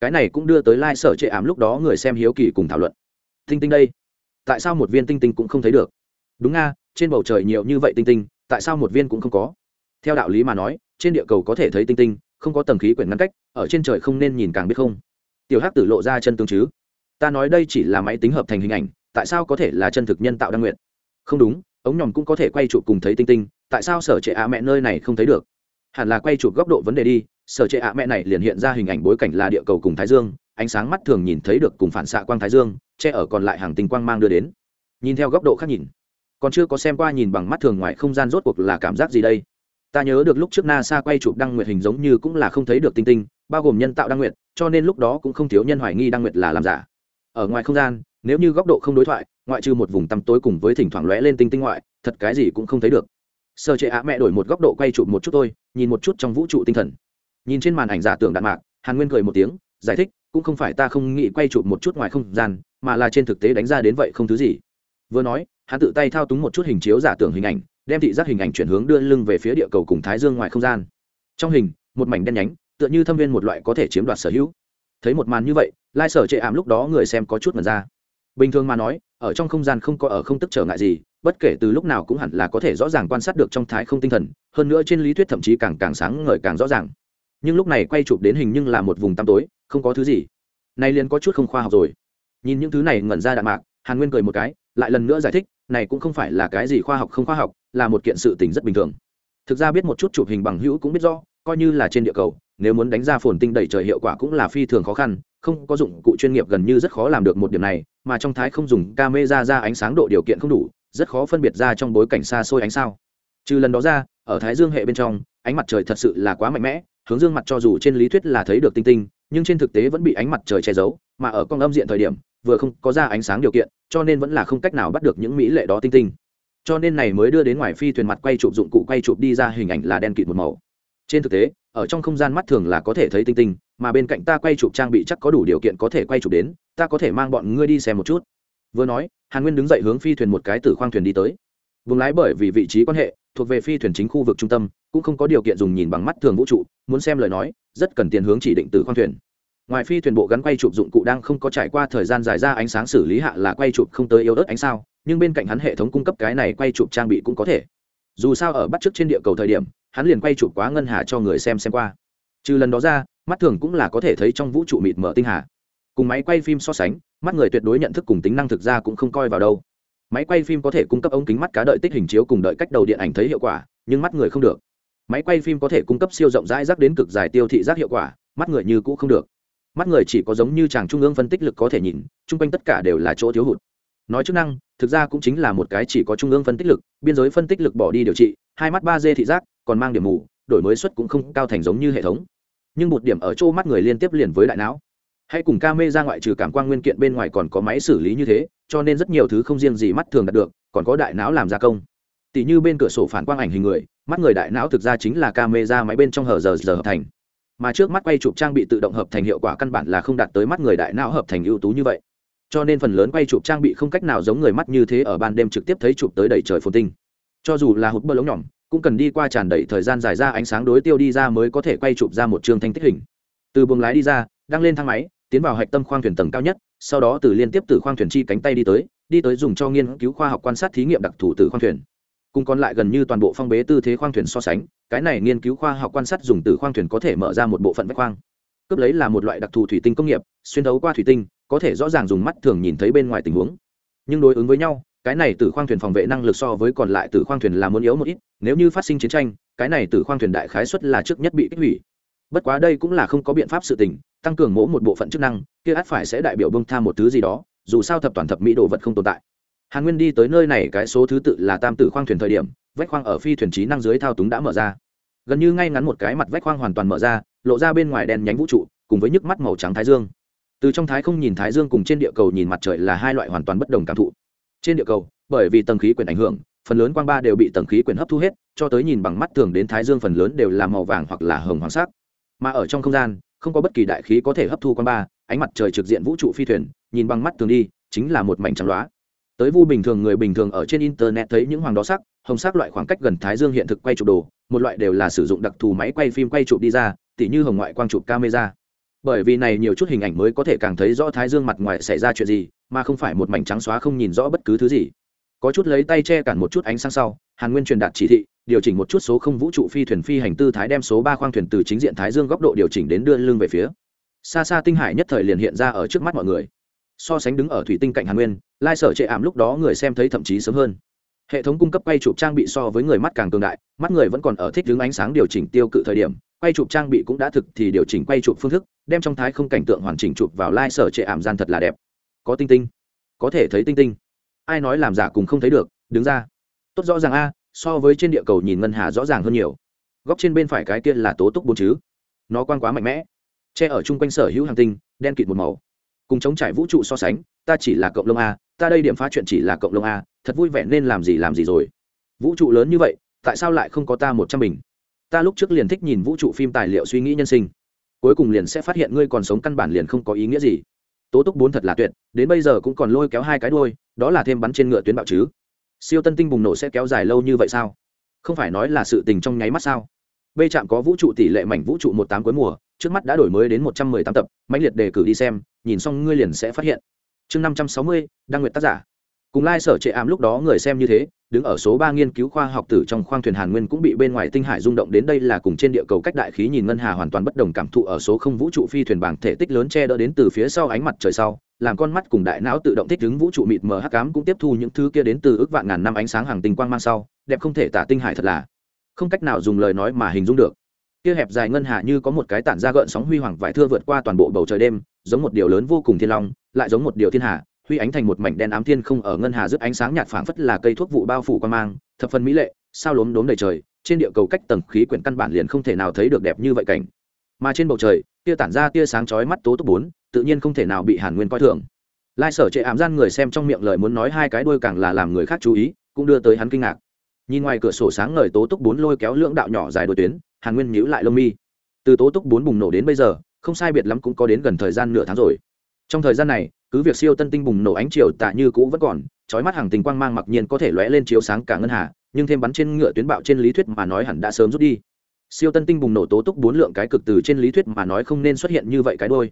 Cái này cũng đưa tới lai sở trệ ảm lúc đó người xem hiếu kỳ cùng thảo luận. Tinh tinh đây, tại sao một viên tinh tinh cũng không thấy được? Đúng nga trên bầu trời nhiều như vậy tinh tinh tại sao một viên cũng không có? Theo đạo lý mà nói, trên địa cầu có thể thấy tinh tinh, không có tầng khí quyển ngăn cách, ở trên trời không nên nhìn càng biết không. Tiểu hắc tử lộ ra chân tương chứ? Ta nói đây chỉ là máy tính hợp thành hình ảnh, tại sao có thể là chân thực nhân tạo đăng nguyện? Không đúng, ống nhòm cũng có thể quay chụp cùng thấy tinh tinh, tại sao sở trệ ạ mẹ nơi này không thấy được? Hẳn là quay chụp góc độ vấn đề đi, sở trệ ạ mẹ này liền hiện ra hình ảnh bối cảnh là địa cầu cùng thái dương, ánh sáng mắt thường nhìn thấy được cùng phản xạ quang thái dương, che ở còn lại hàng tinh quang mang đưa đến. Nhìn theo góc độ khác nhìn còn chưa có xem qua nhìn bằng mắt thường ngoài không gian rốt cuộc là cảm giác gì đây. Ta nhớ được lúc trước nasa quay chụp đăng nguyệt hình giống như cũng là không thấy được tinh tinh, bao gồm nhân tạo đăng nguyệt, cho nên lúc đó cũng không thiếu nhân hoài nghi đăng nguyệt là làm giả. Ở ngoài không gian, nếu như góc độ không đối thoại, ngoại trừ một vùng tăm tối cùng với thỉnh thoảng lóe lên tinh tinh ngoại, thật cái gì cũng không thấy được. Sơ chế á mẹ đổi một góc độ quay chụp một chút thôi, nhìn một chút trong vũ trụ tinh thần. Nhìn trên màn ảnh giả tưởng đạn mạc, hàn nguyên cười một tiếng, giải thích, cũng không phải ta không nghĩ quay chụp một chút ngoài không gian, mà là trên thực tế đánh ra đến vậy không thứ gì vừa nói, hắn tự tay thao túng một chút hình chiếu giả tưởng hình ảnh, đem thị giác hình ảnh chuyển hướng đưa lưng về phía địa cầu cùng thái dương ngoài không gian. Trong hình, một mảnh đen nhánh, tựa như thâm viên một loại có thể chiếm đoạt sở hữu. Thấy một màn như vậy, lai sở chệ ảm lúc đó người xem có chút mật ra. Bình thường mà nói, ở trong không gian không có ở không tức trở ngại gì, bất kể từ lúc nào cũng hẳn là có thể rõ ràng quan sát được trong thái không tinh thần, hơn nữa trên lý thuyết thậm chí càng càng sáng ngời càng rõ ràng. Nhưng lúc này quay chụp đến hình nhưng là một vùng tăm tối, không có thứ gì. Nay liền có chút không khoa học rồi. Nhìn những thứ này ngẩn ra đạn mạc, hàn nguyên cười một cái lại lần nữa giải thích, này cũng không phải là cái gì khoa học không khoa học, là một kiện sự tình rất bình thường. Thực ra biết một chút chụp hình bằng hữu cũng biết rõ, coi như là trên địa cầu, nếu muốn đánh ra phồn tinh đẩy trời hiệu quả cũng là phi thường khó khăn, không có dụng cụ chuyên nghiệp gần như rất khó làm được một điểm này, mà trong thái không dùng camera ra ánh sáng độ điều kiện không đủ, rất khó phân biệt ra trong bối cảnh xa xôi ánh sao. Trừ lần đó ra, ở thái dương hệ bên trong, ánh mặt trời thật sự là quá mạnh mẽ, hướng dương mặt cho dù trên lý thuyết là thấy được tinh tinh, nhưng trên thực tế vẫn bị ánh mặt trời che giấu, mà ở con âm diện thời điểm vừa không có ra ánh sáng điều kiện, cho nên vẫn là không cách nào bắt được những mỹ lệ đó tinh tinh. Cho nên này mới đưa đến ngoài phi thuyền mặt quay chụp dụng cụ quay chụp đi ra hình ảnh là đen kịt một màu. Trên thực tế, ở trong không gian mắt thường là có thể thấy tinh tinh, mà bên cạnh ta quay chụp trang bị chắc có đủ điều kiện có thể quay chụp đến, ta có thể mang bọn ngươi đi xem một chút. Vừa nói, hàn nguyên đứng dậy hướng phi thuyền một cái từ khoang thuyền đi tới. Vùng lái bởi vì vị trí quan hệ, thuộc về phi thuyền chính khu vực trung tâm, cũng không có điều kiện dùng nhìn bằng mắt thường vũ trụ, muốn xem lời nói, rất cần tiền hướng chỉ định từ khoang thuyền ngoài phi thuyền bộ gắn quay chụp dụng cụ đang không có trải qua thời gian dài ra ánh sáng xử lý hạ là quay chụp không tới yếu ớt ánh sao, nhưng bên cạnh hắn hệ thống cung cấp cái này quay chụp trang bị cũng có thể. Dù sao ở bắt trước trên địa cầu thời điểm, hắn liền quay chụp quá ngân hà cho người xem xem qua. Trừ lần đó ra, mắt thường cũng là có thể thấy trong vũ trụ mịt mở tinh hà. Cùng máy quay phim so sánh, mắt người tuyệt đối nhận thức cùng tính năng thực ra cũng không coi vào đâu. Máy quay phim có thể cung cấp ống kính mắt cá đợi tích hình chiếu cùng đợi cách đầu điện ảnh thấy hiệu quả, nhưng mắt người không được. Máy quay phim có thể cung cấp siêu rộng rãi rác đến cực dài tiêu thị rác hiệu quả, mắt người như cũ không được mắt người chỉ có giống như chàng trung ương phân tích lực có thể nhìn, chung quanh tất cả đều là chỗ thiếu hụt. Nói chức năng, thực ra cũng chính là một cái chỉ có trung ương phân tích lực, biên giới phân tích lực bỏ đi điều trị, hai mắt ba d thị giác, còn mang điểm mù, đổi mới suất cũng không cao thành giống như hệ thống. Nhưng một điểm ở chỗ mắt người liên tiếp liền với đại não. Hãy cùng ca mê ra ngoại trừ cảm quang nguyên kiện bên ngoài còn có máy xử lý như thế, cho nên rất nhiều thứ không riêng gì mắt thường đạt được, còn có đại não làm gia công. Tỷ như bên cửa sổ phản quang ảnh hình người, mắt người đại não thực ra chính là ca mê ra máy bên trong hờ giờ giờ hợp thành mà trước mắt quay chụp trang bị tự động hợp thành hiệu quả căn bản là không đạt tới mắt người đại não hợp thành ưu tú như vậy. Cho nên phần lớn quay chụp trang bị không cách nào giống người mắt như thế ở ban đêm trực tiếp thấy chụp tới đầy trời phồn tinh. Cho dù là hụt bơ lống nhỏm, cũng cần đi qua tràn đầy thời gian dài ra ánh sáng đối tiêu đi ra mới có thể quay chụp ra một chương thanh tích hình. Từ buồng lái đi ra đăng lên thang máy, tiến vào hạch tâm khoang thuyền tầng cao nhất, sau đó từ liên tiếp từ khoang thuyền chi cánh tay đi tới đi tới dùng cho nghiên cứu khoa học quan sát thí nghiệm đặc thù từ khoang thuyền cùng còn lại gần như toàn bộ phong bế tư thế khoang thuyền so sánh, cái này nghiên cứu khoa học quan sát dùng từ khoang thuyền có thể mở ra một bộ phận vách khoang. Cướp lấy là một loại đặc thù thủy tinh công nghiệp, xuyên đấu qua thủy tinh, có thể rõ ràng dùng mắt thường nhìn thấy bên ngoài tình huống. Nhưng đối ứng với nhau, cái này từ khoang thuyền phòng vệ năng lực so với còn lại từ khoang thuyền là muốn yếu một ít, nếu như phát sinh chiến tranh, cái này từ khoang thuyền đại khái suất là trước nhất bị kích hủy. Bất quá đây cũng là không có biện pháp sự tình, tăng cường mỗi một bộ phận chức năng, kia ắt phải sẽ đại biểu bông tha một thứ gì đó, dù sao thập toàn thập mỹ đồ vật không tồn tại hàn nguyên đi tới nơi này cái số thứ tự là tam tử khoang thuyền thời điểm, vách khoang ở phi thuyền trí năng dưới thao túng đã mở ra. Gần như ngay ngắn một cái mặt vách khoang hoàn toàn mở ra, lộ ra bên ngoài đèn nhánh vũ trụ, cùng với nhức mắt màu trắng thái dương. Từ trong thái không nhìn thái dương cùng trên địa cầu nhìn mặt trời là hai loại hoàn toàn bất đồng cảm thụ. Trên địa cầu, bởi vì tầng khí quyển ảnh hưởng, phần lớn quang ba đều bị tầng khí quyển hấp thu hết, cho tới nhìn bằng mắt thường đến thái dương phần lớn đều là màu vàng hoặc là hồng hoàng sắc. Mà ở trong không gian, không có bất kỳ đại khí có thể hấp thu quang ba, ánh mặt trời trực diện vũ trụ phi thuyền, nhìn bằng mắt thường đi, chính là một mảnh trắng loá tới vu bình thường người bình thường ở trên internet thấy những hoàng đó sắc, hồng sắc loại khoảng cách gần thái dương hiện thực quay chụp đồ, một loại đều là sử dụng đặc thù máy quay phim quay chụp đi ra, tỉ như hồng ngoại quang chụp camera. Bởi vì này nhiều chút hình ảnh mới có thể càng thấy rõ thái dương mặt ngoài xảy ra chuyện gì, mà không phải một mảnh trắng xóa không nhìn rõ bất cứ thứ gì. Có chút lấy tay che cản một chút ánh sáng sau, hàn nguyên truyền đạt chỉ thị, điều chỉnh một chút số không vũ trụ phi thuyền phi hành tư thái đem số ba khoang thuyền từ chính diện thái dương góc độ điều chỉnh đến đưa lưng về phía. Xa xa tinh hải nhất thời liền hiện ra ở trước mắt mọi người so sánh đứng ở thủy tinh cạnh hàn nguyên, lai sở trệ ảm lúc đó người xem thấy thậm chí sớm hơn. Hệ thống cung cấp quay chụp trang bị so với người mắt càng cường đại, mắt người vẫn còn ở thích đứng ánh sáng điều chỉnh tiêu cự thời điểm, quay chụp trang bị cũng đã thực thì điều chỉnh quay chụp phương thức, đem trong thái không cảnh tượng hoàn chỉnh chụp vào lai sở trệ ảm gian thật là đẹp. Có tinh tinh. Có thể thấy tinh tinh. Ai nói làm giả cùng không thấy được, đứng ra. Tốt rõ ràng a, so với trên địa cầu nhìn ngân hà rõ ràng hơn nhiều. Góc trên bên phải cái kia là tố túc bốn chứ. Nó quan quá mạnh mẽ. Che ở chung quanh sở hữu hàng tinh, đen kịt một màu cùng chống trải vũ trụ so sánh, ta chỉ là cộng lông a, ta đây điểm phá chuyện chỉ là cộng lông a, thật vui vẻ nên làm gì làm gì rồi. Vũ trụ lớn như vậy, tại sao lại không có ta một trăm mình ta lúc trước liền thích nhìn vũ trụ phim tài liệu suy nghĩ nhân sinh. Cuối cùng liền sẽ phát hiện ngươi còn sống căn bản liền không có ý nghĩa gì. Tố túc bốn thật là tuyệt, đến bây giờ cũng còn lôi kéo hai cái đôi đó là thêm bắn trên ngựa tuyến bạo chứ. Siêu tân tinh bùng nổ sẽ kéo dài lâu như vậy sao? Không phải nói là sự tình trong nháy mắt sao? B trạm có vũ trụ tỷ lệ mảnh vũ trụ một tám cuối mùa, trước mắt đã đổi mới đến một trăm mười tám tập, mãnh liệt đề cử đi xem, nhìn xong ngươi liền sẽ phát hiện. Chương năm trăm sáu mươi đăng nguyện tác giả. Cùng lai、like、sở trệ ảm lúc đó người xem như thế, đứng ở số ba nghiên cứu khoa học tử trong khoang thuyền hàn nguyên cũng bị bên ngoài tinh hải rung động đến đây là cùng trên địa cầu cách đại khí nhìn ngân hà hoàn toàn bất đồng cảm thụ ở số không vũ trụ phi thuyền bảng thể tích lớn che đỡ đến từ phía sau ánh mặt trời sau, làm con mắt cùng đại não tự động thích ứng vũ trụ mịt mờ hắc ám cũng tiếp thu những thứ kia đến từ ước vạn ngàn năm ánh sáng hàng tinh quang mang sau, đẹp không thể tả tinh hải thật là không cách nào dùng lời nói mà hình dung được. Kia hẹp dài ngân hà như có một cái tản ra gợn sóng huy hoàng vải thưa vượt qua toàn bộ bầu trời đêm, giống một điều lớn vô cùng thiên long, lại giống một điều thiên hà, huy ánh thành một mảnh đen ám thiên không ở ngân hà rước ánh sáng nhạt phảng phất là cây thuốc vụ bao phủ quan mang, thập phần mỹ lệ, sao lốm đốm đầy trời, trên địa cầu cách tầng khí quyển căn bản liền không thể nào thấy được đẹp như vậy cảnh. Mà trên bầu trời tia tản ra tia sáng chói mắt tố túc bốn, tự nhiên không thể nào bị hàn nguyên coi thường. Lai sở chệ ảm gian người xem trong miệng lời muốn nói hai cái đuôi càng là làm người khác chú ý, cũng đưa tới hắn kinh ngạc nhìn ngoài cửa sổ sáng ngời tố túc bốn lôi kéo lưỡng đạo nhỏ dài đôi tuyến, hàn nguyên nhíu lại lông mi. Từ tố túc bốn bùng nổ đến bây giờ, không sai biệt lắm cũng có đến gần thời gian nửa tháng rồi. Trong thời gian này, cứ việc siêu tân tinh bùng nổ ánh chiều tạ như cũ vẫn còn trói mắt hàng tình quang mang mặc nhiên có thể lóe lên chiếu sáng cả ngân hà, nhưng thêm bắn trên ngựa tuyến bạo trên lý thuyết mà nói hẳn đã sớm rút đi. Siêu tân tinh bùng nổ tố túc bốn lượng cái cực từ trên lý thuyết mà nói không nên xuất hiện như vậy cái đôi.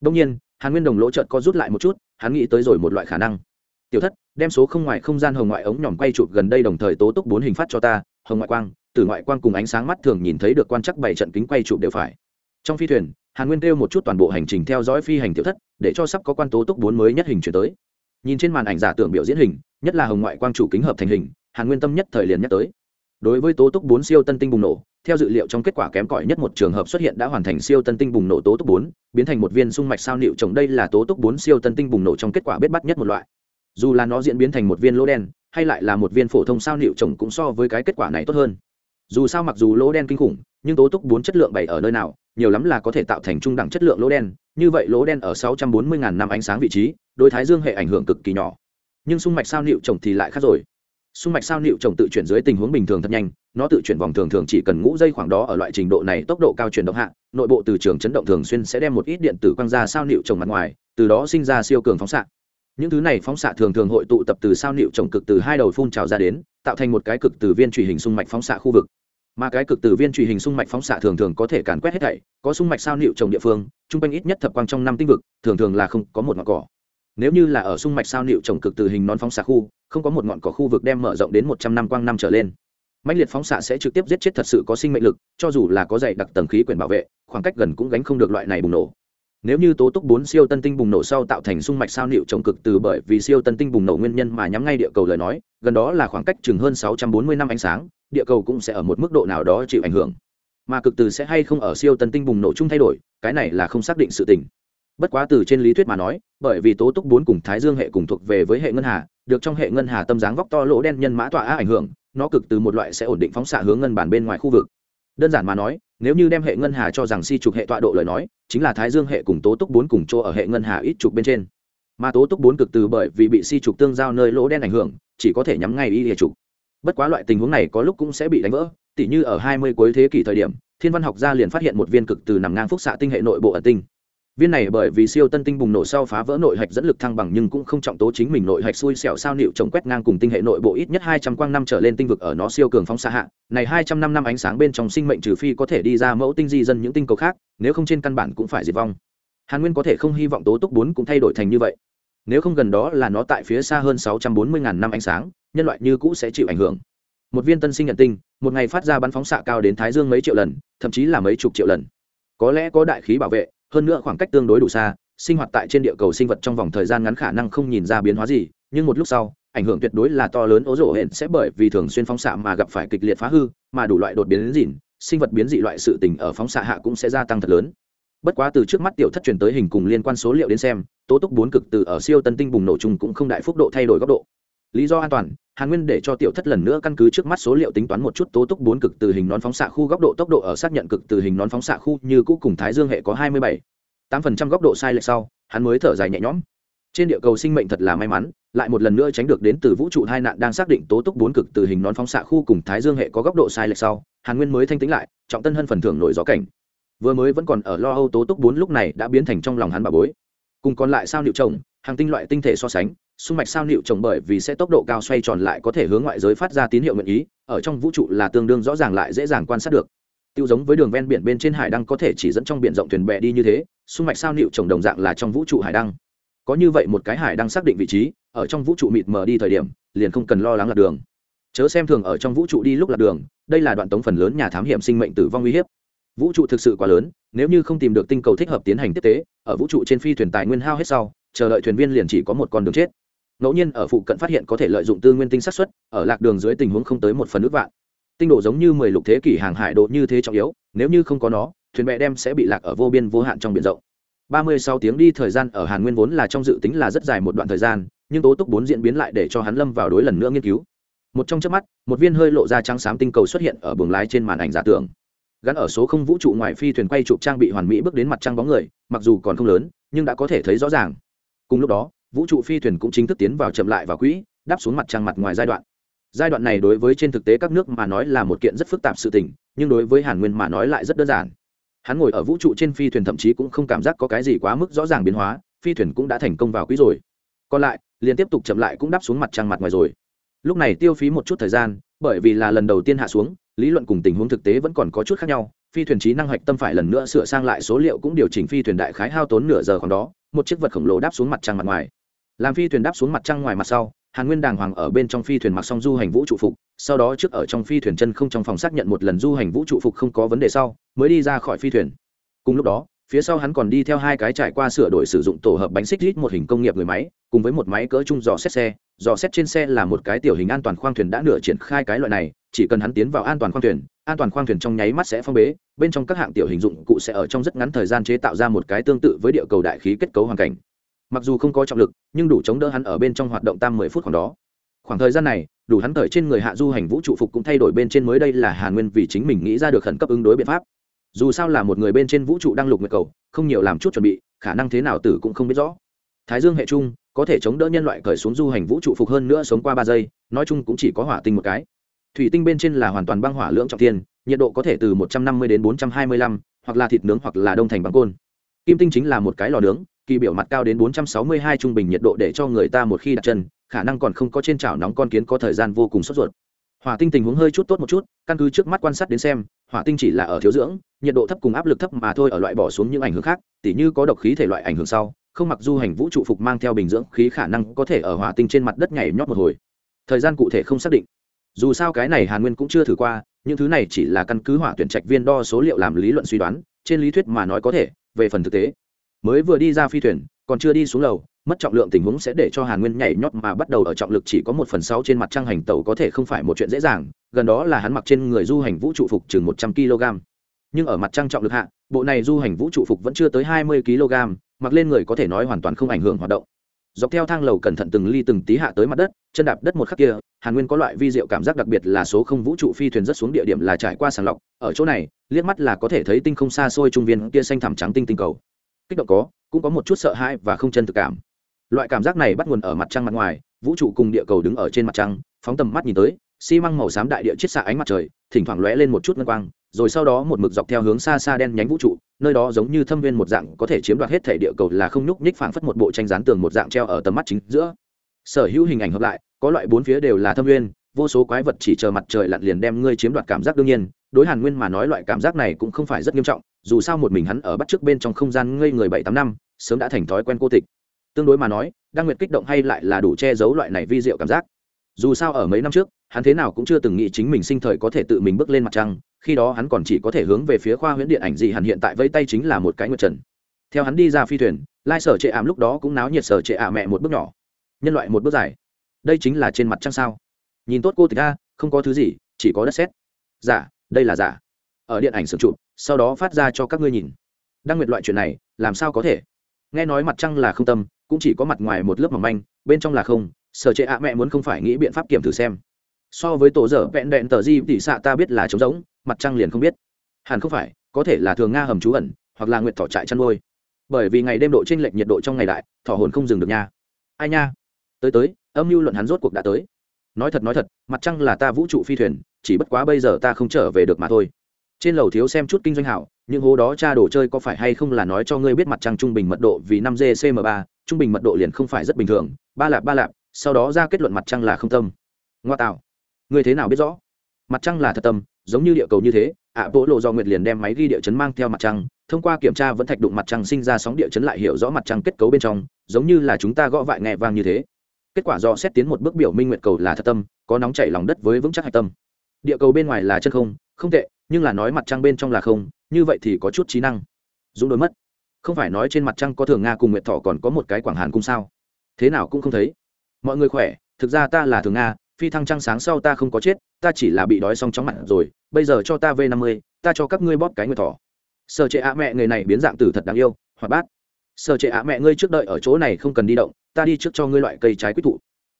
Đông nhiên, hàn nguyên đồng lỗ trợt có rút lại một chút, hắn nghĩ tới rồi một loại khả năng tiểu thất, đem số không ngoại không gian hồng ngoại ống nhỏm quay chụp gần đây đồng thời tố túc bốn hình phát cho ta, hồng ngoại quang từ ngoại quang cùng ánh sáng mắt thường nhìn thấy được quan chắc bảy trận kính quay chụp đều phải. Trong phi thuyền, hàn nguyên kêu một chút toàn bộ hành trình theo dõi phi hành tiểu thất, để cho sắp có quan tố túc bốn mới nhất hình chuyển tới. Nhìn trên màn ảnh giả tưởng biểu diễn hình, nhất là hồng ngoại quang chủ kính hợp thành hình, hàn nguyên tâm nhất thời liền nhắc tới. Đối với tố túc bốn siêu tân tinh bùng nổ, theo dự liệu trong kết quả kém cỏi nhất một trường hợp xuất hiện đã hoàn thành siêu tân tinh bùng nổ tố túc bốn, biến thành một viên sung mạch sao nịu trồng đây là tố túc bốn siêu tân tinh bùng nổ trong kết quả bết bắt nhất một loại dù là nó diễn biến thành một viên lỗ đen, hay lại là một viên phổ thông sao nịu trồng cũng so với cái kết quả này tốt hơn. Dù sao mặc dù lỗ đen kinh khủng, nhưng tố túc bốn chất lượng bảy ở nơi nào, nhiều lắm là có thể tạo thành trung đẳng chất lượng lỗ đen, như vậy lỗ đen ở 640.000 năm ánh sáng vị trí, đối thái dương hệ ảnh hưởng cực kỳ nhỏ. Nhưng sung mạch sao nịu trồng thì lại khác rồi. Sung mạch sao nịu trồng tự chuyển dưới tình huống bình thường thật nhanh, nó tự chuyển vòng thường thường chỉ cần ngũ dây khoảng đó ở loại trình độ này tốc độ cao chuyển động hạ, nội bộ từ trường chấn động thường xuyên sẽ đem một ít điện tử quăng ra sao nịu trồng mặt ngoài, từ đó sinh ra siêu cường phóng xạ những thứ này phóng xạ thường thường hội tụ tập từ sao nịu trồng cực từ hai đầu phun trào ra đến, tạo thành một cái cực từ viên truy hình sung mạch phóng xạ khu vực. Mà cái cực từ viên truy hình sung mạch phóng xạ thường thường có thể càn quét hết thảy, có sung mạch sao nịu trồng địa phương, trung quanh ít nhất thập quang trong năm tinh vực, thường thường là không có một ngọn cỏ. Nếu như là ở sung mạch sao nịu trồng cực từ hình nón phóng xạ khu, không có một ngọn cỏ khu vực đem mở rộng đến một trăm năm quang năm trở lên. Mạnh liệt phóng xạ sẽ trực tiếp giết chết thật sự có sinh mệnh lực, cho dù là có dày đặc tầng khí quyển bảo vệ, khoảng cách gần cũng gánh không được loại này bùng nổ nếu như tố túc bốn siêu tân tinh bùng nổ sau tạo thành sung mạch sao nịu chống cực từ bởi vì siêu tân tinh bùng nổ nguyên nhân mà nhắm ngay địa cầu lời nói, gần đó là khoảng cách chừng hơn 640 năm ánh sáng, địa cầu cũng sẽ ở một mức độ nào đó chịu ảnh hưởng. Mà cực từ sẽ hay không ở siêu tân tinh bùng nổ chung thay đổi, cái này là không xác định sự tình. Bất quá từ trên lý thuyết mà nói, bởi vì tố túc bốn cùng thái dương hệ cùng thuộc về với hệ ngân hà, được trong hệ ngân hà tâm dáng vóc to lỗ đen nhân mã tọa á ảnh hưởng, nó cực từ một loại sẽ ổn định phóng xạ hướng ngân bản bên ngoài khu vực. Đơn giản mà nói nếu như đem hệ ngân hà cho rằng si trục hệ tọa độ lời nói, chính là thái dương hệ cùng tố túc bốn cùng chỗ ở hệ ngân hà ít trục bên trên. Mà tố túc bốn cực từ bởi vì bị si trục tương giao nơi lỗ đen ảnh hưởng, chỉ có thể nhắm ngay y hệ trục. Bất quá loại tình huống này có lúc cũng sẽ bị đánh vỡ, tỉ như ở hai mươi cuối thế kỷ thời điểm, thiên văn học gia liền phát hiện một viên cực từ nằm ngang phúc xạ tinh hệ nội bộ ẩn tinh viên này bởi vì siêu tân tinh bùng nổ sau phá vỡ nội hạch dẫn lực thăng bằng nhưng cũng không trọng tố chính mình nội hạch xui xẻo sao nịu trồng quét ngang cùng tinh hệ nội bộ ít nhất hai trăm quang năm trở lên tinh vực ở nó siêu cường phóng xạ hạ. Này hai trăm năm năm ánh sáng bên trong sinh mệnh trừ phi có thể đi ra mẫu tinh di dân những tinh cầu khác, nếu không trên căn bản cũng phải diệt vong. Hàn nguyên có thể không hy vọng tố túc bốn cũng thay đổi thành như vậy. Nếu không gần đó là nó tại phía xa hơn sáu trăm bốn mươi ngàn năm ánh sáng, nhân loại như cũ sẽ chịu ảnh hưởng. Một viên tân sinh nhận tinh, một ngày phát ra bắn phóng xạ cao đến thái dương mấy triệu lần, thậm chí là mấy chục triệu lần. Có lẽ có đại khí bảo vệ hơn nữa khoảng cách tương đối đủ xa, sinh hoạt tại trên địa cầu sinh vật trong vòng thời gian ngắn khả năng không nhìn ra biến hóa gì, nhưng một lúc sau, ảnh hưởng tuyệt đối là to lớn ố rổ hẹn sẽ bởi vì thường xuyên phóng xạ mà gặp phải kịch liệt phá hư, mà đủ loại đột biến đến dỉn sinh vật biến dị loại sự tình ở phóng xạ hạ cũng sẽ gia tăng thật lớn. Bất quá từ trước mắt tiểu thất truyền tới hình cùng liên quan số liệu đến xem, tố túc bốn cực từ ở siêu tân tinh bùng nổ chung cũng không đại phúc độ thay đổi góc độ lý do an toàn, hàn nguyên để cho tiểu thất lần nữa căn cứ trước mắt số liệu tính toán một chút tố túc bốn cực từ hình nón phóng xạ khu góc độ tốc độ ở xác nhận cực từ hình nón phóng xạ khu như cũ cùng thái dương hệ có hai mươi bảy. tám phần trăm góc độ sai lệch sau, hắn mới thở dài nhẹ nhõm. Trên địa cầu sinh mệnh thật là may mắn, lại một lần nữa tránh được đến từ vũ trụ hai nạn đang xác định tố túc bốn cực từ hình nón phóng xạ khu cùng thái dương hệ có góc độ sai lệch sau, hàn nguyên mới thanh tĩnh lại, trọng tân hơn phần thưởng nổi gió cảnh. Vừa mới vẫn còn ở lo âu tố túc bốn lúc này đã biến thành trong lòng hắn bà bối. Cùng còn lại sao liệu trồng hàng tinh loại tinh thể so sánh xung mạch sao liệu trồng bởi vì sẽ tốc độ cao xoay tròn lại có thể hướng ngoại giới phát ra tín hiệu nguyện ý, ở trong vũ trụ là tương đương rõ ràng lại dễ dàng quan sát được. Tiêu giống với đường ven biển bên trên hải đăng có thể chỉ dẫn trong biển rộng thuyền bè đi như thế xung mạch sao liệu trồng đồng dạng là trong vũ trụ hải đăng. Có như vậy một cái hải đăng xác định vị trí, ở trong vũ trụ mịt mờ đi thời điểm, liền không cần lo lắng lạc đường. Chớ xem thường ở trong vũ trụ đi lúc lạc đường, đây là đoạn tống phần lớn nhà thám hiểm sinh mệnh tử vong uy hiếp. Vũ trụ thực sự quá lớn, nếu như không tìm được tinh cầu thích hợp tiến hành tiếp tế, ở vũ trụ trên phi thuyền tài nguyên hao hết sau, chờ đợi thuyền viên liền chỉ có một con đường chết ngẫu nhiên ở phụ cận phát hiện có thể lợi dụng tư nguyên tinh sát xuất ở lạc đường dưới tình huống không tới một phần nước vạn. Tinh độ giống như mười lục thế kỷ hàng hải độ như thế trọng yếu, nếu như không có nó, thuyền bè đem sẽ bị lạc ở vô biên vô hạn trong biển rộng. Ba mươi sáu tiếng đi thời gian ở hàn nguyên vốn là trong dự tính là rất dài một đoạn thời gian, nhưng tố túc bốn diễn biến lại để cho hắn lâm vào đối lần nữa nghiên cứu. Một trong trước mắt, một viên hơi lộ ra trắng xám tinh cầu xuất hiện ở buồng lái trên màn ảnh giả tưởng. Gắn ở số không vũ trụ ngoài phi thuyền quay chụp trang bị hoàn mỹ bước đến mặt trăng bóng người, mặc dù còn không lớn, nhưng đã có thể thấy rõ ràng. Cùng lúc đó vũ trụ phi thuyền cũng chính thức tiến vào chậm lại vào quỹ, đáp xuống mặt trăng mặt ngoài giai đoạn. Giai đoạn này đối với trên thực tế các nước mà nói là một kiện rất phức tạp sự tình, nhưng đối với hàn nguyên mà nói lại rất đơn giản. Hắn ngồi ở vũ trụ trên phi thuyền thậm chí cũng không cảm giác có cái gì quá mức rõ ràng biến hóa, phi thuyền cũng đã thành công vào quỹ rồi. Còn lại, liền tiếp tục chậm lại cũng đáp xuống mặt trăng mặt ngoài rồi. Lúc này tiêu phí một chút thời gian, bởi vì là lần đầu tiên hạ xuống, lý luận cùng tình huống thực tế vẫn còn có chút khác nhau, phi thuyền trí năng hạch tâm phải lần nữa sửa sang lại số liệu cũng điều chỉnh phi thuyền đại khái hao tốn nửa giờ khoảng đó, một chiếc vật khổng lồ đáp xuống mặt trăng mặt ngoài làm phi thuyền đáp xuống mặt trăng ngoài mặt sau, hàn nguyên đàng hoàng ở bên trong phi thuyền mặc xong du hành vũ trụ phục, sau đó trước ở trong phi thuyền chân không trong phòng xác nhận một lần du hành vũ trụ phục không có vấn đề sau, mới đi ra khỏi phi thuyền. Cùng lúc đó, phía sau hắn còn đi theo hai cái trải qua sửa đổi sử dụng tổ hợp bánh xích lít một hình công nghiệp người máy, cùng với một máy cỡ chung dò xét xe. Dò xét trên xe là một cái tiểu hình an toàn khoang thuyền đã nửa triển khai cái loại này, chỉ cần hắn tiến vào an toàn khoang thuyền, an toàn khoang thuyền trong nháy mắt sẽ phong bế, bên trong các hạng tiểu hình dụng cụ sẽ ở trong rất ngắn thời gian chế tạo ra một cái tương tự với địa cầu đại khí kết cấu hoàn cảnh mặc dù không có trọng lực, nhưng đủ chống đỡ hắn ở bên trong hoạt động tam mười phút khoảng đó. Khoảng thời gian này, đủ hắn thời trên người hạ du hành vũ trụ phục cũng thay đổi bên trên mới đây là hàn nguyên vì chính mình nghĩ ra được khẩn cấp ứng đối biện pháp. Dù sao là một người bên trên vũ trụ đang lục nguyệt cầu, không nhiều làm chút chuẩn bị, khả năng thế nào tử cũng không biết rõ. Thái dương hệ chung có thể chống đỡ nhân loại cởi xuống du hành vũ trụ phục hơn nữa sống qua ba giây, nói chung cũng chỉ có hỏa tinh một cái. Thủy tinh bên trên là hoàn toàn băng hỏa lưỡng trọng thiên, nhiệt độ có thể từ một trăm năm mươi đến bốn trăm hai mươi lăm, hoặc là thịt nướng hoặc là đông thành băng côn. Kim tinh chính là một cái lò nướng kỳ biểu mặt cao đến 462 trung bình nhiệt độ để cho người ta một khi đặt chân, khả năng còn không có trên chảo nóng con kiến có thời gian vô cùng sốt ruột. Hỏa tinh tình huống hơi chút tốt một chút, căn cứ trước mắt quan sát đến xem, hỏa tinh chỉ là ở thiếu dưỡng, nhiệt độ thấp cùng áp lực thấp mà thôi ở loại bỏ xuống những ảnh hưởng khác, tỉ như có độc khí thể loại ảnh hưởng sau, không mặc du hành vũ trụ phục mang theo bình dưỡng khí khả năng có thể ở hỏa tinh trên mặt đất nhảy nhót một hồi. Thời gian cụ thể không xác định. Dù sao cái này Hàn Nguyên cũng chưa thử qua, những thứ này chỉ là căn cứ hỏa tuyển trạch viên đo số liệu làm lý luận suy đoán, trên lý thuyết mà nói có thể, về phần thực tế mới vừa đi ra phi thuyền, còn chưa đi xuống lầu, mất trọng lượng tình huống sẽ để cho hàn nguyên nhảy nhót mà bắt đầu ở trọng lực chỉ có một phần sáu trên mặt trăng hành tàu có thể không phải một chuyện dễ dàng, gần đó là hắn mặc trên người du hành vũ trụ phục chừng một trăm kg. Nhưng ở mặt trăng trọng lực hạ, bộ này du hành vũ trụ phục vẫn chưa tới hai mươi kg, mặc lên người có thể nói hoàn toàn không ảnh hưởng hoạt động. Dọc theo thang lầu cẩn thận từng ly từng tí hạ tới mặt đất, chân đạp đất một khắc kia, hàn nguyên có loại vi diệu cảm giác đặc biệt là số không vũ trụ phi thuyền rất xuống địa điểm là trải qua sàng lọc, ở chỗ này, liếc mắt là có thể thấy tinh không xa xôi trung viên kia xanh thẳm trắng tinh tinh cầu kích động có, cũng có một chút sợ hãi và không chân thực cảm. Loại cảm giác này bắt nguồn ở mặt trăng mặt ngoài, vũ trụ cùng địa cầu đứng ở trên mặt trăng, phóng tầm mắt nhìn tới, xi măng màu xám đại địa chiết xạ ánh mặt trời, thỉnh thoảng lóe lên một chút ngân quang, rồi sau đó một mực dọc theo hướng xa xa đen nhánh vũ trụ, nơi đó giống như thâm viên một dạng, có thể chiếm đoạt hết thể địa cầu là không nhúc nhích phảng phất một bộ tranh dán tường một dạng treo ở tầm mắt chính giữa. Sở hữu hình ảnh hợp lại, có loại bốn phía đều là thâm viên, vô số quái vật chỉ chờ mặt trời lặn liền đem ngươi chiếm đoạt cảm giác đương nhiên, đối hàn nguyên mà nói loại cảm giác này cũng không phải rất nghiêm trọng dù sao một mình hắn ở bắt trước bên trong không gian ngây người bảy tám năm, sớm đã thành thói quen cô tịch. Tương đối mà nói, đăng nguyệt kích động hay lại là đủ che giấu loại này vi diệu cảm giác. Dù sao ở mấy năm trước, hắn thế nào cũng chưa từng nghĩ chính mình sinh thời có thể tự mình bước lên mặt trăng, khi đó hắn còn chỉ có thể hướng về phía khoa huyễn điện ảnh gì hẳn hiện tại vây tay chính là một cái nguyệt trần. Theo hắn đi ra phi thuyền, lai sở trệ ảm lúc đó cũng náo nhiệt sở trệ ả mẹ một bước nhỏ. Nhân loại một bước dài. Đây chính là trên mặt trăng sao? Nhìn tốt cô tịch a, không có thứ gì, chỉ có đất sét. Giả đây là giả ở điện ảnh sưởng chụp sau đó phát ra cho các ngươi nhìn. Đăng nguyệt loại chuyện này, làm sao có thể? Nghe nói mặt trăng là không tâm, cũng chỉ có mặt ngoài một lớp mỏng manh, bên trong là không, sở trệ ạ mẹ muốn không phải nghĩ biện pháp kiểm thử xem. So với tổ dở vẹn đẹn tờ di tỉ xạ ta biết là trống rỗng, mặt trăng liền không biết. Hẳn không phải, có thể là thường nga hầm trú ẩn, hoặc là nguyệt thỏ trại chăn nuôi. Bởi vì ngày đêm độ t r ê n lệch nhiệt độ trong ngày đại, thỏ hồn không dừng được nha. Ai nha? Tới tới, âm mưu luận hắn rốt cuộc đã tới. Nói thật nói thật, mặt trăng là ta vũ trụ phi thuyền, chỉ bất quá bây giờ ta không trở về được mà thôi trên lầu thiếu xem chút kinh doanh hảo, những hố đó cha đồ chơi có phải hay không là nói cho ngươi biết mặt trăng trung bình mật độ vì năm gcm ba, trung bình mật độ liền không phải rất bình thường, ba lạp ba lạp, sau đó ra kết luận mặt trăng là không tâm. Ngoa tạo. Ngươi thế nào biết rõ? Mặt trăng là thật tâm, giống như địa cầu như thế, ạ, bộ lộ do nguyệt liền đem máy ghi địa chấn mang theo mặt trăng, thông qua kiểm tra vẫn thạch đụng mặt trăng sinh ra sóng địa chấn lại hiểu rõ mặt trăng kết cấu bên trong, giống như là chúng ta gõ vại nhẹ vang như thế. Kết quả do xét tiến một bước biểu minh nguyệt cầu là thật tâm, có nóng chảy lòng đất với vững chắc hạch tâm. Địa cầu bên ngoài là chân không không tệ nhưng là nói mặt trăng bên trong là không, như vậy thì có chút trí năng. Dũng đôi mất. Không phải nói trên mặt trăng có thường nga cùng nguyệt thọ còn có một cái quảng hàn cung sao? Thế nào cũng không thấy. Mọi người khỏe, thực ra ta là thường nga, phi thăng trăng sáng sau ta không có chết, ta chỉ là bị đói xong chóng mặt rồi, bây giờ cho ta v năm mươi, ta cho các ngươi bóp cái nguyệt thọ. Sợ trệ ạ mẹ người này biến dạng tử thật đáng yêu, hoạt bát. Sợ trệ ạ mẹ ngươi trước đợi ở chỗ này không cần đi động, ta đi trước cho ngươi loại cây trái quyết thụ.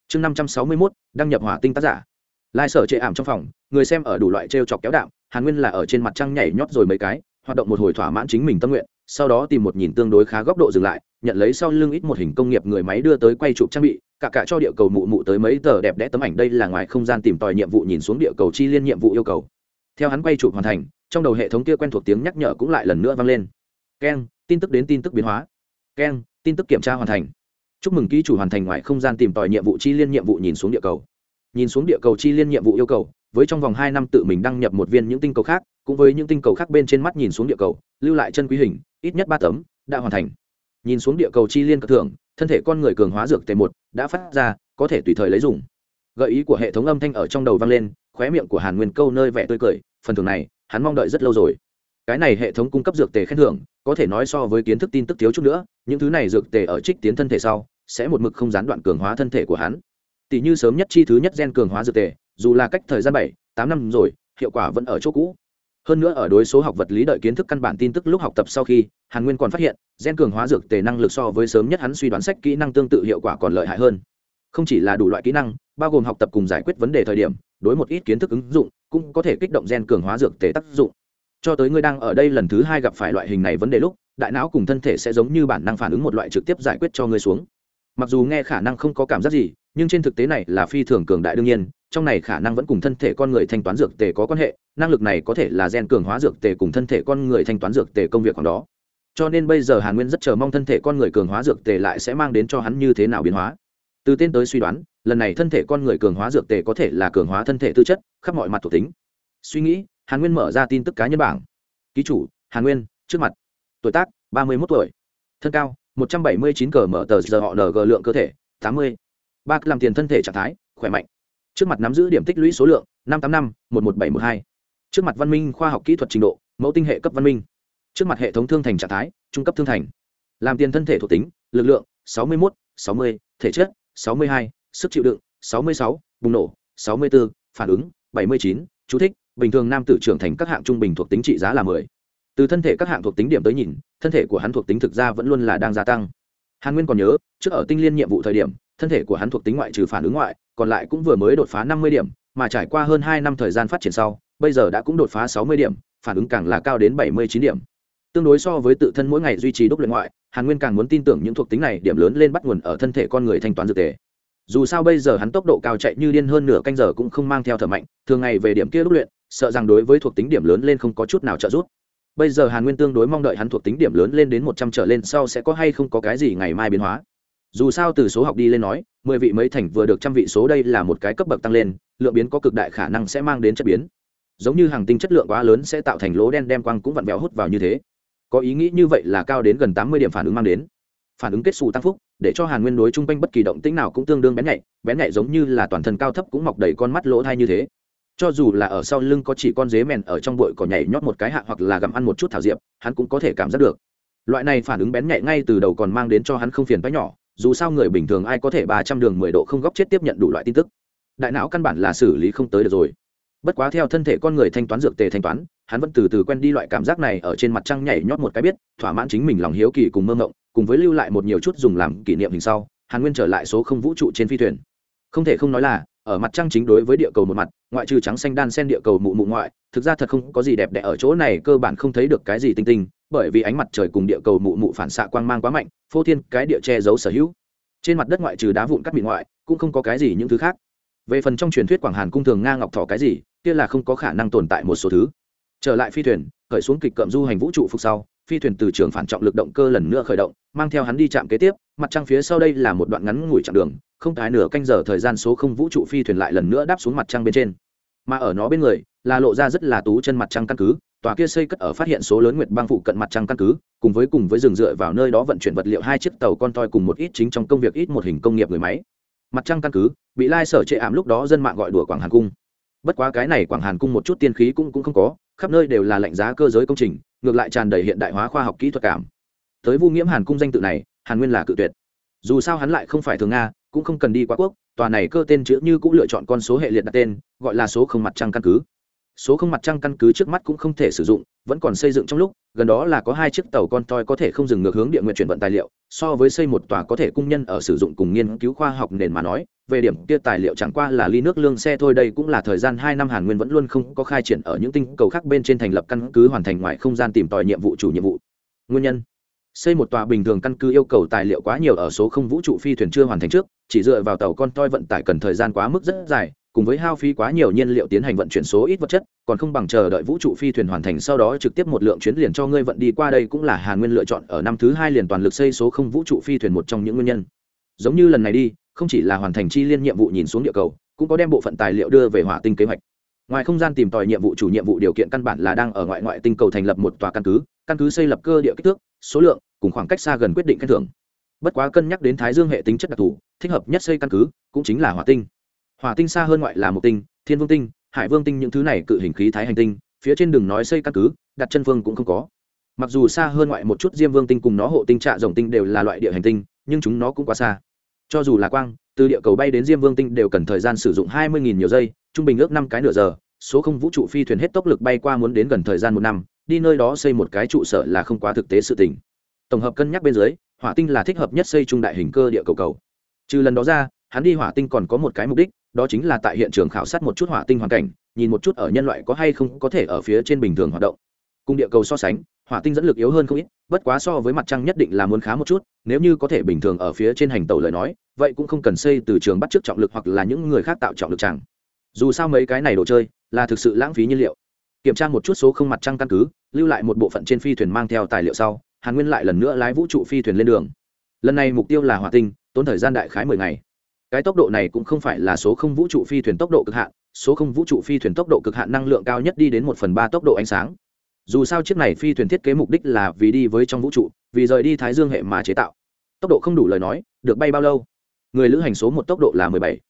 Chương năm trăm sáu mươi mốt, đăng nhập hỏa tinh tác giả lai sở chệ ảm trong phòng, người xem ở đủ loại t r e o chọc kéo đạo hàn nguyên là ở trên mặt trăng nhảy nhót rồi mấy cái, hoạt động một hồi thỏa mãn chính mình tâm nguyện, sau đó tìm một nhìn tương đối khá góc độ dừng lại, nhận lấy sau lưng ít một hình công nghiệp người máy đưa tới quay chụp trang bị, cả cả cho địa cầu mụ mụ tới mấy tờ đẹp đẽ tấm ảnh đây là ngoài không gian tìm tòi nhiệm vụ nhìn xuống địa cầu chi liên nhiệm vụ yêu cầu. Theo hắn quay chụp hoàn thành, trong đầu hệ thống kia quen thuộc tiếng nhắc nhở cũng lại lần nữa vang lên. Keng tin tức đến tin tức biến hóa. Keng tin tức kiểm tra hoàn thành. Chúc mừng ký chủ hoàn thành ngoài không gian tìm tòi nhiệm vụ chi liên nhiệm vụ nhìn xuống địa cầu nhìn xuống địa cầu chi liên nhiệm vụ yêu cầu, với trong vòng hai năm tự mình đăng nhập một viên những tinh cầu khác, cũng với những tinh cầu khác bên trên mắt nhìn xuống địa cầu, lưu lại chân quý hình, ít nhất ba tấm, đã hoàn thành. Nhìn xuống địa cầu chi liên cực thưởng thân thể con người cường hóa dược t một, đã phát ra, có thể tùy thời lấy dùng. Gợi ý của hệ thống âm thanh ở trong đầu vang lên, khóe miệng của hàn nguyên câu nơi vẻ tươi cười, phần thưởng này, hắn mong đợi rất lâu rồi. Cái này hệ thống cung cấp dược tề khen thưởng, có thể nói so với kiến thức tin tức thiếu chút nữa, những thứ này dược tề ở trích tiến thân thể sau, sẽ một mực không gián đoạn cường hóa thân thể của hắn tỷ như sớm nhất chi thứ nhất gen cường hóa dược tề, dù là cách thời gian bảy, tám năm rồi, hiệu quả vẫn ở chỗ cũ. Hơn nữa ở đối số học vật lý đợi kiến thức căn bản tin tức lúc học tập sau khi, hàn nguyên còn phát hiện, gen cường hóa dược tề năng lực so với sớm nhất hắn suy đoán sách kỹ năng tương tự hiệu quả còn lợi hại hơn. Không chỉ là đủ loại kỹ năng, bao gồm học tập cùng giải quyết vấn đề thời điểm, đối một ít kiến thức ứng dụng, cũng có thể kích động gen cường hóa dược tề tác dụng. Cho tới ngươi đang ở đây lần thứ hai gặp phải loại hình này vấn đề lúc, đại não cùng thân thể sẽ giống như bản năng phản ứng một loại trực tiếp giải quyết cho ngươi xuống. Mặc dù nghe khả năng không có cảm giác gì nhưng trên thực tế này là phi thường cường đại đương nhiên, trong này khả năng vẫn cùng thân thể con người thanh toán dược tề có quan hệ, năng lực này có thể là gen cường hóa dược tề cùng thân thể con người thanh toán dược tề công việc còn đó cho nên bây giờ hàn nguyên rất chờ mong thân thể con người cường hóa dược tề lại sẽ mang đến cho hắn như thế nào biến hóa. Từ tên tới suy đoán, lần này thân thể con người cường hóa dược tề có thể là cường hóa thân thể tư chất, khắp mọi mặt thuộc tính. Suy nghĩ, hàn nguyên mở ra tin tức cá nhân bảng. Ký chủ, hàn nguyên, trước mặt. Tuổi tác, ba mươi một tuổi. Thân cao, một trăm bảy mươi chín cờ mở tờ giờ họ ng lượng cơ thể, tám mươi ba làm tiền thân thể trạng thái khỏe mạnh. Trước mặt nắm giữ điểm tích lũy số lượng năm trăm năm một một bảy một hai. Trước mặt văn minh khoa học kỹ thuật trình độ mẫu tinh hệ cấp văn minh. Trước mặt hệ thống thương thành trạng thái trung cấp thương thành. Làm tiền thân thể thuộc tính lực lượng 61, 60, thể chất 62, sức chịu đựng 66, bùng nổ 64, phản ứng 79, chú thích bình thường nam tử trưởng thành các hạng trung bình thuộc tính trị giá là 10. từ thân thể các hạng thuộc tính điểm tới nhìn thân thể của hắn thuộc tính thực ra vẫn luôn là đang gia tăng. Hàn nguyên còn nhớ trước ở tinh liên nhiệm vụ thời điểm thân thể của hắn thuộc tính ngoại trừ phản ứng ngoại, còn lại cũng vừa mới đột phá 50 điểm, mà trải qua hơn hai năm thời gian phát triển sau, bây giờ đã cũng đột phá 60 điểm, phản ứng càng là cao đến 79 điểm. Tương đối so với tự thân mỗi ngày duy trì đúc luyện ngoại, hàn nguyên càng muốn tin tưởng những thuộc tính này điểm lớn lên bắt nguồn ở thân thể con người thanh toán dược tề. Dù sao bây giờ hắn tốc độ cao chạy như điên hơn nửa canh giờ cũng không mang theo thở mạnh, thường ngày về điểm kia đúc luyện, sợ rằng đối với thuộc tính điểm lớn lên không có chút nào trợ giúp. Bây giờ hàn nguyên tương đối mong đợi hắn thuộc tính điểm lớn lên đến một trăm trở lên sau sẽ có hay không có cái gì ngày mai biến hóa dù sao từ số học đi lên nói, mười vị mấy thành vừa được trăm vị số đây là một cái cấp bậc tăng lên, lượng biến có cực đại khả năng sẽ mang đến chất biến. Giống như hàng tinh chất lượng quá lớn sẽ tạo thành lỗ đen đem quang cũng vặn vẹo hút vào như thế. Có ý nghĩ như vậy là cao đến gần tám mươi điểm phản ứng mang đến. Phản ứng kết xù tăng phúc, để cho hàn nguyên đối chung quanh bất kỳ động tĩnh nào cũng tương đương bén nhạy bén nhạy giống như là toàn thân cao thấp cũng mọc đầy con mắt lỗ thai như thế. Cho dù là ở sau lưng có chỉ con dế mèn ở trong bụi cỏ nhảy nhót một cái hạ hoặc là gặm ăn một chút thảo diệp, hắn cũng có thể cảm giác được. Loại này phản ứng bén nhạy ngay từ đầu còn mang đến cho hắn không phiền bách nhỏ dù sao người bình thường ai có thể ba trăm đường mười độ không góc chết tiếp nhận đủ loại tin tức. Đại não căn bản là xử lý không tới được rồi. Bất quá theo thân thể con người thanh toán dược tề thanh toán, hắn vẫn từ từ quen đi loại cảm giác này ở trên mặt trăng nhảy nhót một cái biết, thỏa mãn chính mình lòng hiếu kỳ cùng mơ mộng, cùng với lưu lại một nhiều chút dùng làm kỷ niệm hình sau, hàn nguyên trở lại số không vũ trụ trên phi thuyền. Không thể không nói là, ở mặt trăng chính đối với địa cầu một mặt, ngoại trừ trắng xanh đan sen địa cầu mụ mụ ngoại, thực ra thật không có gì đẹp đẽ ở chỗ này, cơ bản không thấy được cái gì tinh tinh bởi vì ánh mặt trời cùng địa cầu mụ mụ phản xạ quang mang quá mạnh, phô thiên cái địa che giấu sở hữu. Trên mặt đất ngoại trừ đá vụn cắt bị ngoại, cũng không có cái gì những thứ khác. Về phần trong truyền thuyết quảng hàn cung thường nga ngọc thỏ cái gì, kia là không có khả năng tồn tại một số thứ. Trở lại phi thuyền, khởi xuống kịch cậm du hành vũ trụ phục sau, phi thuyền từ trường phản trọng lực động cơ lần nữa khởi động, mang theo hắn đi chạm kế tiếp, mặt trăng phía sau đây là một đoạn ngắn ngủi chặng đường, không thái nửa canh giờ thời gian số không vũ trụ phi thuyền lại lần nữa đáp xuống mặt trăng bên trên mà ở nó bên người là lộ ra rất là tú chân mặt trăng căn cứ, tòa kia xây cất ở phát hiện số lớn nguyệt băng phụ cận mặt trăng căn cứ, cùng với cùng với rừng dựa vào nơi đó vận chuyển vật liệu hai chiếc tàu con toi cùng một ít chính trong công việc ít một hình công nghiệp người máy. Mặt trăng căn cứ, bị lai sở chệ ảm lúc đó dân mạng gọi đùa quảng hàn cung. Bất quá cái này quảng hàn cung một chút tiên khí cũng cũng không có, khắp nơi đều là lạnh giá cơ giới công trình, ngược lại tràn đầy hiện đại hóa khoa học kỹ thuật cảm. Tới vu nghiễm hàn cung danh tự này, hàn nguyên là cự tuyệt. Dù sao hắn lại không phải thường nga cũng không cần đi quá quốc, tòa này cơ tên chữ như cũng lựa chọn con số hệ liệt đặt tên, gọi là số không mặt trăng căn cứ. Số không mặt trăng căn cứ trước mắt cũng không thể sử dụng, vẫn còn xây dựng trong lúc, gần đó là có hai chiếc tàu con toi có thể không dừng ngược hướng địa nguyện chuyển vận tài liệu, so với xây một tòa có thể cung nhân ở sử dụng cùng nghiên cứu khoa học nền mà nói, về điểm kia tài liệu chẳng qua là ly nước lương xe thôi, đây cũng là thời gian hai năm hàn nguyên vẫn luôn không có khai triển ở những tinh cầu khác bên trên thành lập căn cứ hoàn thành ngoài không gian tìm tòi nhiệm vụ chủ nhiệm vụ. Nguyên nhân? Xây một tòa bình thường căn cứ yêu cầu tài liệu quá nhiều ở số không vũ trụ phi thuyền chưa hoàn thành trước, chỉ dựa vào tàu con toi vận tải cần thời gian quá mức rất dài, cùng với hao phí quá nhiều nhiên liệu tiến hành vận chuyển số ít vật chất, còn không bằng chờ đợi vũ trụ phi thuyền hoàn thành sau đó trực tiếp một lượng chuyến liền cho ngươi vận đi qua đây cũng là hàn nguyên lựa chọn ở năm thứ hai liền toàn lực xây số không vũ trụ phi thuyền một trong những nguyên nhân. Giống như lần này đi, không chỉ là hoàn thành chi liên nhiệm vụ nhìn xuống địa cầu, cũng có đem bộ phận tài liệu đưa về hỏa tinh kế hoạch ngoài không gian tìm tòi nhiệm vụ chủ nhiệm vụ điều kiện căn bản là đang ở ngoại ngoại tinh cầu thành lập một tòa căn cứ căn cứ xây lập cơ địa kích thước, số lượng, cùng khoảng cách xa gần quyết định khen thưởng. Bất quá cân nhắc đến thái dương hệ tính chất đặc thù, thích hợp nhất xây căn cứ, cũng chính là hỏa tinh. Hỏa tinh xa hơn ngoại là một tinh, thiên vương tinh, hải vương tinh những thứ này cự hình khí thái hành tinh, phía trên đường nói xây căn cứ, đặt chân vương cũng không có. Mặc dù xa hơn ngoại một chút diêm vương tinh cùng nó hộ tinh trạ rồng tinh đều là loại địa hành tinh, nhưng chúng nó cũng quá xa. Cho dù là quang từ địa cầu bay đến diêm vương tinh đều cần thời gian sử dụng hai mươi nhiều giây, trung bình ước năm cái nửa giờ, số không vũ trụ phi thuyền hết tốc lực bay qua muốn đến gần thời gian một năm, đi nơi đó xây một cái trụ sở là không quá thực tế sự tình. Tổng hợp cân nhắc bên dưới, hỏa tinh là thích hợp nhất xây trung đại hình cơ địa cầu cầu. Trừ lần đó ra, hắn đi hỏa tinh còn có một cái mục đích, đó chính là tại hiện trường khảo sát một chút hỏa tinh hoàn cảnh, nhìn một chút ở nhân loại có hay không có thể ở phía trên bình thường hoạt động cùng địa cầu so sánh, hỏa tinh dẫn lực yếu hơn không ít, bất quá so với mặt trăng nhất định là muốn khá một chút, nếu như có thể bình thường ở phía trên hành tàu lời nói, vậy cũng không cần xây từ trường bắt trước trọng lực hoặc là những người khác tạo trọng lực chẳng. Dù sao mấy cái này đồ chơi, là thực sự lãng phí nhiên liệu. Kiểm tra một chút số không mặt trăng căn cứ, lưu lại một bộ phận trên phi thuyền mang theo tài liệu sau, hàn nguyên lại lần nữa lái vũ trụ phi thuyền lên đường. Lần này mục tiêu là hỏa tinh, tốn thời gian đại khái mười ngày. Cái tốc độ này cũng không phải là số không vũ trụ phi thuyền tốc độ cực hạn, số không vũ trụ phi thuyền tốc độ cực hạn năng lượng cao nhất đi đến một phần ba tốc độ ánh sáng dù sao chiếc này phi thuyền thiết kế mục đích là vì đi với trong vũ trụ, vì rời đi thái dương hệ mà chế tạo. Tốc độ không đủ lời nói, được bay bao lâu? Người lữ hành số một tốc độ là mười bảy.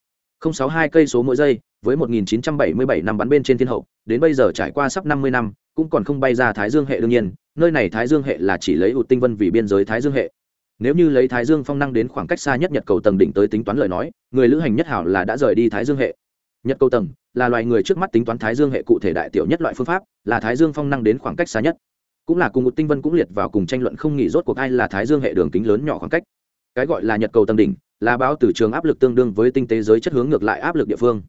không sáu hai cây số mỗi giây, với một nghìn chín trăm bảy mươi bảy năm bắn bên trên thiên hậu, đến bây giờ trải qua sắp năm mươi năm, cũng còn không bay ra thái dương hệ đương nhiên, nơi này thái dương hệ là chỉ lấy ụt tinh vân vì biên giới thái dương hệ. Nếu như lấy thái dương phong năng đến khoảng cách xa nhất nhật cầu tầng đỉnh tới tính toán lời nói, người lữ hành nhất hảo là đã rời đi thái dương hệ. Nhật cầu tầng là loài người trước mắt tính toán thái dương hệ cụ thể đại tiểu nhất loại phương pháp, là thái dương phong năng đến khoảng cách xa nhất. Cũng là cùng một tinh vân cũng liệt vào cùng tranh luận không nghỉ rốt cuộc ai là thái dương hệ đường kính lớn nhỏ khoảng cách. Cái gọi là nhật cầu tâm đỉnh, là báo từ trường áp lực tương đương với tinh tế giới chất hướng ngược lại áp lực địa phương.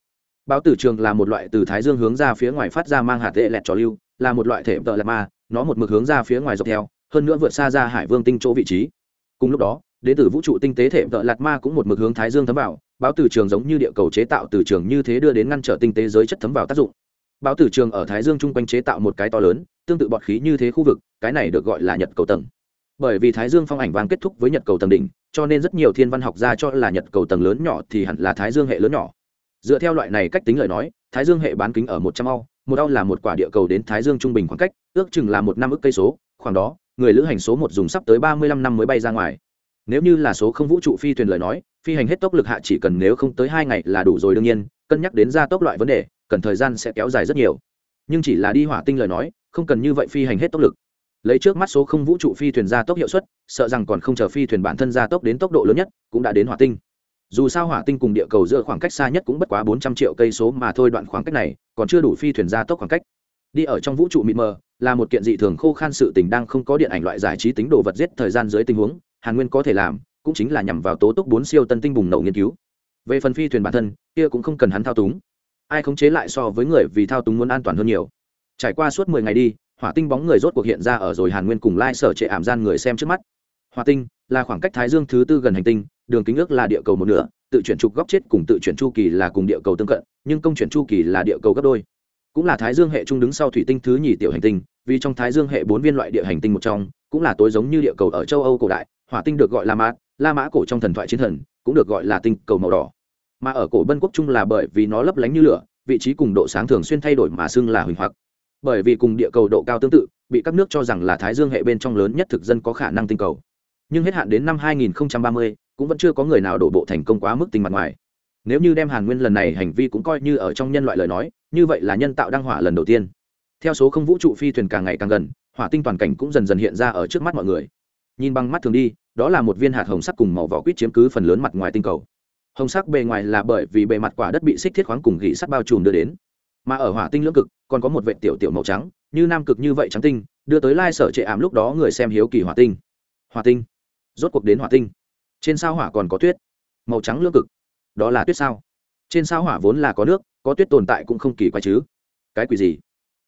Báo tử trường là một loại từ thái dương hướng ra phía ngoài phát ra mang hạt tệ lẹt trò lưu, là một loại thể tợ lạt ma, nó một mực hướng ra phía ngoài dọc theo, hơn nữa vượt xa ra hải vương tinh chỗ vị trí. Cùng lúc đó đến từ vũ trụ tinh tế thể tợ lạt ma cũng một mực hướng thái dương thấm vào báo tử trường giống như địa cầu chế tạo từ trường như thế đưa đến ngăn trở tinh tế giới chất thấm vào tác dụng. Báo tử trường ở thái dương chung quanh chế tạo một cái to lớn, tương tự bọt khí như thế khu vực, cái này được gọi là nhật cầu tầng. Bởi vì thái dương phong ảnh vàng kết thúc với nhật cầu tầng đỉnh, cho nên rất nhiều thiên văn học gia cho là nhật cầu tầng lớn nhỏ thì hẳn là thái dương hệ lớn nhỏ. Dựa theo loại này cách tính lời nói, thái dương hệ bán kính ở một trăm ao, một ao là một quả địa cầu đến thái dương trung bình khoảng cách, ước chừng là một năm ước cây số, khoảng đó, người lữ hành số một dùng sắp tới ba mươi lăm năm mới bay ra ngoài nếu như là số không vũ trụ phi thuyền lời nói, phi hành hết tốc lực hạ chỉ cần nếu không tới hai ngày là đủ rồi đương nhiên, cân nhắc đến gia tốc loại vấn đề, cần thời gian sẽ kéo dài rất nhiều. Nhưng chỉ là đi hỏa tinh lời nói, không cần như vậy phi hành hết tốc lực. Lấy trước mắt số không vũ trụ phi thuyền gia tốc hiệu suất, sợ rằng còn không chờ phi thuyền bản thân gia tốc đến tốc độ lớn nhất, cũng đã đến hỏa tinh. Dù sao hỏa tinh cùng địa cầu giữa khoảng cách xa nhất cũng bất quá bốn trăm triệu cây số mà thôi, đoạn khoảng cách này còn chưa đủ phi thuyền gia tốc khoảng cách. Đi ở trong vũ trụ mịt mờ là một kiện dị thường khô khan sự tình đang không có điện ảnh loại giải trí tính đồ vật giết thời gian dưới tình huống hàn nguyên có thể làm, cũng chính là nhằm vào tố túc bốn siêu tân tinh bùng nổ nghiên cứu. Về phần phi thuyền bản thân, kia cũng không cần hắn thao túng. Ai khống chế lại so với người vì thao túng muốn an toàn hơn nhiều. Trải qua suốt mười ngày đi, hỏa tinh bóng người rốt cuộc hiện ra ở rồi hàn nguyên cùng lai sở trệ ảm gian người xem trước mắt. Hỏa tinh là khoảng cách thái dương thứ tư gần hành tinh, đường kính ước là địa cầu một nửa, tự chuyển trục góc chết cùng tự chuyển chu kỳ là cùng địa cầu tương cận, nhưng công chuyển chu kỳ là địa cầu gấp đôi. Cũng là thái dương hệ trung đứng sau thủy tinh thứ nhì tiểu hành tinh, vì trong thái dương hệ bốn viên loại địa hành tinh một trong, cũng là tối giống như địa cầu ở châu âu cổ đại hỏa tinh được gọi là mã la mã cổ trong thần thoại chiến thần cũng được gọi là tinh cầu màu đỏ. Mà ở cổ bân quốc trung là bởi vì nó lấp lánh như lửa vị trí cùng độ sáng thường xuyên thay đổi mà xưng là huỳnh hoặc. Bởi vì cùng địa cầu độ cao tương tự bị các nước cho rằng là thái dương hệ bên trong lớn nhất thực dân có khả năng tinh cầu. Nhưng hết hạn đến năm 2030, cũng vẫn chưa có người nào đổ bộ thành công quá mức tinh mặt ngoài. Nếu như đem hàn nguyên lần này hành vi cũng coi như ở trong nhân loại lời nói như vậy là nhân tạo đăng hỏa lần đầu tiên. Theo số không vũ trụ phi thuyền càng ngày càng gần hỏa tinh toàn cảnh cũng dần dần hiện ra ở trước mắt mọi người. Nhìn bằng mắt thường đi đó là một viên hạt hồng sắc cùng màu vỏ quýt chiếm cứ phần lớn mặt ngoài tinh cầu. Hồng sắc bề ngoài là bởi vì bề mặt quả đất bị xích thiết khoáng cùng gỉ sắt bao trùm đưa đến. Mà ở hỏa tinh lưỡng cực, còn có một vệ tiểu tiểu màu trắng, như nam cực như vậy trắng tinh, đưa tới lai sở trệ ảm lúc đó người xem hiếu kỳ hỏa tinh. Hỏa tinh? Rốt cuộc đến hỏa tinh. Trên sao hỏa còn có tuyết? Màu trắng lưỡng cực. Đó là tuyết sao? Trên sao hỏa vốn là có nước, có tuyết tồn tại cũng không kỳ quái chứ. Cái quỷ gì?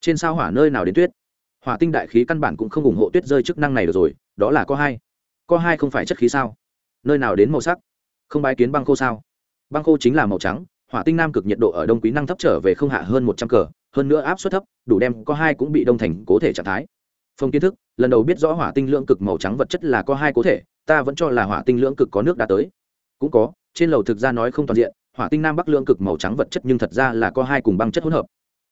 Trên sao hỏa nơi nào đến tuyết? Hỏa tinh đại khí căn bản cũng không ủng hộ tuyết rơi chức năng này được rồi, đó là có hai. Co hai không phải chất khí sao? Nơi nào đến màu sắc? Không bái kiến băng khô sao? Băng khô chính là màu trắng, hỏa tinh nam cực nhiệt độ ở đông quý năng thấp trở về không hạ hơn một trăm cờ, hơn nữa áp suất thấp, đủ đem Co hai cũng bị đông thành cố thể trạng thái. Phong kiến thức, lần đầu biết rõ hỏa tinh lượng cực màu trắng vật chất là Co hai cố thể, ta vẫn cho là hỏa tinh lưỡng cực có nước đã tới. Cũng có, trên lầu thực ra nói không toàn diện, hỏa tinh nam bắc lưỡng cực màu trắng vật chất nhưng thật ra là Co hai cùng băng chất hỗn hợp.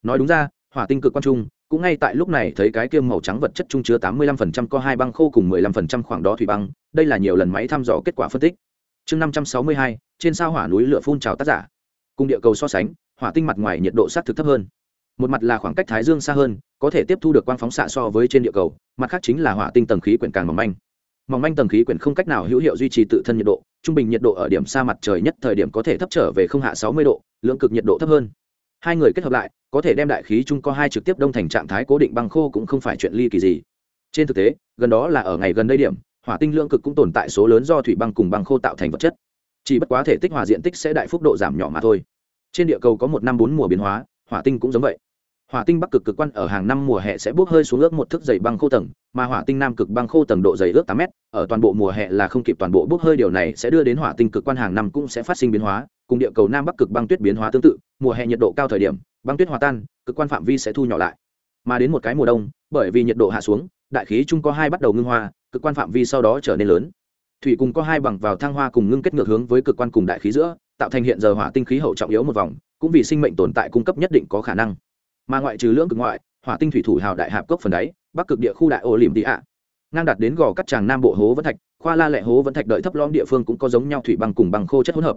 Nói đúng ra, hỏa tinh cực quan trung cũng ngay tại lúc này thấy cái kiêm màu trắng vật chất trung chứa tám mươi lăm phần trăm có hai băng khô cùng mười lăm phần trăm khoảng đó thủy băng, đây là nhiều lần máy thăm dò kết quả phân tích. Chương năm trăm sáu mươi hai, trên sao hỏa núi lửa phun trào tác giả. Cùng địa cầu so sánh, hỏa tinh mặt ngoài nhiệt độ sát thực thấp hơn. Một mặt là khoảng cách thái dương xa hơn, có thể tiếp thu được quang phóng xạ so với trên địa cầu, mặt khác chính là hỏa tinh tầng khí quyển càng mỏng manh. Mỏng manh tầng khí quyển không cách nào hữu hiệu duy trì tự thân nhiệt độ, trung bình nhiệt độ ở điểm xa mặt trời nhất thời điểm có thể thấp trở về không hạ sáu mươi độ, lượng cực nhiệt độ thấp hơn hai người kết hợp lại, có thể đem đại khí chung có hai trực tiếp đông thành trạng thái cố định băng khô cũng không phải chuyện ly kỳ gì. Trên thực tế, gần đó là ở ngày gần đây điểm, hỏa tinh lượng cực cũng tồn tại số lớn do thủy băng cùng băng khô tạo thành vật chất. Chỉ bất quá thể tích hòa diện tích sẽ đại phúc độ giảm nhỏ mà thôi. Trên địa cầu có một năm bốn mùa biến hóa, hỏa tinh cũng giống vậy hỏa tinh bắc cực cực quan ở hàng năm mùa hè sẽ bốc hơi xuống ước một thước dày băng khô tầng, mà hỏa tinh nam cực băng khô tầng độ dày ước tám m ở toàn bộ mùa hè là không kịp toàn bộ bốc hơi điều này sẽ đưa đến hỏa tinh cực quan hàng năm cũng sẽ phát sinh biến hóa, cùng địa cầu nam bắc cực băng tuyết biến hóa tương tự, mùa hè nhiệt độ cao thời điểm, băng tuyết hòa tan, cực quan phạm vi sẽ thu nhỏ lại. Mà đến một cái mùa đông, bởi vì nhiệt độ hạ xuống, đại khí chung có hai bắt đầu ngưng hoa, cực quan phạm vi sau đó trở nên lớn. Thủy cùng có hai bằng vào thăng hoa cùng ngưng kết ngược hướng với cực quan cùng đại khí giữa, tạo thành hiện giờ hỏa tinh khí hậu trọng yếu một vòng, cũng vì sinh mệnh tồn tại cung cấp nhất định có khả năng mà ngoại trừ lưỡng cực ngoại, hỏa tinh thủy thủ hào đại hạp cốc phần đáy, bắc cực địa khu đại ô lìm địa ạ. Ngang đặt đến gò cắt tràng nam bộ hố vẫn thạch, khoa la lệ hố vẫn thạch đợi thấp lõm địa phương cũng có giống nhau thủy băng cùng băng khô chất hỗn hợp.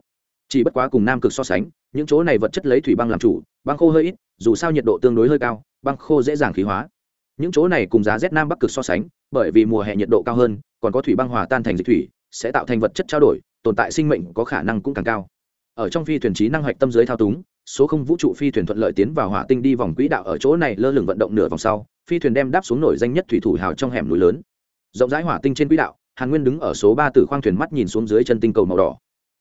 Chỉ bất quá cùng nam cực so sánh, những chỗ này vật chất lấy thủy băng làm chủ, băng khô hơi ít, dù sao nhiệt độ tương đối hơi cao, băng khô dễ dàng khí hóa. Những chỗ này cùng giá rét nam bắc cực so sánh, bởi vì mùa hè nhiệt độ cao hơn, còn có thủy băng hòa tan thành dịch thủy, sẽ tạo thành vật chất trao đổi, tồn tại sinh mệnh có khả năng cũng càng cao. Ở trong phi thuyền trí năng hoạch tâm giới thao túng số không vũ trụ phi thuyền thuận lợi tiến vào hỏa tinh đi vòng quỹ đạo ở chỗ này lơ lửng vận động nửa vòng sau, phi thuyền đem đáp xuống nổi danh nhất thủy thủ hào trong hẻm núi lớn. Rộng rãi hỏa tinh trên quỹ đạo, hàn nguyên đứng ở số ba từ khoang thuyền mắt nhìn xuống dưới chân tinh cầu màu đỏ.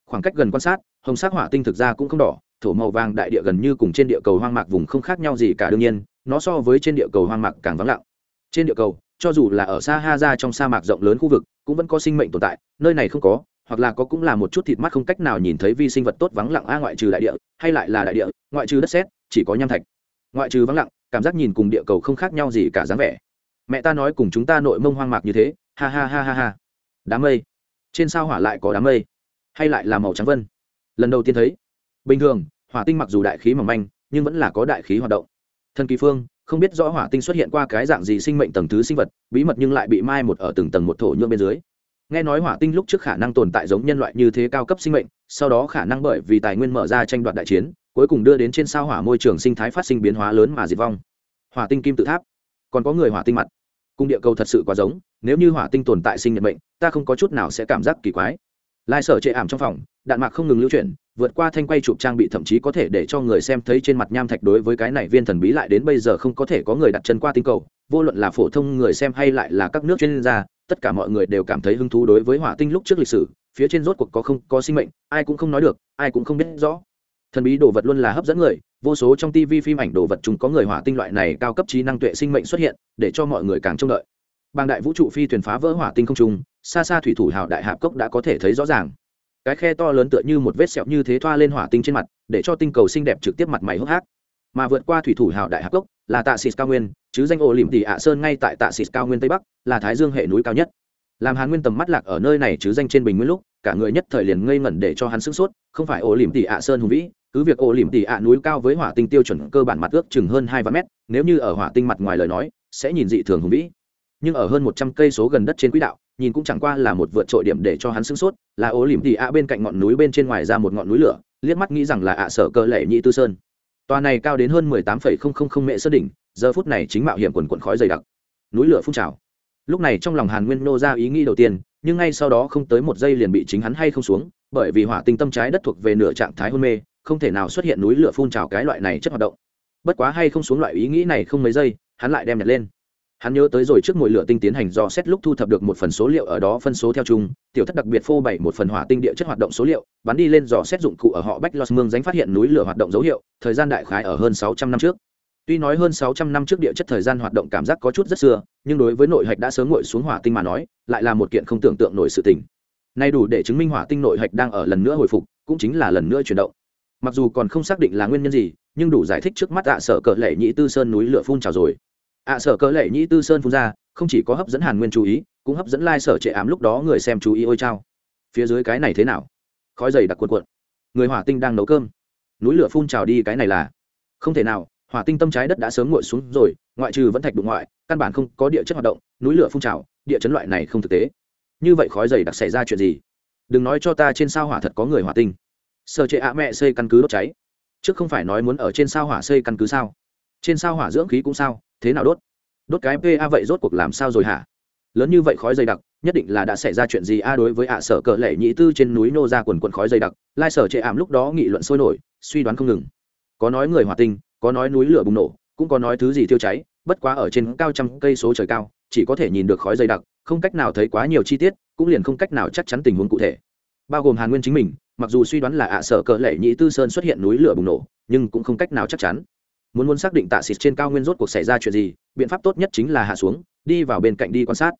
Khoảng cách gần quan sát, hồng sắc hỏa tinh thực ra cũng không đỏ, thổ màu vàng đại địa gần như cùng trên địa cầu hoang mạc vùng không khác nhau gì cả đương nhiên, nó so với trên địa cầu hoang mạc càng vắng lặng. Trên địa cầu, cho dù là ở xa ha ra trong sa mạc rộng lớn khu vực, cũng vẫn có sinh mệnh tồn tại, nơi này không có hoặc là có cũng là một chút thịt mắt không cách nào nhìn thấy vi sinh vật tốt vắng lặng, a, ngoại trừ đại địa, hay lại là đại địa, ngoại trừ đất sét, chỉ có nham thạch. Ngoại trừ vắng lặng, cảm giác nhìn cùng địa cầu không khác nhau gì cả dáng vẻ. Mẹ ta nói cùng chúng ta nội mông hoang mạc như thế, ha ha ha ha ha. Đám mây. Trên sao hỏa lại có đám mây? Hay lại là màu trắng vân? Lần đầu tiên thấy. Bình thường, hỏa tinh mặc dù đại khí mỏng manh, nhưng vẫn là có đại khí hoạt động. Thần kỳ phương, không biết rõ hỏa tinh xuất hiện qua cái dạng gì sinh mệnh tầng thứ sinh vật, bí mật nhưng lại bị mai một ở từng tầng một thổ nhuộm bên dưới nghe nói hỏa tinh lúc trước khả năng tồn tại giống nhân loại như thế cao cấp sinh mệnh sau đó khả năng bởi vì tài nguyên mở ra tranh đoạt đại chiến cuối cùng đưa đến trên sao hỏa môi trường sinh thái phát sinh biến hóa lớn mà diệt vong. Hỏa tinh kim tự tháp. Còn có người hỏa tinh mặt. Cung địa cầu thật sự quá giống nếu như hỏa tinh tồn tại sinh nhật mệnh, ta không có chút nào sẽ cảm giác kỳ quái. Lai sở chệ ảm trong phòng đạn mạc không ngừng lưu chuyển vượt qua thanh quay chụp trang bị thậm chí có thể để cho người xem thấy trên mặt nham thạch đối với cái này viên thần bí lại đến bây giờ không có thể có người đặt chân qua tinh cầu vô luận là phổ thông người xem hay lại là các nước chuyên gia tất cả mọi người đều cảm thấy hứng thú đối với hỏa tinh lúc trước lịch sử, phía trên rốt cuộc có không có sinh mệnh, ai cũng không nói được, ai cũng không biết rõ. Thần bí đồ vật luôn là hấp dẫn người, vô số trong tv phim ảnh đồ vật chúng có người hỏa tinh loại này cao cấp trí năng tuệ sinh mệnh xuất hiện, để cho mọi người càng trông đợi. Bàng đại vũ trụ phi thuyền phá vỡ hỏa tinh không trung, xa xa thủy thủ hào đại hạp cốc đã có thể thấy rõ ràng. Cái khe to lớn tựa như một vết sẹo như thế thoa lên hỏa tinh trên mặt, để cho tinh cầu xinh đẹp trực tiếp mặt mày hốc hác mà vượt qua thủy thủ hào đại hạc cốc là tạ xịt cao nguyên, chứ danh ổ lìm tỷ ạ sơn ngay tại tạ xịt cao nguyên tây bắc, là thái dương hệ núi cao nhất. Làm hàn nguyên tầm mắt lạc ở nơi này chứ danh trên bình nguyên lúc, cả người nhất thời liền ngây ngẩn để cho hắn sức sốt, không phải ổ lìm tỷ ạ sơn hùng vĩ, cứ việc ổ lìm tỷ ạ núi cao với hỏa tinh tiêu chuẩn cơ bản mặt ước chừng hơn hai vạn mét, nếu như ở hỏa tinh mặt ngoài lời nói, sẽ nhìn dị thường hùng vĩ. Nhưng ở hơn một trăm cây số gần đất trên quỹ đạo, nhìn cũng chẳng qua là một vượt trội điểm để cho hắn sửng sốt, là ổ lìm tỷ ạ bên cạnh ngọn núi bên trên ngoài ra một ngọn núi lửa, liếc mắt nghĩ rằng là ạ sở cơ lệ nhị tư sơn tòa này cao đến hơn mười tám phẩy không không không mệ đỉnh, giờ phút này chính mạo hiểm quần quần khói dày đặc. Núi lửa phun trào. Lúc này trong lòng hàn nguyên nô ra ý nghĩ đầu tiên, nhưng ngay sau đó không tới một giây liền bị chính hắn hay không xuống, bởi vì hỏa tinh tâm trái đất thuộc về nửa trạng thái hôn mê, không thể nào xuất hiện núi lửa phun trào cái loại này chất hoạt động. Bất quá hay không xuống loại ý nghĩ này không mấy giây, hắn lại đem nhặt lên hắn nhớ tới rồi trước mùi lửa tinh tiến hành do xét lúc thu thập được một phần số liệu ở đó phân số theo chung, tiểu thất đặc biệt phô bày một phần hỏa tinh địa chất hoạt động số liệu, bắn đi lên dò xét dụng cụ ở họ bách los mương dánh phát hiện núi lửa hoạt động dấu hiệu, thời gian đại khái ở hơn sáu trăm năm trước. Tuy nói hơn sáu trăm năm trước địa chất thời gian hoạt động cảm giác có chút rất xưa, nhưng đối với nội hạch đã sớm ngồi xuống hỏa tinh mà nói, lại là một kiện không tưởng tượng nổi sự tình. Nay đủ để chứng minh hỏa tinh nội hạch đang ở lần nữa hồi phục, cũng chính là lần nữa chuyển động. Mặc dù còn không xác định là nguyên nhân gì, nhưng đủ giải thích trước mắt ạ, sở cỡ lệ nhĩ tư sơn núi lửa phun trào rồi ạ sở cỡ lệ nhĩ tư sơn phun ra, không chỉ có hấp dẫn hàn nguyên chú ý, cũng hấp dẫn lai sở trệ ám lúc đó người xem chú ý ôi trao phía dưới cái này thế nào? Khói dày đặc cuộn cuộn. Người hỏa tinh đang nấu cơm. Núi lửa phun trào đi cái này là. Không thể nào, hỏa tinh tâm trái đất đã sớm ngồi xuống rồi, ngoại trừ vẫn thạch đụng ngoại, căn bản không có địa chất hoạt động, núi lửa phun trào, địa chấn loại này không thực tế. Như vậy khói dày đặc xảy ra chuyện gì? Đừng nói cho ta trên sao hỏa thật có người hỏa tinh. Sở trệ ạ mẹ xây căn cứ đốt cháy. Trước không phải nói muốn ở trên sao hỏa xây căn cứ sao? Trên sao hỏa dưỡng khí cũng sao? Thế nào đốt? Đốt cái pa vậy rốt cuộc làm sao rồi hả? Lớn như vậy khói dày đặc, nhất định là đã xảy ra chuyện gì a đối với ạ sở cờ lệ nhị tư trên núi nô ra quần quần khói dày đặc, lai sở chệ ảm lúc đó nghị luận sôi nổi, suy đoán không ngừng. Có nói người hỏa tinh, có nói núi lửa bùng nổ, cũng có nói thứ gì thiêu cháy, bất quá ở trên cao trăm cây số trời cao, chỉ có thể nhìn được khói dày đặc, không cách nào thấy quá nhiều chi tiết, cũng liền không cách nào chắc chắn tình huống cụ thể. Bao gồm hàn nguyên chính mình, mặc dù suy đoán là ạ sở cờ lệ nhị tư sơn xuất hiện núi lửa bùng nổ, nhưng cũng không cách nào chắc chắn muốn muốn xác định tạ xịt trên cao nguyên rốt cuộc xảy ra chuyện gì, biện pháp tốt nhất chính là hạ xuống, đi vào bên cạnh đi quan sát.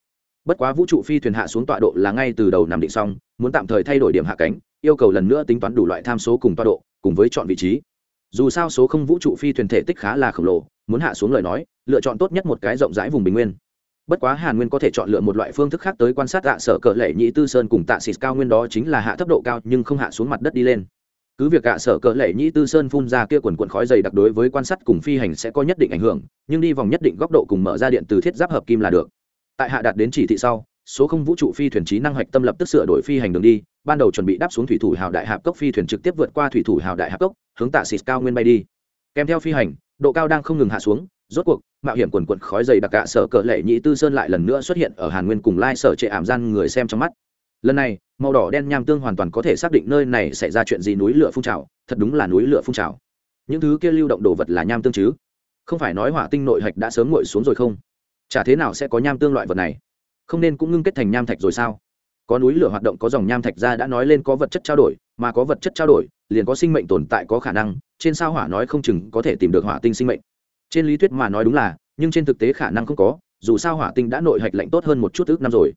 Bất quá vũ trụ phi thuyền hạ xuống tọa độ là ngay từ đầu nằm định xong, muốn tạm thời thay đổi điểm hạ cánh, yêu cầu lần nữa tính toán đủ loại tham số cùng tọa độ, cùng với chọn vị trí. Dù sao số không vũ trụ phi thuyền thể tích khá là khổng lồ, muốn hạ xuống lời nói, lựa chọn tốt nhất một cái rộng rãi vùng bình nguyên. Bất quá hàn nguyên có thể chọn lựa một loại phương thức khác tới quan sát tạ sở cỡ lệ nhị tư sơn cùng tạ xịt cao nguyên đó chính là hạ thấp độ cao nhưng không hạ xuống mặt đất đi lên cứ việc ạ, sở cỡ lệ nhị tư sơn phun ra kia quần quần khói dày đặc đối với quan sát cùng phi hành sẽ có nhất định ảnh hưởng, nhưng đi vòng nhất định góc độ cùng mở ra điện từ thiết giáp hợp kim là được. Tại hạ đạt đến chỉ thị sau, số không vũ trụ phi thuyền trí năng hoạch tâm lập tức sửa đổi phi hành đường đi, ban đầu chuẩn bị đáp xuống thủy thủ hào đại hạp cốc phi thuyền trực tiếp vượt qua thủy thủ hào đại hạp cốc, hướng tạ xịt cao nguyên bay đi. Kèm theo phi hành, độ cao đang không ngừng hạ xuống, rốt cuộc, mạo hiểm quần quần khói dày đặc cả sở cỡ lệ nhị tư sơn lại lần nữa xuất hiện ở hàn nguyên cùng lai sở trệ ảm gian người xem trong mắt lần này, màu đỏ đen nham tương hoàn toàn có thể xác định nơi này xảy ra chuyện gì núi lửa phun trào, thật đúng là núi lửa phun trào. Những thứ kia lưu động đồ vật là nham tương chứ? Không phải nói hỏa tinh nội hạch đã sớm ngồi xuống rồi không? Chả thế nào sẽ có nham tương loại vật này? Không nên cũng ngưng kết thành nham thạch rồi sao? Có núi lửa hoạt động, có dòng nham thạch ra đã nói lên có vật chất trao đổi, mà có vật chất trao đổi, liền có sinh mệnh tồn tại có khả năng, trên sao hỏa nói không chừng có thể tìm được hỏa tinh sinh mệnh. Trên lý thuyết mà nói đúng là, nhưng trên thực tế khả năng không có, dù sao hỏa tinh đã nội hạch lạnh tốt hơn một chút ước năm rồi.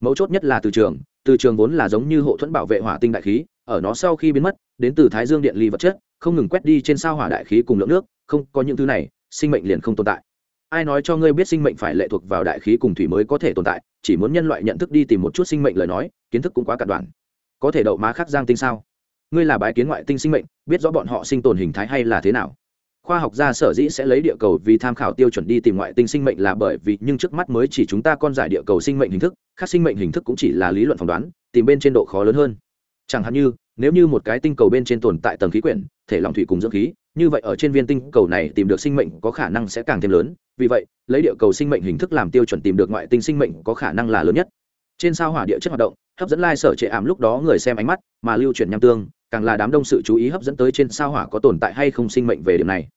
Mấu chốt nhất là từ trường từ trường vốn là giống như hộ thuẫn bảo vệ hỏa tinh đại khí, ở nó sau khi biến mất, đến từ thái dương điện ly vật chất, không ngừng quét đi trên sao hỏa đại khí cùng lượng nước, không có những thứ này, sinh mệnh liền không tồn tại. Ai nói cho ngươi biết sinh mệnh phải lệ thuộc vào đại khí cùng thủy mới có thể tồn tại, chỉ muốn nhân loại nhận thức đi tìm một chút sinh mệnh lời nói, kiến thức cũng quá cạn đoạn. Có thể đậu má khác giang tinh sao? Ngươi là bái kiến ngoại tinh sinh mệnh, biết rõ bọn họ sinh tồn hình thái hay là thế nào? Khoa học gia sở dĩ sẽ lấy địa cầu vì tham khảo tiêu chuẩn đi tìm ngoại tinh sinh mệnh là bởi vì nhưng trước mắt mới chỉ chúng ta con giải địa cầu sinh mệnh hình thức, khác sinh mệnh hình thức cũng chỉ là lý luận phỏng đoán, tìm bên trên độ khó lớn hơn. Chẳng hạn như, nếu như một cái tinh cầu bên trên tồn tại tầng khí quyển, thể lòng thủy cùng dưỡng khí, như vậy ở trên viên tinh cầu này tìm được sinh mệnh có khả năng sẽ càng thêm lớn, vì vậy, lấy địa cầu sinh mệnh hình thức làm tiêu chuẩn tìm được ngoại tinh sinh mệnh có khả năng là lớn nhất. Trên sao hỏa địa chất hoạt động, hấp dẫn lai sở trệ ảm lúc đó người xem ánh mắt, mà lưu chuyển nham tương càng là đám đông sự chú ý hấp dẫn tới trên sao hỏa có tồn tại hay không sinh mệnh về điểm này.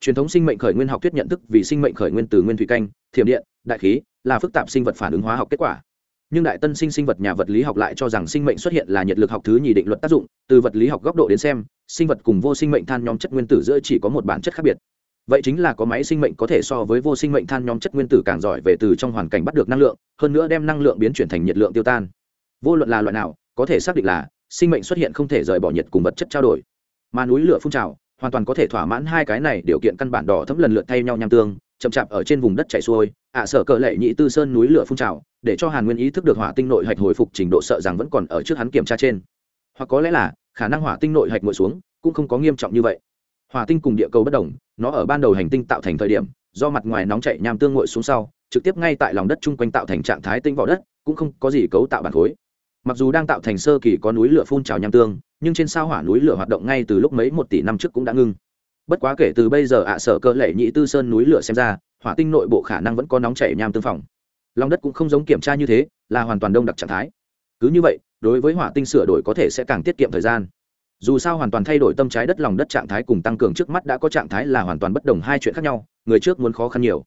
Truyền thống sinh mệnh khởi nguyên học thuyết nhận thức vì sinh mệnh khởi nguyên từ nguyên thủy canh, thiểm điện, đại khí, là phức tạp sinh vật phản ứng hóa học kết quả. Nhưng đại tân sinh sinh vật nhà vật lý học lại cho rằng sinh mệnh xuất hiện là nhiệt lực học thứ nhì định luật tác dụng, từ vật lý học góc độ đến xem, sinh vật cùng vô sinh mệnh than nhóm chất nguyên tử giữa chỉ có một bản chất khác biệt. Vậy chính là có máy sinh mệnh có thể so với vô sinh mệnh than nhóm chất nguyên tử càng giỏi về từ trong hoàn cảnh bắt được năng lượng, hơn nữa đem năng lượng biến chuyển thành nhiệt lượng tiêu tan. Vô luận là loại nào, có thể xác định là sinh mệnh xuất hiện không thể rời bỏ nhiệt cùng vật chất trao đổi. Mà núi lửa phun trào hoàn toàn có thể thỏa mãn hai cái này điều kiện căn bản đỏ thấm lần lượt thay nhau nham tương chậm chạp ở trên vùng đất chảy xuôi ạ à, sở cờ lệ nhị tư sơn núi lửa phun trào để cho hàn nguyên ý thức được hỏa tinh nội hạch hồi phục trình độ sợ rằng vẫn còn ở trước hắn kiểm tra trên. Hoặc có lẽ là khả năng hỏa tinh nội hạch ngồi xuống cũng không có nghiêm trọng như vậy. Hỏa tinh cùng địa cầu bất đồng nó ở ban đầu hành tinh tạo thành thời điểm do mặt ngoài nóng chảy nham tương ngội xuống sau trực tiếp ngay tại lòng đất chung quanh tạo thành trạng thái tinh vỏ đất cũng không có gì cấu tạo bản khối mặc dù đang tạo thành sơ kỳ có núi lửa phun trào nham tương, nhưng trên sao hỏa núi lửa hoạt động ngay từ lúc mấy một tỷ năm trước cũng đã ngưng. Bất quá kể từ bây giờ ạ, sở cơ lệ nhị tư sơn núi lửa xem ra, hỏa tinh nội bộ khả năng vẫn có nóng chảy nham tương phòng. Lòng đất cũng không giống kiểm tra như thế, là hoàn toàn đông đặc trạng thái. Cứ như vậy, đối với hỏa tinh sửa đổi có thể sẽ càng tiết kiệm thời gian. Dù sao hoàn toàn thay đổi tâm trái đất, lòng đất trạng thái cùng tăng cường trước mắt đã có trạng thái là hoàn toàn bất đồng hai chuyện khác nhau, người trước muốn khó khăn nhiều.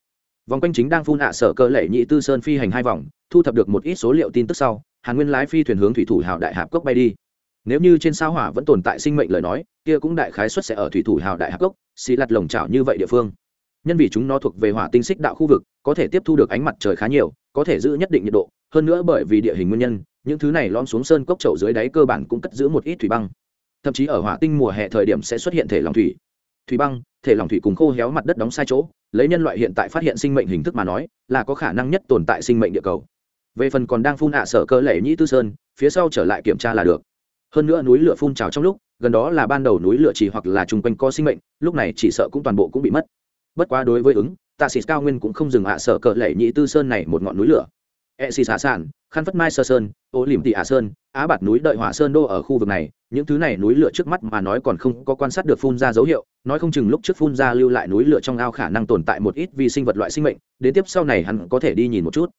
Vòng quanh chính đang phun hạ sở cơ lệ nhị tư sơn phi hành hai vòng, thu thập được một ít số liệu tin tức sau hàn nguyên lái phi thuyền hướng thủy thủ hào đại hạp cốc bay đi. Nếu như trên sao hỏa vẫn tồn tại sinh mệnh lời nói, kia cũng đại khái xuất sẽ ở thủy thủ hào đại hạp cốc, xì lặt lồng trào như vậy địa phương. Nhân vì chúng nó thuộc về hỏa tinh xích đạo khu vực, có thể tiếp thu được ánh mặt trời khá nhiều, có thể giữ nhất định nhiệt độ. Hơn nữa bởi vì địa hình nguyên nhân, những thứ này lom xuống sơn cốc chậu dưới đáy cơ bản cũng cất giữ một ít thủy băng. Thậm chí ở hỏa tinh mùa hè thời điểm sẽ xuất hiện thể lòng thủy. Thủy băng, thể lòng thủy cùng khô héo mặt đất đóng sai chỗ, lấy nhân loại hiện tại phát hiện sinh mệnh hình thức mà nói, là có khả năng nhất tồn tại sinh mệnh địa cầu về phần còn đang phun hạ sở cơ lệ nhĩ tư sơn, phía sau trở lại kiểm tra là được. Hơn nữa núi lửa phun trào trong lúc, gần đó là ban đầu núi lửa chỉ hoặc là chung quanh có sinh mệnh, lúc này chỉ sợ cũng toàn bộ cũng bị mất. Bất quá đối với ứng tạ sĩ cao nguyên cũng không dừng hạ sở cỡ lệ nhị tư sơn này một ngọn núi lửa. E xì xả sản, khăn phất mai sơ sơn, ô liềm tị hạ sơn, á bạt núi đợi hỏa sơn đô ở khu vực này, những thứ này núi lửa trước mắt mà nói còn không có quan sát được phun ra dấu hiệu, nói không chừng lúc trước phun ra lưu lại núi lửa trong ao khả năng tồn tại một ít vi sinh vật loại sinh mệnh, đến tiếp sau này hắn có thể đi nhìn một chút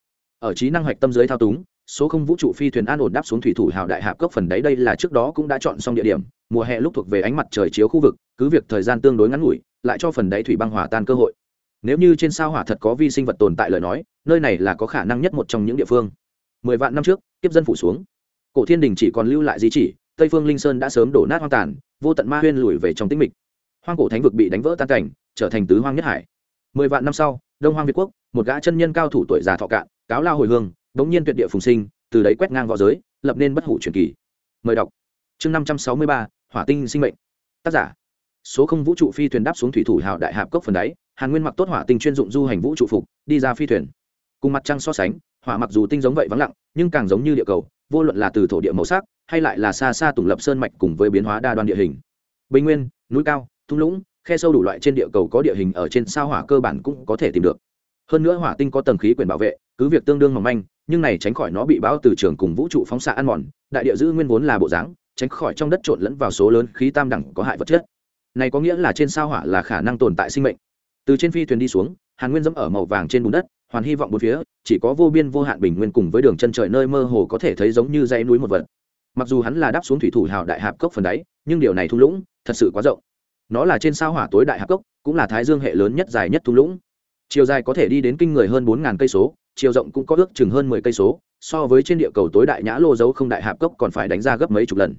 ở trí năng hoạch tâm giới thao túng, số không vũ trụ phi thuyền an ổn đáp xuống thủy thủ hào đại hạp cốc phần đấy đây là trước đó cũng đã chọn xong địa điểm, mùa hè lúc thuộc về ánh mặt trời chiếu khu vực, cứ việc thời gian tương đối ngắn ngủi, lại cho phần đáy thủy băng hòa tan cơ hội. Nếu như trên sao hỏa thật có vi sinh vật tồn tại lời nói, nơi này là có khả năng nhất một trong những địa phương. Mười vạn năm trước tiếp dân phủ xuống. Cổ thiên đình chỉ còn lưu lại di chỉ, tây phương linh sơn đã sớm đổ nát hoang tàn, vô tận ma huyên lùi về trong tĩnh mịch. Hoang cổ thánh vực bị đánh vỡ tan cảnh, trở thành tứ hoang nhất hải. Mười vạn năm sau, đông hoang việt quốc, một gã chân nhân cao thủ tuổi già thọ cạn cáo lao hồi hương, đống nhiên tuyệt địa phùng sinh, từ đấy quét ngang v õ giới, lập nên bất hủ truyền kỳ. Mời đọc. Chương năm trăm sáu mươi ba, hỏa tinh sinh mệnh. Tác giả. Số không vũ trụ phi thuyền đáp xuống thủy thủ hào đại hạp cốc phần đáy, hàn nguyên mặc tốt hỏa tinh chuyên dụng du hành vũ trụ phục, đi ra phi thuyền. Cùng mặt trăng so sánh, hỏa mặc dù tinh giống vậy vắng lặng, nhưng càng giống như địa cầu, vô luận là từ thổ địa màu sắc, hay lại là xa xa tùng lập sơn mạch cùng với biến hóa đa đoan địa hình. Bình nguyên, núi cao, thung lũng, khe sâu đủ loại trên địa cầu có địa hình ở trên sao hỏa cơ bản cũng có thể tìm được hơn nữa hỏa tinh có tầng khí quyển bảo vệ, cứ việc tương đương mỏng manh, nhưng này tránh khỏi nó bị bão từ trường cùng vũ trụ phóng xạ ăn mòn, đại địa giữ nguyên vốn là bộ dáng, tránh khỏi trong đất trộn lẫn vào số lớn khí tam đẳng có hại vật chất. Này có nghĩa là trên sao hỏa là khả năng tồn tại sinh mệnh. Từ trên phi thuyền đi xuống, hàn nguyên dẫm ở màu vàng trên bùn đất, hoàn hy vọng bốn phía, chỉ có vô biên vô hạn bình nguyên cùng với đường chân trời nơi mơ hồ có thể thấy giống như dãy núi một vật. Mặc dù hắn là đáp xuống thủy thủ hào đại hạp cốc phần đáy, nhưng điều này thung lũng, thật sự quá rộng. Nó là trên sao hỏa tối đại hạp cốc, cũng là thái dương hệ lớn nhất dài nhất thung lũng chiều dài có thể đi đến kinh người hơn bốn ngàn cây số, chiều rộng cũng có ước chừng hơn mười cây số, so với trên địa cầu tối đại nhã lô dấu không đại hạp cốc còn phải đánh ra gấp mấy chục lần.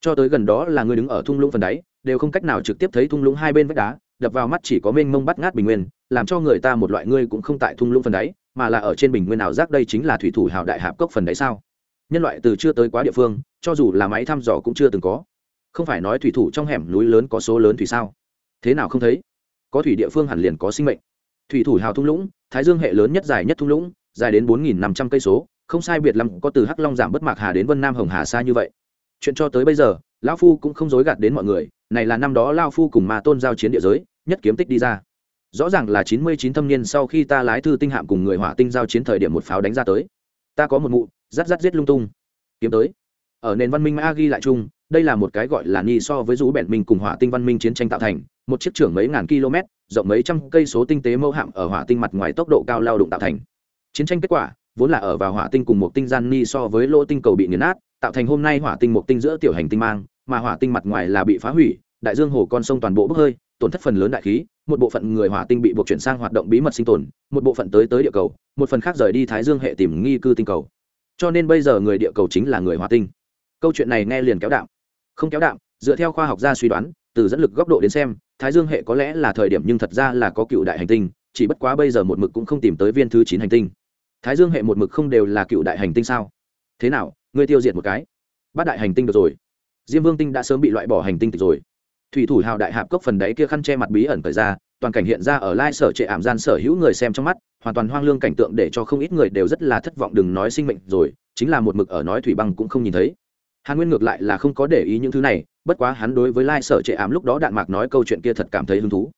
Cho tới gần đó là người đứng ở thung lũng phần đáy, đều không cách nào trực tiếp thấy thung lũng hai bên vách đá, đập vào mắt chỉ có mênh mông bắt ngát bình nguyên, làm cho người ta một loại ngươi cũng không tại thung lũng phần đáy, mà là ở trên bình nguyên nào rác đây chính là thủy thủ hào đại hạp cốc phần đáy sao. Nhân loại từ chưa tới quá địa phương, cho dù là máy thăm dò cũng chưa từng có. Không phải nói thủy thủ trong hẻm núi lớn có số lớn thủy sao? Thế nào không thấy? Có thủy địa phương hẳn liền có sinh mệnh thủy thủ hào thung lũng, thái dương hệ lớn nhất dài nhất thung lũng, dài đến bốn nghìn năm trăm cây số, không sai biệt lắm có từ hắc long giảm bất mạc hà đến vân nam hồng hà xa như vậy. Chuyện cho tới bây giờ, lão phu cũng không dối gạt đến mọi người, này là năm đó lao phu cùng ma tôn giao chiến địa giới, nhất kiếm tích đi ra. Rõ ràng là chín mươi chín thâm niên sau khi ta lái thư tinh hạm cùng người hỏa tinh giao chiến thời điểm một pháo đánh ra tới. Ta có một mụ rát rát giết lung tung. Kiếm tới. Ở nền văn minh ma ghi lại chung đây là một cái gọi là ni so với rú bẹn minh cùng hỏa tinh văn minh chiến tranh tạo thành, một chiếc trưởng mấy ngàn km, rộng mấy trăm cây số tinh tế mẫu hạm ở hỏa tinh mặt ngoài tốc độ cao lao động tạo thành. Chiến tranh kết quả, vốn là ở vào hỏa tinh cùng một tinh gian ni so với lỗ tinh cầu bị nghiền nát, tạo thành hôm nay hỏa tinh một tinh giữa tiểu hành tinh mang, mà hỏa tinh mặt ngoài là bị phá hủy, đại dương hồ con sông toàn bộ bốc hơi, tổn thất phần lớn đại khí, một bộ phận người hỏa tinh bị buộc chuyển sang hoạt động bí mật sinh tồn, một bộ phận tới tới địa cầu, một phần khác rời đi thái dương hệ tìm nghi cư tinh cầu. Cho nên bây giờ người địa cầu chính là người hỏa tinh. Câu chuyện này nghe liền kéo đạo không kéo đạm, dựa theo khoa học gia suy đoán từ dẫn lực góc độ đến xem thái dương hệ có lẽ là thời điểm nhưng thật ra là có cựu đại hành tinh chỉ bất quá bây giờ một mực cũng không tìm tới viên thứ chín hành tinh. Thái dương hệ một mực không đều là cựu đại hành tinh sao? Thế nào ngươi tiêu diệt một cái? Bát đại hành tinh được rồi. Diêm vương tinh đã sớm bị loại bỏ hành tinh tịch rồi. Thủy thủ hào đại hạp cốc phần đáy kia khăn che mặt bí ẩn thời ra toàn cảnh hiện ra ở lai sở trệ ảm gian sở hữu người xem trong mắt hoàn toàn hoang lương cảnh tượng để cho không ít người đều rất là thất vọng đừng nói sinh mệnh rồi chính là một mực ở nói thủy băng cũng không nhìn thấy hàn nguyên ngược lại là không có để ý những thứ này, bất quá hắn đối với lai sở trệ ám lúc đó đạn mạc nói câu chuyện kia thật cảm thấy hứng thú.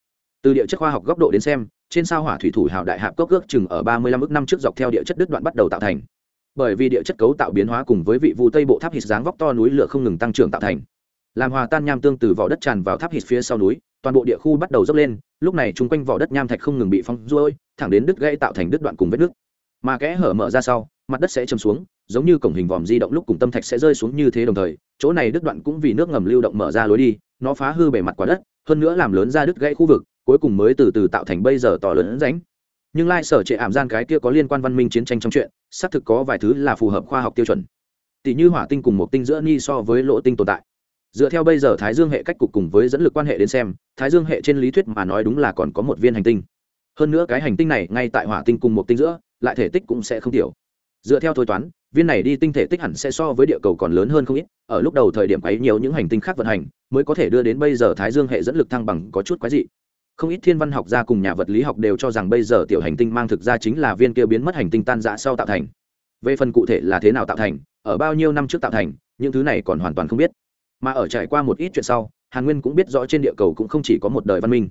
Từ địa chất khoa học góc độ đến xem, trên sao hỏa thủy thủ hào đại hạp cốc ước chừng ở ba mươi lăm ước năm trước dọc theo địa chất đứt đoạn bắt đầu tạo thành. Bởi vì địa chất cấu tạo biến hóa cùng với vị vu tây bộ tháp hít dáng vóc to núi lửa không ngừng tăng trưởng tạo thành. Làm hòa tan nham tương từ vỏ đất tràn vào tháp hít phía sau núi, toàn bộ địa khu bắt đầu dốc lên, lúc này chung quanh vỏ đất nham thạch không ngừng bị phong ruôi thẳng đến đứt gãy tạo thành đứt đoạn cùng vết nước mà kẽ hở mở ra sau, mặt đất sẽ chầm xuống, giống như cổng hình vòm di động lúc cùng tâm thạch sẽ rơi xuống như thế đồng thời, chỗ này đứt đoạn cũng vì nước ngầm lưu động mở ra lối đi, nó phá hư bề mặt quả đất, hơn nữa làm lớn ra đứt gãy khu vực, cuối cùng mới từ từ tạo thành bây giờ to lớn ránh nhưng lai sở trệ ảm gian cái kia có liên quan văn minh chiến tranh trong chuyện, xác thực có vài thứ là phù hợp khoa học tiêu chuẩn. Tỷ như hỏa tinh cùng một tinh giữa ni so với lỗ tinh tồn tại. Dựa theo bây giờ thái dương hệ cách cục cùng với dẫn lực quan hệ đến xem, thái dương hệ trên lý thuyết mà nói đúng là còn có một viên hành tinh. Hơn nữa cái hành tinh này ngay tại hỏa tinh cùng một tinh giữa lại thể tích cũng sẽ không tiểu. Dựa theo thôi toán, viên này đi tinh thể tích hẳn sẽ so với địa cầu còn lớn hơn không ít, ở lúc đầu thời điểm ấy nhiều những hành tinh khác vận hành, mới có thể đưa đến bây giờ thái dương hệ dẫn lực thăng bằng có chút quái dị. Không ít thiên văn học gia cùng nhà vật lý học đều cho rằng bây giờ tiểu hành tinh mang thực ra chính là viên kia biến mất hành tinh tan rã sau tạo thành. Về phần cụ thể là thế nào tạo thành, ở bao nhiêu năm trước tạo thành, những thứ này còn hoàn toàn không biết. Mà ở trải qua một ít chuyện sau, hàn nguyên cũng biết rõ trên địa cầu cũng không chỉ có một đời văn minh.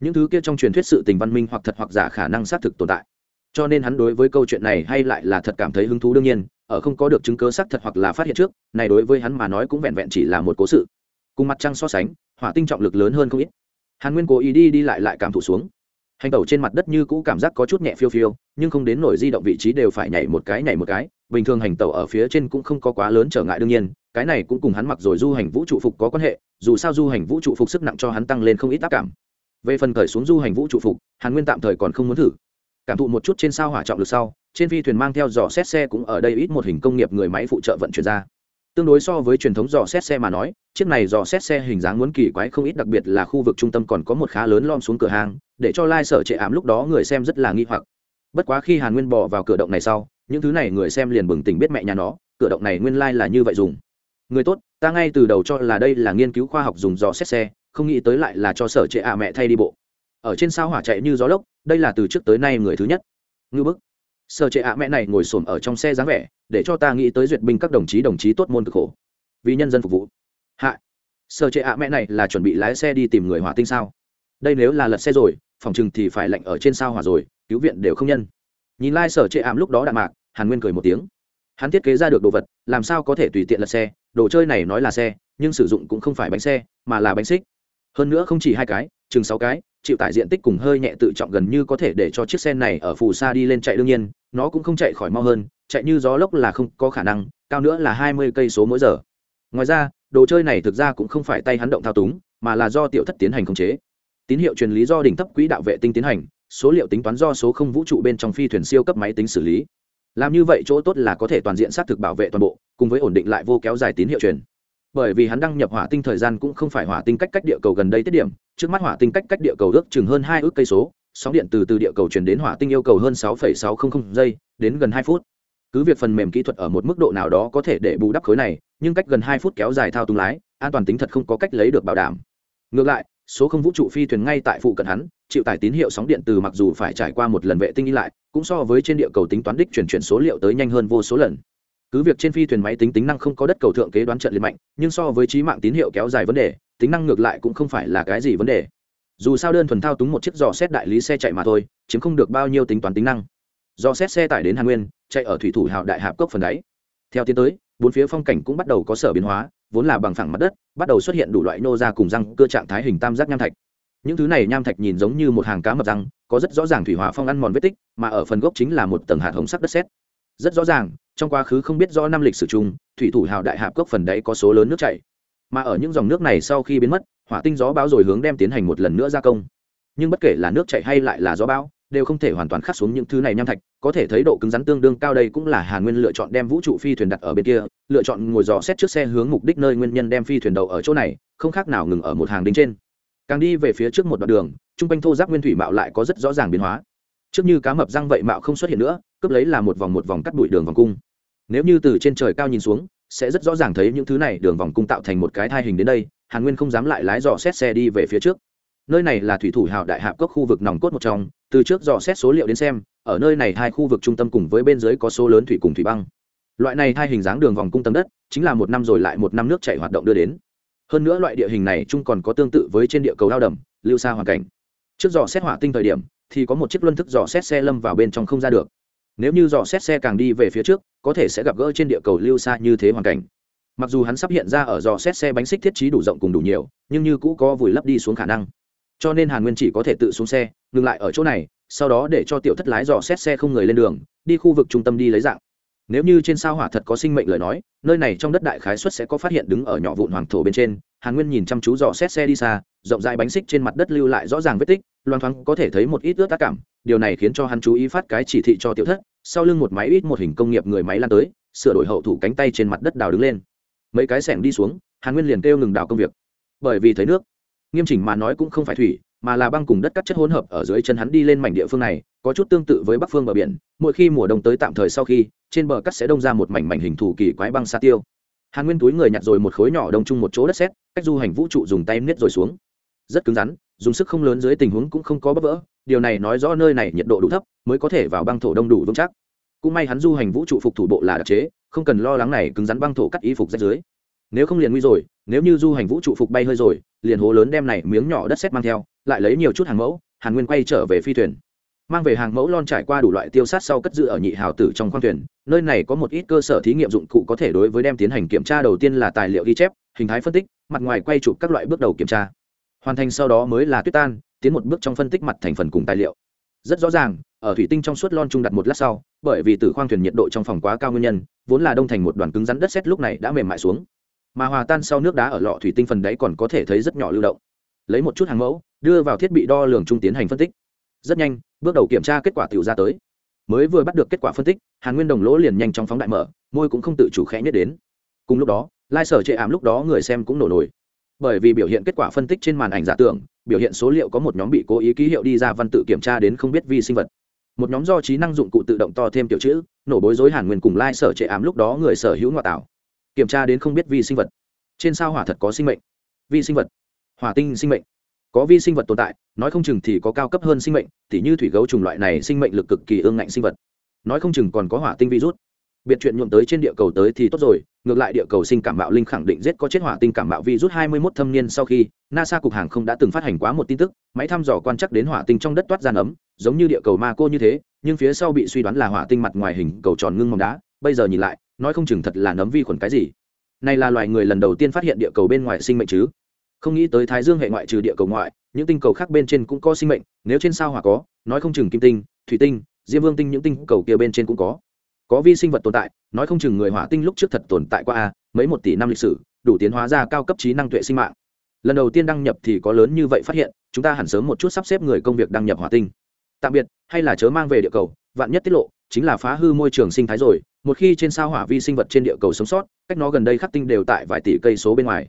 Những thứ kia trong truyền thuyết sự tình văn minh hoặc thật hoặc giả khả năng xác thực tồn tại cho nên hắn đối với câu chuyện này hay lại là thật cảm thấy hứng thú đương nhiên, ở không có được chứng cớ xác thật hoặc là phát hiện trước, này đối với hắn mà nói cũng vẹn vẹn chỉ là một cố sự. Cùng mặt trăng so sánh, hỏa tinh trọng lực lớn hơn không ít. Hàn nguyên cố ý đi đi lại lại cảm thụ xuống. Hành tẩu trên mặt đất như cũ cảm giác có chút nhẹ phiêu phiêu, nhưng không đến nổi di động vị trí đều phải nhảy một cái nhảy một cái, bình thường hành tẩu ở phía trên cũng không có quá lớn trở ngại đương nhiên, cái này cũng cùng hắn mặc rồi du hành vũ trụ phục có quan hệ, dù sao du hành vũ trụ phục sức nặng cho hắn tăng lên không ít tác cảm. Về phần cởi xuống du hành vũ trụ phục, hàn nguyên tạm thời còn không muốn thử cảm thụ một chút trên sao hỏa trọng lực sau, trên phi thuyền mang theo dò xét xe cũng ở đây ít một hình công nghiệp người máy phụ trợ vận chuyển ra. Tương đối so với truyền thống dò xét xe mà nói, chiếc này dò xét xe hình dáng muốn kỳ quái không ít, đặc biệt là khu vực trung tâm còn có một khá lớn lom xuống cửa hàng, để cho lai、like、sở trệ ảm lúc đó người xem rất là nghi hoặc. Bất quá khi hàn nguyên bỏ vào cửa động này sau, những thứ này người xem liền bừng tỉnh biết mẹ nhà nó, cửa động này nguyên lai、like、là như vậy dùng. Người tốt, ta ngay từ đầu cho là đây là nghiên cứu khoa học dùng dò xét xe, không nghĩ tới lại là cho sở trệ ạ mẹ thay đi bộ ở trên sao hỏa chạy như gió lốc, đây là từ trước tới nay người thứ nhất. Ngư bức. Sở trệ ạ mẹ này ngồi xổm ở trong xe dáng vẻ, để cho ta nghĩ tới duyệt binh các đồng chí đồng chí tốt môn cực khổ. Vì nhân dân phục vụ. Hạ. Sở trệ ạ mẹ này là chuẩn bị lái xe đi tìm người hỏa tinh sao? Đây nếu là lật xe rồi, phòng chừng thì phải lệnh ở trên sao hỏa rồi, cứu viện đều không nhân. Nhìn lai、like、sở trệ ảm lúc đó đạn mạc, hàn nguyên cười một tiếng. Hắn thiết kế ra được đồ vật, làm sao có thể tùy tiện lật xe, đồ chơi này nói là xe, nhưng sử dụng cũng không phải bánh xe, mà là bánh xích. Hơn nữa không chỉ hai cái, chừng sáu cái chịu tải diện tích cùng hơi nhẹ tự trọng gần như có thể để cho chiếc xe này ở phù sa đi lên chạy đương nhiên, nó cũng không chạy khỏi mau hơn, chạy như gió lốc là không có khả năng, cao nữa là hai mươi cây số mỗi giờ. Ngoài ra, đồ chơi này thực ra cũng không phải tay hắn động thao túng, mà là do tiểu thất tiến hành khống chế. Tín hiệu truyền lý do đỉnh thấp quỹ đạo vệ tinh tiến hành, số liệu tính toán do số không vũ trụ bên trong phi thuyền siêu cấp máy tính xử lý. Làm như vậy chỗ tốt là có thể toàn diện xác thực bảo vệ toàn bộ, cùng với ổn định lại vô kéo dài tín hiệu truyền bởi vì hắn đăng nhập hỏa tinh thời gian cũng không phải hỏa tinh cách cách địa cầu gần đây tiết điểm, trước mắt hỏa tinh cách cách địa cầu ước chừng hơn hai ước cây số, sóng điện từ từ địa cầu truyền đến hỏa tinh yêu cầu hơn sáu sáu trăm linh giây, đến gần hai phút. Cứ việc phần mềm kỹ thuật ở một mức độ nào đó có thể để bù đắp khối này, nhưng cách gần hai phút kéo dài thao túng lái, an toàn tính thật không có cách lấy được bảo đảm. Ngược lại, số không vũ trụ phi thuyền ngay tại phụ cận hắn, chịu tải tín hiệu sóng điện từ mặc dù phải trải qua một lần vệ tinh đi lại, cũng so với trên địa cầu tính toán đích chuyển chuyển số liệu tới nhanh hơn vô số lần cứ việc trên phi thuyền máy tính tính năng không có đất cầu thượng kế đoán trận liệt mạnh, nhưng so với trí mạng tín hiệu kéo dài vấn đề, tính năng ngược lại cũng không phải là cái gì vấn đề. Dù sao đơn thuần thao túng một chiếc dò xét đại lý xe chạy mà thôi, chiếm không được bao nhiêu tính toán tính năng. Do xét xe tải đến hàn nguyên, chạy ở thủy thủ hào đại hạp cốc phần đáy. Theo tiến tới, bốn phía phong cảnh cũng bắt đầu có sở biến hóa, vốn là bằng phẳng mặt đất, bắt đầu xuất hiện đủ loại nô ra cùng răng, cơ trạng thái hình tam giác nham thạch. Những thứ này nham thạch nhìn giống như một hàng cá mập răng, có rất rõ ràng thủy hòa phong ăn mòn vết tích, mà ở phần gốc chính là một tầng hạt hồng sắc đất sét rất rõ ràng, trong quá khứ không biết do năm lịch sử chung, thủy thủ hào đại hạp cốc phần đấy có số lớn nước chảy. Mà ở những dòng nước này sau khi biến mất, hỏa tinh gió bão rồi hướng đem tiến hành một lần nữa gia công. Nhưng bất kể là nước chảy hay lại là gió bão, đều không thể hoàn toàn khắc xuống những thứ này nham thạch, có thể thấy độ cứng rắn tương đương cao đây cũng là hàn nguyên lựa chọn đem vũ trụ phi thuyền đặt ở bên kia, lựa chọn ngồi dò xét trước xe hướng mục đích nơi nguyên nhân đem phi thuyền đầu ở chỗ này, không khác nào ngừng ở một hàng đính trên. Càng đi về phía trước một đoạn đường, trung quanh thô giác nguyên thủy mạo lại có rất rõ ràng biến hóa. Trước như cá mập răng vậy mạo không xuất hiện nữa cướp lấy là một vòng một vòng cắt bụi đường vòng cung. Nếu như từ trên trời cao nhìn xuống, sẽ rất rõ ràng thấy những thứ này đường vòng cung tạo thành một cái thai hình đến đây, hàn nguyên không dám lại lái dò xét xe đi về phía trước. Nơi này là thủy thủ hào đại hạp cốc khu vực nòng cốt một trong, từ trước dò xét số liệu đến xem, ở nơi này hai khu vực trung tâm cùng với bên dưới có số lớn thủy cùng thủy băng. Loại này hai hình dáng đường vòng cung tâm đất, chính là một năm rồi lại một năm nước chảy hoạt động đưa đến. Hơn nữa loại địa hình này chung còn có tương tự với trên địa cầu lao đầm, lưu xa hoàn cảnh. Trước dò xét hỏa tinh thời điểm, thì có một chiếc luân thức dò xét xe lâm vào bên trong không ra được nếu như dò xét xe càng đi về phía trước, có thể sẽ gặp gỡ trên địa cầu lưu xa như thế hoàn cảnh. Mặc dù hắn sắp hiện ra ở dò xét xe bánh xích thiết trí đủ rộng cùng đủ nhiều, nhưng như cũ có vùi lấp đi xuống khả năng. Cho nên hàn nguyên chỉ có thể tự xuống xe, ngừng lại ở chỗ này, sau đó để cho tiểu thất lái dò xét xe không người lên đường, đi khu vực trung tâm đi lấy dạng. Nếu như trên sao hỏa thật có sinh mệnh lời nói, nơi này trong đất đại khái xuất sẽ có phát hiện đứng ở nhỏ vụn hoàng thổ bên trên. Hàn nguyên nhìn chăm chú dò xét xe đi xa, rộng rãi bánh xích trên mặt đất lưu lại rõ ràng vết tích, loang thoáng có thể thấy một ít ướt tác cảm. Điều này khiến cho hắn chú ý phát cái chỉ thị cho tiểu thất sau lưng một máy ít một hình công nghiệp người máy lan tới, sửa đổi hậu thủ cánh tay trên mặt đất đào đứng lên. Mấy cái sẻng đi xuống, hàn nguyên liền kêu ngừng đào công việc. Bởi vì thấy nước, nghiêm chỉnh mà nói cũng không phải thủy, mà là băng cùng đất cắt chất hỗn hợp ở dưới chân hắn đi lên mảnh địa phương này, có chút tương tự với bắc phương bờ biển, mỗi khi mùa đông tới tạm thời sau khi, trên bờ cắt sẽ đông ra một mảnh mảnh hình thù kỳ quái băng sa tiêu. Hàn nguyên túi người nhặt rồi một khối nhỏ đông chung một chỗ đất sét, cách du hành vũ trụ dùng tay niết rồi xuống. Rất cứng rắn dùng sức không lớn dưới tình huống cũng không có bấp vỡ, điều này nói rõ nơi này nhiệt độ đủ thấp mới có thể vào băng thổ đông đủ vững chắc. Cũng may hắn du hành vũ trụ phục thủ bộ là đặc chế, không cần lo lắng này cứng rắn băng thổ cắt y phục rách dưới. Nếu không liền nguy rồi, nếu như du hành vũ trụ phục bay hơi rồi, liền hố lớn đem này miếng nhỏ đất sét mang theo, lại lấy nhiều chút hàng mẫu, hàn nguyên quay trở về phi thuyền. Mang về hàng mẫu lon trải qua đủ loại tiêu sát sau cất giữ ở nhị hào tử trong khoang thuyền, nơi này có một ít cơ sở thí nghiệm dụng cụ có thể đối với đem tiến hành kiểm tra đầu tiên là tài liệu ghi chép, hình thái phân tích, mặt ngoài quay chụp các loại bước đầu kiểm tra hoàn thành sau đó mới là tuyết tan, tiến một bước trong phân tích mặt thành phần cùng tài liệu. Rất rõ ràng, ở thủy tinh trong suốt lon trung đặt một lát sau, bởi vì tử khoang thuyền nhiệt độ trong phòng quá cao nguyên nhân, vốn là đông thành một đoàn cứng rắn đất sét lúc này đã mềm mại xuống. Mà hòa tan sau nước đá ở lọ thủy tinh phần đáy còn có thể thấy rất nhỏ lưu động. Lấy một chút hàng mẫu, đưa vào thiết bị đo lường trung tiến hành phân tích. Rất nhanh, bước đầu kiểm tra kết quả tiểu ra tới. Mới vừa bắt được kết quả phân tích, hàn nguyên đồng lỗ liền nhanh trong phóng đại mở, môi cũng không tự chủ khẽ nhất đến. Cùng lúc đó, lai sở chệ ảm lúc đó người xem cũng nổ nổi bởi vì biểu hiện kết quả phân tích trên màn ảnh giả tưởng, biểu hiện số liệu có một nhóm bị cố ý ký hiệu đi ra văn tự kiểm tra đến không biết vi sinh vật. Một nhóm do trí năng dụng cụ tự động to thêm tiểu chữ, nổ bối rối hàn nguyên cùng lai sở trệ ám lúc đó người sở hữu ngoại tảo kiểm tra đến không biết vi sinh vật. Trên sao hỏa thật có sinh mệnh. Vi sinh vật. Hỏa tinh sinh mệnh. Có vi sinh vật tồn tại, nói không chừng thì có cao cấp hơn sinh mệnh t h như thủy gấu trùng loại này sinh mệnh lực cực kỳ ương ngạnh sinh vật. Nói không chừng còn có hỏa tinh virus biệt chuyện nhuộm tới trên địa cầu tới thì tốt rồi, ngược lại địa cầu sinh cảm bạo linh khẳng định giết có chết hỏa tinh cảm bạo virus 21 thâm niên sau khi, nasa cục hàng không đã từng phát hành quá một tin tức, máy thăm dò quan chắc đến hỏa tinh trong đất toát ra nấm, giống như địa cầu ma cô như thế, nhưng phía sau bị suy đoán là hỏa tinh mặt ngoài hình cầu tròn ngưng mỏng đá, bây giờ nhìn lại, nói không chừng thật là nấm vi khuẩn cái gì. Này là loài người lần đầu tiên phát hiện địa cầu bên ngoài sinh mệnh chứ. Không nghĩ tới thái dương hệ ngoại trừ địa cầu ngoại, những tinh cầu khác bên trên cũng có sinh mệnh, nếu trên sao hỏa có, nói không chừng kim tinh, thủy tinh, diêm vương tinh những tinh cầu kia bên trên cũng có có vi sinh vật tồn tại, nói không chừng người hỏa tinh lúc trước thật tồn tại qua a, mấy một tỷ năm lịch sử, đủ tiến hóa ra cao cấp trí năng tuệ sinh mạng. Lần đầu tiên đăng nhập thì có lớn như vậy phát hiện, chúng ta hẳn sớm một chút sắp xếp người công việc đăng nhập hỏa tinh. Tạm biệt, hay là chớ mang về địa cầu, vạn nhất tiết lộ, chính là phá hư môi trường sinh thái rồi, một khi trên sao hỏa vi sinh vật trên địa cầu sống sót, cách nó gần đây khắc tinh đều tại vài tỷ cây số bên ngoài.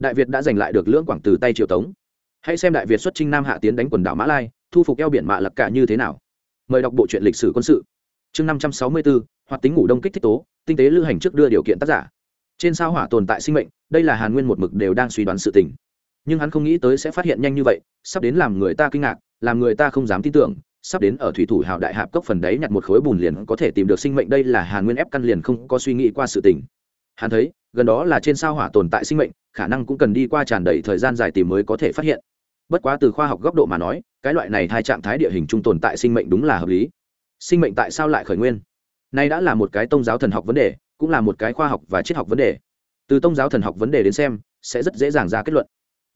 Đại việt đã giành lại được lưỡng quảng từ tay triều tống. Hãy xem đại việt xuất trinh nam hạ tiến đánh quần đảo mã lai, thu phục eo biển mạ lập cả như thế nào. Mời đọc bộ truyện lịch sử quân sự chương năm trăm sáu mươi bốn hoạt tính ngủ đông kích thích tố, tinh tế lưu hành trước đưa điều kiện tác giả. Trên sao hỏa tồn tại sinh mệnh, đây là hàn nguyên một mực đều đang suy đoán sự tình. Nhưng hắn không nghĩ tới sẽ phát hiện nhanh như vậy, sắp đến làm người ta kinh ngạc, làm người ta không dám tin tưởng, sắp đến ở thủy thủ hào đại hạp cốc phần đấy nhặt một khối bùn liền có thể tìm được sinh mệnh, đây là hàn nguyên ép căn liền không có suy nghĩ qua sự tình. Hắn thấy, gần đó là trên sao hỏa tồn tại sinh mệnh, khả năng cũng cần đi qua tràn đầy thời gian dài tìm mới có thể phát hiện. Bất quá từ khoa học góc độ mà nói, cái loại này hai trạng thái địa hình trung tồn tại sinh mệnh đúng là hợp lý sinh mệnh tại sao lại khởi nguyên? Nay đã là một cái tôn giáo thần học vấn đề, cũng là một cái khoa học và triết học vấn đề. Từ tôn giáo thần học vấn đề đến xem, sẽ rất dễ dàng ra kết luận.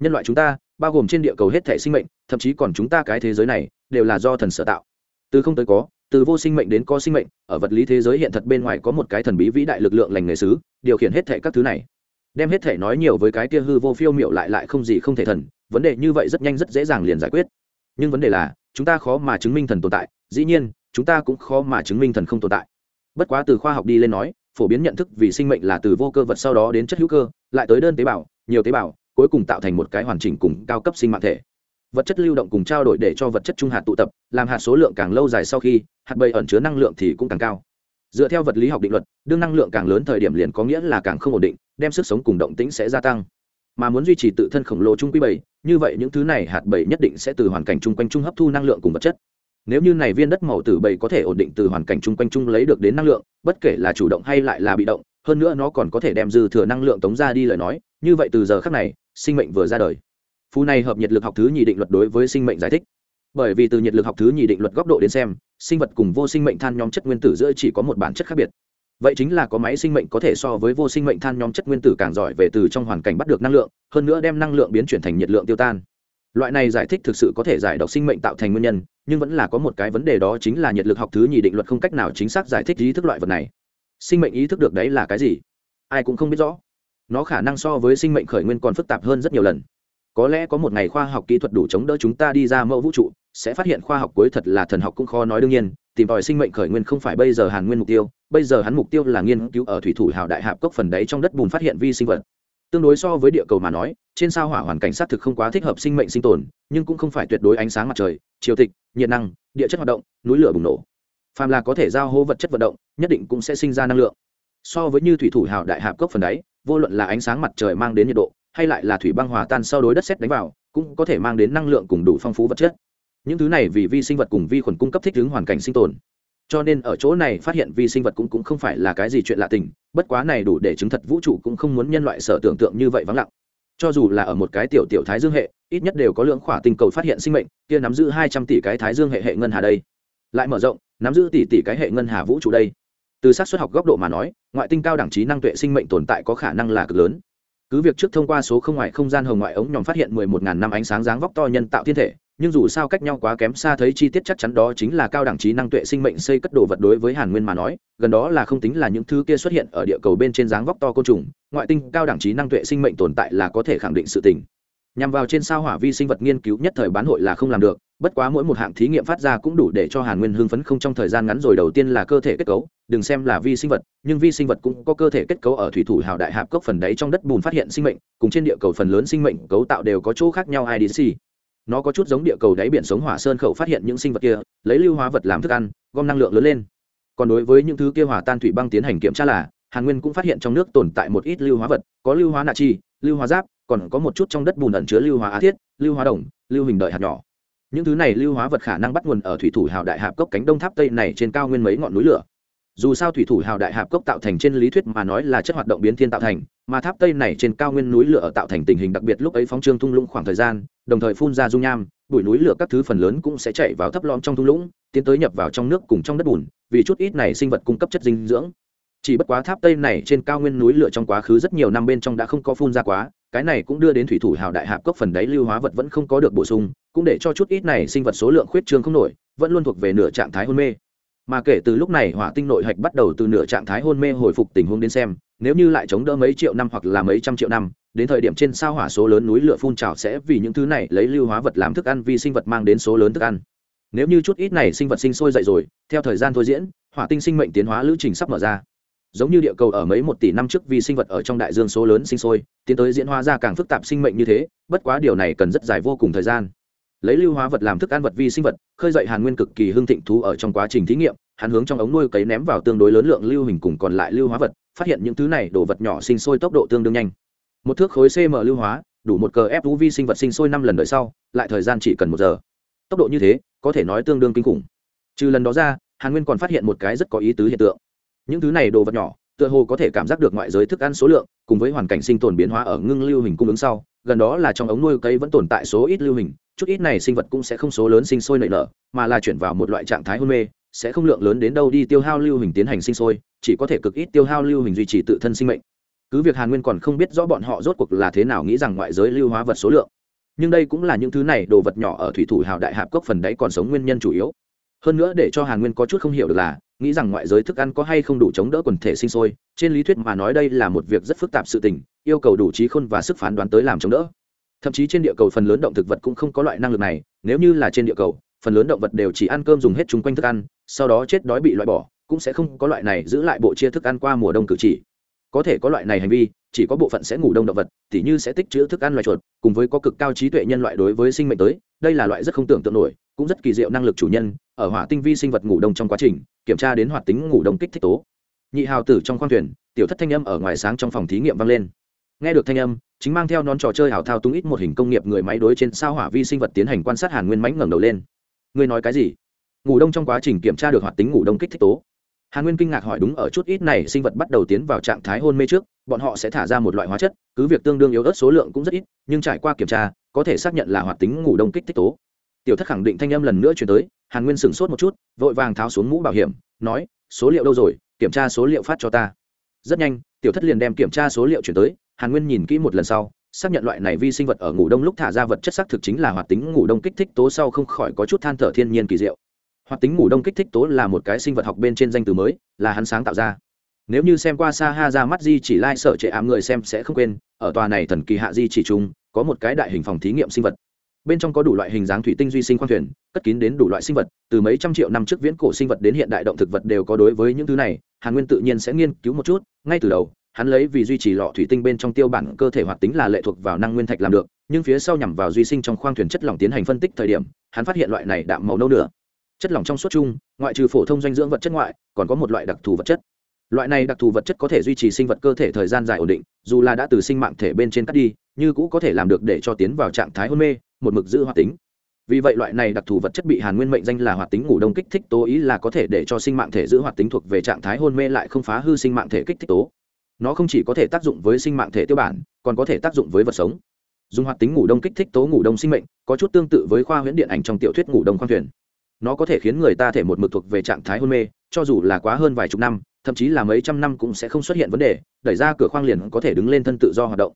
Nhân loại chúng ta, bao gồm trên địa cầu hết thể sinh mệnh, thậm chí còn chúng ta cái thế giới này, đều là do thần sở tạo. Từ không tới có, từ vô sinh mệnh đến có sinh mệnh, ở vật lý thế giới hiện thật bên ngoài có một cái thần bí vĩ đại lực lượng lành nghề sứ điều khiển hết thể các thứ này. Đem hết thể nói nhiều với cái kia hư vô phiêu miệu lại lại không gì không thể thần, vấn đề như vậy rất nhanh rất dễ dàng liền giải quyết. Nhưng vấn đề là, chúng ta khó mà chứng minh thần tồn tại, dĩ nhiên chúng ta cũng khó mà chứng minh thần không tồn tại. Bất quá từ khoa học đi lên nói, phổ biến nhận thức vì sinh mệnh là từ vô cơ vật sau đó đến chất hữu cơ, lại tới đơn tế bào, nhiều tế bào, cuối cùng tạo thành một cái hoàn chỉnh cùng cao cấp sinh mạng thể. Vật chất lưu động cùng trao đổi để cho vật chất trung hạt tụ tập, làm hạt số lượng càng lâu dài sau khi, hạt bầy ẩn chứa năng lượng thì cũng càng cao. Dựa theo vật lý học định luật, đương năng lượng càng lớn thời điểm liền có nghĩa là càng không ổn định, đem sức sống cùng động tĩnh sẽ gia tăng. Mà muốn duy trì tự thân khổng lồ trung quy bảy, như vậy những thứ này hạt bầy nhất định sẽ từ hoàn cảnh chung quanh chung hấp thu năng lượng cùng vật chất nếu như này viên đất màu tử bầy có thể ổn định từ hoàn cảnh chung quanh chung lấy được đến năng lượng, bất kể là chủ động hay lại là bị động, hơn nữa nó còn có thể đem dư thừa năng lượng tống ra đi lời nói, như vậy từ giờ khác này, sinh mệnh vừa ra đời. Phú này hợp nhiệt lực học thứ nhị định luật đối với sinh mệnh giải thích. Bởi vì từ nhiệt lực học thứ nhị định luật góc độ đến xem, sinh vật cùng vô sinh mệnh than nhóm chất nguyên tử giữa chỉ có một bản chất khác biệt. Vậy chính là có máy sinh mệnh có thể so với vô sinh mệnh than nhóm chất nguyên tử càng giỏi về từ trong hoàn cảnh bắt được năng lượng, hơn nữa đem năng lượng biến chuyển thành nhiệt lượng tiêu tan loại này giải thích thực sự có thể giải độc sinh mệnh tạo thành nguyên nhân, nhưng vẫn là có một cái vấn đề đó chính là nhiệt lực học thứ nhì định luật không cách nào chính xác giải thích ý thức loại vật này. Sinh mệnh ý thức được đấy là cái gì? Ai cũng không biết rõ. Nó khả năng so với sinh mệnh khởi nguyên còn phức tạp hơn rất nhiều lần. Có lẽ có một ngày khoa học kỹ thuật đủ chống đỡ chúng ta đi ra mẫu vũ trụ, sẽ phát hiện khoa học cuối thật là thần học cũng khó nói đương nhiên, tìm tòi sinh mệnh khởi nguyên không phải bây giờ hàn nguyên mục tiêu, bây giờ hắn mục tiêu là nghiên cứu ở thủy thủ hào đại hạp cốc phần đấy trong đất bùn phát hiện vi sinh vật tương đối so với địa cầu mà nói, trên sao hỏa hoàn cảnh xác thực không quá thích hợp sinh mệnh sinh tồn, nhưng cũng không phải tuyệt đối ánh sáng mặt trời, chiều tịch, nhiệt năng, địa chất hoạt động, núi lửa bùng nổ. Phàm là có thể giao hô vật chất vận động, nhất định cũng sẽ sinh ra năng lượng. So với như thủy thủ hào đại hạp cốc phần đáy, vô luận là ánh sáng mặt trời mang đến nhiệt độ, hay lại là thủy băng hòa tan sau đối đất xét đánh vào, cũng có thể mang đến năng lượng cùng đủ phong phú vật chất. Những thứ này vì vi sinh vật cùng vi khuẩn cung cấp thích ứng hoàn cảnh sinh tồn cho nên ở chỗ này phát hiện vi sinh vật cũng, cũng không phải là cái gì chuyện lạ tình bất quá này đủ để chứng thật vũ trụ cũng không muốn nhân loại sở tưởng tượng như vậy vắng lặng. Cho dù là ở một cái tiểu tiểu thái dương hệ ít nhất đều có lượng khỏa tinh cầu phát hiện sinh mệnh kia nắm giữ hai trăm tỷ cái thái dương hệ hệ ngân hà đây. Lại mở rộng nắm giữ tỷ tỷ cái hệ ngân hà vũ trụ đây. Từ xác suất học góc độ mà nói ngoại tinh cao đẳng trí năng tuệ sinh mệnh tồn tại có khả năng là cực lớn. Cứ việc trước thông qua số không ngoại không gian hồng ngoại ống nhòm phát hiện mười một ngàn năm ánh sáng dáng vóc to nhân tạo thiên thể nhưng dù sao cách nhau quá kém xa thấy chi tiết chắc chắn đó chính là cao đẳng trí năng tuệ sinh mệnh xây cất đồ vật đối với hàn nguyên mà nói, gần đó là không tính là những thứ kia xuất hiện ở địa cầu bên trên dáng vóc to côn trùng, ngoại tinh cao đẳng trí năng tuệ sinh mệnh tồn tại là có thể khẳng định sự tình. Nhằm vào trên sao hỏa vi sinh vật nghiên cứu nhất thời bán hội là không làm được, bất quá mỗi một hạng thí nghiệm phát ra cũng đủ để cho hàn nguyên hưng phấn không trong thời gian ngắn rồi đầu tiên là cơ thể kết cấu, đừng xem là vi sinh vật, nhưng vi sinh vật cũng có cơ thể kết cấu ở thủy thủ hào đại hạp cốc phần đáy trong đất bùn phát hiện sinh mệnh, cùng trên địa cầu phần lớn sinh mệnh cấu tạo đều có chỗ khác nhau idc nó có chút giống địa cầu đáy biển sống hỏa sơn khẩu phát hiện những sinh vật kia, lấy lưu hóa vật làm thức ăn, gom năng lượng lớn lên. Còn đối với những thứ kia hòa tan thủy băng tiến hành kiểm tra là, hàn nguyên cũng phát hiện trong nước tồn tại một ít lưu hóa vật, có lưu hóa natri lưu hóa giáp, còn có một chút trong đất bùn ẩn chứa lưu hóa á thiết, lưu hóa đồng, lưu hình đợi hạt nhỏ. Những thứ này lưu hóa vật khả năng bắt nguồn ở thủy thủ hào đại hạp cốc cánh đông tháp tây này trên cao nguyên mấy ngọn núi lửa dù sao thủy thủ hào đại hạp cốc tạo thành trên lý thuyết mà nói là chất hoạt động biến thiên tạo thành, mà tháp tây này trên cao nguyên núi lửa tạo thành tình hình đặc biệt lúc ấy phóng trương thung lũng khoảng thời gian, đồng thời phun ra dung nham, bụi núi lửa các thứ phần lớn cũng sẽ chạy vào thấp lom trong thung lũng, tiến tới nhập vào trong nước cùng trong đất bùn, vì chút ít này sinh vật cung cấp chất dinh dưỡng. Chỉ bất quá tháp tây này trên cao nguyên núi lửa trong quá khứ rất nhiều năm bên trong đã không có phun ra quá, cái này cũng đưa đến thủy thủ hào đại hạp cốc phần đáy lưu hóa vật vẫn không có được bổ sung, cũng để cho chút ít này sinh vật số lượng khuyết trương không nổi, vẫn luôn thuộc về nửa trạng thái hôn mê mà kể từ lúc này hỏa tinh nội hạch bắt đầu từ nửa trạng thái hôn mê hồi phục tình huống đến xem, nếu như lại chống đỡ mấy triệu năm hoặc là mấy trăm triệu năm, đến thời điểm trên sao hỏa số lớn núi lửa phun trào sẽ vì những thứ này lấy lưu hóa vật làm thức ăn vi sinh vật mang đến số lớn thức ăn. Nếu như chút ít này sinh vật sinh sôi dậy rồi, theo thời gian thôi diễn, hỏa tinh sinh mệnh tiến hóa lữ trình sắp mở ra. Giống như địa cầu ở mấy một tỷ năm trước vi sinh vật ở trong đại dương số lớn sinh sôi, tiến tới diễn hóa ra càng phức tạp sinh mệnh như thế, bất quá điều này cần rất dài vô cùng thời gian lấy lưu hóa vật làm thức ăn vật vi sinh vật, khơi dậy hàn nguyên cực kỳ hưng thịnh thú ở trong quá trình thí nghiệm, hắn hướng trong ống nuôi cấy ném vào tương đối lớn lượng lưu hình cùng còn lại lưu hóa vật, phát hiện những thứ này đồ vật nhỏ sinh sôi tốc độ tương đương nhanh. Một thước khối cm lưu hóa, đủ một cờ ép vi sinh vật sinh sôi năm lần đợi sau, lại thời gian chỉ cần một giờ. Tốc độ như thế, có thể nói tương đương kinh khủng. Trừ lần đó ra, hàn nguyên còn phát hiện một cái rất có ý tứ hiện tượng. Những thứ này đồ vật nhỏ, tựa hồ có thể cảm giác được ngoại giới thức ăn số lượng, cùng với hoàn cảnh sinh tồn biến hóa ở ngưng lưu hình cung ứng sau, gần đó là trong ống nuôi cây vẫn tồn tại số ít lưu hình chút ít này sinh vật cũng sẽ không số lớn sinh sôi nảy nở, mà là chuyển vào một loại trạng thái hôn mê, sẽ không lượng lớn đến đâu đi tiêu hao lưu hình tiến hành sinh sôi, chỉ có thể cực ít tiêu hao lưu hình duy trì tự thân sinh mệnh. Cứ việc hàn nguyên còn không biết rõ bọn họ rốt cuộc là thế nào nghĩ rằng ngoại giới lưu hóa vật số lượng, nhưng đây cũng là những thứ này đồ vật nhỏ ở thủy thủ hào đại hạp cốc phần đấy còn sống nguyên nhân chủ yếu. Hơn nữa để cho hàn nguyên có chút không hiểu được là, nghĩ rằng ngoại giới thức ăn có hay không đủ chống đỡ quần thể sinh sôi, trên lý thuyết mà nói đây là một việc rất phức tạp sự tình, yêu cầu đủ trí khôn và sức phán đoán tới làm chống đỡ thậm chí trên địa cầu phần lớn động thực vật cũng không có loại năng lực này, nếu như là trên địa cầu, phần lớn động vật đều chỉ ăn cơm dùng hết chung quanh thức ăn, sau đó chết đói bị loại bỏ, cũng sẽ không có loại này giữ lại bộ chia thức ăn qua mùa đông cử chỉ. Có thể có loại này hành vi, chỉ có bộ phận sẽ ngủ đông động vật, tỉ như sẽ tích trữ thức ăn loài chuột, cùng với có cực cao trí tuệ nhân loại đối với sinh mệnh tới, đây là loại rất không tưởng tượng nổi, cũng rất kỳ diệu năng lực chủ nhân, ở hỏa tinh vi sinh vật ngủ đông trong quá trình, kiểm tra đến hoạt tính ngủ đông kích thích tố. Nhị hào tử trong khoang thuyền, tiểu thất thanh âm ở ngoài sáng trong phòng thí nghiệm vang lên nghe được thanh âm, chính mang theo nón trò chơi hảo thao tung ít một hình công nghiệp người máy đối trên sao hỏa vi sinh vật tiến hành quan sát hàn nguyên mánh ngẩng đầu lên. Ngươi nói cái gì? Ngủ đông trong quá trình kiểm tra được hoạt tính ngủ đông kích thích tố. Hàn nguyên kinh ngạc hỏi đúng ở chút ít này sinh vật bắt đầu tiến vào trạng thái hôn mê trước, bọn họ sẽ thả ra một loại hóa chất, cứ việc tương đương yếu ớt số lượng cũng rất ít, nhưng trải qua kiểm tra, có thể xác nhận là hoạt tính ngủ đông kích thích tố. Tiểu thất khẳng định thanh âm lần nữa chuyển tới, hàn nguyên sửng sốt một chút, vội vàng tháo xuống mũ bảo hiểm, nói, số liệu đâu rồi? Kiểm tra số liệu phát cho ta. Rất nhanh, tiểu thất liền đem kiểm tra số liệu chuyển tới hàn nguyên nhìn kỹ một lần sau, xác nhận loại này vi sinh vật ở ngủ đông lúc thả ra vật chất xác thực chính là hoạt tính ngủ đông kích thích tố sau không khỏi có chút than thở thiên nhiên kỳ diệu. Hoạt tính ngủ đông kích thích tố là một cái sinh vật học bên trên danh từ mới, là hắn sáng tạo ra. Nếu như xem qua xa ha ra mắt di chỉ lai sợ trệ ám người xem sẽ không quên, ở tòa này thần kỳ hạ di chỉ chung có một cái đại hình phòng thí nghiệm sinh vật. Bên trong có đủ loại hình dáng thủy tinh duy sinh khoang thuyền, cất kín đến đủ loại sinh vật, từ mấy trăm triệu năm trước viễn cổ sinh vật đến hiện đại động thực vật đều có đối với những thứ này, hàn nguyên tự nhiên sẽ nghiên cứu một chút, ngay từ đầu hắn lấy vì duy trì lọ thủy tinh bên trong tiêu bản cơ thể hoạt tính là lệ thuộc vào năng nguyên thạch làm được, nhưng phía sau nhằm vào duy sinh trong khoang thuyền chất lỏng tiến hành phân tích thời điểm, hắn phát hiện loại này đạm màu nâu nữa chất lỏng trong suốt chung, ngoại trừ phổ thông dinh dưỡng vật chất ngoại, còn có một loại đặc thù vật chất. Loại này đặc thù vật chất có thể duy trì sinh vật cơ thể thời gian dài ổn định, dù là đã từ sinh mạng thể bên trên cắt đi, như cũ có thể làm được để cho tiến vào trạng thái hôn mê, một mực giữ hoạt tính. Vì vậy loại này đặc thù vật chất bị hàn nguyên mệnh danh là hoạt tính ngủ đông kích thích tố ý là có thể để cho sinh mạng thể giữ hoạt tính thuộc về trạng thái hôn mê lại không phá hư sinh mạng thể kích thích tố nó không chỉ có thể tác dụng với sinh mạng thể tiêu bản, còn có thể tác dụng với vật sống. Dùng hoạt tính ngủ đông kích thích tố ngủ đông sinh mệnh, có chút tương tự với khoa huyễn điện ảnh trong tiểu thuyết ngủ đông khoang thuyền. Nó có thể khiến người ta thể một mực thuộc về trạng thái hôn mê, cho dù là quá hơn vài chục năm, thậm chí là mấy trăm năm cũng sẽ không xuất hiện vấn đề, đẩy ra cửa khoang liền có thể đứng lên thân tự do hoạt động.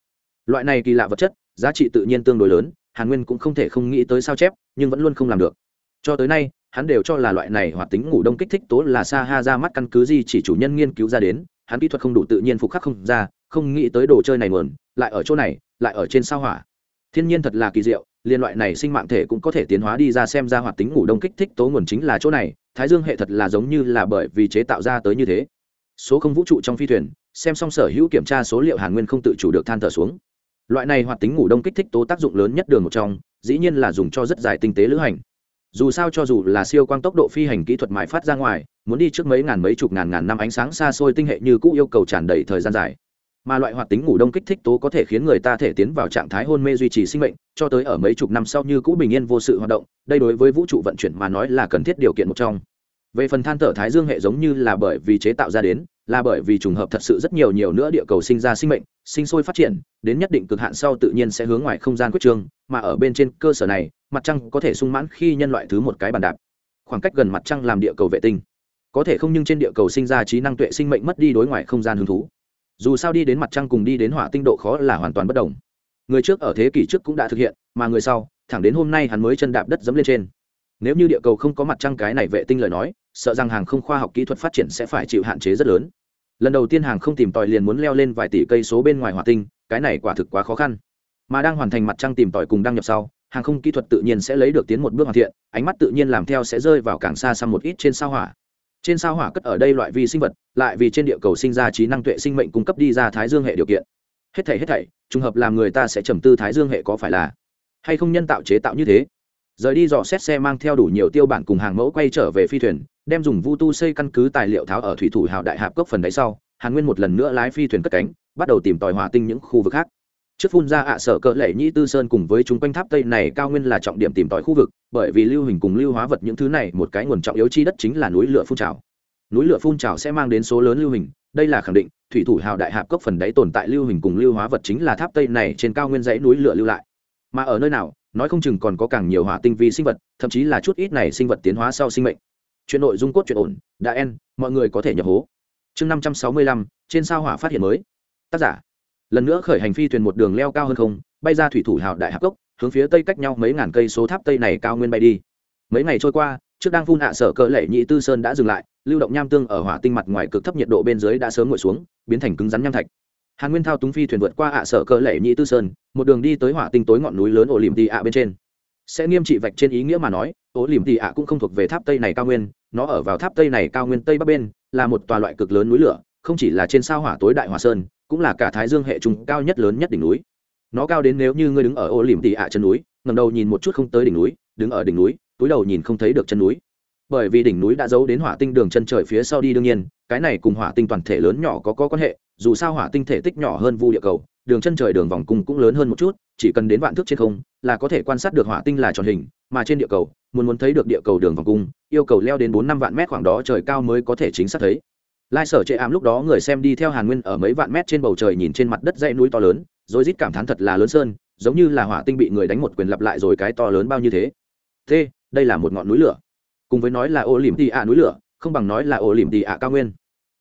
Loại này kỳ lạ vật chất, giá trị tự nhiên tương đối lớn, hàn nguyên cũng không thể không nghĩ tới sao chép, nhưng vẫn luôn không làm được. Cho tới nay, hắn đều cho là loại này hoạt tính ngủ đông kích thích tố là sa ha ra mắt căn cứ gì chỉ chủ nhân nghiên cứu ra đến hắn kỹ thuật không đủ tự nhiên phục khắc không ra, không nghĩ tới đồ chơi này nguồn, lại ở chỗ này, lại ở trên sao hỏa. Thiên nhiên thật là kỳ diệu, liên loại này sinh mạng thể cũng có thể tiến hóa đi ra xem ra hoạt tính ngủ đông kích thích tố nguồn chính là chỗ này, thái dương hệ thật là giống như là bởi vì chế tạo ra tới như thế. Số không vũ trụ trong phi thuyền, xem xong sở hữu kiểm tra số liệu hàn nguyên không tự chủ được than thở xuống. Loại này hoạt tính ngủ đông kích thích tố tác dụng lớn nhất đường một trong, dĩ nhiên là dùng cho rất dài tinh tế lữ hành dù sao cho dù là siêu quang tốc độ phi hành kỹ thuật mãi phát ra ngoài, muốn đi trước mấy ngàn mấy chục ngàn ngàn năm ánh sáng xa xôi tinh hệ như cũ yêu cầu tràn đầy thời gian dài. Mà loại hoạt tính ngủ đông kích thích tố có thể khiến người ta thể tiến vào trạng thái hôn mê duy trì sinh mệnh, cho tới ở mấy chục năm sau như cũ bình yên vô sự hoạt động, đây đối với vũ trụ vận chuyển mà nói là cần thiết điều kiện một trong. Về phần than thở thái dương hệ giống như là bởi vì chế tạo ra đến là bởi vì trùng hợp thật sự rất nhiều nhiều nữa địa cầu sinh ra sinh mệnh, sinh sôi phát triển, đến nhất định cực hạn sau tự nhiên sẽ hướng ngoài không gian quyết trương mà ở bên trên cơ sở này, mặt trăng có thể sung mãn khi nhân loại thứ một cái bàn đạp. Khoảng cách gần mặt trăng làm địa cầu vệ tinh. Có thể không nhưng trên địa cầu sinh ra trí năng tuệ sinh mệnh mất đi đối ngoại không gian hứng thú. Dù sao đi đến mặt trăng cùng đi đến hỏa tinh độ khó là hoàn toàn bất đồng. Người trước ở thế kỷ trước cũng đã thực hiện, mà người sau, thẳng đến hôm nay hắn mới chân đạp đất dẫm lên trên. Nếu như địa cầu không có mặt trăng cái này vệ tinh lời nói, sợ rằng hàng không khoa học kỹ thuật phát triển sẽ phải chịu hạn chế rất lớn lần đầu tiên hàng không tìm tòi liền muốn leo lên vài tỷ cây số bên ngoài hỏa tinh, cái này quả thực quá khó khăn. Mà đang hoàn thành mặt trăng tìm tòi cùng đăng nhập sau, hàng không kỹ thuật tự nhiên sẽ lấy được tiến một bước hoàn thiện, ánh mắt tự nhiên làm theo sẽ rơi vào càng xa xăm một ít trên sao hỏa. Trên sao hỏa cất ở đây loại vi sinh vật, lại vì trên địa cầu sinh ra trí năng tuệ sinh mệnh cung cấp đi ra thái dương hệ điều kiện. Hết thảy hết thảy, trùng hợp làm người ta sẽ trầm tư thái dương hệ có phải là hay không nhân tạo chế tạo như thế. Rời đi dò xét xe mang theo đủ nhiều tiêu bản cùng hàng mẫu quay trở về phi thuyền đem dùng vu tu xây căn cứ tài liệu tháo ở thủy thủ hào đại hạp cốc phần đáy sau, hàn nguyên một lần nữa lái phi thuyền cất cánh, bắt đầu tìm tòi hỏa tinh những khu vực khác. Trước phun ra ạ sở cỡ lệ nhĩ tư sơn cùng với chúng quanh tháp tây này cao nguyên là trọng điểm tìm tòi khu vực, bởi vì lưu hình cùng lưu hóa vật những thứ này một cái nguồn trọng yếu chi đất chính là núi lửa phun trào. Núi lửa phun trào sẽ mang đến số lớn lưu hình, đây là khẳng định, thủy thủ hào đại hạp cốc phần đáy tồn tại lưu hình cùng lưu hóa vật chính là tháp tây này trên cao nguyên dãy núi lửa lưu lại. Mà ở nơi nào, nói không chừng còn có càng nhiều hỏa tinh vi sinh vật, thậm chí là chút ít này sinh vật tiến hóa sau sinh mệnh chuyện nội dung cốt chuyện ổn, đã en, mọi người có thể nhập hố. Chương năm trăm sáu mươi lăm, trên sao hỏa phát hiện mới. Tác giả. Lần nữa khởi hành phi thuyền một đường leo cao hơn không, bay ra thủy thủ hào đại hạp cốc, hướng phía tây cách nhau mấy ngàn cây số tháp tây này cao nguyên bay đi. Mấy ngày trôi qua, trước đang phun hạ sở cỡ lệ nhị tư sơn đã dừng lại, lưu động nham tương ở hỏa tinh mặt ngoài cực thấp nhiệt độ bên dưới đã sớm ngồi xuống, biến thành cứng rắn nham thạch. Hàn nguyên thao túng phi thuyền vượt qua hạ sở cỡ lệ nhị tư sơn, một đường đi tới hỏa tinh tối ngọn núi lớn ổ liềm đi ạ bên trên sẽ nghiêm trị vạch trên ý nghĩa mà nói, ố lìm tị ạ cũng không thuộc về tháp tây này cao nguyên, nó ở vào tháp tây này cao nguyên tây bắc bên, là một tòa loại cực lớn núi lửa, không chỉ là trên sao hỏa tối đại hòa sơn, cũng là cả thái dương hệ trung cao nhất lớn nhất đỉnh núi. Nó cao đến nếu như ngươi đứng ở ô lìm tị ạ chân núi ngầm đầu nhìn một chút không tới đỉnh núi, đứng ở đỉnh núi, túi đầu nhìn không thấy được chân núi. Bởi vì đỉnh núi đã giấu đến hỏa tinh đường chân trời phía sau đi đương nhiên, cái này cùng hỏa tinh toàn thể lớn nhỏ có có quan hệ, dù sao hỏa tinh thể tích nhỏ hơn vu địa cầu đường chân trời đường vòng cung cũng lớn hơn một chút, chỉ cần đến vạn thước trên không, là có thể quan sát được hỏa tinh là tròn hình, mà trên địa cầu, muốn muốn thấy được địa cầu đường vòng cung, yêu cầu leo đến bốn năm vạn mét khoảng đó trời cao mới có thể chính xác thấy. Lai sở chệ ám lúc đó người xem đi theo hàn nguyên ở mấy vạn mét trên bầu trời nhìn trên mặt đất dãy núi to lớn, rồi rít cảm thán thật là lớn sơn, giống như là hỏa tinh bị người đánh một quyền lặp lại rồi cái to lớn bao như thế. Thế, đây là một ngọn núi lửa. Cùng với nói là ô lìm tị ạ núi lửa, không bằng nói là ô lìm tị ạ cao nguyên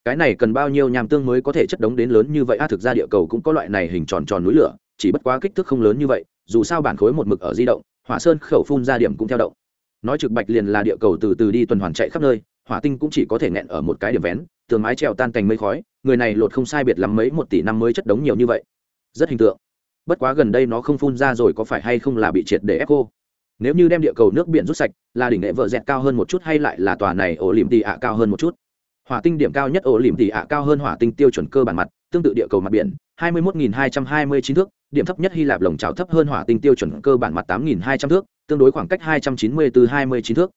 cái này cần bao nhiêu nham tương mới có thể chất đống đến lớn như vậy? A thực ra địa cầu cũng có loại này hình tròn tròn núi lửa, chỉ bất quá kích thước không lớn như vậy, dù sao bản khối một mực ở di động, hỏa sơn khẩu phun ra điểm cũng theo động. Nói trực bạch liền là địa cầu từ từ đi tuần hoàn chạy khắp nơi, hỏa tinh cũng chỉ có thể nghẹn ở một cái điểm vén, tường mái trèo tan cành mây khói, người này lột không sai biệt lắm mấy một tỷ năm mới chất đống nhiều như vậy. Rất hình tượng. Bất quá gần đây nó không phun ra rồi có phải hay không là bị triệt để ép cô nếu như đem địa cầu nước biển rút sạch, là đỉnh nghệ vợ dẹt cao hơn một chút hay lại là tòa này ổ lìm tị ạ cao hơn một chút? Hỏa tinh điểm cao nhất ổ lỉm tỉ ạ cao hơn hỏa tinh tiêu chuẩn cơ bản mặt, tương tự địa cầu mặt biển 21.229 thước, điểm thấp nhất hy lạp lồng trào thấp hơn hỏa tinh tiêu chuẩn cơ bản mặt 8.200 thước, tương đối khoảng cách 294-29 thước.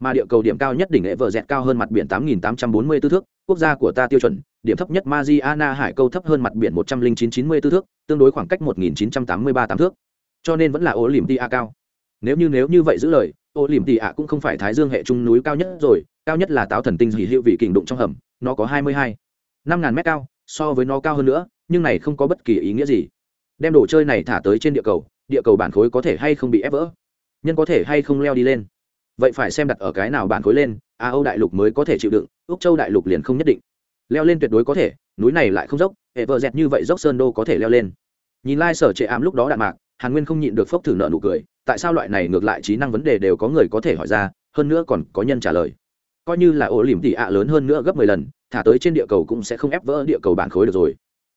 Mà địa cầu điểm cao nhất đỉnh lễ vợ dẹt cao hơn mặt biển 8.844 thước, quốc gia của ta tiêu chuẩn, điểm thấp nhất mariana hải câu thấp hơn mặt biển 109-94 thước, tương đối khoảng cách 1.983 tám thước. Cho nên vẫn là ổ lỉm tỉ ạ cao nếu như nếu như vậy giữ lời, ô liềm ạ cũng không phải thái dương hệ trung núi cao nhất rồi, cao nhất là táo thần tinh hỉ hiệu vị kình đụng trong hầm, nó có hai mươi hai. năm ngàn mét cao, so với nó cao hơn nữa, nhưng này không có bất kỳ ý nghĩa gì. Đem đồ chơi này thả tới trên địa cầu địa cầu bản khối có thể hay không bị ép vỡ? Nhân có thể hay không leo đi lên? Vậy phải xem đặt ở cái nào bản khối lên, a âu đại lục mới có thể chịu đựng, úc châu đại lục liền không nhất định. Leo lên tuyệt đối có thể, núi này lại không dốc, hệ vợ dẹt như vậy dốc sơn đô có thể leo lên. Nhìn lai、like、sở trệ ám lúc đó đạn mạc, hàn nguyên không nhịn được phốc thử nợ nụ cười tại sao loại này ngược lại trí năng vấn đề đều có người có thể hỏi ra, hơn nữa còn có nhân trả lời. Coi như là ổ lỉm tỉ ạ lớn hơn nữa gấp mười lần, thả tới trên địa cầu cũng sẽ không ép vỡ địa cầu bản khối được rồi.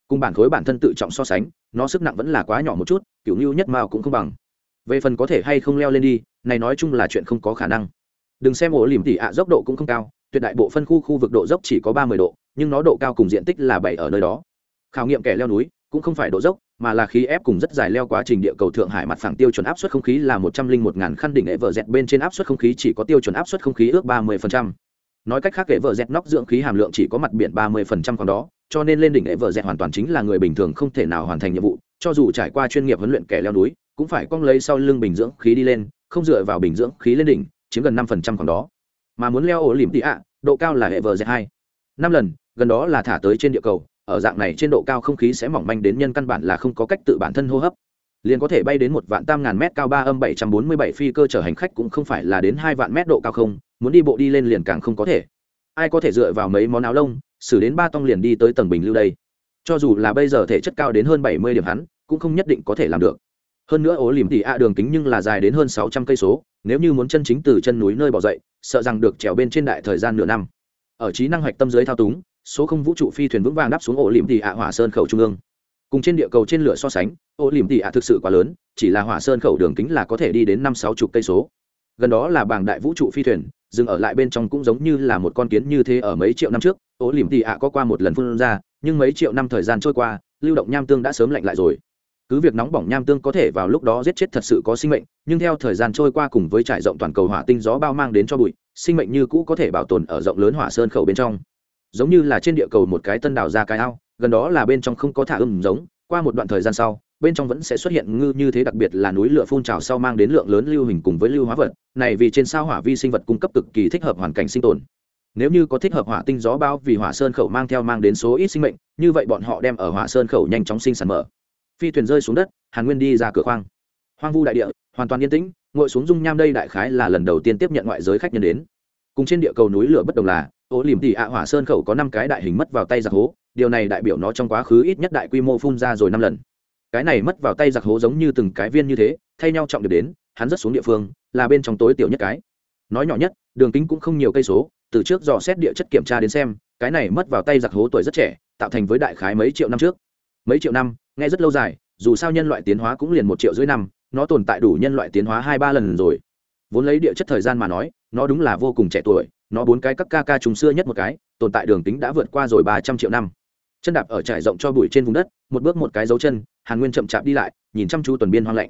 Cùng bản khối bản thân tự trọng so sánh, nó sức nặng vẫn là quá nhỏ một chút, kiểu như nhất mao cũng không bằng. Về phần có thể hay không leo lên đi, này nói chung là chuyện không có khả năng. Đừng xem ổ lỉm tỉ ạ dốc độ cũng không cao, tuyệt đại bộ phân khu khu vực độ dốc chỉ có ba mươi độ, nhưng nó độ cao cùng diện tích là bảy ở nơi đó. Khảo nghiệm kẻ leo núi cũng không phải độ dốc mà là khí ép cùng rất dài leo quá trình địa cầu thượng hải mặt phẳng tiêu chuẩn áp suất không khí là một trăm linh một ngàn khăn đỉnh hệ vợ dẹt bên trên áp suất không khí chỉ có tiêu chuẩn áp suất không khí ước ba mươi phần trăm. Nói cách khác, hệ vợ dẹt nóc dưỡng khí hàm lượng chỉ có mặt biển ba mươi phần trăm còn đó, cho nên lên đỉnh hệ vợ dẹt hoàn toàn chính là người bình thường không thể nào hoàn thành nhiệm vụ, cho dù trải qua chuyên nghiệp huấn luyện kẻ leo núi, cũng phải cong lấy sau lưng bình dưỡng khí đi lên, không dựa vào bình dưỡng khí lên đỉnh, chiếm gần năm phần trăm còn đó. Mà muốn leo ổ lỉm tị ạ, độ cao là hệ vợ dẹt hai. Năm lần, gần đó là thả tới trên địa cầu ở dạng này trên độ cao không khí sẽ mỏng manh đến nhân căn bản là không có cách tự bản thân hô hấp. Liền có thể bay đến một vạn tam ngàn mét cao ba âm bảy trăm bốn mươi bảy phi cơ chở hành khách cũng không phải là đến hai vạn mét độ cao không, muốn đi bộ đi lên liền càng không có thể. Ai có thể dựa vào mấy món áo lông, xử đến ba tông liền đi tới tầng bình lưu đây. Cho dù là bây giờ thể chất cao đến hơn bảy mươi điểm hắn, cũng không nhất định có thể làm được. Hơn nữa ố lìm tỉ a đường kính nhưng là dài đến hơn sáu trăm cây số, nếu như muốn chân chính từ chân núi nơi bỏ dậy, sợ rằng được trèo bên trên đại thời gian nửa năm. Ở trí năng hoạch tâm dưới thao túng số không vũ trụ phi thuyền vững vàng đáp xuống ổ liềm tỉ ạ hỏa sơn khẩu trung ương. Cùng trên địa cầu trên lửa so sánh ổ liềm tỉ ạ thực sự quá lớn, chỉ là hỏa sơn khẩu đường kính là có thể đi đến năm sáu chục cây số. Gần đó là bảng đại vũ trụ phi thuyền, dừng ở lại bên trong cũng giống như là một con kiến như thế ở mấy triệu năm trước ổ liềm tị ạ có qua một lần phun ra, nhưng mấy triệu năm thời gian trôi qua, lưu động nham tương đã sớm lạnh lại rồi. Cứ việc nóng bỏng nham tương có thể vào lúc đó giết chết thật sự có sinh mệnh, nhưng theo thời gian trôi qua cùng với trải rộng toàn cầu hỏa tinh gió bao mang đến cho bụi, sinh mệnh như cũ có thể bảo tồn ở rộng lớn hỏa sơn khẩu bên trong giống như là trên địa cầu một cái tân đảo ra cái ao, gần đó là bên trong không có thả ưng giống, qua một đoạn thời gian sau, bên trong vẫn sẽ xuất hiện ngư như thế đặc biệt là núi lửa phun trào sau mang đến lượng lớn lưu hình cùng với lưu hóa vật, này vì trên sao hỏa vi sinh vật cung cấp cực kỳ thích hợp hoàn cảnh sinh tồn. Nếu như có thích hợp hỏa tinh gió bao vì hỏa sơn khẩu mang theo mang đến số ít sinh mệnh, như vậy bọn họ đem ở hỏa sơn khẩu nhanh chóng sinh sản mở. Phi thuyền rơi xuống đất, hàn nguyên đi ra cửa khoang. Hoang vu đại địa, hoàn toàn yên tĩnh, ngồi xuống dung nham đây đại khái là lần đầu tiên tiếp nhận ngoại giới khách nhân đến. Cùng trên địa cầu núi lửa bất đồng là ố liềm tỉ ạ hỏa sơn khẩu có năm cái đại hình mất vào tay giặc hố, điều này đại biểu nó trong quá khứ ít nhất đại quy mô phun ra rồi năm lần. Cái này mất vào tay giặc hố giống như từng cái viên như thế, thay nhau trọng điểm đến, hắn rất xuống địa phương, là bên trong tối tiểu nhất cái. Nói nhỏ nhất, đường kính cũng không nhiều cây số, từ trước dò xét địa chất kiểm tra đến xem, cái này mất vào tay giặc hố tuổi rất trẻ, tạo thành với đại khái mấy triệu năm trước. Mấy triệu năm, nghe rất lâu dài, dù sao nhân loại tiến hóa cũng liền một triệu rưỡi năm, nó tồn tại đủ nhân loại tiến hóa hai ba lần rồi. Vốn lấy địa chất thời gian mà nói, nó đúng là vô cùng trẻ tuổi nó bốn cái các ca ca trùng xưa nhất một cái, tồn tại đường tính đã vượt qua rồi ba trăm triệu năm. Chân đạp ở trải rộng cho bụi trên vùng đất, một bước một cái dấu chân, hàn nguyên chậm chạp đi lại, nhìn chăm chú tuần biên hoang lạnh.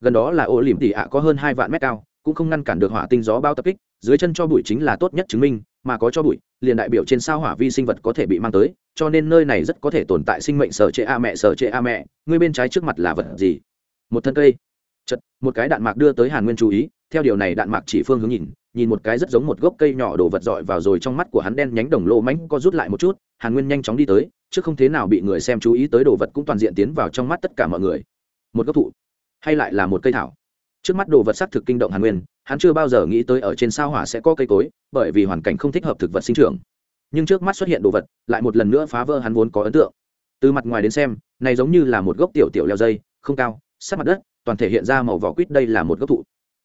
Gần đó là ô liềm tỉ ạ có hơn hai vạn mét cao, cũng không ngăn cản được hỏa tinh gió bao tập kích, dưới chân cho bụi chính là tốt nhất chứng minh, mà có cho bụi, liền đại biểu trên sao hỏa vi sinh vật có thể bị mang tới, cho nên nơi này rất có thể tồn tại sinh mệnh sở chế a mẹ, sở chế a mẹ, ngươi bên trái trước mặt là vật gì? Một thân cây. Chật, một cái đạn mạc đưa tới hàn nguyên chú ý theo điều này, đạn mạc chỉ phương hướng nhìn nhìn một cái rất giống một gốc cây nhỏ đổ vật dọi vào rồi trong mắt của hắn đen nhánh đồng lô mánh co rút lại một chút, hàn nguyên nhanh chóng đi tới, chứ không thế nào bị người xem chú ý tới đồ vật cũng toàn diện tiến vào trong mắt tất cả mọi người. Một gốc thụ, hay lại là một cây thảo. Trước mắt đồ vật sắc thực kinh động hàn nguyên, hắn chưa bao giờ nghĩ tới ở trên sao hỏa sẽ có cây cối, bởi vì hoàn cảnh không thích hợp thực vật sinh trưởng. Nhưng trước mắt xuất hiện đồ vật, lại một lần nữa phá vỡ hắn vốn có ấn tượng. Từ mặt ngoài đến xem, này giống như là một gốc tiểu tiểu leo dây, không cao, sát mặt đất, toàn thể hiện ra màu vỏ quýt, đây là một gốc thụ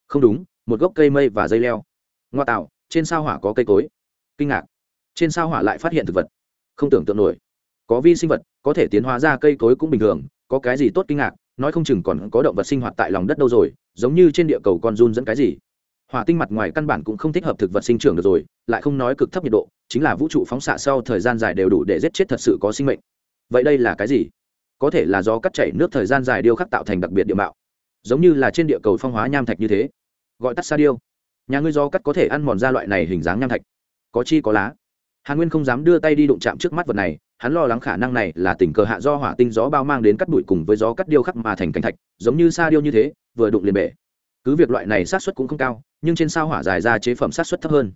không đúng, một gốc cây mây và dây leo. Ngoa tạo, trên sao hỏa có cây cối. Kinh ngạc. Trên sao hỏa lại phát hiện thực vật. Không tưởng tượng nổi. Có vi sinh vật, có thể tiến hóa ra cây cối cũng bình thường, có cái gì tốt kinh ngạc, nói không chừng còn có động vật sinh hoạt tại lòng đất đâu rồi, giống như trên địa cầu con run dẫn cái gì. Hỏa tinh mặt ngoài căn bản cũng không thích hợp thực vật sinh trưởng được rồi, lại không nói cực thấp nhiệt độ, chính là vũ trụ phóng xạ sau thời gian dài đều đủ để giết chết thật sự có sinh mệnh. Vậy đây là cái gì? Có thể là do cắt chảy nước thời gian dài điêu khắc tạo thành đặc biệt địa mạo. Giống như là trên địa cầu phong hóa nham thạch như thế gọi tắt sa điêu. Nhà ngươi do cắt có thể ăn mòn ra loại này hình dáng nham thạch. Có chi có lá. Hàn nguyên không dám đưa tay đi đụng chạm trước mắt vật này, hắn lo lắng khả năng này là tình cờ hạ do hỏa tinh gió bao mang đến cắt bụi cùng với gió cắt điêu khắc mà thành cảnh thạch, giống như sa điêu như thế, vừa đụng liền bể. Cứ việc loại này sát xuất cũng không cao, nhưng trên sao hỏa dài ra chế phẩm sát xuất thấp hơn.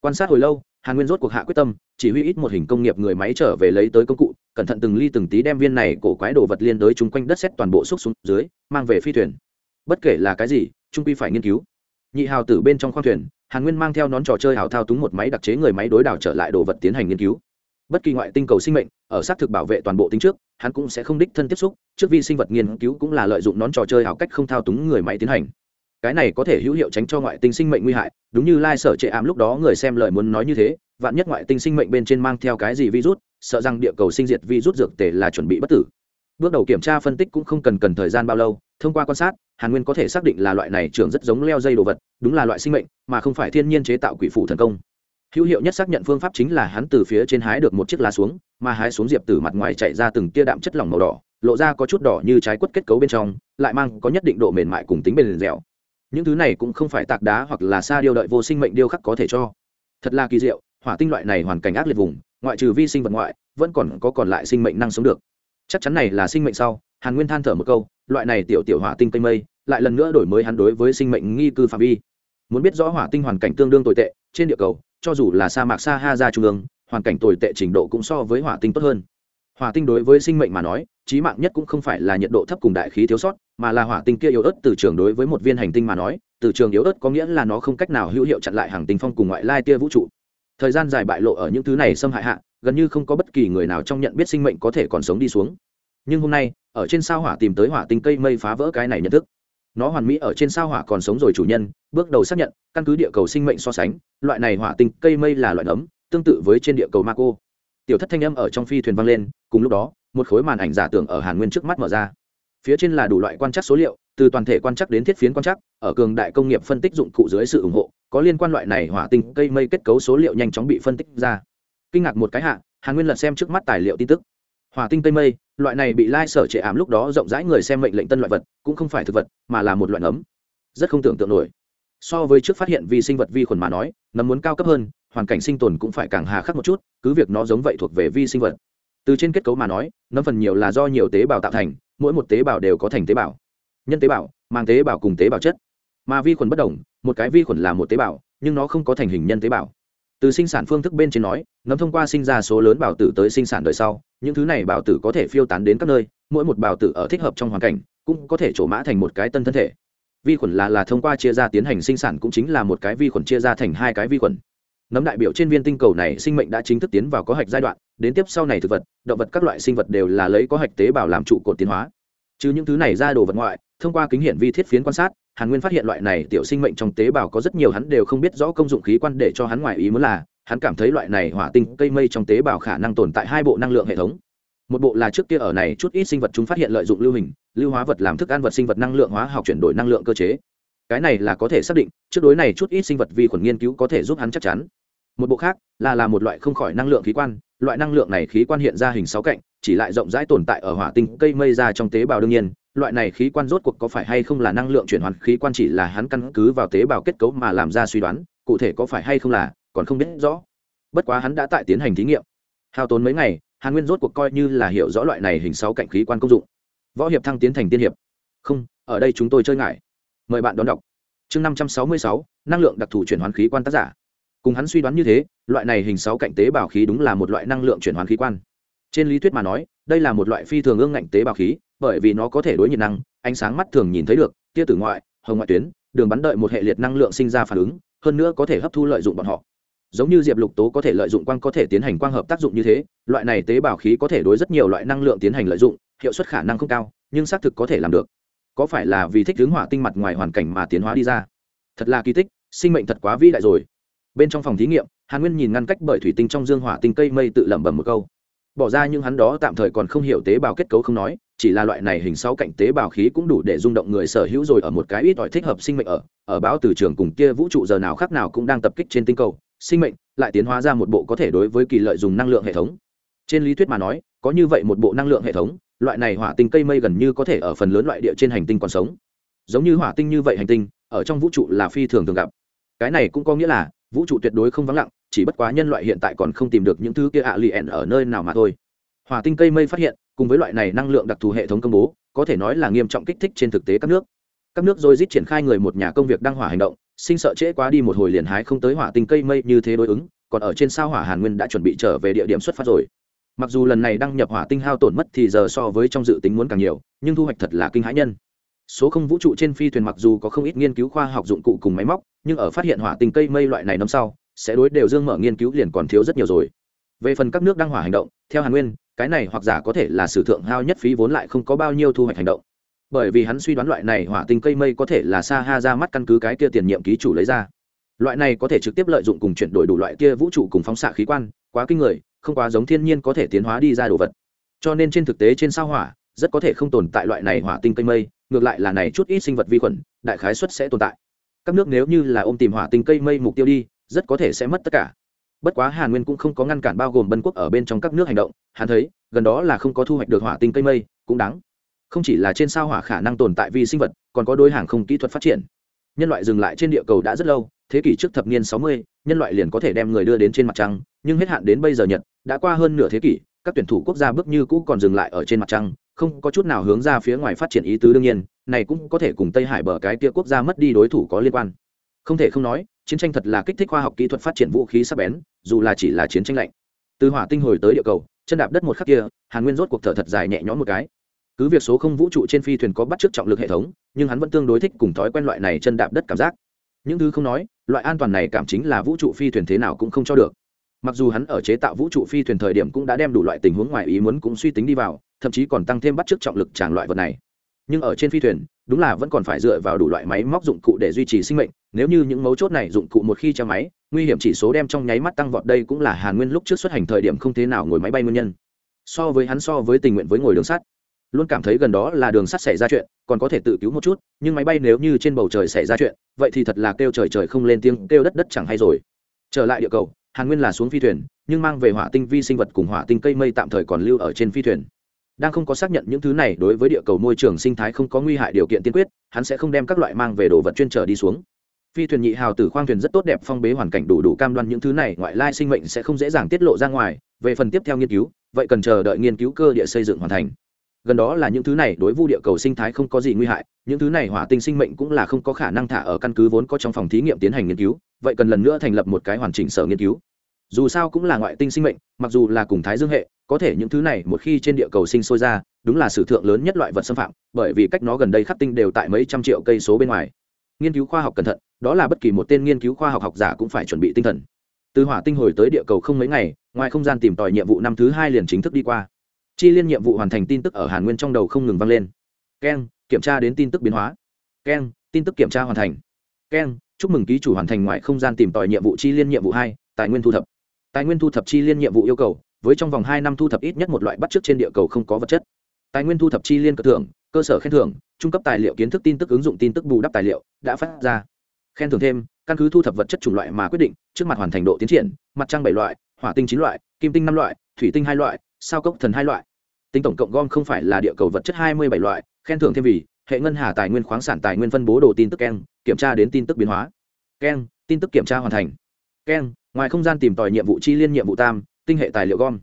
Quan sát hồi lâu, hàn nguyên rốt cuộc hạ quyết tâm, chỉ huy ít một hình công nghiệp người máy trở về lấy tới công cụ, cẩn thận từng ly từng tí đem viên này cổ quái đồ vật liên đới chung quanh đất xét toàn bộ xúc xuống dưới, mang về phi thuyền. Bất kể là cái gì, trung quy phải nghiên cứu nhị hào tử bên trong khoang thuyền, hàn nguyên mang theo nón trò chơi hào thao túng một máy đặc chế người máy đối đảo trở lại đồ vật tiến hành nghiên cứu. Bất kỳ ngoại tinh cầu sinh mệnh, ở xác thực bảo vệ toàn bộ tính trước, hắn cũng sẽ không đích thân tiếp xúc, trước vi sinh vật nghiên cứu cũng là lợi dụng nón trò chơi hào cách không thao túng người máy tiến hành. Cái này có thể hữu hiệu tránh cho ngoại tinh sinh mệnh nguy hại, đúng như lai sở trệ ám lúc đó người xem lời muốn nói như thế, vạn nhất ngoại tinh sinh mệnh bên trên mang theo cái gì virus, sợ rằng địa cầu sinh diệt virus dược tề là chuẩn bị bất tử bước đầu kiểm tra phân tích cũng không cần cần thời gian bao lâu, thông qua quan sát, hàn nguyên có thể xác định là loại này trưởng rất giống leo dây đồ vật, đúng là loại sinh mệnh, mà không phải thiên nhiên chế tạo quỷ phủ thần công. Hữu hiệu nhất xác nhận phương pháp chính là hắn từ phía trên hái được một chiếc lá xuống, mà hái xuống diệp từ mặt ngoài chạy ra từng tia đạm chất lỏng màu đỏ, lộ ra có chút đỏ như trái quất kết cấu bên trong, lại mang có nhất định độ mềm mại cùng tính bền dẻo. Những thứ này cũng không phải tạc đá hoặc là xa điêu đợi vô sinh mệnh điêu khắc có thể cho. Thật là kỳ diệu, hỏa tinh loại này hoàn cảnh ác liệt vùng, ngoại trừ vi sinh vật ngoại, vẫn còn có còn lại sinh mệnh năng sống được chắc chắn này là sinh mệnh sau, hàn nguyên than thở một câu, loại này tiểu tiểu hỏa tinh cây mây, lại lần nữa đổi mới hắn đối với sinh mệnh nghi cư phạm vi. Muốn biết rõ hỏa tinh hoàn cảnh tương đương tồi tệ, trên địa cầu, cho dù là sa mạc, sa ha ra trung ương, hoàn cảnh tồi tệ trình độ cũng so với hỏa tinh tốt hơn. Hỏa tinh đối với sinh mệnh mà nói trí mạng nhất cũng không phải là nhiệt độ thấp cùng đại khí thiếu sót, mà là hỏa tinh kia yếu ớt từ trường đối với một viên hành tinh mà nói, từ trường yếu ớt có nghĩa là nó không cách nào hữu hiệu chặn lại hàng tinh phong cùng ngoại lai tia vũ trụ. Thời gian dài bại lộ ở những thứ này xâm hại hạ gần như không có bất kỳ người nào trong nhận biết sinh mệnh có thể còn sống đi xuống. Nhưng hôm nay, ở trên sao hỏa tìm tới hỏa tinh cây mây phá vỡ cái này nhận thức. Nó hoàn mỹ ở trên sao hỏa còn sống rồi chủ nhân, bước đầu xác nhận, căn cứ địa cầu sinh mệnh so sánh, loại này hỏa tinh cây mây là loại nấm tương tự với trên địa cầu ma cô. Tiểu thất thanh âm ở trong phi thuyền vang lên, cùng lúc đó, một khối màn ảnh giả tưởng ở hàn nguyên trước mắt mở ra. Phía trên là đủ loại quan trắc số liệu, từ toàn thể quan trắc đến thiết phiến quan trắc, ở cường đại công nghiệp phân tích dụng cụ dưới sự ủng hộ, có liên quan loại này hỏa tinh cây mây kết cấu số liệu nhanh chóng bị phân tích ra kinh ngạc một cái hạ, hàn nguyên lật xem trước mắt tài liệu tin tức. Hỏa tinh tây mây, loại này bị lai sở trệ ảm lúc đó rộng rãi người xem mệnh lệnh tân loại vật, cũng không phải thực vật, mà là một loại nấm. Rất không tưởng tượng nổi. So với trước phát hiện vi sinh vật vi khuẩn mà nói, nấm muốn cao cấp hơn, hoàn cảnh sinh tồn cũng phải càng hà khắc một chút, cứ việc nó giống vậy thuộc về vi sinh vật. Từ trên kết cấu mà nói, nấm phần nhiều là do nhiều tế bào tạo thành, mỗi một tế bào đều có thành tế bào. Nhân tế bào, mang tế bào cùng tế bào chất. Mà vi khuẩn bất đồng, một cái vi khuẩn là một tế bào, nhưng nó không có thành hình nhân tế bào từ sinh sản phương thức bên trên nói nấm thông qua sinh ra số lớn bào tử tới sinh sản đời sau, những thứ này bào tử có thể phiêu tán đến các nơi, mỗi một bào tử ở thích hợp trong hoàn cảnh, cũng có thể trổ mã thành một cái tân thân thể. Vi khuẩn là là thông qua chia ra tiến hành sinh sản cũng chính là một cái vi khuẩn chia ra thành hai cái vi khuẩn. Nấm đại biểu trên viên tinh cầu này sinh mệnh đã chính thức tiến vào có hạch giai đoạn, đến tiếp sau này thực vật, động vật các loại sinh vật đều là lấy có hạch tế bào làm trụ cột tiến hóa. Chứ những thứ này ra đồ vật ngoại, thông qua kính hiển vi thiết phiến quan sát hàn nguyên phát hiện loại này tiểu sinh mệnh trong tế bào có rất nhiều hắn đều không biết rõ công dụng khí quan để cho hắn ngoài ý muốn là, hắn cảm thấy loại này hỏa tinh cây mây trong tế bào khả năng tồn tại hai bộ năng lượng hệ thống. Một bộ là trước kia ở này chút ít sinh vật chúng phát hiện lợi dụng lưu hình, lưu hóa vật làm thức ăn vật sinh vật năng lượng hóa học chuyển đổi năng lượng cơ chế. Cái này là có thể xác định, trước đối này chút ít sinh vật vi khuẩn nghiên cứu có thể giúp hắn chắc chắn. Một bộ khác, là là một loại không khỏi năng lượng khí quan, loại năng lượng này khí quan hiện ra hình sáu cạnh, chỉ lại rộng rãi tồn tại ở hỏa tinh cây mây ra trong tế bào đương nhiên loại này khí quan rốt cuộc có phải hay không là năng lượng chuyển hoàn khí quan chỉ là hắn căn cứ vào tế bào kết cấu mà làm ra suy đoán, cụ thể có phải hay không là, còn không biết rõ. Bất quá hắn đã tại tiến hành thí nghiệm. Hao tốn mấy ngày, hàn nguyên rốt cuộc coi như là hiểu rõ loại này hình sáu cạnh khí quan công dụng. Võ hiệp thăng tiến thành tiên hiệp. Không, ở đây chúng tôi chơi ngại. Mời bạn đón đọc. Chương năm trăm sáu mươi sáu, năng lượng đặc thù chuyển hoàn khí quan tác giả. Cùng hắn suy đoán như thế, loại này hình sáu cạnh tế bào khí đúng là một loại năng lượng chuyển hoàn khí quan. Trên lý thuyết mà nói, đây là một loại phi thường ương ngạnh tế bào khí bởi vì nó có thể đối nhiệt năng, ánh sáng mắt thường nhìn thấy được, tia tử ngoại, hồng ngoại tuyến, đường bắn đợi một hệ liệt năng lượng sinh ra phản ứng, hơn nữa có thể hấp thu lợi dụng bọn họ. Giống như diệp lục tố có thể lợi dụng quang có thể tiến hành quang hợp tác dụng như thế, loại này tế bào khí có thể đối rất nhiều loại năng lượng tiến hành lợi dụng, hiệu suất khả năng không cao, nhưng xác thực có thể làm được. Có phải là vì thích hướng hỏa tinh mặt ngoài hoàn cảnh mà tiến hóa đi ra? Thật là kỳ tích, sinh mệnh thật quá vĩ đại rồi. Bên trong phòng thí nghiệm, hàn nguyên nhìn ngăn cách bởi thủy tinh trong dương hỏa tinh cây mây tự lẩm bẩm một câu. Bỏ ra những hắn đó tạm thời còn không hiểu tế bào kết cấu không nói chỉ là loại này hình sáu cạnh tế bào khí cũng đủ để rung động người sở hữu rồi ở một cái ít ỏi thích hợp sinh mệnh ở ở báo từ trường cùng kia vũ trụ giờ nào khác nào cũng đang tập kích trên tinh cầu, sinh mệnh lại tiến hóa ra một bộ có thể đối với kỳ lợi dùng năng lượng hệ thống. Trên lý thuyết mà nói, có như vậy một bộ năng lượng hệ thống, loại này hỏa tinh cây mây gần như có thể ở phần lớn loại địa trên hành tinh còn sống. Giống như hỏa tinh như vậy hành tinh, ở trong vũ trụ là phi thường thường gặp. Cái này cũng có nghĩa là, vũ trụ tuyệt đối không vắng lặng, chỉ bất quá nhân loại hiện tại còn không tìm được những thứ kia ạ lì ẻn ở nơi nào mà thôi. Hỏa tinh cây mây phát hiện cùng với loại này năng lượng đặc thù hệ thống công bố, có thể nói là nghiêm trọng kích thích trên thực tế các nước. Các nước rồi rít triển khai người một nhà công việc đăng hỏa hành động, sinh sợ trễ quá đi một hồi liền hái không tới hỏa tinh cây mây như thế đối ứng, còn ở trên sao hỏa hàn nguyên đã chuẩn bị trở về địa điểm xuất phát rồi. Mặc dù lần này đăng nhập hỏa tinh hao tổn mất thì giờ so với trong dự tính muốn càng nhiều, nhưng thu hoạch thật là kinh hãi nhân. Số không vũ trụ trên phi thuyền mặc dù có không ít nghiên cứu khoa học dụng cụ cùng máy móc, nhưng ở phát hiện hỏa tinh cây mây loại này năm sau, sẽ đối đều dương mở nghiên cứu liền còn thiếu rất nhiều rồi. Về phần các nước đăng hỏa hành động, theo hàn nguyên cái này hoặc giả có thể là sử thượng hao nhất phí vốn lại không có bao nhiêu thu hoạch hành động. Bởi vì hắn suy đoán loại này hỏa tinh cây mây có thể là sa ha ra mắt căn cứ cái kia tiền nhiệm ký chủ lấy ra. Loại này có thể trực tiếp lợi dụng cùng chuyển đổi đủ loại kia vũ trụ cùng phóng xạ khí quan, quá kinh người, không quá giống thiên nhiên có thể tiến hóa đi ra đồ vật. Cho nên trên thực tế trên sao hỏa, rất có thể không tồn tại loại này hỏa tinh cây mây, ngược lại là này chút ít sinh vật vi khuẩn, đại khái suất sẽ tồn tại. Các nước nếu như là ôm tìm hỏa tinh cây mây mục tiêu đi, rất có thể sẽ mất tất cả bất quá hàn nguyên cũng không có ngăn cản bao gồm bân quốc ở bên trong các nước hành động, hắn thấy, gần đó là không có thu hoạch được hỏa tinh cây mây, cũng đáng. Không chỉ là trên sao hỏa khả năng tồn tại vi sinh vật, còn có đôi hàng không kỹ thuật phát triển. Nhân loại dừng lại trên địa cầu đã rất lâu, thế kỷ trước thập niên sáu mươi, nhân loại liền có thể đem người đưa đến trên mặt trăng, nhưng hết hạn đến bây giờ nhật, đã qua hơn nửa thế kỷ, các tuyển thủ quốc gia bước như cũ còn dừng lại ở trên mặt trăng, không có chút nào hướng ra phía ngoài phát triển ý tứ đương nhiên, này cũng có thể cùng tây hải bờ cái kia quốc gia mất đi đối thủ có liên quan. Không thể không nói chiến tranh thật là kích thích khoa học kỹ thuật phát triển vũ khí sắc bén, dù là chỉ là chiến tranh lạnh. Từ hỏa tinh hồi tới địa cầu, chân đạp đất một khắc kia, hàn nguyên rốt cuộc thở thật dài nhẹ nhõm một cái. Cứ việc số không vũ trụ trên phi thuyền có bắt chước trọng lực hệ thống, nhưng hắn vẫn tương đối thích cùng thói quen loại này chân đạp đất cảm giác. Những thứ không nói, loại an toàn này cảm chính là vũ trụ phi thuyền thế nào cũng không cho được. Mặc dù hắn ở chế tạo vũ trụ phi thuyền thời điểm cũng đã đem đủ loại tình huống ngoài ý muốn cũng suy tính đi vào, thậm chí còn tăng thêm bắt chước trọng lực tràn loại vật này. Nhưng ở trên phi thuyền, đúng là vẫn còn phải dựa vào đủ loại máy móc dụng cụ để duy trì sinh mệnh nếu như những mấu chốt này dụng cụ một khi cho máy, nguy hiểm chỉ số đem trong nháy mắt tăng vọt đây cũng là hàn nguyên lúc trước xuất hành thời điểm không thế nào ngồi máy bay nguyên nhân. So với hắn so với tình nguyện với ngồi đường sắt. Luôn cảm thấy gần đó là đường sắt xảy ra chuyện, còn có thể tự cứu một chút, nhưng máy bay nếu như trên bầu trời xảy ra chuyện, vậy thì thật là kêu trời trời không lên tiếng, kêu đất đất chẳng hay rồi. Trở lại địa cầu, hàn nguyên là xuống phi thuyền, nhưng mang về hỏa tinh vi sinh vật cùng hỏa tinh cây mây tạm thời còn lưu ở trên phi thuyền. Đang không có xác nhận những thứ này đối với địa cầu môi trường sinh thái không có nguy hại điều kiện tiên quyết, hắn sẽ không đem các loại mang về đồ vật chuyên trở đi xuống phi thuyền nhị hào tử khoang thuyền rất tốt đẹp, phong bế hoàn cảnh đủ đủ cam đoan những thứ này ngoại lai sinh mệnh sẽ không dễ dàng tiết lộ ra ngoài. Về phần tiếp theo nghiên cứu, vậy cần chờ đợi nghiên cứu cơ địa xây dựng hoàn thành. Gần đó là những thứ này đối vu địa cầu sinh thái không có gì nguy hại, những thứ này hỏa tinh sinh mệnh cũng là không có khả năng thả ở căn cứ vốn có trong phòng thí nghiệm tiến hành nghiên cứu, vậy cần lần nữa thành lập một cái hoàn chỉnh sở nghiên cứu. Dù sao cũng là ngoại tinh sinh mệnh, mặc dù là cùng thái dương hệ, có thể những thứ này một khi trên địa cầu sinh sôi ra, đúng là sử thượng lớn nhất loại vật xâm phạm, bởi vì cách nó gần đây khắc tinh đều tại mấy trăm triệu cây số bên ngoài nghiên cứu khoa học cẩn thận, đó là bất kỳ một tên nghiên cứu khoa học học giả cũng phải chuẩn bị tinh thần. Từ hỏa tinh hồi tới địa cầu không mấy ngày, ngoài không gian tìm tòi nhiệm vụ năm thứ hai liền chính thức đi qua. Chi liên nhiệm vụ hoàn thành tin tức ở hàn nguyên trong đầu không ngừng vang lên. Keng, kiểm tra đến tin tức biến hóa. Keng, tin tức kiểm tra hoàn thành. Keng, chúc mừng ký chủ hoàn thành ngoài không gian tìm tòi nhiệm vụ chi liên nhiệm vụ hai, tài nguyên thu thập. Tài nguyên thu thập chi liên nhiệm vụ yêu cầu, với trong vòng hai năm thu thập ít nhất một loại bắt chước trên địa cầu không có vật chất. Tài nguyên thu thập chi liên cơ thưởng, cơ sở khen thưởng trung cấp tài liệu kiến thức tin tức ứng dụng tin tức bù đắp tài liệu đã phát ra. Khen thưởng thêm, căn cứ thu thập vật chất chủng loại mà quyết định, trước mặt hoàn thành độ tiến triển, mặt trăng bảy loại, hỏa tinh chín loại, kim tinh năm loại, thủy tinh hai loại, sao cốc thần hai loại. Tính tổng cộng gom không phải là địa cầu vật chất hai mươi bảy loại, khen thưởng thêm vì, hệ ngân hà tài nguyên khoáng sản tài nguyên phân bố đồ tin tức keng, kiểm tra đến tin tức biến hóa. Keng, tin tức kiểm tra hoàn thành. Keng, ngoài không gian tìm tòi nhiệm vụ chi liên nhiệm vụ tam, tinh hệ tài liệu gom.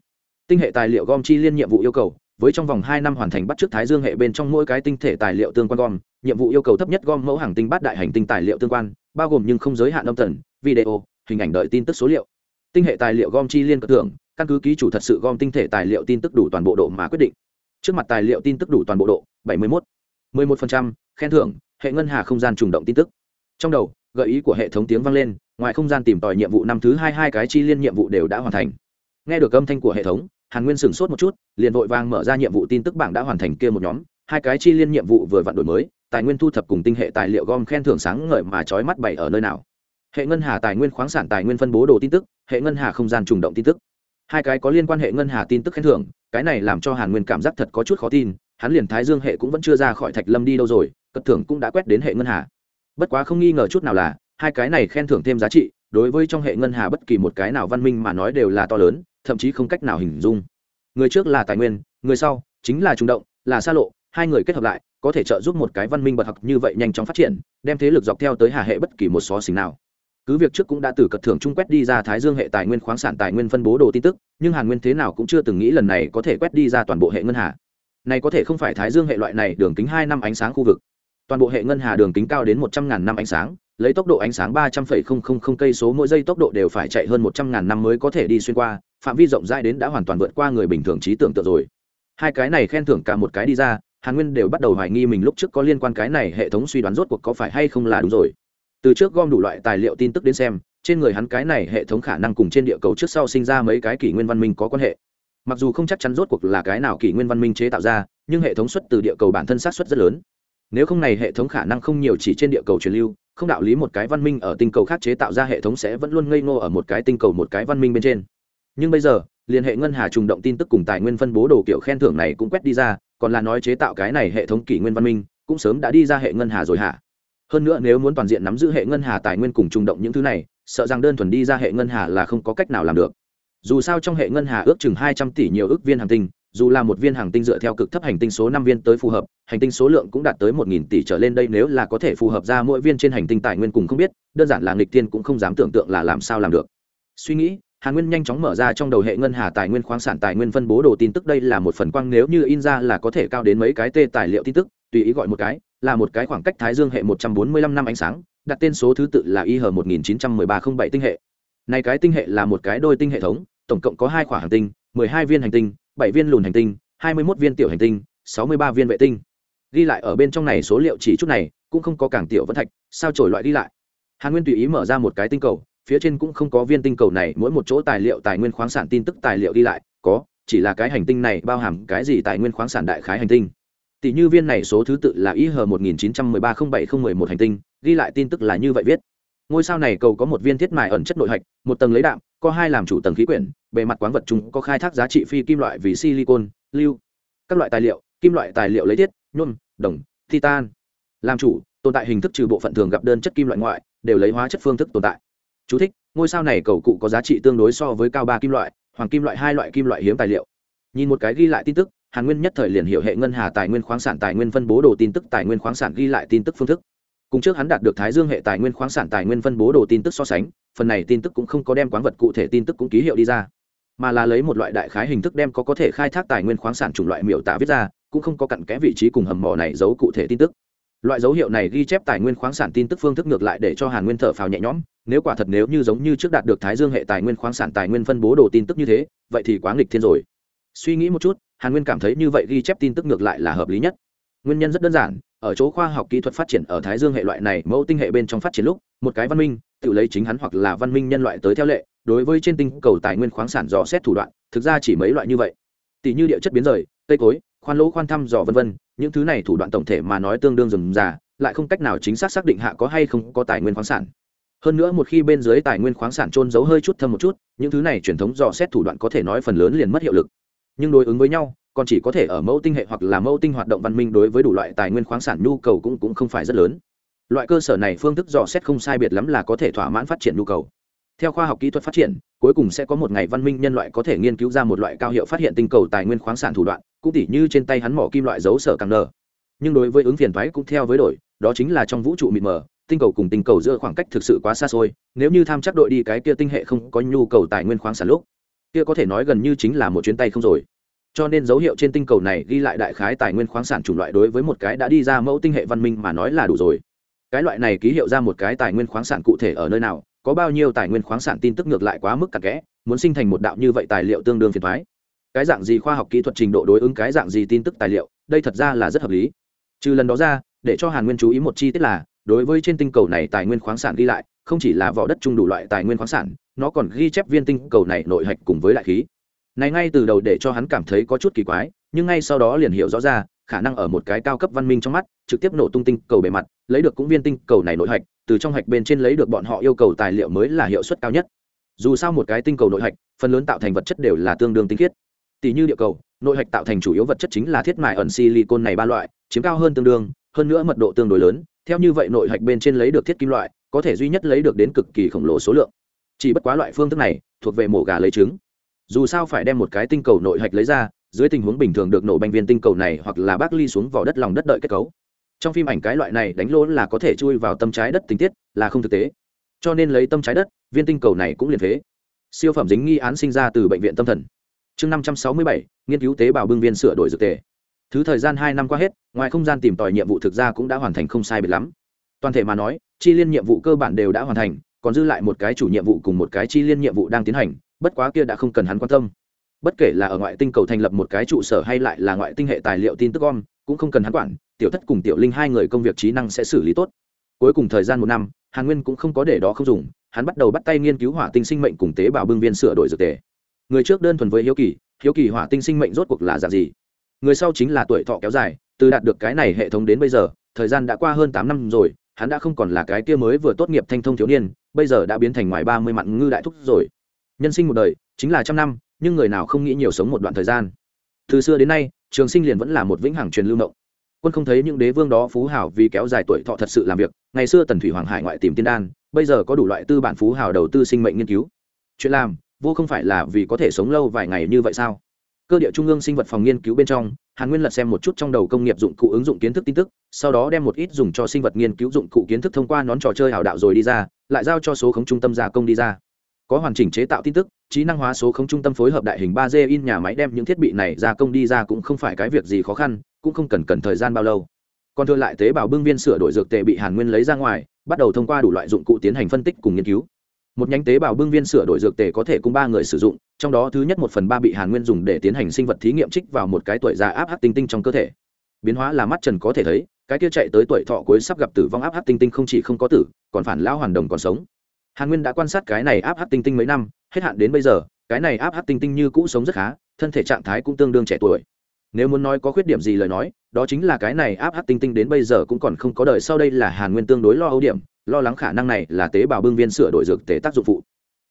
Tinh hệ tài liệu gom chi liên nhiệm vụ yêu cầu với trong vòng hai năm hoàn thành bắt trước thái dương hệ bên trong mỗi cái tinh thể tài liệu tương quan gom nhiệm vụ yêu cầu thấp nhất gom mẫu hàng tinh bát đại hành tinh tài liệu tương quan bao gồm nhưng không giới hạn âm thần video hình ảnh đợi tin tức số liệu. Tinh hệ tài liệu gom chi liên cơ thưởng căn cứ ký chủ thật sự gom tinh thể tài liệu tin tức đủ toàn bộ độ mà quyết định. Trước mặt tài liệu tin tức đủ toàn bộ độ 71. 11%, khen thưởng hệ ngân hà không gian trùng động tin tức. Trong đầu gợi ý của hệ thống tiếng vang lên ngoài không gian tìm tòi nhiệm vụ năm thứ hai hai cái chi liên nhiệm vụ đều đã hoàn thành. Nghe được âm thanh của hệ thống hàn nguyên sửng sốt một chút, liền vội vàng mở ra nhiệm vụ tin tức bảng đã hoàn thành kia một nhóm, hai cái chi liên nhiệm vụ vừa vặn đổi mới, tài nguyên thu thập cùng tinh hệ tài liệu gom khen thưởng sáng ngời mà trói mắt bày ở nơi nào. Hệ ngân hà tài nguyên khoáng sản tài nguyên phân bố đồ tin tức, hệ ngân hà không gian trùng động tin tức. Hai cái có liên quan hệ ngân hà tin tức khen thưởng, cái này làm cho hàn nguyên cảm giác thật có chút khó tin, hắn liền thái dương hệ cũng vẫn chưa ra khỏi thạch lâm đi đâu rồi, cất thưởng cũng đã quét đến hệ ngân hà. Bất quá không nghi ngờ chút nào là, hai cái này khen thưởng thêm giá trị, đối với trong hệ ngân hà bất kỳ một cái nào văn minh mà nói đều là to lớn thậm chí không cách nào hình dung. Người trước là tài nguyên, người sau chính là trung động, là xa lộ, hai người kết hợp lại, có thể trợ giúp một cái văn minh bật học như vậy nhanh chóng phát triển, đem thế lực dọc theo tới hà hệ bất kỳ một xó xỉnh nào. Cứ việc trước cũng đã từ cật thưởng trung quét đi ra thái dương hệ tài nguyên khoáng sản tài nguyên phân bố đồ tin tức, nhưng hàn nguyên thế nào cũng chưa từng nghĩ lần này có thể quét đi ra toàn bộ hệ ngân hà. Này có thể không phải thái dương hệ loại này đường kính hai năm ánh sáng khu vực. Toàn bộ hệ ngân hà đường kính cao đến một trăm ngàn năm ánh sáng, lấy tốc độ ánh sáng ba trăm phẩy không không không cây số mỗi giây tốc độ đều phải chạy hơn một trăm ngàn năm mới có thể đi xuyên qua phạm vi rộng rãi đến đã hoàn toàn vượt qua người bình thường trí tưởng tượng rồi. Hai cái này khen thưởng cả một cái đi ra, hàn nguyên đều bắt đầu hoài nghi mình lúc trước có liên quan cái này hệ thống suy đoán rốt cuộc có phải hay không là đúng rồi. Từ trước gom đủ loại tài liệu tin tức đến xem, trên người hắn cái này hệ thống khả năng cùng trên địa cầu trước sau sinh ra mấy cái kỷ nguyên văn minh có quan hệ. Mặc dù không chắc chắn rốt cuộc là cái nào kỷ nguyên văn minh chế tạo ra, nhưng hệ thống xuất từ địa cầu bản thân sát xuất rất lớn. Nếu không này hệ thống khả năng không nhiều chỉ trên địa cầu truyền lưu, không đạo lý một cái văn minh ở tinh cầu khác chế tạo ra hệ thống sẽ vẫn luôn ngây ngô ở một cái tinh cầu một cái văn minh bên trên nhưng bây giờ, liên hệ ngân hà trùng động tin tức cùng tài nguyên phân bố đồ kiểu khen thưởng này cũng quét đi ra, còn là nói chế tạo cái này hệ thống kỷ nguyên văn minh, cũng sớm đã đi ra hệ ngân hà rồi hả? Hơn nữa nếu muốn toàn diện nắm giữ hệ ngân hà tài nguyên cùng trùng động những thứ này, sợ rằng đơn thuần đi ra hệ ngân hà là không có cách nào làm được. Dù sao trong hệ ngân hà ước chừng hai trăm tỷ nhiều ước viên hàng tinh, dù là một viên hàng tinh dựa theo cực thấp hành tinh số năm viên tới phù hợp, hành tinh số lượng cũng đạt tới một nghìn tỷ trở lên đây nếu là có thể phù hợp ra mỗi viên trên hành tinh tài nguyên cùng không biết, đơn giản là nghịch tiên cũng không dám tưởng tượng là làm sao làm được. Suy nghĩ Hàn Nguyên nhanh chóng mở ra trong đầu hệ ngân hà tài nguyên khoáng sản tài nguyên phân bố đồ tin tức đây là một phần quang nếu như in ra là có thể cao đến mấy cái tê tài liệu tin tức, tùy ý gọi một cái, là một cái khoảng cách Thái Dương hệ 145 năm ánh sáng, đặt tên số thứ tự là IH 191307 tinh hệ. Này cái tinh hệ là một cái đôi tinh hệ thống, tổng cộng có hai khoảng hành tinh, 12 viên hành tinh, 7 viên lùn hành tinh, 21 viên tiểu hành tinh, 63 viên vệ tinh. Ghi lại ở bên trong này số liệu chỉ chút này, cũng không có càng tiểu vẫn thạch, sao trổi loại đi lại. Hàn Nguyên tùy ý mở ra một cái tinh cầu, phía trên cũng không có viên tinh cầu này, mỗi một chỗ tài liệu, tài nguyên khoáng sản tin tức tài liệu đi lại, có, chỉ là cái hành tinh này bao hàm cái gì tài nguyên khoáng sản đại khái hành tinh. Tỷ như viên này số thứ tự là ih một nghìn chín trăm mười ba không bảy không mười một hành tinh, ghi lại tin tức là như vậy viết. Ngôi sao này cầu có một viên thiết mài ẩn chất nội hạch, một tầng lấy đạm, có hai làm chủ tầng khí quyển, bề mặt quán vật chúng có khai thác giá trị phi kim loại vì silicon, lưu. Các loại tài liệu, kim loại tài liệu lấy thiết nhôm đồng, titan. Làm chủ, tồn tại hình thức trừ bộ phận thường gặp đơn chất kim loại ngoại, đều lấy hóa chất phương thức tồn tại. Chú thích, ngôi sao này cầu cụ có giá trị tương đối so với cao ba kim loại hoàng kim loại hai loại kim loại hiếm tài liệu. Nhìn một cái ghi lại tin tức hàn nguyên nhất thời liền hiểu hệ ngân hà tài nguyên khoáng sản tài nguyên phân bố đồ tin tức tài nguyên khoáng sản ghi lại tin tức phương thức. Cùng trước hắn đạt được thái dương hệ tài nguyên khoáng sản tài nguyên phân bố đồ tin tức so sánh phần này tin tức cũng không có đem quán vật cụ thể tin tức cũng ký hiệu đi ra mà là lấy một loại đại khái hình thức đem có có thể khai thác tài nguyên khoáng sản chủng loại miểu tả viết ra cũng không có cặn kẽ vị trí cùng hầm mỏ này giấu cụ thể tin tức. Loại dấu hiệu này ghi chép tài nguyên khoáng sản tin tức phương thức ngược lại để cho hàn nguyên thở phào nhẹ nhõm nếu quả thật nếu như giống như trước đạt được thái dương hệ tài nguyên khoáng sản tài nguyên phân bố đồ tin tức như thế, vậy thì quá nghịch thiên rồi. Suy nghĩ một chút, hàn nguyên cảm thấy như vậy ghi chép tin tức ngược lại là hợp lý nhất. Nguyên nhân rất đơn giản, ở chỗ khoa học kỹ thuật phát triển ở thái dương hệ loại này, mẫu tinh hệ bên trong phát triển lúc, một cái văn minh, tự lấy chính hắn hoặc là văn minh nhân loại tới theo lệ, đối với trên tinh cầu tài nguyên khoáng sản dò xét thủ đoạn, thực ra chỉ mấy loại như vậy. Tỷ như địa chất biến rời, cây cối, khoan lỗ khoan thăm dò vân vân, những thứ này thủ đoạn tổng thể mà nói tương đương rườm rà, lại không cách nào chính xác xác định hạ có hay không có tài nguyên khoáng sản hơn nữa một khi bên dưới tài nguyên khoáng sản trôn giấu hơi chút thâm một chút, những thứ này truyền thống dò xét thủ đoạn có thể nói phần lớn liền mất hiệu lực. Nhưng đối ứng với nhau, còn chỉ có thể ở mẫu tinh hệ hoặc là mẫu tinh hoạt động văn minh đối với đủ loại tài nguyên khoáng sản nhu cầu cũng cũng không phải rất lớn. Loại cơ sở này phương thức dò xét không sai biệt lắm là có thể thỏa mãn phát triển nhu cầu. Theo khoa học kỹ thuật phát triển, cuối cùng sẽ có một ngày văn minh nhân loại có thể nghiên cứu ra một loại cao hiệu phát hiện tinh cầu tài nguyên khoáng sản thủ đoạn, cũng tỉ như trên tay hắn mỏ kim loại dấu sở càng nở. Nhưng đối với ứng phiền thoái cũng theo với đổi, đó chính là trong vũ trụ mịt mờ tinh cầu cùng tinh cầu giữa khoảng cách thực sự quá xa xôi, nếu như tham chắc đội đi cái kia tinh hệ không có nhu cầu tài nguyên khoáng sản lúc, kia có thể nói gần như chính là một chuyến tay không rồi. Cho nên dấu hiệu trên tinh cầu này ghi lại đại khái tài nguyên khoáng sản chủng loại đối với một cái đã đi ra mẫu tinh hệ văn minh mà nói là đủ rồi. Cái loại này ký hiệu ra một cái tài nguyên khoáng sản cụ thể ở nơi nào, có bao nhiêu tài nguyên khoáng sản tin tức ngược lại quá mức cặn kẽ, muốn sinh thành một đạo như vậy tài liệu tương đương phiền thoái cái dạng gì khoa học kỹ thuật trình độ đối ứng cái dạng gì tin tức tài liệu, đây thật ra là rất hợp lý. Trừ lần đó ra, để cho hàn nguyên chú ý một chi tiết là đối với trên tinh cầu này tài nguyên khoáng sản ghi lại, không chỉ là vỏ đất chung đủ loại tài nguyên khoáng sản, nó còn ghi chép viên tinh cầu này nội hạch cùng với đại khí. Này ngay từ đầu để cho hắn cảm thấy có chút kỳ quái, nhưng ngay sau đó liền hiểu rõ ra, khả năng ở một cái cao cấp văn minh trong mắt, trực tiếp nổ tung tinh cầu bề mặt, lấy được cũng viên tinh cầu này nội hạch, từ trong hạch bên trên lấy được bọn họ yêu cầu tài liệu mới là hiệu suất cao nhất. Dù sao một cái tinh cầu nội hạch, phần lớn tạo thành vật chất đều là tương đương tinh khiết. Tỷ như địa cầu, nội hạch tạo thành chủ yếu vật chất chính là thiết mài ẩn silicon này ba loại, chiếm cao hơn tương đương, hơn nữa mật độ tương đối lớn theo như vậy nội hạch bên trên lấy được thiết kim loại, có thể duy nhất lấy được đến cực kỳ khổng lồ số lượng. Chỉ bất quá loại phương thức này, thuộc về mổ gà lấy trứng. Dù sao phải đem một cái tinh cầu nội hạch lấy ra, dưới tình huống bình thường được nổ banh viên tinh cầu này hoặc là bác ly xuống vào đất lòng đất đợi kết cấu. Trong phim ảnh cái loại này đánh lỗ là có thể chui vào tâm trái đất tình tiết, là không thực tế. Cho nên lấy tâm trái đất, viên tinh cầu này cũng liền thế. siêu phẩm dính nghi án sinh ra từ bệnh viện tâm thần. Chương năm trăm sáu mươi bảy, nghiên cứu tế bào bưng viên sửa đổi dược tề thứ thời gian hai năm qua hết, ngoài không gian tìm tòi nhiệm vụ thực ra cũng đã hoàn thành không sai biệt lắm. Toàn thể mà nói, chi liên nhiệm vụ cơ bản đều đã hoàn thành, còn dư lại một cái chủ nhiệm vụ cùng một cái chi liên nhiệm vụ đang tiến hành, bất quá kia đã không cần hắn quan tâm. Bất kể là ở ngoại tinh cầu thành lập một cái trụ sở hay lại là ngoại tinh hệ tài liệu tin tức gom, cũng không cần hắn quản, tiểu thất cùng tiểu linh hai người công việc trí năng sẽ xử lý tốt. Cuối cùng thời gian một năm, hàn nguyên cũng không có để đó không dùng, hắn bắt đầu bắt tay nghiên cứu hỏa tinh sinh mệnh cùng tế bào bưng viên sửa đổi dược tề. Người trước đơn thuần với hiếu kỳ hiếu kỳ hỏa tinh sinh mệnh rốt cuộc là dạng gì? Người sau chính là tuổi thọ kéo dài, từ đạt được cái này hệ thống đến bây giờ, thời gian đã qua hơn tám năm rồi, hắn đã không còn là cái kia mới vừa tốt nghiệp thanh thông thiếu niên, bây giờ đã biến thành ngoài ba mươi mặn ngư đại thúc rồi. Nhân sinh một đời, chính là trăm năm, nhưng người nào không nghĩ nhiều sống một đoạn thời gian. Từ xưa đến nay, trường sinh liền vẫn là một vĩnh hằng truyền lưu động quân không thấy những đế vương đó phú hảo vì kéo dài tuổi thọ thật sự làm việc, ngày xưa tần thủy hoàng hải ngoại tìm tiên đan, bây giờ có đủ loại tư bản phú hảo đầu tư sinh mệnh nghiên cứu. Chuyện làm, vô không phải là vì có thể sống lâu vài ngày như vậy sao? Cơ địa trung ương sinh vật phòng nghiên cứu bên trong, hàn nguyên lật xem một chút trong đầu công nghiệp dụng cụ ứng dụng kiến thức tin tức, sau đó đem một ít dùng cho sinh vật nghiên cứu dụng cụ kiến thức thông qua nón trò chơi hảo đạo rồi đi ra, lại giao cho số khống trung tâm gia công đi ra. Có hoàn chỉnh chế tạo tin tức, trí năng hóa số khống trung tâm phối hợp đại hình ba d in nhà máy đem những thiết bị này gia công đi ra cũng không phải cái việc gì khó khăn, cũng không cần cần thời gian bao lâu. Còn thừa lại tế bào bưng viên sửa đổi dược tệ bị hàn nguyên lấy ra ngoài, bắt đầu thông qua đủ loại dụng cụ tiến hành phân tích cùng nghiên cứu một nhánh tế bào bưng viên sửa đổi dược tề có thể cùng ba người sử dụng, trong đó thứ nhất một phần ba bị hàn nguyên dùng để tiến hành sinh vật thí nghiệm trích vào một cái tuổi già áp hát tinh tinh trong cơ thể. Biến hóa là mắt trần có thể thấy, cái kia chạy tới tuổi thọ cuối sắp gặp tử vong áp hát tinh tinh không chỉ không có tử, còn phản lão hoàn đồng còn sống. Hàn nguyên đã quan sát cái này áp hát tinh tinh mấy năm, hết hạn đến bây giờ, cái này áp hát tinh tinh như cũ sống rất khá, thân thể trạng thái cũng tương đương trẻ tuổi. Nếu muốn nói có khuyết điểm gì lời nói, đó chính là cái này áp áp tinh tinh đến bây giờ cũng còn không có đời, sau đây là hàn nguyên tương đối lo âu điểm lo lắng khả năng này là tế bào bưng viên sửa đổi dược tế tác dụng phụ.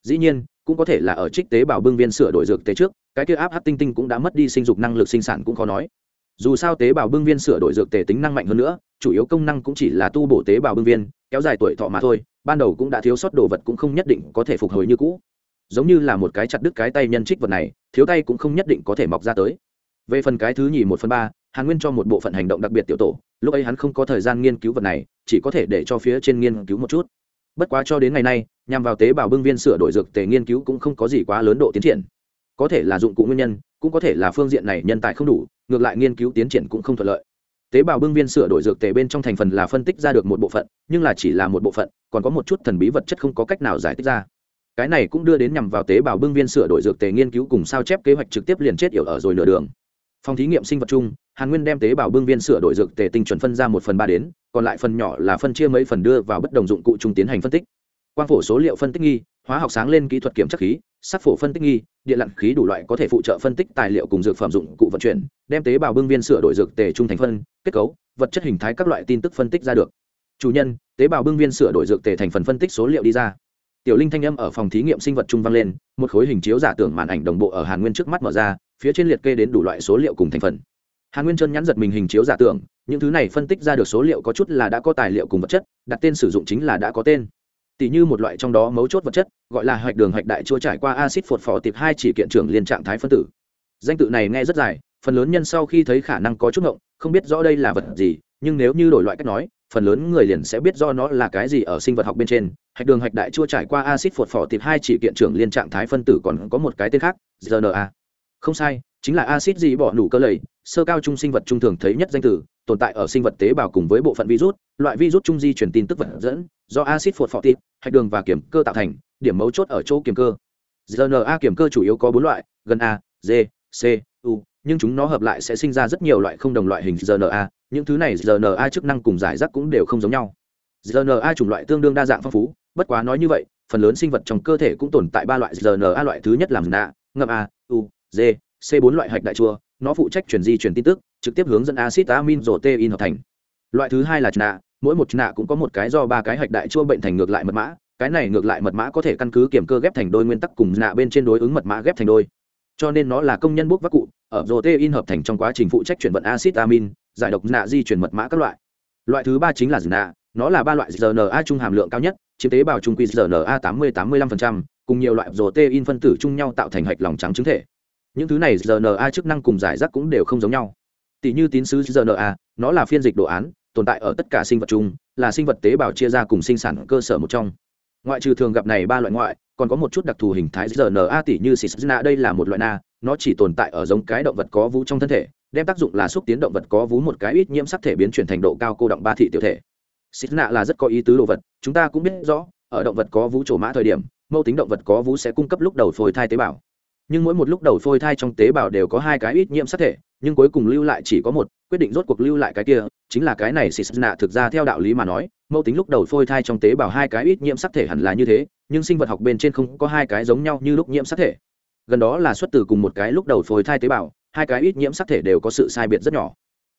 Dĩ nhiên, cũng có thể là ở trích tế bào bưng viên sửa đổi dược tế trước, cái kia áp hát tinh tinh cũng đã mất đi sinh dục năng lực sinh sản cũng khó nói. Dù sao tế bào bưng viên sửa đổi dược tề tính năng mạnh hơn nữa, chủ yếu công năng cũng chỉ là tu bổ tế bào bưng viên, kéo dài tuổi thọ mà thôi, ban đầu cũng đã thiếu sót đồ vật cũng không nhất định có thể phục hồi như cũ. Giống như là một cái chặt đứt cái tay nhân trích vật này, thiếu tay cũng không nhất định có thể mọc ra tới. Về phần cái thứ nhì một phần ba, hàn nguyên cho một bộ phận hành động đặc biệt tiểu tổ lúc ấy hắn không có thời gian nghiên cứu vật này, chỉ có thể để cho phía trên nghiên cứu một chút. Bất quá cho đến ngày nay, nhằm vào tế bào bưng viên sửa đổi dược tề nghiên cứu cũng không có gì quá lớn độ tiến triển. Có thể là dụng cụ nguyên nhân, cũng có thể là phương diện này nhân tài không đủ, ngược lại nghiên cứu tiến triển cũng không thuận lợi. Tế bào bưng viên sửa đổi dược tề bên trong thành phần là phân tích ra được một bộ phận, nhưng là chỉ là một bộ phận, còn có một chút thần bí vật chất không có cách nào giải thích ra. Cái này cũng đưa đến nhằm vào tế bào bưng viên sửa đổi dược tề nghiên cứu cùng sao chép kế hoạch trực tiếp liền chết yểu ở rồi nửa đường phòng thí nghiệm sinh vật chung, hàn nguyên đem tế bào bưng viên sửa đổi dược tề tinh chuẩn phân ra một phần ba đến, còn lại phần nhỏ là phân chia mấy phần đưa vào bất đồng dụng cụ chung tiến hành phân tích. Quang phổ số liệu phân tích nghi, hóa học sáng lên kỹ thuật kiểm chất khí, sắc phổ phân tích nghi điện lặn khí đủ loại có thể phụ trợ phân tích tài liệu cùng dược phẩm dụng cụ vận chuyển, đem tế bào bưng viên sửa đổi dược tề trung thành phân, kết cấu, vật chất hình thái các loại tin tức phân tích ra được. Chủ nhân, tế bào bưng viên sửa đổi dược tề thành phần phân tích số liệu đi ra. Tiểu linh thanh âm ở phòng thí nghiệm sinh vật trung vang lên, một khối hình chiếu giả tưởng màn ảnh đồng bộ ở hàn nguyên trước mắt mở ra phía trên liệt kê đến đủ loại số liệu cùng thành phần. Hàn nguyên chân nhắn giật mình hình chiếu giả tưởng, những thứ này phân tích ra được số liệu có chút là đã có tài liệu cùng vật chất, đặt tên sử dụng chính là đã có tên. Tỷ như một loại trong đó mấu chốt vật chất, gọi là hoạch đường hoạch đại chua trải qua acid phột phò tiệp hai chỉ kiện trưởng liên trạng thái phân tử. Danh tự này nghe rất dài, phần lớn nhân sau khi thấy khả năng có chút ngộng, không biết rõ đây là vật gì, nhưng nếu như đổi loại cách nói, phần lớn người liền sẽ biết do nó là cái gì ở sinh vật học bên trên. Hạch đường hạch đại chua trải qua acid phột phò tiệp hai chỉ kiện trưởng liên trạng thái phân tử còn có một cái tên khác rna không sai, chính là acid gì bỏ nủ cơ lầy, sơ cao trung sinh vật trung thường thấy nhất danh từ, tồn tại ở sinh vật tế bào cùng với bộ phận virus, loại virus trung di truyền tin tức vật dẫn, do acid phột phọ tít hạch đường và kiểm cơ tạo thành, điểm mấu chốt ở chỗ kiểm cơ. Rna kiểm cơ chủ yếu có bốn loại, gần a d c, u, nhưng chúng nó hợp lại sẽ sinh ra rất nhiều loại không đồng loại hình rna những thứ này rna chức năng cùng giải rác cũng đều không giống nhau. Rna chủng loại tương đương đa dạng phong phú, bất quá nói như vậy, phần lớn sinh vật trong cơ thể cũng tồn tại ba loại rna loại, thứ nhất làm nạ ngậm a, u d c bốn loại hạch đại chua, nó phụ trách chuyển di chuyển tin tức, trực tiếp hướng dẫn acid amin protein hợp thành. Loại thứ hai là nạ mỗi một nạ cũng có một cái do ba cái hạch đại chua bệnh thành ngược lại mật mã, cái này ngược lại mật mã có thể căn cứ kiểm cơ ghép thành đôi nguyên tắc cùng nạ bên trên đối ứng mật mã ghép thành đôi. Cho nên nó là công nhân bốc vác cụ, ở protein hợp thành trong quá trình phụ trách chuyển vận acid amin, giải độc nạ di chuyển mật mã các loại. Loại thứ ba chính là nạ nó là ba loại rna trung hàm lượng cao nhất, chiếm tế bào trung quy rna tám mươi tám mươi lăm cùng nhiều loại protein phân tử chung nhau tạo thành hạch lòng trắng trứng thể những thứ này rna chức năng cùng giải rác cũng đều không giống nhau. Tỷ như tín sứ rna nó là phiên dịch đồ án, tồn tại ở tất cả sinh vật chung, là sinh vật tế bào chia ra cùng sinh sản cơ sở một trong. Ngoại trừ thường gặp này ba loại ngoại, còn có một chút đặc thù hình thái rna tỷ như cisna đây là một loại na, nó chỉ tồn tại ở giống cái động vật có vú trong thân thể, đem tác dụng là xúc tiến động vật có vú một cái ít nhiễm sắc thể biến chuyển thành độ cao cô động ba thị tiểu thể. Cisna là rất có ý tứ đồ vật, chúng ta cũng biết rõ, ở động vật có vú trổ mã thời điểm mâu tính động vật có vú sẽ cung cấp lúc đầu phôi thai tế bào nhưng mỗi một lúc đầu phôi thai trong tế bào đều có hai cái ít nhiễm sắc thể, nhưng cuối cùng lưu lại chỉ có một, quyết định rốt cuộc lưu lại cái kia, chính là cái này xịt nạ thực ra theo đạo lý mà nói, mẫu tính lúc đầu phôi thai trong tế bào hai cái ít nhiễm sắc thể hẳn là như thế, nhưng sinh vật học bên trên không có hai cái giống nhau như lúc nhiễm sắc thể. Gần đó là xuất từ cùng một cái lúc đầu phôi thai tế bào, hai cái ít nhiễm sắc thể đều có sự sai biệt rất nhỏ.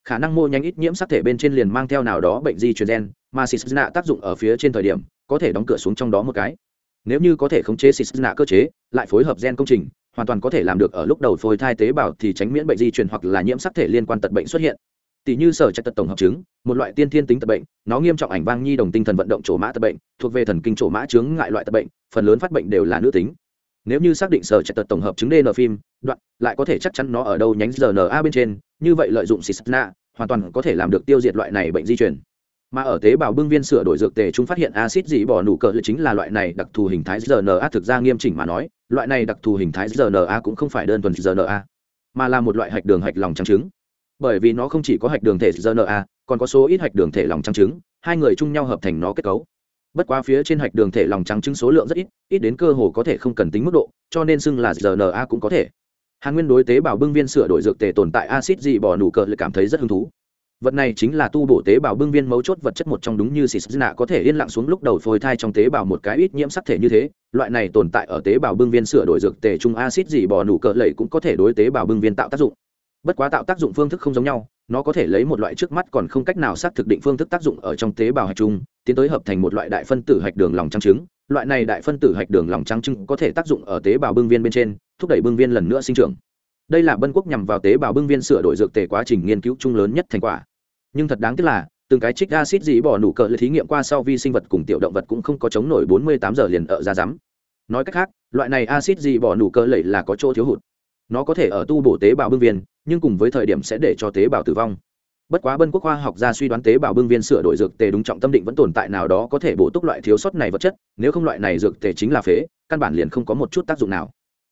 Khả năng mô nhanh ít nhiễm sắc thể bên trên liền mang theo nào đó bệnh di truyền gen, mà xịt nạ tác dụng ở phía trên thời điểm, có thể đóng cửa xuống trong đó một cái. Nếu như có thể khống chế xịt nạ cơ chế, lại phối hợp gen công trình hoàn toàn có thể làm được ở lúc đầu phôi thai tế bào thì tránh miễn bệnh di truyền hoặc là nhiễm sắc thể liên quan tật bệnh xuất hiện. Tỷ như sở trạch tật tổng hợp chứng, một loại tiên thiên tính tật bệnh, nó nghiêm trọng ảnh vang nhi đồng tinh thần vận động trổ mã tật bệnh, thuộc về thần kinh trổ mã chứng ngại loại tật bệnh, phần lớn phát bệnh đều là nữ tính. Nếu như xác định sở trạch tật tổng hợp chứng dn phim, đoạn, lại có thể chắc chắn nó ở đâu nhánh rna bên trên, như vậy lợi dụng cisna, hoàn toàn có thể làm được tiêu diệt loại này bệnh di truyền mà ở tế bào bưng viên sửa đổi dược tề chúng phát hiện acid dị bỏ nụ cờ chính là loại này đặc thù hình thái rna thực ra nghiêm chỉnh mà nói, loại này đặc thù hình thái rna cũng không phải đơn thuần rna mà là một loại hạch đường hạch lòng trắng trứng. Bởi vì nó không chỉ có hạch đường thể rna còn có số ít hạch đường thể lòng trắng trứng, hai người chung nhau hợp thành nó kết cấu. Bất quá phía trên hạch đường thể lòng trắng trứng số lượng rất ít ít đến cơ hồ có thể không cần tính mức độ, cho nên xưng là rna cũng có thể. Hàn nguyên đối tế bào bưng viên sửa đổi dược tề tồn tại acid dị bỏ nụ cờ lại cảm thấy rất hứng thú vật này chính là tu bổ tế bào bưng viên mấu chốt vật chất một trong đúng như xịt nạ có thể yên lặng xuống lúc đầu phôi thai trong tế bào một cái ít nhiễm sắc thể như thế. Loại này tồn tại ở tế bào bưng viên sửa đổi dược tề trung acid gì bò nụ cỡ lầy cũng có thể đối tế bào bưng viên tạo tác dụng. Bất quá tạo tác dụng phương thức không giống nhau, nó có thể lấy một loại trước mắt còn không cách nào xác thực định phương thức tác dụng ở trong tế bào hạch trung, tiến tới hợp thành một loại đại phân tử hạch đường lòng trắng trứng. Loại này đại phân tử hạch đường lòng trắng trứng có thể tác dụng ở tế bào bưng viên bên trên, thúc đẩy bưng viên lần nữa sinh trưởng. Đây là bân quốc nhằm vào tế bào bưng viên sửa đổi dược tề quá trình nghiên cứu chung lớn nhất thành quả nhưng thật đáng tiếc là, từng cái trích acid dĩ bỏ nụ cờ cỡ thí nghiệm qua sau vi sinh vật cùng tiểu động vật cũng không có chống nổi 48 giờ liền ở ra rắm. Nói cách khác, loại này acid dĩ bỏ nụ cờ lẩy là có chỗ thiếu hụt. Nó có thể ở tu bổ tế bào bưng viên, nhưng cùng với thời điểm sẽ để cho tế bào tử vong. Bất quá bân quốc khoa học gia suy đoán tế bào bưng viên sửa đổi dược tề đúng trọng tâm định vẫn tồn tại nào đó có thể bổ túc loại thiếu sót này vật chất, nếu không loại này dược tề chính là phế, căn bản liền không có một chút tác dụng nào.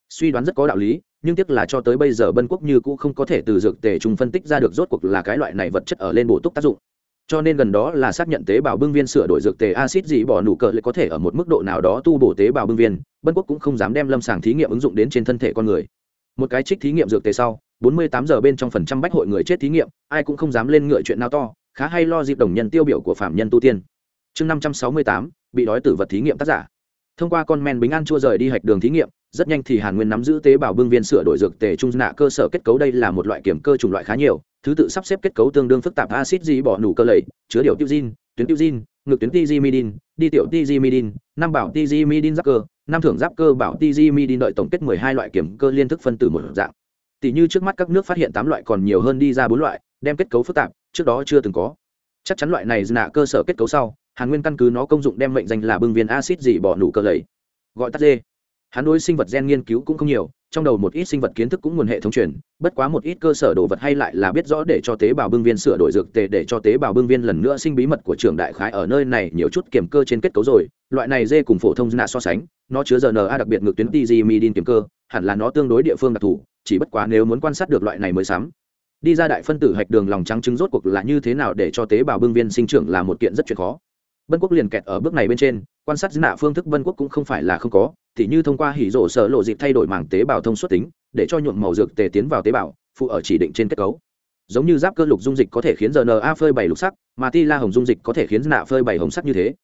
Suy đoán rất có đạo lý nhưng tiếc là cho tới bây giờ bân quốc như cũng không có thể từ dược tề trung phân tích ra được rốt cuộc là cái loại này vật chất ở lên bổ túc tác dụng. Cho nên gần đó là xác nhận tế bào bưng viên sửa đổi dược tề acid gì bỏ nụ cờ lại có thể ở một mức độ nào đó tu bổ tế bào bưng viên bân quốc cũng không dám đem lâm sàng thí nghiệm ứng dụng đến trên thân thể con người. Một cái trích thí nghiệm dược tề sau 48 giờ bên trong phần trăm bách hội người chết thí nghiệm ai cũng không dám lên ngựa chuyện nào to khá hay lo dịp đồng nhân tiêu biểu của phạm nhân tu tiên. Chương 568, bị đói tử vật thí nghiệm tác giả. Thông qua con men bính ăn chua rời đi hạch đường thí nghiệm rất nhanh thì hàn nguyên nắm giữ tế bào bưng viên sửa đổi dược tề trung nạ cơ sở kết cấu đây là một loại kiểm cơ chủng loại khá nhiều, thứ tự sắp xếp kết cấu tương đương phức tạp acid gì bỏ nủ cơ lầy, chứa điều tiêu zin tuyến tiêu zin ngược tuyến tizimidin đi tiểu tizimidin năm bảo tizimidin giáp cơ, năm thưởng giáp cơ bảo tizimidin đợi tổng kết 12 loại kiểm cơ liên thức phân tử một dạng. Tỷ như trước mắt các nước phát hiện tám loại còn nhiều hơn đi ra bốn loại, đem kết cấu phức tạp, trước đó chưa từng có. Chắc chắn loại này nạ cơ sở kết cấu sau, hàn nguyên căn cứ nó công dụng đem mệnh danh là bưng viên acid dị bỏ nụ cơ lầy, gọi tắt dê hắn đối sinh vật gen nghiên cứu cũng không nhiều, trong đầu một ít sinh vật kiến thức cũng nguồn hệ thống truyền, bất quá một ít cơ sở đồ vật hay lại là biết rõ để cho tế bào bưng viên sửa đổi dược tề để cho tế bào bưng viên lần nữa sinh bí mật của trường đại khái ở nơi này nhiều chút kiểm cơ trên kết cấu rồi. Loại này dê cùng phổ thông nạ so sánh, nó chứa rna đặc biệt ngược tuyến tgmidin kiểm cơ, hẳn là nó tương đối địa phương đặc thù, chỉ bất quá nếu muốn quan sát được loại này mới sắm. Đi ra đại phân tử hạch đường lòng trắng trứng rốt cuộc là như thế nào để cho tế bào bưng viên sinh trưởng là một kiện rất chuyện khó bân quốc liền kẹt ở bước này bên trên, quan sát nạ phương thức bân quốc cũng không phải là không có, thì như thông qua hỉ rổ sở lộ dịp thay đổi màng tế bào thông suất tính, để cho nhuộm màu dược tề tiến vào tế bào, phụ ở chỉ định trên kết cấu. Giống như giáp cơ lục dung dịch có thể khiến rna phơi bảy lục sắc, mà ti la hồng dung dịch có thể khiến nạ phơi bảy hồng sắc như thế.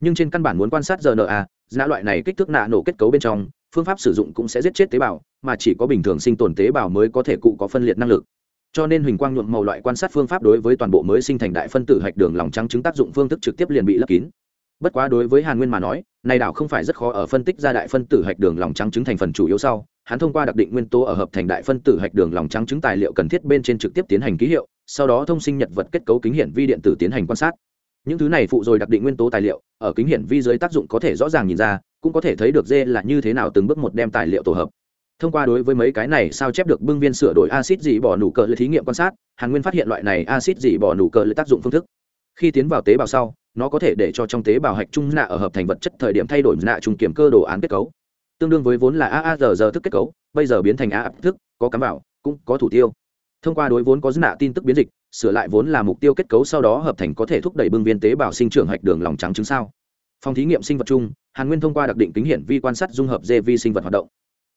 Nhưng trên căn bản muốn quan sát rna nạ loại này kích thước nạ nổ kết cấu bên trong, phương pháp sử dụng cũng sẽ giết chết tế bào, mà chỉ có bình thường sinh tồn tế bào mới có thể cụ có phân liệt năng lực cho nên huỳnh quang nhuộm màu loại quan sát phương pháp đối với toàn bộ mới sinh thành đại phân tử hạch đường lòng trắng chứng tác dụng phương thức trực tiếp liền bị lấp kín. Bất quá đối với hàn nguyên mà nói, này đảo không phải rất khó ở phân tích ra đại phân tử hạch đường lòng trắng trứng thành phần chủ yếu sau, hắn thông qua đặc định nguyên tố ở hợp thành đại phân tử hạch đường lòng trắng trứng tài liệu cần thiết bên trên trực tiếp tiến hành ký hiệu, sau đó thông sinh nhật vật kết cấu kính hiển vi điện tử tiến hành quan sát. Những thứ này phụ rồi đặc định nguyên tố tài liệu, ở kính hiển vi dưới tác dụng có thể rõ ràng nhìn ra, cũng có thể thấy được dê là như thế nào từng bước một đem tài liệu tổ hợp thông qua đối với mấy cái này sao chép được bưng viên sửa đổi acid dị bỏ nụ cờ lấy thí nghiệm quan sát, hàn nguyên phát hiện loại này acid dị bỏ nụ cờ lấy tác dụng phương thức. Khi tiến vào tế bào sau, nó có thể để cho trong tế bào hạch trung nạ ở hợp thành vật chất thời điểm thay đổi nạ trùng kiểm cơ đồ án kết cấu. Tương đương với vốn là aarg thức kết cấu, bây giờ biến thành a thức, có cắm vào, cũng có thủ tiêu. Thông qua đối vốn có nạ tin tức biến dịch, sửa lại vốn là mục tiêu kết cấu sau đó hợp thành có thể thúc đẩy bưng viên tế bào sinh trưởng hạch đường lòng trắng trứng sao. Phòng thí nghiệm sinh vật chung, hàn nguyên thông qua đặc định kính hiển vi quan sát dung hợp dê vi sinh vật hoạt động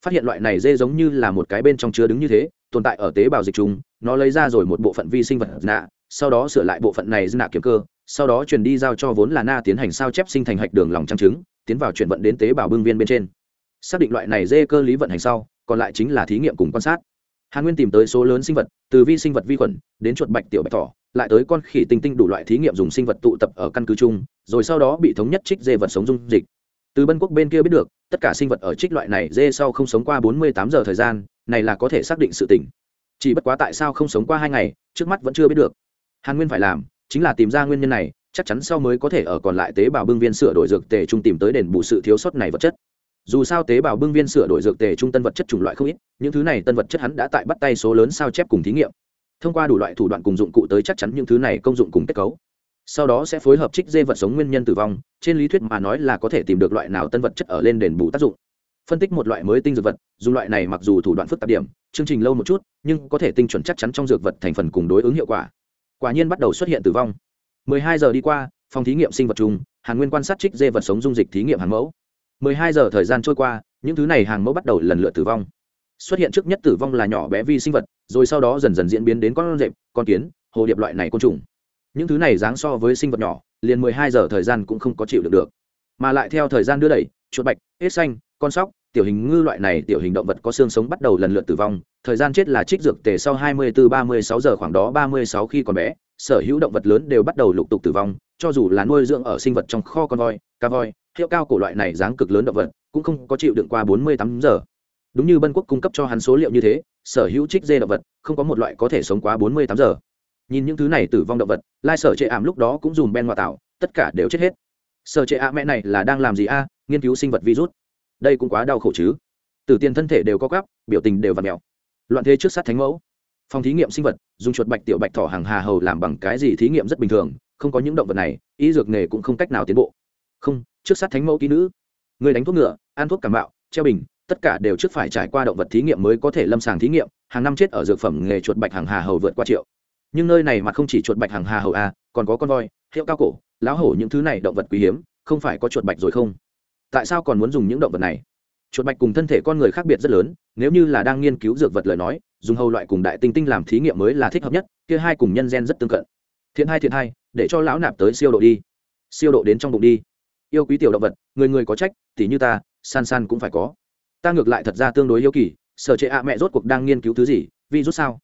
phát hiện loại này dê giống như là một cái bên trong chứa đứng như thế, tồn tại ở tế bào dịch chung nó lấy ra rồi một bộ phận vi sinh vật nạ, sau đó sửa lại bộ phận này nạ kiếm cơ, sau đó chuyển đi giao cho vốn là na tiến hành sao chép sinh thành hạch đường lòng trắng trứng, tiến vào chuyển vận đến tế bào bưng viên bên trên. Xác định loại này dê cơ lý vận hành sau, còn lại chính là thí nghiệm cùng quan sát. Hàn nguyên tìm tới số lớn sinh vật, từ vi sinh vật vi khuẩn, đến chuột bạch tiểu bạch thỏ, lại tới con khỉ tinh tinh đủ loại thí nghiệm dùng sinh vật tụ tập ở căn cứ chung, rồi sau đó bị thống nhất trích dê vật sống dung dịch từ bân quốc bên kia biết được, tất cả sinh vật ở trích loại này dê sau không sống qua bốn mươi tám giờ thời gian, này là có thể xác định sự tỉnh chỉ bất quá tại sao không sống qua hai ngày, trước mắt vẫn chưa biết được. Hàn nguyên phải làm, chính là tìm ra nguyên nhân này, chắc chắn sau mới có thể ở còn lại tế bào bưng viên sửa đổi dược tề trung tìm tới đền bù sự thiếu sót này vật chất. Dù sao tế bào bưng viên sửa đổi dược tề trung tân vật chất chủng loại không ít, những thứ này tân vật chất hắn đã tại bắt tay số lớn sao chép cùng thí nghiệm. Thông qua đủ loại thủ đoạn cùng dụng cụ tới chắc chắn những thứ này công dụng cùng kết cấu sau đó sẽ phối hợp trích dê vật sống nguyên nhân tử vong, trên lý thuyết mà nói là có thể tìm được loại nào tân vật chất ở lên đền bù tác dụng. Phân tích một loại mới tinh dược vật, dùng loại này mặc dù thủ đoạn phức tạp điểm, chương trình lâu một chút, nhưng có thể tinh chuẩn chắc chắn trong dược vật thành phần cùng đối ứng hiệu quả. Quả nhiên bắt đầu xuất hiện tử vong. 12 giờ đi qua, phòng thí nghiệm sinh vật trùng, hàn nguyên quan sát trích dê vật sống dung dịch thí nghiệm hàng mẫu. 12 giờ thời gian trôi qua, những thứ này hàng mẫu bắt đầu lần lượt tử vong. Xuất hiện trước nhất tử vong là nhỏ bé vi sinh vật, rồi sau đó dần dần diễn biến đến con rệp, con kiến, hồ điệp loại này côn trùng những thứ này dáng so với sinh vật nhỏ, liền 12 giờ thời gian cũng không có chịu được được. Mà lại theo thời gian đưa đẩy, chuột bạch, hết xanh, con sóc, tiểu hình ngư loại này tiểu hình động vật có xương sống bắt đầu lần lượt tử vong. Thời gian chết là trích dược tề sau 24-36 giờ, khoảng đó 36 khi còn bé, sở hữu động vật lớn đều bắt đầu lục tục tử vong. Cho dù là nuôi dưỡng ở sinh vật trong kho con voi, cá voi, hiệu cao cổ loại này dáng cực lớn động vật, cũng không có chịu đựng qua 48 giờ. Đúng như bân quốc cung cấp cho hắn số liệu như thế, sở hữu trích dê động vật, không có một loại có thể sống quá 48 giờ nhìn những thứ này tử vong động vật, lai sở trệ ảm lúc đó cũng dùng ben ngoại tạo tất cả đều chết hết. Sở trệ ạ mẹ này là đang làm gì a? Nghiên cứu sinh vật virus. Đây cũng quá đau khổ chứ. Tử tiền thân thể đều có gắp biểu tình đều và mèo loạn thế trước sát thánh mẫu. Phòng thí nghiệm sinh vật, dùng chuột bạch tiểu bạch thỏ hàng hà hầu làm bằng cái gì thí nghiệm rất bình thường, không có những động vật này, y dược nghề cũng không cách nào tiến bộ. Không, trước sát thánh mẫu kỹ nữ. Người đánh thuốc ngựa, ăn thuốc cảm bạo treo bình, tất cả đều trước phải trải qua động vật thí nghiệm mới có thể lâm sàng thí nghiệm, hàng năm chết ở dược phẩm nghề chuột bạch hàng hà hầu vượt qua triệu nhưng nơi này mà không chỉ chuột bạch hàng hà hầu a à, còn có con voi, hiệu cao cổ, lão hổ những thứ này động vật quý hiếm, không phải có chuột bạch rồi không? Tại sao còn muốn dùng những động vật này? Chuột bạch cùng thân thể con người khác biệt rất lớn, nếu như là đang nghiên cứu dược vật lời nói, dùng hầu loại cùng đại tinh tinh làm thí nghiệm mới là thích hợp nhất, kia hai cùng nhân gen rất tương cận. Thiện hai thiện hai, để cho lão nạp tới siêu độ đi. Siêu độ đến trong bụng đi. Yêu quý tiểu động vật, người người có trách, tỉ như ta, san san cũng phải có. Ta ngược lại thật ra tương đối yêu kỳ, sở chế ạ mẹ rốt cuộc đang nghiên cứu thứ gì, vì rút sao?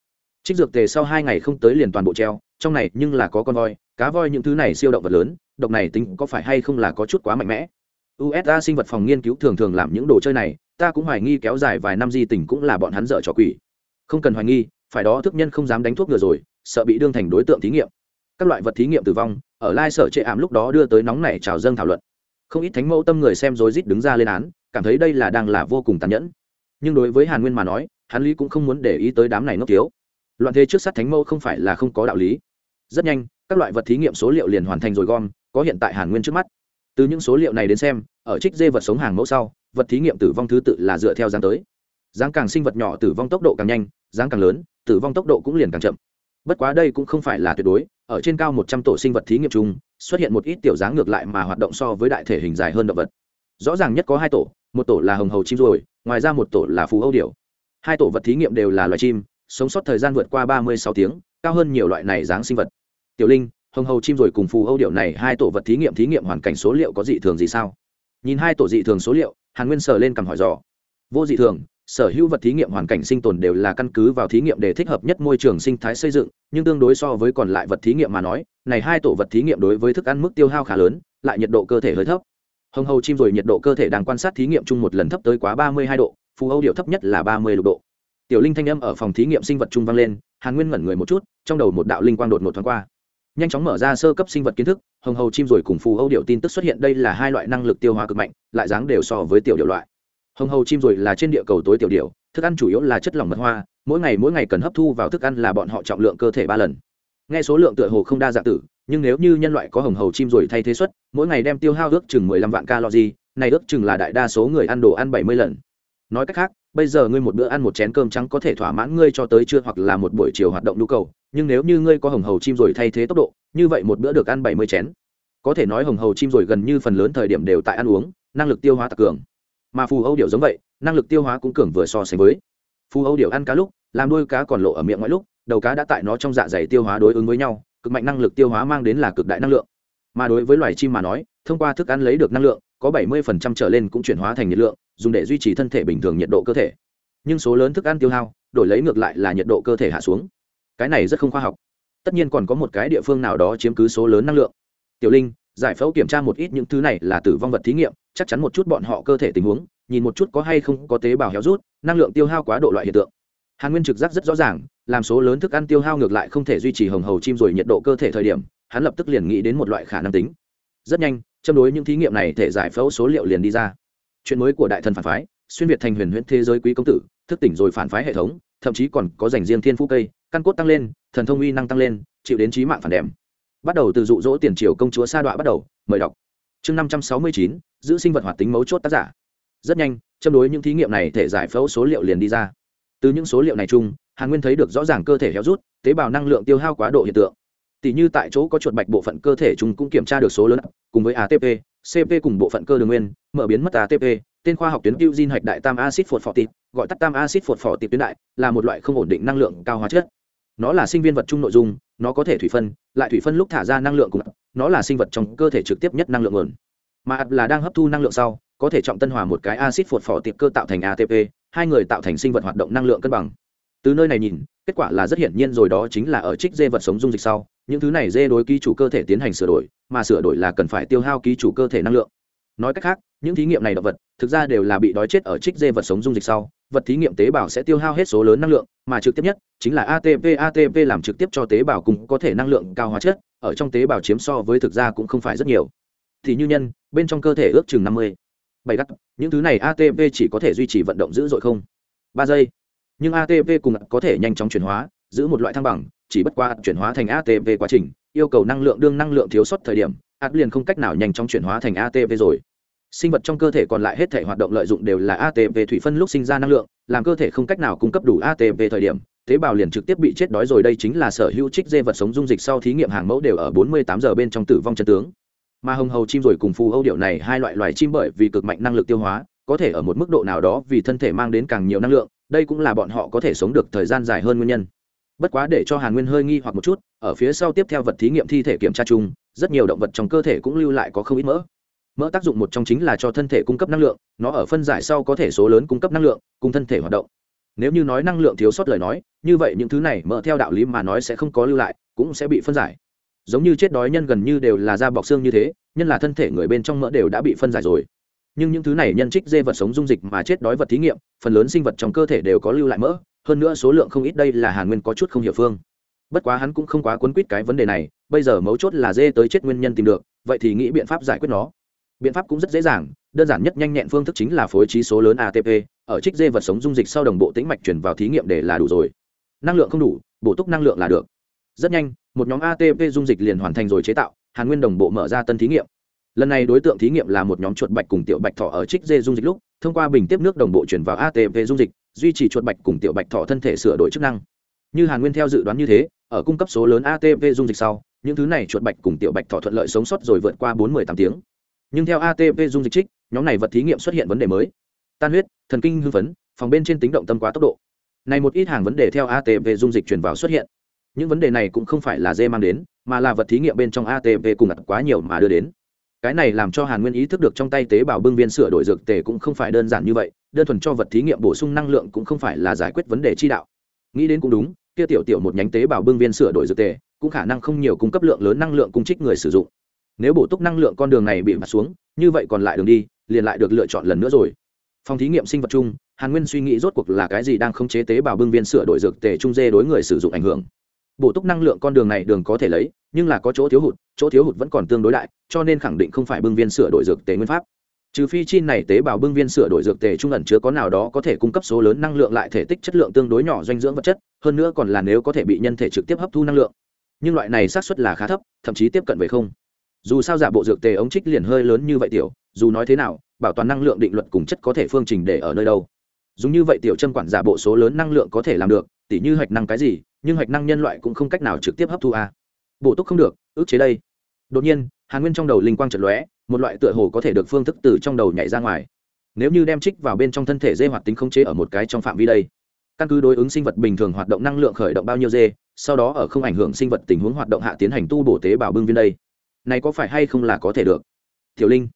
Trích dược tề sau hai ngày không tới liền toàn bộ treo, trong này nhưng là có con voi, cá voi những thứ này siêu động vật lớn, độc này tính có phải hay không là có chút quá mạnh mẽ. Usa sinh vật phòng nghiên cứu thường thường làm những đồ chơi này, ta cũng hoài nghi kéo dài vài năm di tình cũng là bọn hắn dở trò quỷ. Không cần hoài nghi, phải đó thức nhân không dám đánh thuốc ngừa rồi, sợ bị đương thành đối tượng thí nghiệm. Các loại vật thí nghiệm tử vong, ở lai sở trệ ảm lúc đó đưa tới nóng này trào dâng thảo luận. Không ít thánh mẫu tâm người xem rối rít đứng ra lên án, cảm thấy đây là đang là vô cùng tàn nhẫn. Nhưng đối với hàn nguyên mà nói, hắn lý cũng không muốn để ý tới đám này ngốc thiếu loạn thế trước sát thánh mẫu không phải là không có đạo lý. Rất nhanh, các loại vật thí nghiệm số liệu liền hoàn thành rồi gom, có hiện tại hàn nguyên trước mắt. Từ những số liệu này đến xem, ở trích dê vật sống hàng mẫu sau, vật thí nghiệm tử vong thứ tự là dựa theo dáng tới. Dáng càng sinh vật nhỏ tử vong tốc độ càng nhanh, dáng càng lớn, tử vong tốc độ cũng liền càng chậm. Bất quá đây cũng không phải là tuyệt đối, ở trên cao một trăm tổ sinh vật thí nghiệm chung, xuất hiện một ít tiểu dáng ngược lại mà hoạt động so với đại thể hình dài hơn động vật. Rõ ràng nhất có hai tổ, một tổ là hồng hầu chim ruồi ngoài ra một tổ là phú âu điểu. Hai tổ vật thí nghiệm đều là loài chim sống sót thời gian vượt qua ba mươi sáu tiếng, cao hơn nhiều loại này dáng sinh vật. Tiểu linh, hồng hầu chim rồi cùng phù âu điệu này hai tổ vật thí nghiệm thí nghiệm hoàn cảnh số liệu có dị thường gì sao? Nhìn hai tổ dị thường số liệu, hàn nguyên sờ lên cầm hỏi dò. Vô dị thường, sở hữu vật thí nghiệm hoàn cảnh sinh tồn đều là căn cứ vào thí nghiệm để thích hợp nhất môi trường sinh thái xây dựng, nhưng tương đối so với còn lại vật thí nghiệm mà nói, này hai tổ vật thí nghiệm đối với thức ăn mức tiêu hao khá lớn, lại nhiệt độ cơ thể hơi thấp. Hồng hầu chim rồi nhiệt độ cơ thể đang quan sát thí nghiệm chung một lần thấp tới quá ba mươi hai độ, phù âu điệu thấp nhất là ba mươi độ tiểu linh thanh âm ở phòng thí nghiệm sinh vật chung vang lên, hàn nguyên ngẩn người một chút, trong đầu một đạo linh quang đột một thoáng qua. Nhanh chóng mở ra sơ cấp sinh vật kiến thức, hồng hầu chim rồi cùng phù âu điệu tin tức xuất hiện, đây là hai loại năng lực tiêu hóa cực mạnh, lại dáng đều so với tiểu điệu loại. Hồng hầu chim rồi là trên địa cầu tối tiểu điệu, thức ăn chủ yếu là chất lỏng mật hoa, mỗi ngày mỗi ngày cần hấp thu vào thức ăn là bọn họ trọng lượng cơ thể ba lần. Nghe số lượng tựa hồ không đa dạng tử, nhưng nếu như nhân loại có hồng hầu chim rồi thay thế suất, mỗi ngày đem tiêu hao ước chừng mười lăm vạn calorie, này ước chừng là đại đa số người ăn đồ ăn bảy mươi lần. Nói cách khác bây giờ ngươi một bữa ăn một chén cơm trắng có thể thỏa mãn ngươi cho tới trưa hoặc là một buổi chiều hoạt động nhu cầu, nhưng nếu như ngươi có hồng hầu chim rồi thay thế tốc độ, như vậy một bữa được ăn bảy mươi chén. Có thể nói hồng hầu chim rồi gần như phần lớn thời điểm đều tại ăn uống, năng lực tiêu hóa tạc cường. Mà phù âu điệu giống vậy, năng lực tiêu hóa cũng cường vừa so sánh với. Phù âu điệu ăn cá lúc, làm đôi cá còn lộ ở miệng ngoại lúc, đầu cá đã tại nó trong dạ dày tiêu hóa đối ứng với nhau, cực mạnh năng lực tiêu hóa mang đến là cực đại năng lượng. Mà đối với loài chim mà nói, thông qua thức ăn lấy được năng lượng, có bảy mươi trở lên cũng chuyển hóa thành nhiệt lượng dùng để duy trì thân thể bình thường nhiệt độ cơ thể. Nhưng số lớn thức ăn tiêu hao, đổi lấy ngược lại là nhiệt độ cơ thể hạ xuống. Cái này rất không khoa học. Tất nhiên còn có một cái địa phương nào đó chiếm cứ số lớn năng lượng. Tiểu linh, giải phẫu kiểm tra một ít những thứ này là tử vong vật thí nghiệm, chắc chắn một chút bọn họ cơ thể tình huống, nhìn một chút có hay không có tế bào héo rút, năng lượng tiêu hao quá độ loại hiện tượng. Hàn nguyên trực giác rất rõ ràng, làm số lớn thức ăn tiêu hao ngược lại không thể duy trì hồng hầu chim rồi nhiệt độ cơ thể thời điểm, hắn lập tức liền nghĩ đến một loại khả năng tính. Rất nhanh, châm đối những thí nghiệm này thể giải phẫu số liệu liền đi ra chuyện mới của đại thần phản phái, xuyên việt thành huyền huyễn thế giới quý công tử, thức tỉnh rồi phản phái hệ thống, thậm chí còn có dành riêng thiên phú cây, căn cốt tăng lên, thần thông uy năng tăng lên, chịu đến trí mạng phản đệm. Bắt đầu từ dụ dỗ tiền triều công chúa sa đọa bắt đầu, mời đọc. Chương năm trăm sáu mươi chín, giữ sinh vật hoạt tính mấu chốt tác giả. Rất nhanh, châm đối những thí nghiệm này thể giải phẫu số liệu liền đi ra. Từ những số liệu này chung, hàn nguyên thấy được rõ ràng cơ thể héo rút, tế bào năng lượng tiêu hao quá độ hiện tượng. Tỷ như tại chỗ có chuột bạch bộ phận cơ thể chúng cũng kiểm tra được số lớn, cùng với atp cp cùng bộ phận cơ đường nguyên, mở biến mất atp tên khoa học tuyến tiêu gen hạch đại tam acid phột phò tịp, gọi tắt tam acid phột phò tịp tuyến đại, là một loại không ổn định năng lượng cao hóa chất. Nó là sinh viên vật chung nội dung, nó có thể thủy phân, lại thủy phân lúc thả ra năng lượng cùng, nó là sinh vật trong cơ thể trực tiếp nhất năng lượng nguồn. Mà ạt là đang hấp thu năng lượng sau, có thể trọng tân hòa một cái acid phột phò tiệp cơ tạo thành atp hai người tạo thành sinh vật hoạt động năng lượng cân bằng. Từ nơi này nhìn, kết quả là rất hiển nhiên rồi đó chính là ở trích dê vật sống dung dịch sau những thứ này dê đối ký chủ cơ thể tiến hành sửa đổi, mà sửa đổi là cần phải tiêu hao ký chủ cơ thể năng lượng. Nói cách khác, những thí nghiệm này động vật, thực ra đều là bị đói chết ở trích dê vật sống dung dịch sau. Vật thí nghiệm tế bào sẽ tiêu hao hết số lớn năng lượng, mà trực tiếp nhất chính là atp atp làm trực tiếp cho tế bào cùng có thể năng lượng cao hóa chất, ở trong tế bào chiếm so với thực ra cũng không phải rất nhiều. Thì như nhân, bên trong cơ thể ước chừng năm mươi. Bảy gắt, những thứ này atp chỉ có thể duy trì vận động dữ dội không? Ba giây. Nhưng atp cùng có thể nhanh chóng chuyển hóa giữ một loại thăng bằng, chỉ bất qua chuyển hóa thành atp quá trình, yêu cầu năng lượng đương năng lượng thiếu sót thời điểm ạt liền không cách nào nhanh chóng chuyển hóa thành atp rồi. Sinh vật trong cơ thể còn lại hết thể hoạt động lợi dụng đều là atp thủy phân lúc sinh ra năng lượng, làm cơ thể không cách nào cung cấp đủ atp thời điểm, tế bào liền trực tiếp bị chết đói rồi. Đây chính là sở hữu trích dê vật sống dung dịch sau thí nghiệm hàng mẫu đều ở 48 giờ bên trong tử vong chân tướng. Mà hồng hầu chim rồi cùng phù âu điệu này hai loại loài chim bởi vì cực mạnh năng lực tiêu hóa, có thể ở một mức độ nào đó vì thân thể mang đến càng nhiều năng lượng, đây cũng là bọn họ có thể sống được thời gian dài hơn nguyên nhân bất quá để cho hàn nguyên hơi nghi hoặc một chút, ở phía sau tiếp theo vật thí nghiệm thi thể kiểm tra chung, rất nhiều động vật trong cơ thể cũng lưu lại có không ít mỡ. Mỡ tác dụng một trong chính là cho thân thể cung cấp năng lượng, nó ở phân giải sau có thể số lớn cung cấp năng lượng, cùng thân thể hoạt động. Nếu như nói năng lượng thiếu sót lời nói, như vậy những thứ này mỡ theo đạo lý mà nói sẽ không có lưu lại, cũng sẽ bị phân giải. Giống như chết đói nhân gần như đều là da bọc xương như thế, nhân là thân thể người bên trong mỡ đều đã bị phân giải rồi. Nhưng những thứ này nhân trích dê vật sống dung dịch mà chết đói vật thí nghiệm, phần lớn sinh vật trong cơ thể đều có lưu lại mỡ hơn nữa số lượng không ít đây là hàn nguyên có chút không hiểu phương. Bất quá hắn cũng không quá quấn quýt cái vấn đề này, bây giờ mấu chốt là dê tới chết nguyên nhân tìm được, vậy thì nghĩ biện pháp giải quyết nó. Biện pháp cũng rất dễ dàng, đơn giản nhất nhanh nhẹn phương thức chính là phối trí số lớn atp ở trích dê vật sống dung dịch sau đồng bộ tĩnh mạch chuyển vào thí nghiệm để là đủ rồi. Năng lượng không đủ, bổ túc năng lượng là được. Rất nhanh, một nhóm atp dung dịch liền hoàn thành rồi chế tạo, hàn nguyên đồng bộ mở ra tân thí nghiệm. Lần này đối tượng thí nghiệm là một nhóm chuột bạch cùng tiểu bạch thỏ ở trích dê dung dịch lúc, thông qua bình tiếp nước đồng bộ chuyển vào atp dung dịch duy trì chuột bạch cùng tiểu bạch thỏ thân thể sửa đổi chức năng. Như hàn nguyên theo dự đoán như thế, ở cung cấp số lớn ATV dung dịch sau, những thứ này chuột bạch cùng tiểu bạch thỏ thuận lợi sống sót rồi vượt qua bốn mươi tám tiếng. Nhưng theo ATV dung dịch trích, nhóm này vật thí nghiệm xuất hiện vấn đề mới. Tan huyết, thần kinh hưng phấn, phòng bên trên tính động tâm quá tốc độ. Này một ít hàng vấn đề theo ATV dung dịch truyền vào xuất hiện. Những vấn đề này cũng không phải là dê mang đến, mà là vật thí nghiệm bên trong ATV cùng đặt quá nhiều mà đưa đến cái này làm cho hàn nguyên ý thức được trong tay tế bào bưng viên sửa đổi dược tề cũng không phải đơn giản như vậy, đơn thuần cho vật thí nghiệm bổ sung năng lượng cũng không phải là giải quyết vấn đề chi đạo. Nghĩ đến cũng đúng, kia tiểu tiểu một nhánh tế bào bưng viên sửa đổi dược tề, cũng khả năng không nhiều cung cấp lượng lớn năng lượng cung trích người sử dụng. Nếu bổ túc năng lượng con đường này bị mặt xuống, như vậy còn lại đường đi, liền lại được lựa chọn lần nữa rồi. Phòng thí nghiệm sinh vật chung, hàn nguyên suy nghĩ rốt cuộc là cái gì đang khống chế tế bào bưng viên sửa đổi dược tề trung dê đối người sử dụng ảnh hưởng bổ túc năng lượng con đường này đường có thể lấy, nhưng là có chỗ thiếu hụt, chỗ thiếu hụt vẫn còn tương đối đại, cho nên khẳng định không phải bưng viên sửa đổi dược tề nguyên pháp. Trừ phi chi này tế bào bưng viên sửa đổi dược tề trung ẩn chứa có nào đó có thể cung cấp số lớn năng lượng lại thể tích chất lượng tương đối nhỏ dinh dưỡng vật chất, hơn nữa còn là nếu có thể bị nhân thể trực tiếp hấp thu năng lượng. Nhưng loại này xác suất là khá thấp, thậm chí tiếp cận về không. Dù sao giả bộ dược tề ống trích liền hơi lớn như vậy tiểu, dù nói thế nào, bảo toàn năng lượng định luật cùng chất có thể phương trình để ở nơi đâu. Dùng như vậy tiểu chân quản giả bộ số lớn năng lượng có thể làm được tỉ như hạch năng cái gì, nhưng hạch năng nhân loại cũng không cách nào trực tiếp hấp thu a. Bổ túc không được ước chế đây. Đột nhiên, hàn nguyên trong đầu linh quang trật lóe, một loại tựa hồ có thể được phương thức từ trong đầu nhảy ra ngoài. Nếu như đem trích vào bên trong thân thể dê hoạt tính khống chế ở một cái trong phạm vi đây, căn cứ đối ứng sinh vật bình thường hoạt động năng lượng khởi động bao nhiêu dê, sau đó ở không ảnh hưởng sinh vật tình huống hoạt động hạ tiến hành tu bổ tế bào bưng viên đây. Này có phải hay không là có thể được? Tiểu linh,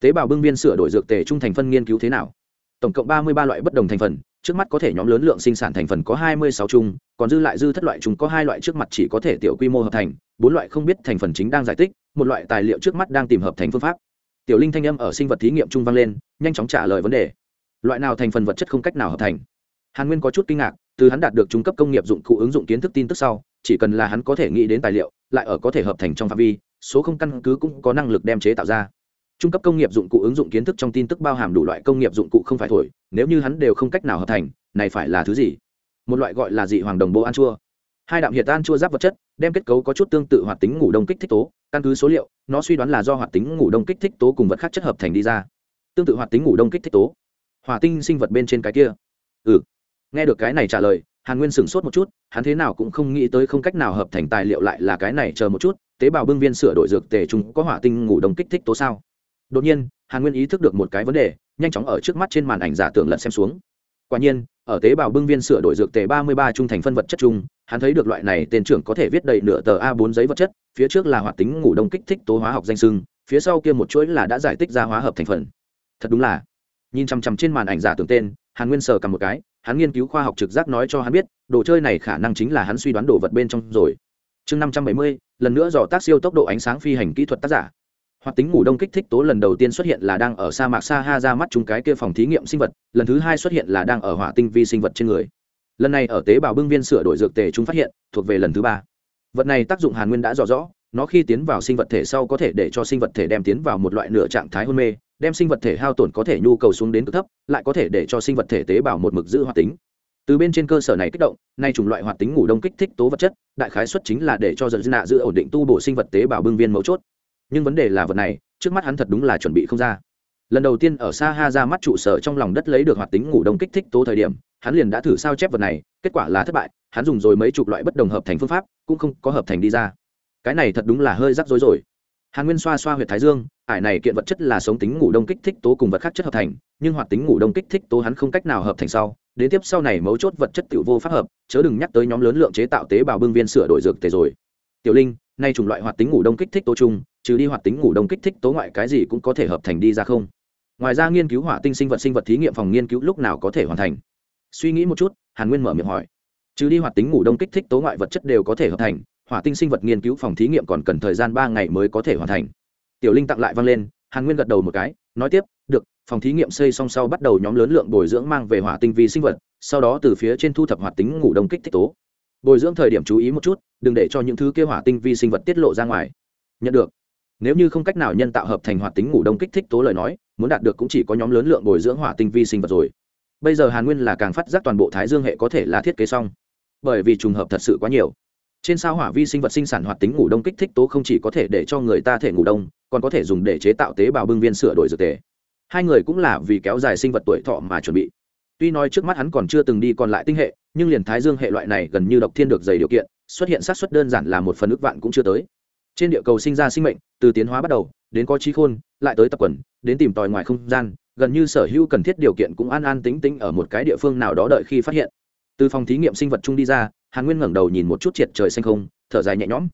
tế bào bưng viên sửa đổi dược tề trung thành phân nghiên cứu thế nào? Tổng cộng ba mươi ba loại bất đồng thành phần trước mắt có thể nhóm lớn lượng sinh sản thành phần có hai mươi sáu chung, còn dư lại dư thất loại chúng có hai loại trước mặt chỉ có thể tiểu quy mô hợp thành, bốn loại không biết thành phần chính đang giải tích, một loại tài liệu trước mắt đang tìm hợp thành phương pháp. Tiểu linh thanh âm ở sinh vật thí nghiệm trung vang lên, nhanh chóng trả lời vấn đề. Loại nào thành phần vật chất không cách nào hợp thành? Hàn nguyên có chút kinh ngạc, từ hắn đạt được trung cấp công nghiệp dụng cụ ứng dụng kiến thức tin tức sau, chỉ cần là hắn có thể nghĩ đến tài liệu, lại ở có thể hợp thành trong phạm vi, số không căn cứ cũng có năng lực đem chế tạo ra. Trung cấp công nghiệp dụng cụ ứng dụng kiến thức trong tin tức bao hàm đủ loại công nghiệp dụng cụ không phải thổi nếu như hắn đều không cách nào hợp thành, này phải là thứ gì? Một loại gọi là dị hoàng đồng bộ an chua. Hai đạm hiệt an chua giáp vật chất, đem kết cấu có chút tương tự hoạt tính ngủ đông kích thích tố, căn cứ số liệu, nó suy đoán là do hoạt tính ngủ đông kích thích tố cùng vật khác chất hợp thành đi ra. Tương tự hoạt tính ngủ đông kích thích tố. Hỏa tinh sinh vật bên trên cái kia. Ừ. Nghe được cái này trả lời, hàn nguyên sửng sốt một chút, hắn thế nào cũng không nghĩ tới không cách nào hợp thành tài liệu lại là cái này, chờ một chút, tế bào bưng viên sửa đổi dược tề chúng có hỏa tinh ngủ đông kích thích tố sao? Đột nhiên hàn nguyên ý thức được một cái vấn đề, nhanh chóng ở trước mắt trên màn ảnh giả tưởng lật xem xuống. Quả nhiên, ở tế bào bưng viên sửa đổi dược tề ba mươi ba trung thành phân vật chất chung, hắn thấy được loại này tên trưởng có thể viết đầy nửa tờ a 4 giấy vật chất, phía trước là hoạt tính ngủ đông kích thích tố hóa học danh sưng, phía sau kia một chuỗi là đã giải tích ra hóa hợp thành phần. Thật đúng là. Nhìn chằm chằm trên màn ảnh giả tưởng tên, hàn nguyên sờ cầm một cái, hắn nghiên cứu khoa học trực giác nói cho hắn biết, đồ chơi này khả năng chính là hắn suy đoán đồ vật bên trong rồi. Chương năm trăm bảy mươi, lần nữa dò tác siêu tốc độ ánh sáng phi hành kỹ thuật tác giả hoạt tính ngủ đông kích thích tố lần đầu tiên xuất hiện là đang ở sa mạc sa ha ra mắt chúng cái kia phòng thí nghiệm sinh vật, lần thứ hai xuất hiện là đang ở hỏa tinh vi sinh vật trên người. Lần này ở tế bào bưng viên sửa đổi dược tề chúng phát hiện, thuộc về lần thứ ba. Vật này tác dụng hàn nguyên đã rõ rõ, nó khi tiến vào sinh vật thể sau có thể để cho sinh vật thể đem tiến vào một loại nửa trạng thái hôn mê, đem sinh vật thể hao tổn có thể nhu cầu xuống đến cực thấp, lại có thể để cho sinh vật thể tế bào một mực giữ hoạt tính. Từ bên trên cơ sở này kích động, nay chủng loại hoạt tính ngủ đông kích thích tố vật chất, đại khái xuất chính là để cho dần nạ giữ ổn định tu bổ sinh vật tế bào bưng viên mấu chốt nhưng vấn đề là vật này, trước mắt hắn thật đúng là chuẩn bị không ra. Lần đầu tiên ở sa ha ra mắt trụ sở trong lòng đất lấy được hoạt tính ngủ đông kích thích tố thời điểm, hắn liền đã thử sao chép vật này, kết quả là thất bại, hắn dùng rồi mấy chục loại bất đồng hợp thành phương pháp, cũng không có hợp thành đi ra. Cái này thật đúng là hơi rắc rối rồi. Hàn nguyên xoa xoa h u y ệ t thái dương, ải này kiện vật chất là sống tính ngủ đông kích thích tố cùng vật khác chất hợp thành, nhưng hoạt tính ngủ đông kích thích tố hắn không cách nào hợp thành sau, đến tiếp sau này mấu chốt vật chất tự vô pháp hợp, chớ đừng nhắc tới nhóm lớn lượng chế tạo tế bào bưng viên sửa đổi dược tề rồi. Tiểu linh, nay chủng loại hoạt tính ngủ đông kích thích tố chung trừ đi hoạt tính ngủ đông kích thích tố ngoại cái gì cũng có thể hợp thành đi ra không? Ngoài ra nghiên cứu hỏa tinh sinh vật sinh vật thí nghiệm phòng nghiên cứu lúc nào có thể hoàn thành? Suy nghĩ một chút, hàn nguyên mở miệng hỏi. Trừ đi hoạt tính ngủ đông kích thích tố ngoại vật chất đều có thể hợp thành, hỏa tinh sinh vật nghiên cứu phòng thí nghiệm còn cần thời gian ba ngày mới có thể hoàn thành. Tiểu linh tặng lại vang lên, hàn nguyên gật đầu một cái, nói tiếp, được, phòng thí nghiệm xây xong sau bắt đầu nhóm lớn lượng bồi dưỡng mang về hỏa tinh vi sinh vật, sau đó từ phía trên thu thập hoạt tính ngủ đông kích thích tố. Bồi dưỡng thời điểm chú ý một chút, đừng để cho những thứ kêu hỏa tinh vi sinh vật tiết lộ ra ngoài. Nhận được nếu như không cách nào nhân tạo hợp thành hoạt tính ngủ đông kích thích tố lời nói, muốn đạt được cũng chỉ có nhóm lớn lượng bồi dưỡng hỏa tinh vi sinh vật rồi. Bây giờ hàn nguyên là càng phát giác toàn bộ thái dương hệ có thể là thiết kế xong. Bởi vì trùng hợp thật sự quá nhiều. Trên sao hỏa vi sinh vật sinh sản hoạt tính ngủ đông kích thích tố không chỉ có thể để cho người ta thể ngủ đông, còn có thể dùng để chế tạo tế bào bưng viên sửa đổi dược tề. Hai người cũng là vì kéo dài sinh vật tuổi thọ mà chuẩn bị. Tuy nói trước mắt hắn còn chưa từng đi còn lại tinh hệ, nhưng liền thái dương hệ loại này gần như độc thiên được dày điều kiện, xuất hiện sát xuất đơn giản là một phần ước vạn cũng chưa tới trên địa cầu sinh ra sinh mệnh, từ tiến hóa bắt đầu, đến có trí khôn, lại tới tập quần, đến tìm tòi ngoài không gian, gần như sở hữu cần thiết điều kiện cũng an an tính tính ở một cái địa phương nào đó đợi khi phát hiện. Từ phòng thí nghiệm sinh vật chung đi ra, hàn nguyên ngẩng đầu nhìn một chút triệt trời xanh không, thở dài nhẹ nhõm.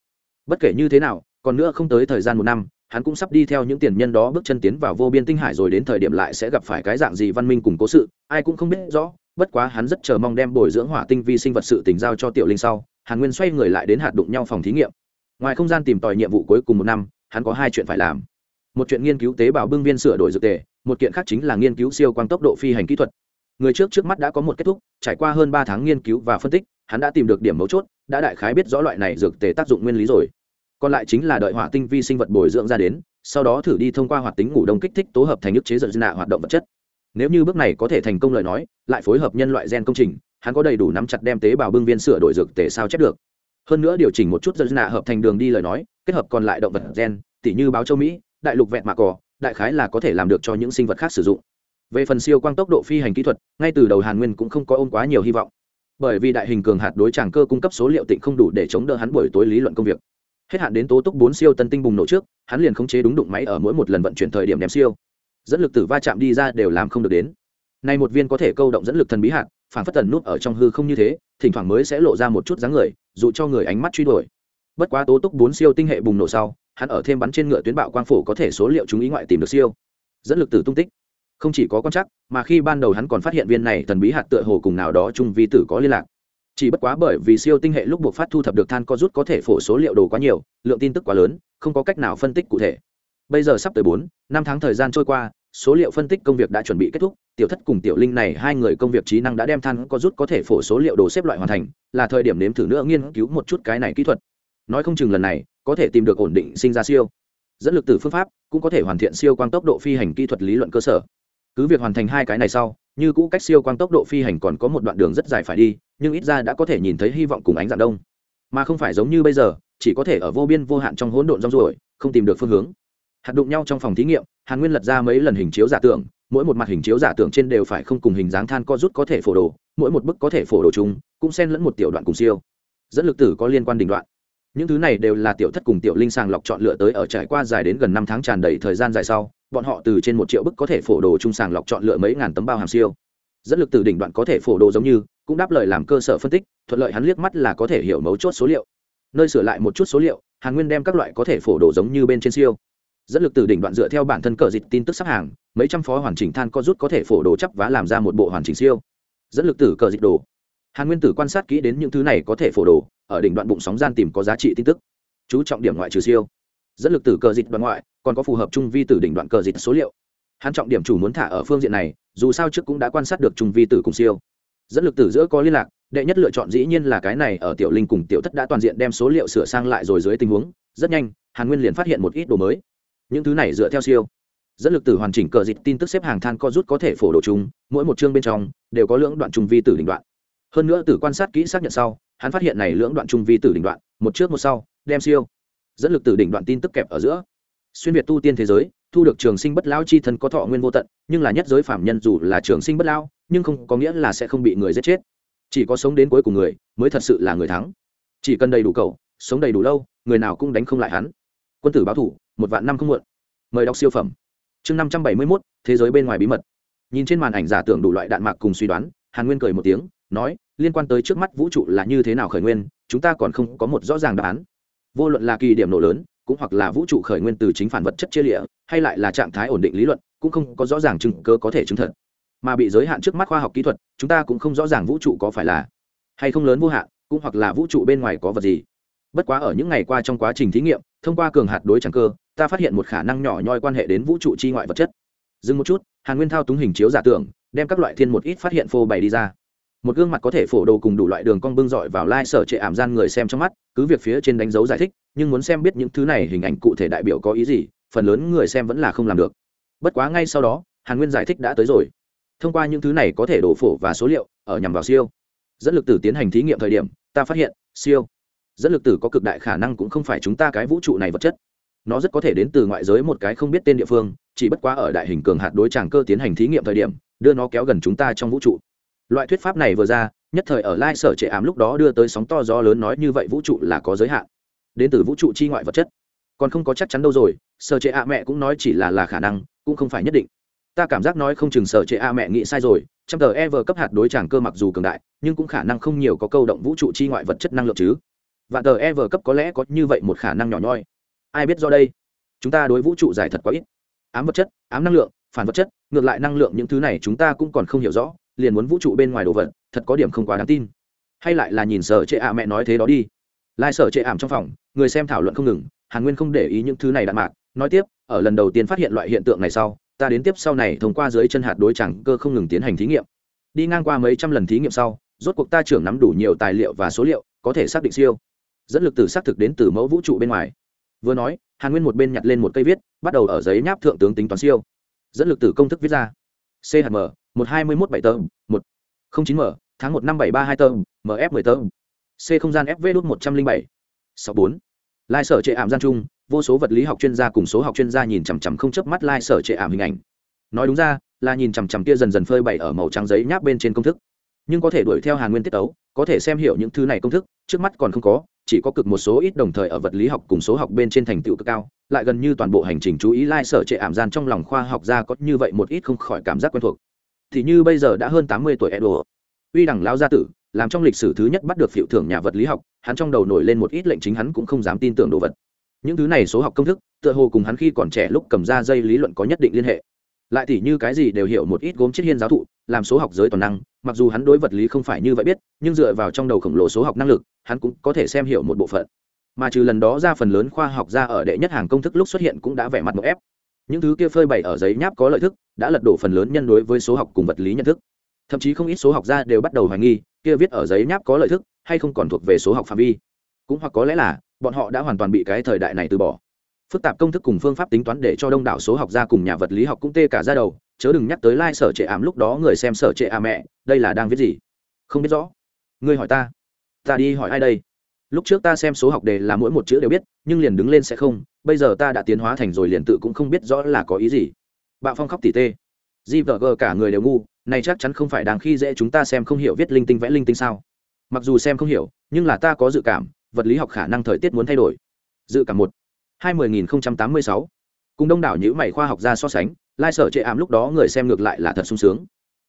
Bất kể như thế nào, còn nữa không tới thời gian một năm, hắn cũng sắp đi theo những tiền nhân đó bước chân tiến vào vô biên tinh hải rồi đến thời điểm lại sẽ gặp phải cái dạng gì văn minh cùng cố sự, ai cũng không biết rõ, bất quá hắn rất chờ mong đem bồi dưỡng hỏa tinh vi sinh vật sự tình giao cho tiểu linh sau. Hàn nguyên xoay người lại đến hạt đụng nhau phòng thí nghiệm ngoài không gian tìm tòi nhiệm vụ cuối cùng một năm, hắn có hai chuyện phải làm. Một chuyện nghiên cứu tế bào bưng viên sửa đổi dược tề, một kiện khác chính là nghiên cứu siêu quang tốc độ phi hành kỹ thuật. Người trước trước mắt đã có một kết thúc, trải qua hơn ba tháng nghiên cứu và phân tích, hắn đã tìm được điểm mấu chốt, đã đại khái biết rõ loại này dược tề tác dụng nguyên lý rồi. Còn lại chính là đợi hỏa tinh vi sinh vật bồi dưỡng ra đến, sau đó thử đi thông qua hoạt tính ngủ đông kích thích tố hợp thành ức chế dần nạ hoạt động vật chất. Nếu như bước này có thể thành công lời nói, lại phối hợp nhân loại gen công trình, hắn có đầy đủ nắm chặt đem tế bào bưng viên sửa đổi dược tề sao chép được hơn nữa điều chỉnh một chút dân nạ hợp thành đường đi lời nói, kết hợp còn lại động vật gen, tỉ như báo châu mỹ, đại lục vẹn mạ cỏ đại khái là có thể làm được cho những sinh vật khác sử dụng. Về phần siêu quang tốc độ phi hành kỹ thuật, ngay từ đầu hàn nguyên cũng không có ôm quá nhiều hy vọng. Bởi vì đại hình cường hạt đối tràng cơ cung cấp số liệu tịnh không đủ để chống đỡ hắn buổi tối lý luận công việc. Hết hạn đến tố túc bốn siêu tân tinh bùng nổ trước, hắn liền khống chế đúng đụng máy ở mỗi một lần vận chuyển thời điểm đem siêu. Dẫn lực tử va chạm đi ra đều làm không được đến. Nay một viên có thể câu động dẫn lực thần bí hạt, phản phất tần nút ở trong hư không như thế, thỉnh thoảng mới sẽ lộ ra một chút dáng người dụ cho người ánh mắt truy đuổi. Bất quá tố túc bốn siêu tinh hệ bùng nổ sau, hắn ở thêm bắn trên ngựa tuyến bạo quang phổ có thể số liệu chúng ý ngoại tìm được siêu. Dẫn lực tử tung tích. Không chỉ có quan chắc mà khi ban đầu hắn còn phát hiện viên này thần bí hạt tựa hồ cùng nào đó chung vi tử có liên lạc. Chỉ bất quá bởi vì siêu tinh hệ lúc buộc phát thu thập được than co rút có thể phổ số liệu đồ quá nhiều, lượng tin tức quá lớn, không có cách nào phân tích cụ thể. Bây giờ sắp tới bốn, năm tháng thời gian trôi qua số liệu phân tích công việc đã chuẩn bị kết thúc, tiểu thất cùng tiểu linh này hai người công việc trí năng đã đem than có rút có thể phổ số liệu đồ xếp loại hoàn thành, là thời điểm nếm thử nữa nghiên cứu một chút cái này kỹ thuật. Nói không chừng lần này, có thể tìm được ổn định sinh ra siêu. Dẫn lực từ phương pháp, cũng có thể hoàn thiện siêu quang tốc độ phi hành kỹ thuật lý luận cơ sở. Cứ việc hoàn thành hai cái này sau, như cũ cách siêu quang tốc độ phi hành còn có một đoạn đường rất dài phải đi, nhưng ít ra đã có thể nhìn thấy hy vọng cùng ánh dạng đông. Mà không phải giống như bây giờ, chỉ có thể ở vô biên vô hạn trong hỗn độn rong ruổi, không tìm được phương hướng hạt đụng nhau trong phòng thí nghiệm, hàn nguyên lật ra mấy lần hình chiếu giả tưởng, mỗi một mặt hình chiếu giả tưởng trên đều phải không cùng hình dáng than co rút có thể phổ đồ, mỗi một bức có thể phổ đồ chung, cũng xen lẫn một tiểu đoạn cùng siêu. Dẫn lực tử có liên quan đình đoạn. Những thứ này đều là tiểu thất cùng tiểu linh sàng lọc chọn lựa tới ở trải qua dài đến gần năm tháng tràn đầy thời gian dài sau, bọn họ từ trên một triệu bức có thể phổ đồ trung sàng lọc chọn lựa mấy ngàn tấm bao hàm siêu. Dẫn lực từ đỉnh đoạn có thể phổ đồ giống như, cũng đáp lời làm cơ sở phân tích, thuận lợi hắn liếc mắt là có thể hiểu mấu chốt số liệu. Nơi sửa lại một chút số liệu, hàn nguyên đem các loại có thể phổ đồ giống như bên trên siêu dẫn lực từ đỉnh đoạn dựa theo bản thân cờ dịch tin tức sắp hàng, mấy trăm phó hoàn chỉnh than co rút có thể phổ đồ chấp và làm ra một bộ hoàn chỉnh siêu. Dẫn lực tử cờ dịch đồ. Hàn nguyên tử quan sát kỹ đến những thứ này có thể phổ đồ, ở đỉnh đoạn bụng sóng gian tìm có giá trị tin tức. Chú trọng điểm ngoại trừ siêu. Dẫn lực tử cờ dịch đoạn ngoại, còn có phù hợp trung vi tử đỉnh đoạn cờ dịch số liệu. Hắn trọng điểm chủ muốn thả ở phương diện này, dù sao trước cũng đã quan sát được trung vi tử cùng siêu. Dẫn lực tử giữa có liên lạc, đệ nhất lựa chọn dĩ nhiên là cái này ở tiểu linh cùng tiểu thất đã toàn diện đem số liệu sửa sang lại rồi dưới tình huống. Rất nhanh, hàn nguyên liền phát hiện một ít đồ mới những thứ này dựa theo siêu. Dẫn lực tử hoàn chỉnh cờ dịch tin tức xếp hàng than co rút có thể phổ đồ chung mỗi một chương bên trong đều có lưỡng đoạn trung vi tử đỉnh đoạn. Hơn nữa từ quan sát kỹ xác nhận sau, hắn phát hiện này lưỡng đoạn trung vi tử đỉnh đoạn, một trước một sau, đem siêu. Dẫn lực tử đỉnh đoạn tin tức kẹp ở giữa. Xuyên việt tu tiên thế giới, thu được trường sinh bất lao chi thân có thọ nguyên vô tận, nhưng là nhất giới phạm nhân dù là trường sinh bất lao nhưng không có nghĩa là sẽ không bị người giết chết. Chỉ có sống đến cuối cùng người, mới thật sự là người thắng. Chỉ cần đầy đủ cầu sống đầy đủ lâu, người nào cũng đánh không lại hắn quân tử báo thủ, một vạn năm không muộn. Mời đọc siêu phẩm. Chương năm trăm bảy mươi mốt, thế giới bên ngoài bí mật. Nhìn trên màn ảnh giả tưởng đủ loại đạn mạc cùng suy đoán, hàn nguyên cười một tiếng, nói, liên quan tới trước mắt vũ trụ là như thế nào khởi nguyên, chúng ta còn không có một rõ ràng đáp án. Vô luận là kỳ điểm nổ lớn, cũng hoặc là vũ trụ khởi nguyên từ chính phản vật chất chia lịa, hay lại là trạng thái ổn định lý luận, cũng không có rõ ràng chứng cơ có thể chứng thật. Mà bị giới hạn trước mắt khoa học kỹ thuật, chúng ta cũng không rõ ràng vũ trụ có phải là hay không lớn vô hạn, cũng hoặc là vũ trụ bên ngoài có vật gì. Bất quá ở những ngày qua trong quá trình thí nghiệm thông qua cường hạt đối chẳng cơ, ta phát hiện một khả năng nhỏ nhoi quan hệ đến vũ trụ chi ngoại vật chất. Dừng một chút, hàn nguyên thao túng hình chiếu giả tưởng, đem các loại thiên một ít phát hiện phô bày đi ra. Một gương mặt có thể phổ đồ cùng đủ loại đường cong bưng dọi vào lai、like、sở trệ ảm gian người xem trong mắt, cứ việc phía trên đánh dấu giải thích, nhưng muốn xem biết những thứ này hình ảnh cụ thể đại biểu có ý gì, phần lớn người xem vẫn là không làm được. Bất quá ngay sau đó, hàn nguyên giải thích đã tới rồi. Thông qua những thứ này có thể đổ phổ và số liệu, ở nhằm vào siêu. Dẫn lực tử tiến hành thí nghiệm thời điểm, ta phát hiện, siêu dẫn lực tử có cực đại khả năng cũng không phải chúng ta cái vũ trụ này vật chất. Nó rất có thể đến từ ngoại giới một cái không biết tên địa phương, chỉ bất quá ở đại hình cường hạt đối tràng cơ tiến hành thí nghiệm thời điểm, đưa nó kéo gần chúng ta trong vũ trụ. Loại thuyết pháp này vừa ra, nhất thời ở lai sở trệ ám lúc đó đưa tới sóng to gió lớn nói như vậy vũ trụ là có giới hạn. Đến từ vũ trụ chi ngoại vật chất. Còn không có chắc chắn đâu rồi, sở trệ ạ mẹ cũng nói chỉ là là khả năng, cũng không phải nhất định. Ta cảm giác nói không chừng sở trệ a mẹ nghĩ sai rồi trong tờ ever cấp hạt đối tràng cơ mặc dù cường đại, nhưng cũng khả năng không nhiều có câu động vũ trụ chi ngoại vật chất năng lượng chứ và tờ ever cấp có lẽ có như vậy một khả năng nhỏ nhoi. Ai biết do đây? Chúng ta đối vũ trụ giải thật quá ít. Ám vật chất, ám năng lượng, phản vật chất, ngược lại năng lượng những thứ này chúng ta cũng còn không hiểu rõ, liền muốn vũ trụ bên ngoài đồ vật, thật có điểm không quá đáng tin. Hay lại là nhìn sở trệ ạ mẹ nói thế đó đi. Lai sở trệ ảm trong phòng, người xem thảo luận không ngừng, hàn nguyên không để ý những thứ này đạn mạc, nói tiếp, ở lần đầu tiên phát hiện loại hiện tượng này sau, ta đến tiếp sau này thông qua dưới chân hạt đối chẳng cơ không ngừng tiến hành thí nghiệm. Đi ngang qua mấy trăm lần thí nghiệm sau, rốt cuộc ta trưởng nắm đủ nhiều tài liệu và số liệu, có thể xác định siêu dẫn lực từ xác thực đến từ mẫu vũ trụ bên ngoài. Vừa nói, hàn nguyên một bên nhặt lên một cây viết, bắt đầu ở giấy nháp thượng tướng tính toán siêu. Dẫn lực từ công thức viết ra. Chm một hai mươi một bảy tờ, một, không chín m, tháng một năm bảy ba hai tờ mf mười tờ. C không gian fv đốt một trăm linh bảy, sáu bốn. Lai sở trệ ảm gian chung, vô số vật lý học chuyên gia cùng số học chuyên gia nhìn chằm chằm không chớp mắt lai sở trệ ảm hình ảnh. Nói đúng ra, là nhìn chằm chằm kia dần dần phơi bày ở màu trắng giấy nháp bên trên công thức nhưng có thể đuổi theo hàn nguyên tiết ấu có thể xem hiểu những thứ này công thức, trước mắt còn không có, chỉ có cực một số ít đồng thời ở vật lý học cùng số học bên trên thành tựu cực cao, lại gần như toàn bộ hành trình chú ý lai sở trệ ảm gian trong lòng khoa học gia có như vậy một ít không khỏi cảm giác quen thuộc. Thì như bây giờ đã hơn tám mươi tuổi edo uy đẳng lao gia tử, làm trong lịch sử thứ nhất bắt được phiệu thưởng nhà vật lý học, hắn trong đầu nổi lên một ít lệnh chính hắn cũng không dám tin tưởng đồ vật. Những thứ này số học công thức, tựa hồ cùng hắn khi còn trẻ lúc cầm ra dây lý luận có nhất định liên hệ. Lại thì như cái gì đều hiểu một ít gốm chiết hiên giáo thụ làm số học giới toàn năng, mặc dù hắn đối vật lý không phải như vậy biết, nhưng dựa vào trong đầu khổng lồ số học năng lực, hắn cũng có thể xem hiểu một bộ phận. Mà trừ lần đó ra phần lớn khoa học ra ở đệ nhất hàng công thức lúc xuất hiện cũng đã vẻ mặt một ép. Những thứ kia phơi bày ở giấy nháp có lợi thức, đã lật đổ phần lớn nhân đối với số học cùng vật lý nhận thức. Thậm chí không ít số học gia đều bắt đầu hoài nghi, kia viết ở giấy nháp có lợi thức, hay không còn thuộc về số học phạm vi. Cũng hoặc có lẽ là, bọn họ đã hoàn toàn bị cái thời đại này từ bỏ. Phức tạp công thức cùng phương pháp tính toán để cho đông đảo số học gia cùng nhà vật lý học cũng tê cả ra đầu chớ đừng nhắc tới lai、like、sở trệ ảm lúc đó người xem sở trệ à mẹ, đây là đang viết gì? Không biết rõ. Ngươi hỏi ta. Ta đi hỏi ai đây? Lúc trước ta xem số học đề là mỗi một chữ đều biết, nhưng liền đứng lên sẽ không, bây giờ ta đã tiến hóa thành rồi liền tự cũng không biết rõ là có ý gì. Bạo phong khóc tỉ tê. Di vợ gờ cả người đều ngu, này chắc chắn không phải đáng khi dễ chúng ta xem không hiểu viết linh tinh vẽ linh tinh sao. Mặc dù xem không hiểu, nhưng là ta có dự cảm, vật lý học khả năng thời tiết muốn thay đổi. Dự cảm một. Hai mươi nghìn tám mươi sáu. Cùng đông đảo những mày khoa học ra so sánh lai sở chệ ảm lúc đó người xem ngược lại là thật sung sướng.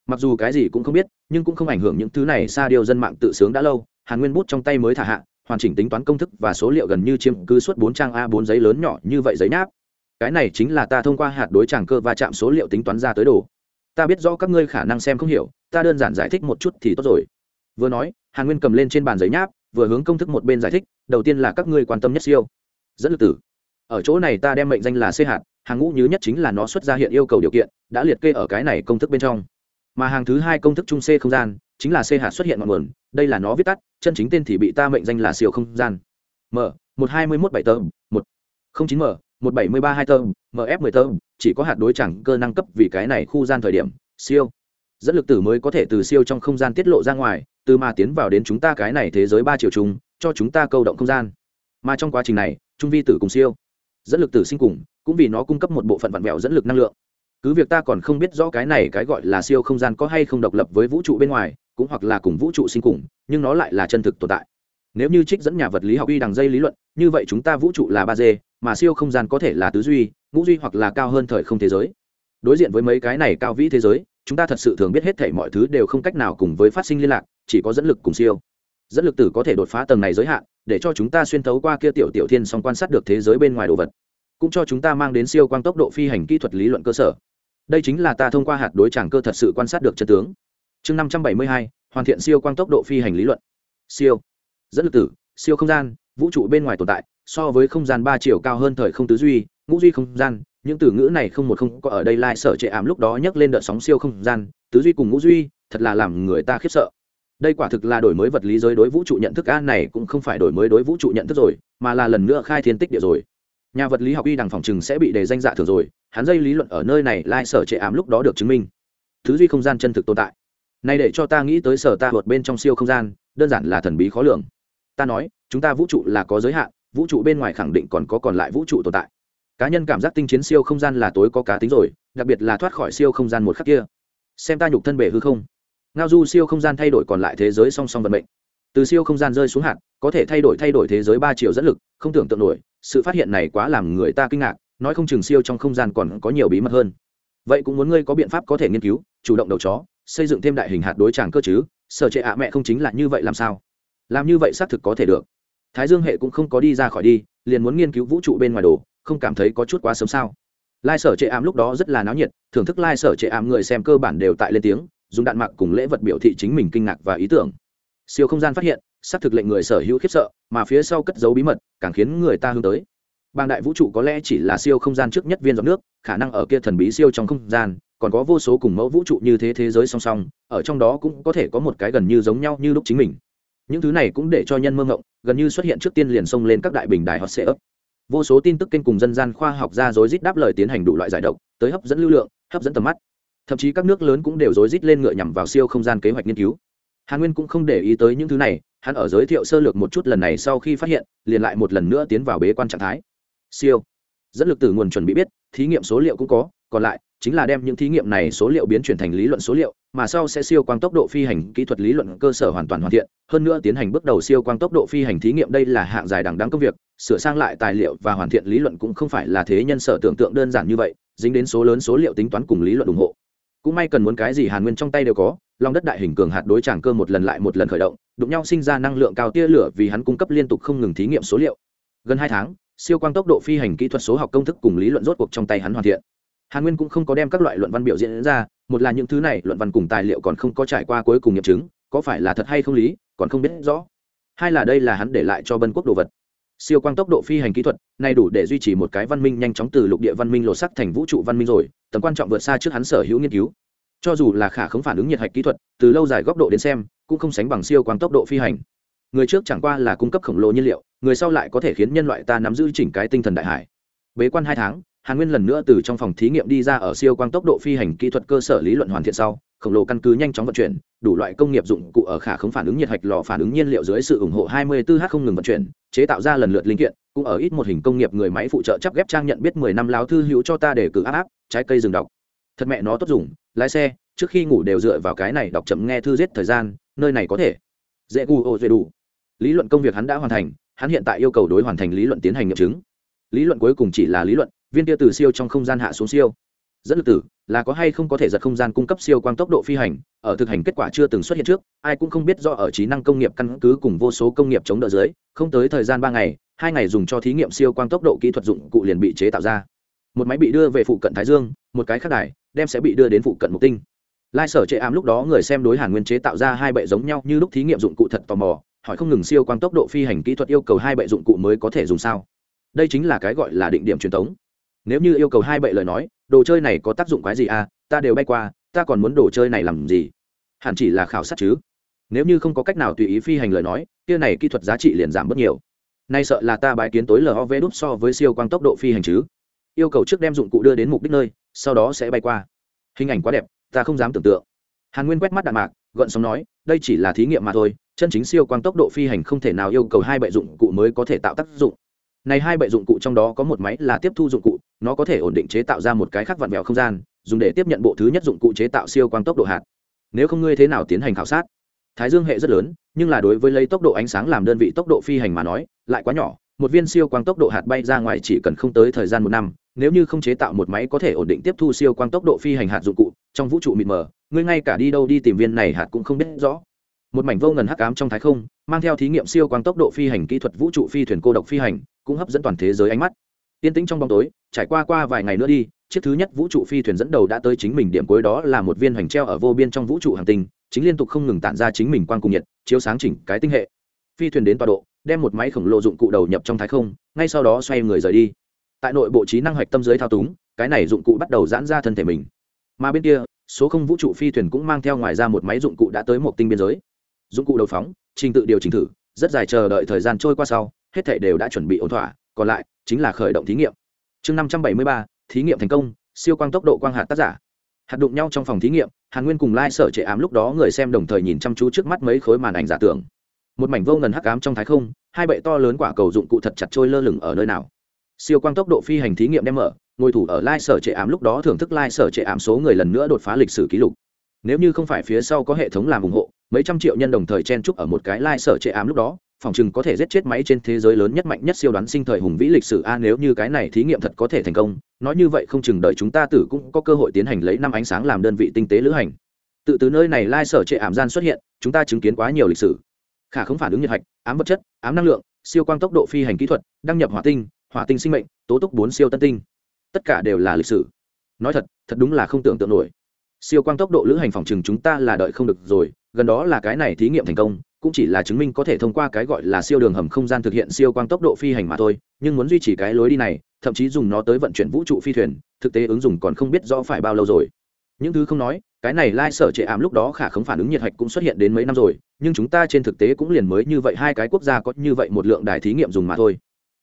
Mặc dù cái gì cũng không biết, nhưng cũng không ảnh hưởng những thứ này xa điều dân mạng tự sướng đã lâu, hàn nguyên bút trong tay mới thả hạ, hoàn chỉnh tính toán công thức và số liệu gần như chiếm cứ suốt bốn trang a bốn giấy lớn nhỏ như vậy giấy nháp. Cái này chính là ta thông qua hạt đối tràng cơ và chạm số liệu tính toán ra tới đồ. Ta biết rõ các ngươi khả năng xem không hiểu, ta đơn giản giải thích một chút thì tốt rồi. Vừa nói, hàn nguyên cầm lên trên bàn giấy nháp, vừa hướng công thức một bên giải thích, đầu tiên là các ngươi quan tâm nhất siêu. Dẫn lực tử. Ở chỗ này ta đem mệnh danh là c hạt hàng ngũ nhứ nhất chính là nó xuất ra hiện yêu cầu điều kiện đã liệt kê ở cái này công thức bên trong. Mà hàng thứ hai công thức chung c không gian chính là c hạt xuất hiện ngọn nguồn đây là nó viết tắt chân chính tên thì bị ta mệnh danh là siêu không gian. M một hai mươi mốt bảy tơ một không chín m một bảy mươi ba hai tơ mf mười tơ, chỉ có hạt đối chẳng cơ năng cấp vì cái này khu gian thời điểm siêu. Dẫn lực tử mới có thể từ siêu trong không gian tiết lộ ra ngoài từ mà tiến vào đến chúng ta cái này thế giới ba triệu chung cho chúng ta câu động không gian. Mà trong quá trình này trung vi tử cùng siêu. Dẫn lực tử sinh cùng cũng vì nó cung cấp một bộ phận vặn vẹo dẫn lực năng lượng. Cứ việc ta còn không biết rõ cái này cái gọi là siêu không gian có hay không độc lập với vũ trụ bên ngoài, cũng hoặc là cùng vũ trụ sinh cùng, nhưng nó lại là chân thực tồn tại. Nếu như trích dẫn nhà vật lý học y đằng dây lý luận, như vậy chúng ta vũ trụ là ba d, mà siêu không gian có thể là tứ duy, ngũ duy hoặc là cao hơn thời không thế giới. Đối diện với mấy cái này cao vĩ thế giới, chúng ta thật sự thường biết hết thể mọi thứ đều không cách nào cùng với phát sinh liên lạc, chỉ có dẫn lực cùng siêu. Dẫn lực tử có thể đột phá tầng này giới hạn, để cho chúng ta xuyên thấu qua kia tiểu tiểu thiên song quan sát được thế giới bên ngoài đồ vật cũng cho chúng ta mang đến siêu quang tốc độ phi hành kỹ thuật lý luận cơ sở. Đây chính là ta thông qua hạt đối tràng cơ thật sự quan sát được chân tướng. Chương năm trăm bảy mươi hai, hoàn thiện siêu quang tốc độ phi hành lý luận. Siêu. Dẫn lực tử, siêu không gian, vũ trụ bên ngoài tồn tại, so với không gian ba chiều cao hơn thời không tứ duy, ngũ duy không gian, những từ ngữ này không một không có ở đây lai sở trệ ảm lúc đó nhắc lên đợt sóng siêu không gian, tứ duy cùng ngũ duy, thật là làm người ta khiếp sợ. Đây quả thực là đổi mới vật lý giới đối vũ trụ nhận thức, a, này cũng không phải đổi mới đối vũ trụ nhận thức rồi, mà là lần nữa khai thiên tích địa rồi nhà vật lý học y đằng phòng chừng sẽ bị đề danh dạ thường rồi, hắn dây lý luận ở nơi này lai sở trệ ám lúc đó được chứng minh. Thứ duy không gian chân thực tồn tại. Này để cho ta nghĩ tới sở ta vượt bên trong siêu không gian, đơn giản là thần bí khó lường. Ta nói, chúng ta vũ trụ là có giới hạn, vũ trụ bên ngoài khẳng định còn có còn lại vũ trụ tồn tại. Cá nhân cảm giác tinh chiến siêu không gian là tối có cá tính rồi, đặc biệt là thoát khỏi siêu không gian một khắc kia. Xem ta nhục thân bể hư không. Ngao du siêu không gian thay đổi còn lại thế giới song song vận mệnh. Từ siêu không gian rơi xuống hạt, có thể thay đổi thay đổi thế giới ba chiều dẫn lực, không tưởng tượng nổi sự phát hiện này quá làm người ta kinh ngạc, nói không chừng siêu trong không gian còn có nhiều bí mật hơn. Vậy cũng muốn ngươi có biện pháp có thể nghiên cứu, chủ động đầu chó, xây dựng thêm đại hình hạt đối tràng cơ chứ, sở trệ ạ mẹ không chính là như vậy làm sao? Làm như vậy xác thực có thể được. Thái dương hệ cũng không có đi ra khỏi đi, liền muốn nghiên cứu vũ trụ bên ngoài đồ, không cảm thấy có chút quá sớm sao? Lai sở trệ ám lúc đó rất là náo nhiệt, thưởng thức lai sở trệ ám người xem cơ bản đều tại lên tiếng, dùng đạn mạc cùng lễ vật biểu thị chính mình kinh ngạc và ý tưởng. Siêu không gian phát hiện, xác thực lệnh người sở hữu khiếp sợ mà phía sau cất dấu bí mật, càng khiến người ta hướng tới. Bang đại vũ trụ có lẽ chỉ là siêu không gian trước nhất viên giọt nước, khả năng ở kia thần bí siêu trong không gian, còn có vô số cùng mẫu vũ trụ như thế thế giới song song, ở trong đó cũng có thể có một cái gần như giống nhau như lúc chính mình. Những thứ này cũng để cho nhân mơ ngộng, gần như xuất hiện trước tiên liền xông lên các đại bình đài hot sệ ấp vô số tin tức kênh cùng dân gian khoa học ra rối rít đáp lời tiến hành đủ loại giải độc, tới hấp dẫn lưu lượng, hấp dẫn tầm mắt. Thậm chí các nước lớn cũng đều rối rít lên ngựa nhằm vào siêu không gian kế hoạch nghiên cứu. Hàn nguyên cũng không để ý tới những thứ này hắn ở giới thiệu sơ lược một chút lần này sau khi phát hiện, liền lại một lần nữa tiến vào bế quan trạng thái. Siêu. Dẫn lực từ nguồn chuẩn bị biết, thí nghiệm số liệu cũng có, còn lại chính là đem những thí nghiệm này số liệu biến chuyển thành lý luận số liệu, mà sau sẽ siêu quang tốc độ phi hành kỹ thuật lý luận cơ sở hoàn toàn hoàn thiện, hơn nữa tiến hành bước đầu siêu quang tốc độ phi hành thí nghiệm đây là hạng dài đằng đáng công việc, sửa sang lại tài liệu và hoàn thiện lý luận cũng không phải là thế nhân sở tưởng tượng đơn giản như vậy, dính đến số lớn số liệu tính toán cùng lý luận ủng hộ cũng may cần muốn cái gì hàn nguyên trong tay đều có lòng đất đại hình cường hạt đối tràng cơ một lần lại một lần khởi động, đụng nhau sinh ra năng lượng cao tia lửa vì hắn cung cấp liên tục không ngừng thí nghiệm số liệu. Gần hai tháng, siêu quang tốc độ phi hành kỹ thuật số học công thức cùng lý luận rốt cuộc trong tay hắn hoàn thiện. Hàn nguyên cũng không có đem các loại luận văn biểu diễn ra, một là những thứ này luận văn cùng tài liệu còn không có trải qua cuối cùng nghiệm chứng, có phải là thật hay không lý, còn không biết rõ. Hai là đây là hắn để lại cho bân quốc đồ vật siêu quang tốc độ phi hành kỹ thuật này đủ để duy trì một cái văn minh nhanh chóng từ lục địa văn minh lột sắc thành vũ trụ văn minh rồi, tầm quan trọng vượt xa trước hắn sở hữu nghiên cứu. Cho dù là khả không phản ứng nhiệt hạch kỹ thuật, từ lâu dài góc độ đến xem, cũng không sánh bằng siêu quang tốc độ phi hành. Người trước chẳng qua là cung cấp khổng lồ nhiên liệu, người sau lại có thể khiến nhân loại ta nắm giữ chỉnh cái tinh thần đại hải. Bế quan hai tháng, hàn nguyên lần nữa từ trong phòng thí nghiệm đi ra ở siêu quang tốc độ phi hành kỹ thuật cơ sở lý luận hoàn thiện sau, khổng lồ căn cứ nhanh chóng vận chuyển đủ loại công nghiệp dụng cụ ở khả không phản ứng nhiệt hạch lò phản ứng nhiên liệu dưới sự ủng hộ 24 h không ngừng vận chuyển, chế tạo ra lần lượt linh kiện, cũng ở ít một hình công nghiệp người máy phụ trợ chắp ghép trang nhận biết 10 năm láo thư hữu cho ta để cử áp áp trái cây rừng đọc. Thật mẹ nó tốt dùng, lái xe, trước khi ngủ đều dựa vào cái này đọc chậm nghe thư giết thời gian, nơi này có thể. Dễ gu ô dễ đủ. Lý luận công việc hắn đã hoàn thành, hắn hiện tại yêu cầu đối hoàn thành lý luận tiến hành nghiệm chứng. Lý luận cuối cùng chỉ là lý luận, viên kia từ siêu trong không gian hạ xuống siêu dẫn lực tử, là có hay không có thể giật không gian cung cấp siêu quang tốc độ phi hành, ở thực hành kết quả chưa từng xuất hiện trước, ai cũng không biết do ở trí năng công nghiệp căn cứ cùng vô số công nghiệp chống đỡ dưới, không tới thời gian ba ngày, hai ngày dùng cho thí nghiệm siêu quang tốc độ kỹ thuật dụng cụ liền bị chế tạo ra. Một máy bị đưa về phụ cận thái dương, một cái khác đài, đem sẽ bị đưa đến phụ cận mục tinh. Lai sở chệ ám lúc đó người xem đối hàn nguyên chế tạo ra hai bệ giống nhau như lúc thí nghiệm dụng cụ thật tò mò, hỏi không ngừng siêu quang tốc độ phi hành kỹ thuật yêu cầu hai bệ dụng cụ mới có thể dùng sao? Đây chính là cái gọi là định điểm truyền thống. Nếu như yêu cầu hai bệ lời nói đồ chơi này có tác dụng quái gì à? Ta đều bay qua, ta còn muốn đồ chơi này làm gì? Hẳn chỉ là khảo sát chứ. Nếu như không có cách nào tùy ý phi hành lời nói, kia này kỹ thuật giá trị liền giảm bớt nhiều. Nay sợ là ta bài kiến tối lov đút so với siêu quang tốc độ phi hành chứ. Yêu cầu trước đem dụng cụ đưa đến mục đích nơi, sau đó sẽ bay qua. Hình ảnh quá đẹp, ta không dám tưởng tượng. Hàn nguyên quét mắt đạn mạc gợn sóng nói, đây chỉ là thí nghiệm mà thôi, chân chính siêu quang tốc độ phi hành không thể nào yêu cầu hai bệ dụng cụ mới có thể tạo tác dụng này hai bệ dụng cụ trong đó có một máy là tiếp thu dụng cụ, nó có thể ổn định chế tạo ra một cái khác vặn vẹo không gian, dùng để tiếp nhận bộ thứ nhất dụng cụ chế tạo siêu quang tốc độ hạt. Nếu không ngươi thế nào tiến hành khảo sát? Thái dương hệ rất lớn, nhưng là đối với lấy tốc độ ánh sáng làm đơn vị tốc độ phi hành mà nói, lại quá nhỏ. Một viên siêu quang tốc độ hạt bay ra ngoài chỉ cần không tới thời gian một năm, nếu như không chế tạo một máy có thể ổn định tiếp thu siêu quang tốc độ phi hành hạt dụng cụ, trong vũ trụ mịt mờ, ngươi ngay cả đi đâu đi tìm viên này hạt cũng không biết rõ. Một mảnh vô ngần hắc ám trong thái không, mang theo thí nghiệm siêu quang tốc độ phi hành kỹ thuật vũ trụ phi thuyền cô độc phi hành cũng hấp dẫn toàn thế giới ánh mắt. Yên tĩnh trong bóng tối, trải qua qua vài ngày nữa đi, chiếc thứ nhất vũ trụ phi thuyền dẫn đầu đã tới chính mình điểm cuối đó là một viên hoành treo ở vô biên trong vũ trụ hành tinh, chính liên tục không ngừng tản ra chính mình quang cùng nhiệt, chiếu sáng chỉnh cái tinh hệ. Phi thuyền đến tọa độ, đem một máy khổng lồ dụng cụ đầu nhập trong thái không, ngay sau đó xoay người rời đi. Tại nội bộ trí năng hoạch tâm giới thao túng, cái này dụng cụ bắt đầu giãn ra thân thể mình. Mà bên kia, số không vũ trụ phi thuyền cũng mang theo ngoài ra một máy dụng cụ đã tới một tinh biên giới. Dụng cụ đầu phóng, trình tự điều chỉnh thử, rất dài chờ đợi thời gian trôi qua sau hết thảy đều đã chuẩn bị ổn thỏa, còn lại chính là khởi động thí nghiệm. Chương năm trăm bảy mươi ba, thí nghiệm thành công, siêu quang tốc độ quang hạt tác giả. Hạt đụng nhau trong phòng thí nghiệm hàn nguyên cùng lai sở trệ ám lúc đó người xem đồng thời nhìn chăm chú trước mắt mấy khối màn ảnh giả tưởng. Một mảnh vô ngần hắc ám trong thái không, hai bệ to lớn quả cầu dụng cụ thật chặt trôi lơ lửng ở nơi nào. Siêu quang tốc độ phi hành thí nghiệm đem mở, ngồi thủ ở lai sở trệ ám lúc đó thưởng thức lai sở trệ ám số người lần nữa đột phá lịch sử kỷ lục. Nếu như không phải phía sau có hệ thống làm ủng hộ, mấy trăm triệu nhân đồng thời chen chúc ở một cái lai sở trệ ám lúc đó phòng chừng có thể giết chết máy trên thế giới lớn nhất mạnh nhất siêu đoán sinh thời hùng vĩ lịch sử. A, nếu như cái này thí nghiệm thật có thể thành công, nói như vậy không chừng đợi chúng ta tử cũng có cơ hội tiến hành lấy năm ánh sáng làm đơn vị tinh tế lữ hành. Tự từ nơi này lai sở trệ ảm gian xuất hiện, chúng ta chứng kiến quá nhiều lịch sử. Khả không phản ứng nhiệt hạch, ám vật chất, ám năng lượng, siêu quang tốc độ phi hành kỹ thuật, đăng nhập hỏa tinh hỏa tinh sinh mệnh, tố túc bốn siêu tân tinh. Tất cả đều là lịch sử. Nói thật thật đúng là không tưởng tượng nổi. Siêu quang tốc độ lữ hành phòng chừng chúng ta là đợi không được rồi, gần đó là cái này thí nghiệm thành công cũng chỉ là chứng minh có thể thông qua cái gọi là siêu đường hầm không gian thực hiện siêu quang tốc độ phi hành mà thôi, nhưng muốn duy trì cái lối đi này, thậm chí dùng nó tới vận chuyển vũ trụ phi thuyền, thực tế ứng dụng còn không biết rõ phải bao lâu rồi. Những thứ không nói, cái này lai sở trệ ảm lúc đó khả không phản ứng nhiệt hạch cũng xuất hiện đến mấy năm rồi, nhưng chúng ta trên thực tế cũng liền mới như vậy hai cái quốc gia có như vậy một lượng đài thí nghiệm dùng mà thôi.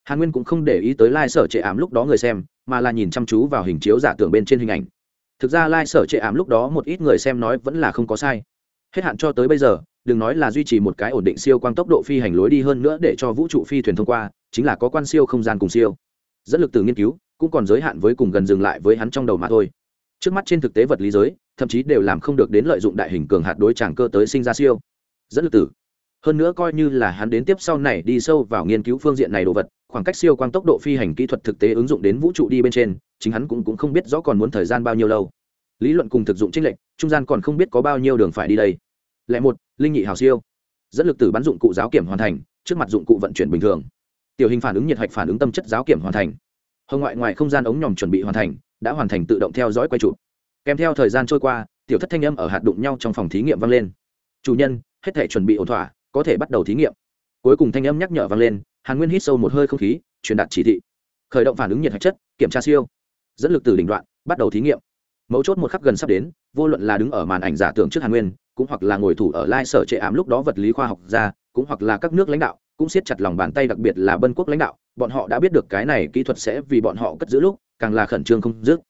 Hàn nguyên cũng không để ý tới lai sở trệ ảm lúc đó người xem, mà là nhìn chăm chú vào hình chiếu giả tưởng bên trên hình ảnh. Thực ra lai sở trệ ảm lúc đó một ít người xem nói vẫn là không có sai. Hết hạn cho tới bây giờ đừng nói là duy trì một cái ổn định siêu quang tốc độ phi hành lối đi hơn nữa để cho vũ trụ phi thuyền thông qua chính là có quan siêu không gian cùng siêu. Dẫn lực từ nghiên cứu cũng còn giới hạn với cùng gần dừng lại với hắn trong đầu mà thôi. Trước mắt trên thực tế vật lý giới thậm chí đều làm không được đến lợi dụng đại hình cường hạt đối tràng cơ tới sinh ra siêu. Dẫn lực tử hơn nữa coi như là hắn đến tiếp sau này đi sâu vào nghiên cứu phương diện này đồ vật khoảng cách siêu quang tốc độ phi hành kỹ thuật thực tế ứng dụng đến vũ trụ đi bên trên chính hắn cũng, cũng không biết rõ còn muốn thời gian bao nhiêu lâu. Lý luận cùng thực dụng chính lệnh trung gian còn không biết có bao nhiêu đường phải đi đây. Lệ một, linh nhị hào siêu. Dẫn lực từ bắn dụng cụ giáo kiểm hoàn thành, trước mặt dụng cụ vận chuyển bình thường. Tiểu hình phản ứng nhiệt hạch phản ứng tâm chất giáo kiểm hoàn thành. Hồng ngoại ngoài không gian ống nhòm chuẩn bị hoàn thành, đã hoàn thành tự động theo dõi quay chụp. Kèm theo thời gian trôi qua, tiểu thất thanh âm ở hạt đụng nhau trong phòng thí nghiệm vang lên. Chủ nhân, hết thể chuẩn bị ổn thỏa, có thể bắt đầu thí nghiệm. Cuối cùng thanh âm nhắc nhở vang lên, hàn nguyên hít sâu một hơi không khí, truyền đạt chỉ thị. Khởi động phản ứng nhiệt hạch chất, kiểm tra siêu. Dẫn lực từ đỉnh đoạn, bắt đầu thí nghiệm. Mấu chốt một khắc gần sắp đến, vô luận là đứng ở màn ảnh giả tưởng trước hàn nguyên cũng hoặc là ngồi thủ ở lai sở trệ ám lúc đó vật lý khoa học ra, cũng hoặc là các nước lãnh đạo cũng siết chặt lòng bàn tay đặc biệt là bân quốc lãnh đạo, bọn họ đã biết được cái này kỹ thuật sẽ vì bọn họ cất giữ lúc càng là khẩn trương không dứt.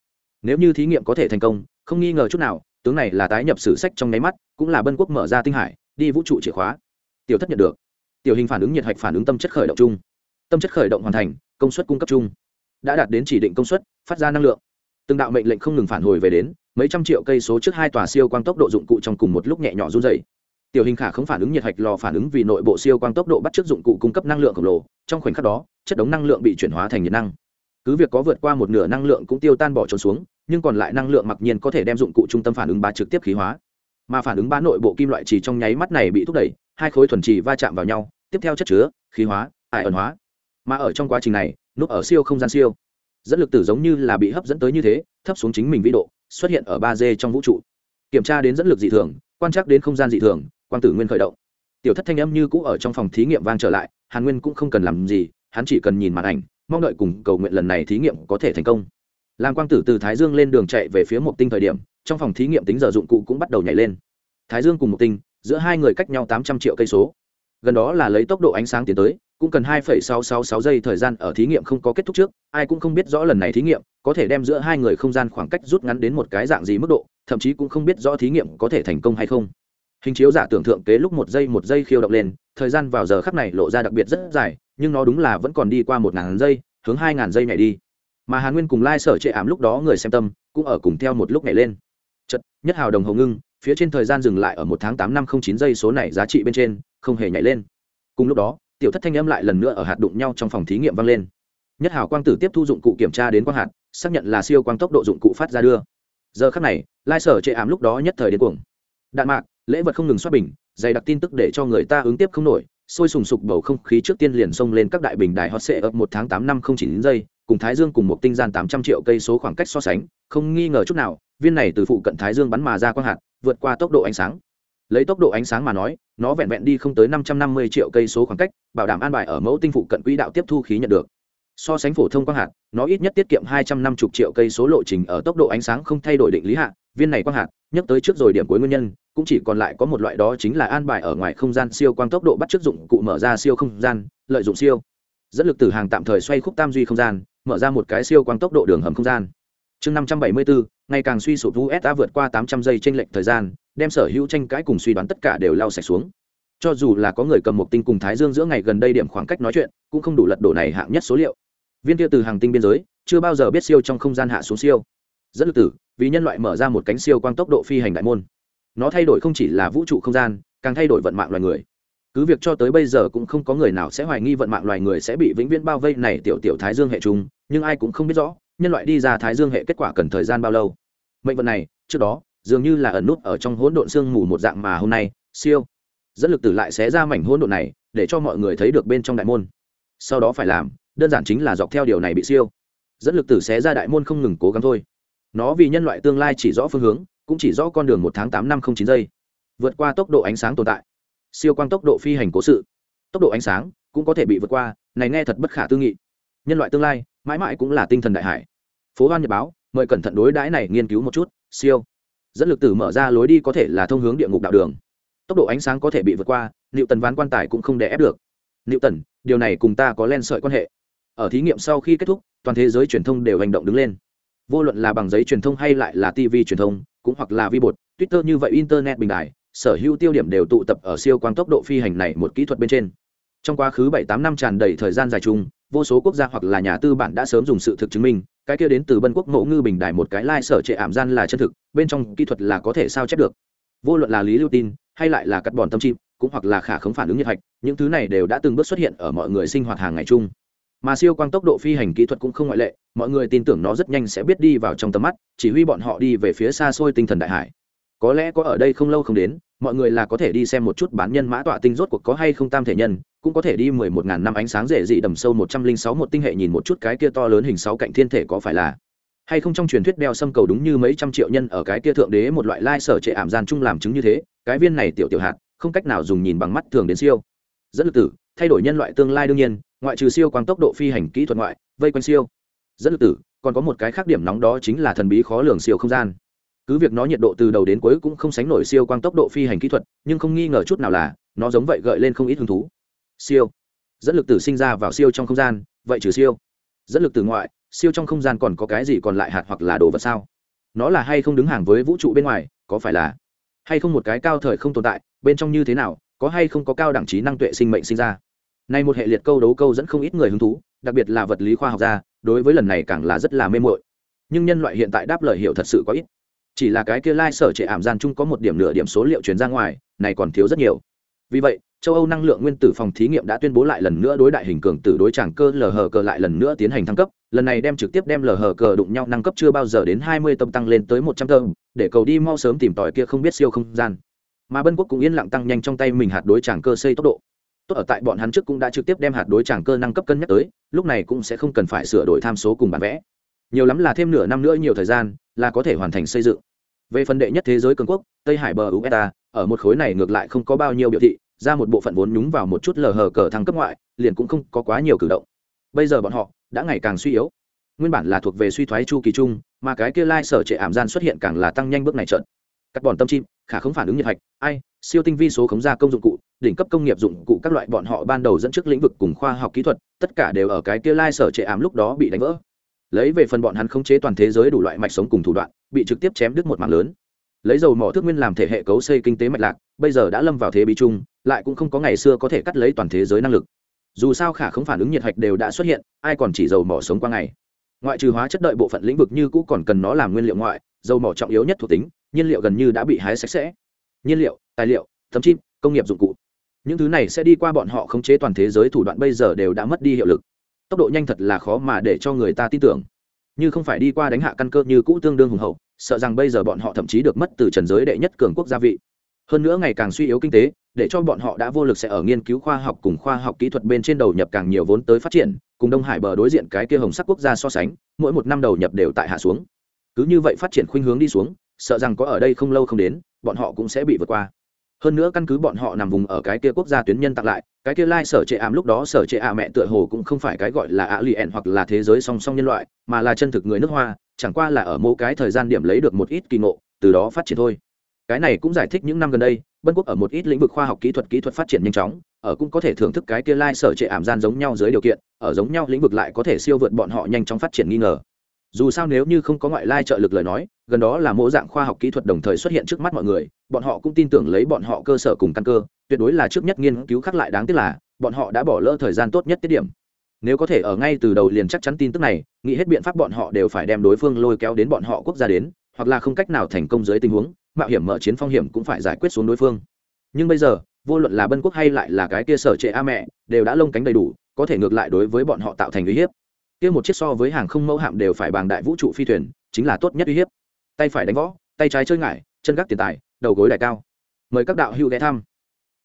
Nếu như thí nghiệm có thể thành công, không nghi ngờ chút nào, tướng này là tái nhập sử sách trong nháy mắt, cũng là bân quốc mở ra tinh hải, đi vũ trụ chìa khóa. Tiểu thất nhận được. Tiểu hình phản ứng nhiệt hạch phản ứng tâm chất khởi động chung. Tâm chất khởi động hoàn thành, công suất cung cấp chung. Đã đạt đến chỉ định công suất, phát ra năng lượng. Từng đạo mệnh lệnh không ngừng phản hồi về đến mấy trăm triệu cây số trước hai tòa siêu quang tốc độ dụng cụ trong cùng một lúc nhẹ nhỏ run dày tiểu hình khả không phản ứng nhiệt hạch lò phản ứng vì nội bộ siêu quang tốc độ bắt chước dụng cụ cung cấp năng lượng khổng lồ, trong khoảnh khắc đó, chất đống năng lượng bị chuyển hóa thành nhiệt năng. Cứ việc có vượt qua một nửa năng lượng cũng tiêu tan bỏ trốn xuống, nhưng còn lại năng lượng mặc nhiên có thể đem dụng cụ trung tâm phản ứng bá trực tiếp khí hóa. Mà phản ứng bá nội bộ kim loại chỉ trong nháy mắt này bị thúc đẩy, hai khối thuần trì va chạm vào nhau, tiếp theo chất chứa, khí hóa, ải ẩn hóa. Mà ở trong quá trình này, núp ở siêu không gian siêu. Dẫn lực tử giống như là bị hấp dẫn tới như thế, thấp xuống chính mình vĩ độ xuất hiện ở ba d trong vũ trụ. Kiểm tra đến dẫn lực dị thường, quan trắc đến không gian dị thường, quang tử nguyên khởi động. Tiểu thất thanh âm như cũ ở trong phòng thí nghiệm vang trở lại, hàn nguyên cũng không cần làm gì, hắn chỉ cần nhìn màn ảnh, mong đợi cùng cầu nguyện lần này thí nghiệm có thể thành công. Làm quang tử từ thái dương lên đường chạy về phía một tinh thời điểm, trong phòng thí nghiệm tính giờ dụng cụ cũng bắt đầu nhảy lên. Thái dương cùng một tinh, giữa hai người cách nhau tám trăm triệu cây số. Gần đó là lấy tốc độ ánh sáng tiến tới cũng cần hai sáu sáu sáu giây thời gian ở thí nghiệm không có kết thúc trước, ai cũng không biết rõ lần này thí nghiệm có thể đem giữa hai người không gian khoảng cách rút ngắn đến một cái dạng gì mức độ, thậm chí cũng không biết rõ thí nghiệm có thể thành công hay không. Hình chiếu giả tưởng tượng kế lúc một giây một giây khiêu động lên, thời gian vào giờ khắc này lộ ra đặc biệt rất dài, nhưng nó đúng là vẫn còn đi qua một ngàn giây, hướng hai ngàn giây nhảy đi. Mà hàn nguyên cùng lai sở trệ ảm lúc đó người xem tâm, cũng ở cùng theo một lúc nhảy lên. Chật nhất hào đồng hồng ngưng, phía trên thời gian dừng lại ở một tháng tám năm không chín giây số này giá trị bên trên, không hề nhảy lên. Cùng lúc đó tiểu thất thanh âm lại lần nữa ở hạt đụng nhau trong phòng thí nghiệm vang lên. Nhất hào quang tử tiếp thu dụng cụ kiểm tra đến quang hạt, xác nhận là siêu quang tốc độ dụng cụ phát ra đưa. Giờ khắc này, lai sở chệ ám lúc đó nhất thời đến cuồng. Đạn mạc, lễ vật không ngừng xoát bình, dày đặc tin tức để cho người ta ứng tiếp không nổi, sôi sùng sục bầu không khí trước tiên liền xông lên các đại bình đài hot sệ ập một tháng tám năm không chỉ đến giây, cùng thái dương cùng một tinh gian tám trăm triệu cây số khoảng cách so sánh, không nghi ngờ chút nào, viên này từ phụ cận thái dương bắn mà ra quang hạt, vượt qua tốc độ ánh sáng lấy tốc độ ánh sáng mà nói, nó vẹn vẹn đi không tới năm trăm năm mươi triệu cây số khoảng cách, bảo đảm an bài ở mẫu tinh phụ cận quỹ đạo tiếp thu khí nhận được. So sánh phổ thông quang hạt, nó ít nhất tiết kiệm hai trăm năm mươi triệu cây số lộ trình ở tốc độ ánh sáng không thay đổi định lý hạ, viên này quang hạt, nhắc tới trước rồi điểm cuối nguyên nhân, cũng chỉ còn lại có một loại đó chính là an bài ở ngoài không gian siêu quang tốc độ bắt chước dụng cụ mở ra siêu không gian, lợi dụng siêu. Dẫn lực từ hàng tạm thời xoay khúc tam duy không gian, mở ra một cái siêu quang tốc độ đường hầm không gian. Chương năm trăm bảy mươi bốn ngày càng suy sụp usa vượt qua tám trăm giây t r ê n lệch thời gian đem sở hữu tranh cãi cùng suy đoán tất cả đều lao sạch xuống. Cho dù là có người cầm một tinh cùng thái dương giữa ngày gần đây điểm khoảng cách nói chuyện, cũng không đủ lật đổ này hạng nhất số liệu. Viên kia từ hàng tinh biên giới, chưa bao giờ biết siêu trong không gian hạ xuống siêu. Dẫn lực tử, vì nhân loại mở ra một cánh siêu quang tốc độ phi hành đại môn. Nó thay đổi không chỉ là vũ trụ không gian, càng thay đổi vận mạng loài người. Cứ việc cho tới bây giờ cũng không có người nào sẽ hoài nghi vận mạng loài người sẽ bị vĩnh viễn bao vây này tiểu tiểu thái dương hệ chung nhưng ai cũng không biết rõ, nhân loại đi ra thái dương hệ kết quả cần thời gian bao lâu. Mệnh vận này, trước đó dường như là ẩn nút ở trong hỗn độn sương mù một dạng mà hôm nay, siêu. Dẫn lực tử lại xé ra mảnh hỗn độn này, để cho mọi người thấy được bên trong đại môn. Sau đó phải làm, đơn giản chính là dọc theo điều này bị siêu. Dẫn lực tử xé ra đại môn không ngừng cố gắng thôi. Nó vì nhân loại tương lai chỉ rõ phương hướng, cũng chỉ rõ con đường một tháng tám năm không chín giây. Vượt qua tốc độ ánh sáng tồn tại. Siêu quang tốc độ phi hành cố sự. Tốc độ ánh sáng cũng có thể bị vượt qua, này nghe thật bất khả tư nghị. Nhân loại tương lai mãi mãi cũng là tinh thần đại hải. Phố hoan nhật báo, mời cẩn thận đối đãi này nghiên cứu một chút, siêu dẫn lực tử mở ra lối đi có thể là thông hướng địa ngục đạo đường. Tốc độ ánh sáng có thể bị vượt qua liệu tần ván quan tài cũng không đè ép được. Liệu tần điều này cùng ta có len sợi quan hệ. Ở thí nghiệm sau khi kết thúc, toàn thế giới truyền thông đều hành động đứng lên. Vô luận là bằng giấy truyền thông hay lại là tv truyền thông, cũng hoặc là vi bột, twitter như vậy internet bình đại sở hữu tiêu điểm đều tụ tập ở siêu quang tốc độ phi hành này một kỹ thuật bên trên. Trong quá khứ bảy tám năm tràn đầy thời gian dài chung, vô số quốc gia hoặc là nhà tư bản đã sớm dùng sự thực chứng minh cái kia đến từ bân quốc mẫu ngư bình đại một cái lai、like、sở sở trệ ảm gian là chân thực, bên trong kỹ thuật là có thể sao chép được. Vô luận là lý lưu tin, hay lại là cắt bòn tâm chim, cũng hoặc là khả khống phản ứng nhiệt hạch, những thứ này đều đã từng bước xuất hiện ở mọi người sinh hoạt hàng ngày chung. Mà siêu quang tốc độ phi hành kỹ thuật cũng không ngoại lệ, mọi người tin tưởng nó rất nhanh sẽ biết đi vào trong tầm mắt, chỉ huy bọn họ đi về phía xa xôi tinh thần đại hải. Có lẽ có ở đây không lâu không đến mọi người là có thể đi xem một chút bán nhân mã tọa tinh rốt cuộc có hay không tam thể nhân, cũng có thể đi mười một ngàn năm ánh sáng rể dị đầm sâu một trăm linh sáu một tinh hệ nhìn một chút cái kia to lớn hình sáu cạnh thiên thể có phải là. Hay không trong truyền thuyết đeo xâm cầu đúng như mấy trăm triệu nhân ở cái kia thượng đế một loại lai sở trệ ảm gian chung làm chứng như thế, cái viên này tiểu tiểu hạt, không cách nào dùng nhìn bằng mắt thường đến siêu. Dẫn lực tử, thay đổi nhân loại tương lai đương nhiên, ngoại trừ siêu quang tốc độ phi hành kỹ thuật ngoại, vây quanh siêu. Dẫn lực tử, còn có một cái khác điểm nóng đó chính là thần bí khó lường siêu không gian cứ việc nó nhiệt độ từ đầu đến cuối cũng không sánh nổi siêu quang tốc độ phi hành kỹ thuật, nhưng không nghi ngờ chút nào là nó giống vậy gợi lên không ít hứng thú. Siêu. Dẫn lực tử sinh ra vào siêu trong không gian, vậy trừ siêu. Dẫn lực từ ngoại, siêu trong không gian còn có cái gì còn lại hạt hoặc là đồ vật sao? Nó là hay không đứng hàng với vũ trụ bên ngoài, có phải là hay không một cái cao thời không tồn tại, bên trong như thế nào, có hay không có cao đẳng trí năng tuệ sinh mệnh sinh ra? Nay một hệ liệt câu đấu câu dẫn không ít người hứng thú, đặc biệt là vật lý khoa học gia, đối với lần này càng là rất là mê mội nhưng nhân loại hiện tại đáp lời hiểu thật sự có ít chỉ là cái kia lai sở trệ ảm gian chung có một điểm nửa điểm số liệu chuyển ra ngoài, này còn thiếu rất nhiều. Vì vậy, châu âu năng lượng nguyên tử phòng thí nghiệm đã tuyên bố lại lần nữa đối đại hình cường tử đối tràng cơ lh cờ lại lần nữa tiến hành thăng cấp. Lần này đem trực tiếp đem lh cờ đụng nhau nâng cấp chưa bao giờ đến hai mươi tâm tăng lên tới một trăm tâm để cầu đi mau sớm tìm tòi kia không biết siêu không gian. Mà bân quốc cũng yên lặng tăng nhanh trong tay mình hạt đối tràng cơ xây tốc độ. Tốt ở tại bọn hắn trước cũng đã trực tiếp đem hạt đối tràng cơ năng cấp cân nhắc tới, lúc này cũng sẽ không cần phải sửa đổi tham số cùng bản vẽ. Nhiều lắm là thêm nửa năm nữa nhiều thời gian là có thể hoàn thành xây dựng. Về phần đệ nhất thế giới cường quốc, tây hải bờ usa ở một khối này ngược lại không có bao nhiêu biểu thị, ra một bộ phận vốn nhúng vào một chút lờ hờ cờ thăng cấp ngoại, liền cũng không có quá nhiều cử động. Bây giờ bọn họ đã ngày càng suy yếu. Nguyên bản là thuộc về suy thoái chu kỳ chung, mà cái kia lai sở trệ ảm gian xuất hiện càng là tăng nhanh bước này trận cắt bọn tâm chim, khả không phản ứng nhiệt hạch, ai, siêu tinh vi số khống gia công dụng cụ, đỉnh cấp công nghiệp dụng cụ các loại bọn họ ban đầu dẫn trước lĩnh vực cùng khoa học kỹ thuật, tất cả đều ở cái kia lai sở trệ ảm lúc đó bị đánh vỡ lấy về phần bọn hắn khống chế toàn thế giới đủ loại mạch sống cùng thủ đoạn, bị trực tiếp chém đứt một mạng lớn. Lấy dầu mỏ thước nguyên làm thể hệ cấu xây kinh tế mạch lạc, bây giờ đã lâm vào thế bí chung, lại cũng không có ngày xưa có thể cắt lấy toàn thế giới năng lực. Dù sao khả không phản ứng nhiệt hạch đều đã xuất hiện, ai còn chỉ dầu mỏ sống qua ngày? Ngoại trừ hóa chất đợi bộ phận lĩnh vực như cũ còn cần nó làm nguyên liệu ngoại, dầu mỏ trọng yếu nhất thuộc tính, nhiên liệu gần như đã bị hái sạch sẽ. Nhiên liệu, tài liệu tấm chim công nghiệp dụng cụ. Những thứ này sẽ đi qua bọn họ khống chế toàn thế giới thủ đoạn bây giờ đều đã mất đi hiệu lực tốc độ nhanh thật là khó mà để cho người ta tin tưởng. Như không phải đi qua đánh hạ căn cơ như cũ tương đương hùng hậu, sợ rằng bây giờ bọn họ thậm chí được mất từ trần giới đệ nhất cường quốc gia vị. Hơn nữa ngày càng suy yếu kinh tế, để cho bọn họ đã vô lực sẽ ở nghiên cứu khoa học cùng khoa học kỹ thuật bên trên đầu nhập càng nhiều vốn tới phát triển, cùng đông hải bờ đối diện cái kia hồng sắc quốc gia so sánh, mỗi một năm đầu nhập đều tại hạ xuống. Cứ như vậy phát triển khuynh hướng đi xuống, sợ rằng có ở đây không lâu không đến, bọn họ cũng sẽ bị vượt qua hơn nữa căn cứ bọn họ nằm vùng ở cái kia quốc gia tuyến nhân tặng lại, cái kia lai sở trệ ảm lúc đó sở trệ ả mẹ tựa hồ cũng không phải cái gọi là ả lì ẹn hoặc là thế giới song song nhân loại, mà là chân thực người nước hoa, chẳng qua là ở mỗi cái thời gian điểm lấy được một ít kỳ ngộ, từ đó phát triển thôi. Cái này cũng giải thích những năm gần đây, bân quốc ở một ít lĩnh vực khoa học kỹ thuật kỹ thuật phát triển nhanh chóng, ở cũng có thể thưởng thức cái kia lai sở trệ ảm gian giống nhau dưới điều kiện, ở giống nhau lĩnh vực lại có thể siêu vượt bọn họ nhanh chóng phát triển nghi ngờ dù sao nếu như không có ngoại lai trợ lực lời nói, gần đó là mỗi dạng khoa học kỹ thuật đồng thời xuất hiện trước mắt mọi người, bọn họ cũng tin tưởng lấy bọn họ cơ sở cùng căn cơ, tuyệt đối là trước nhất nghiên cứu khắc lại đáng tiếc là, bọn họ đã bỏ lỡ thời gian tốt nhất tiết điểm. Nếu có thể ở ngay từ đầu liền chắc chắn tin tức này, nghĩ hết biện pháp bọn họ đều phải đem đối phương lôi kéo đến bọn họ quốc gia đến, hoặc là không cách nào thành công dưới tình huống, mạo hiểm mở chiến phong hiểm cũng phải giải quyết xuống đối phương. Nhưng bây giờ, vô luận là bân quốc hay lại là cái kia sở trệ a mẹ, đều đã lông cánh đầy đủ, có thể ngược lại đối với bọn họ tạo thành uy hiếp kia một chiếc so với hàng không mẫu hạm đều phải bằng đại vũ trụ phi thuyền, chính là tốt nhất uy hiếp. Tay phải đánh võ, tay trái chơi ngải, chân gác tiền tài, đầu gối đại cao. Mời các đạo hữu ghé thăm.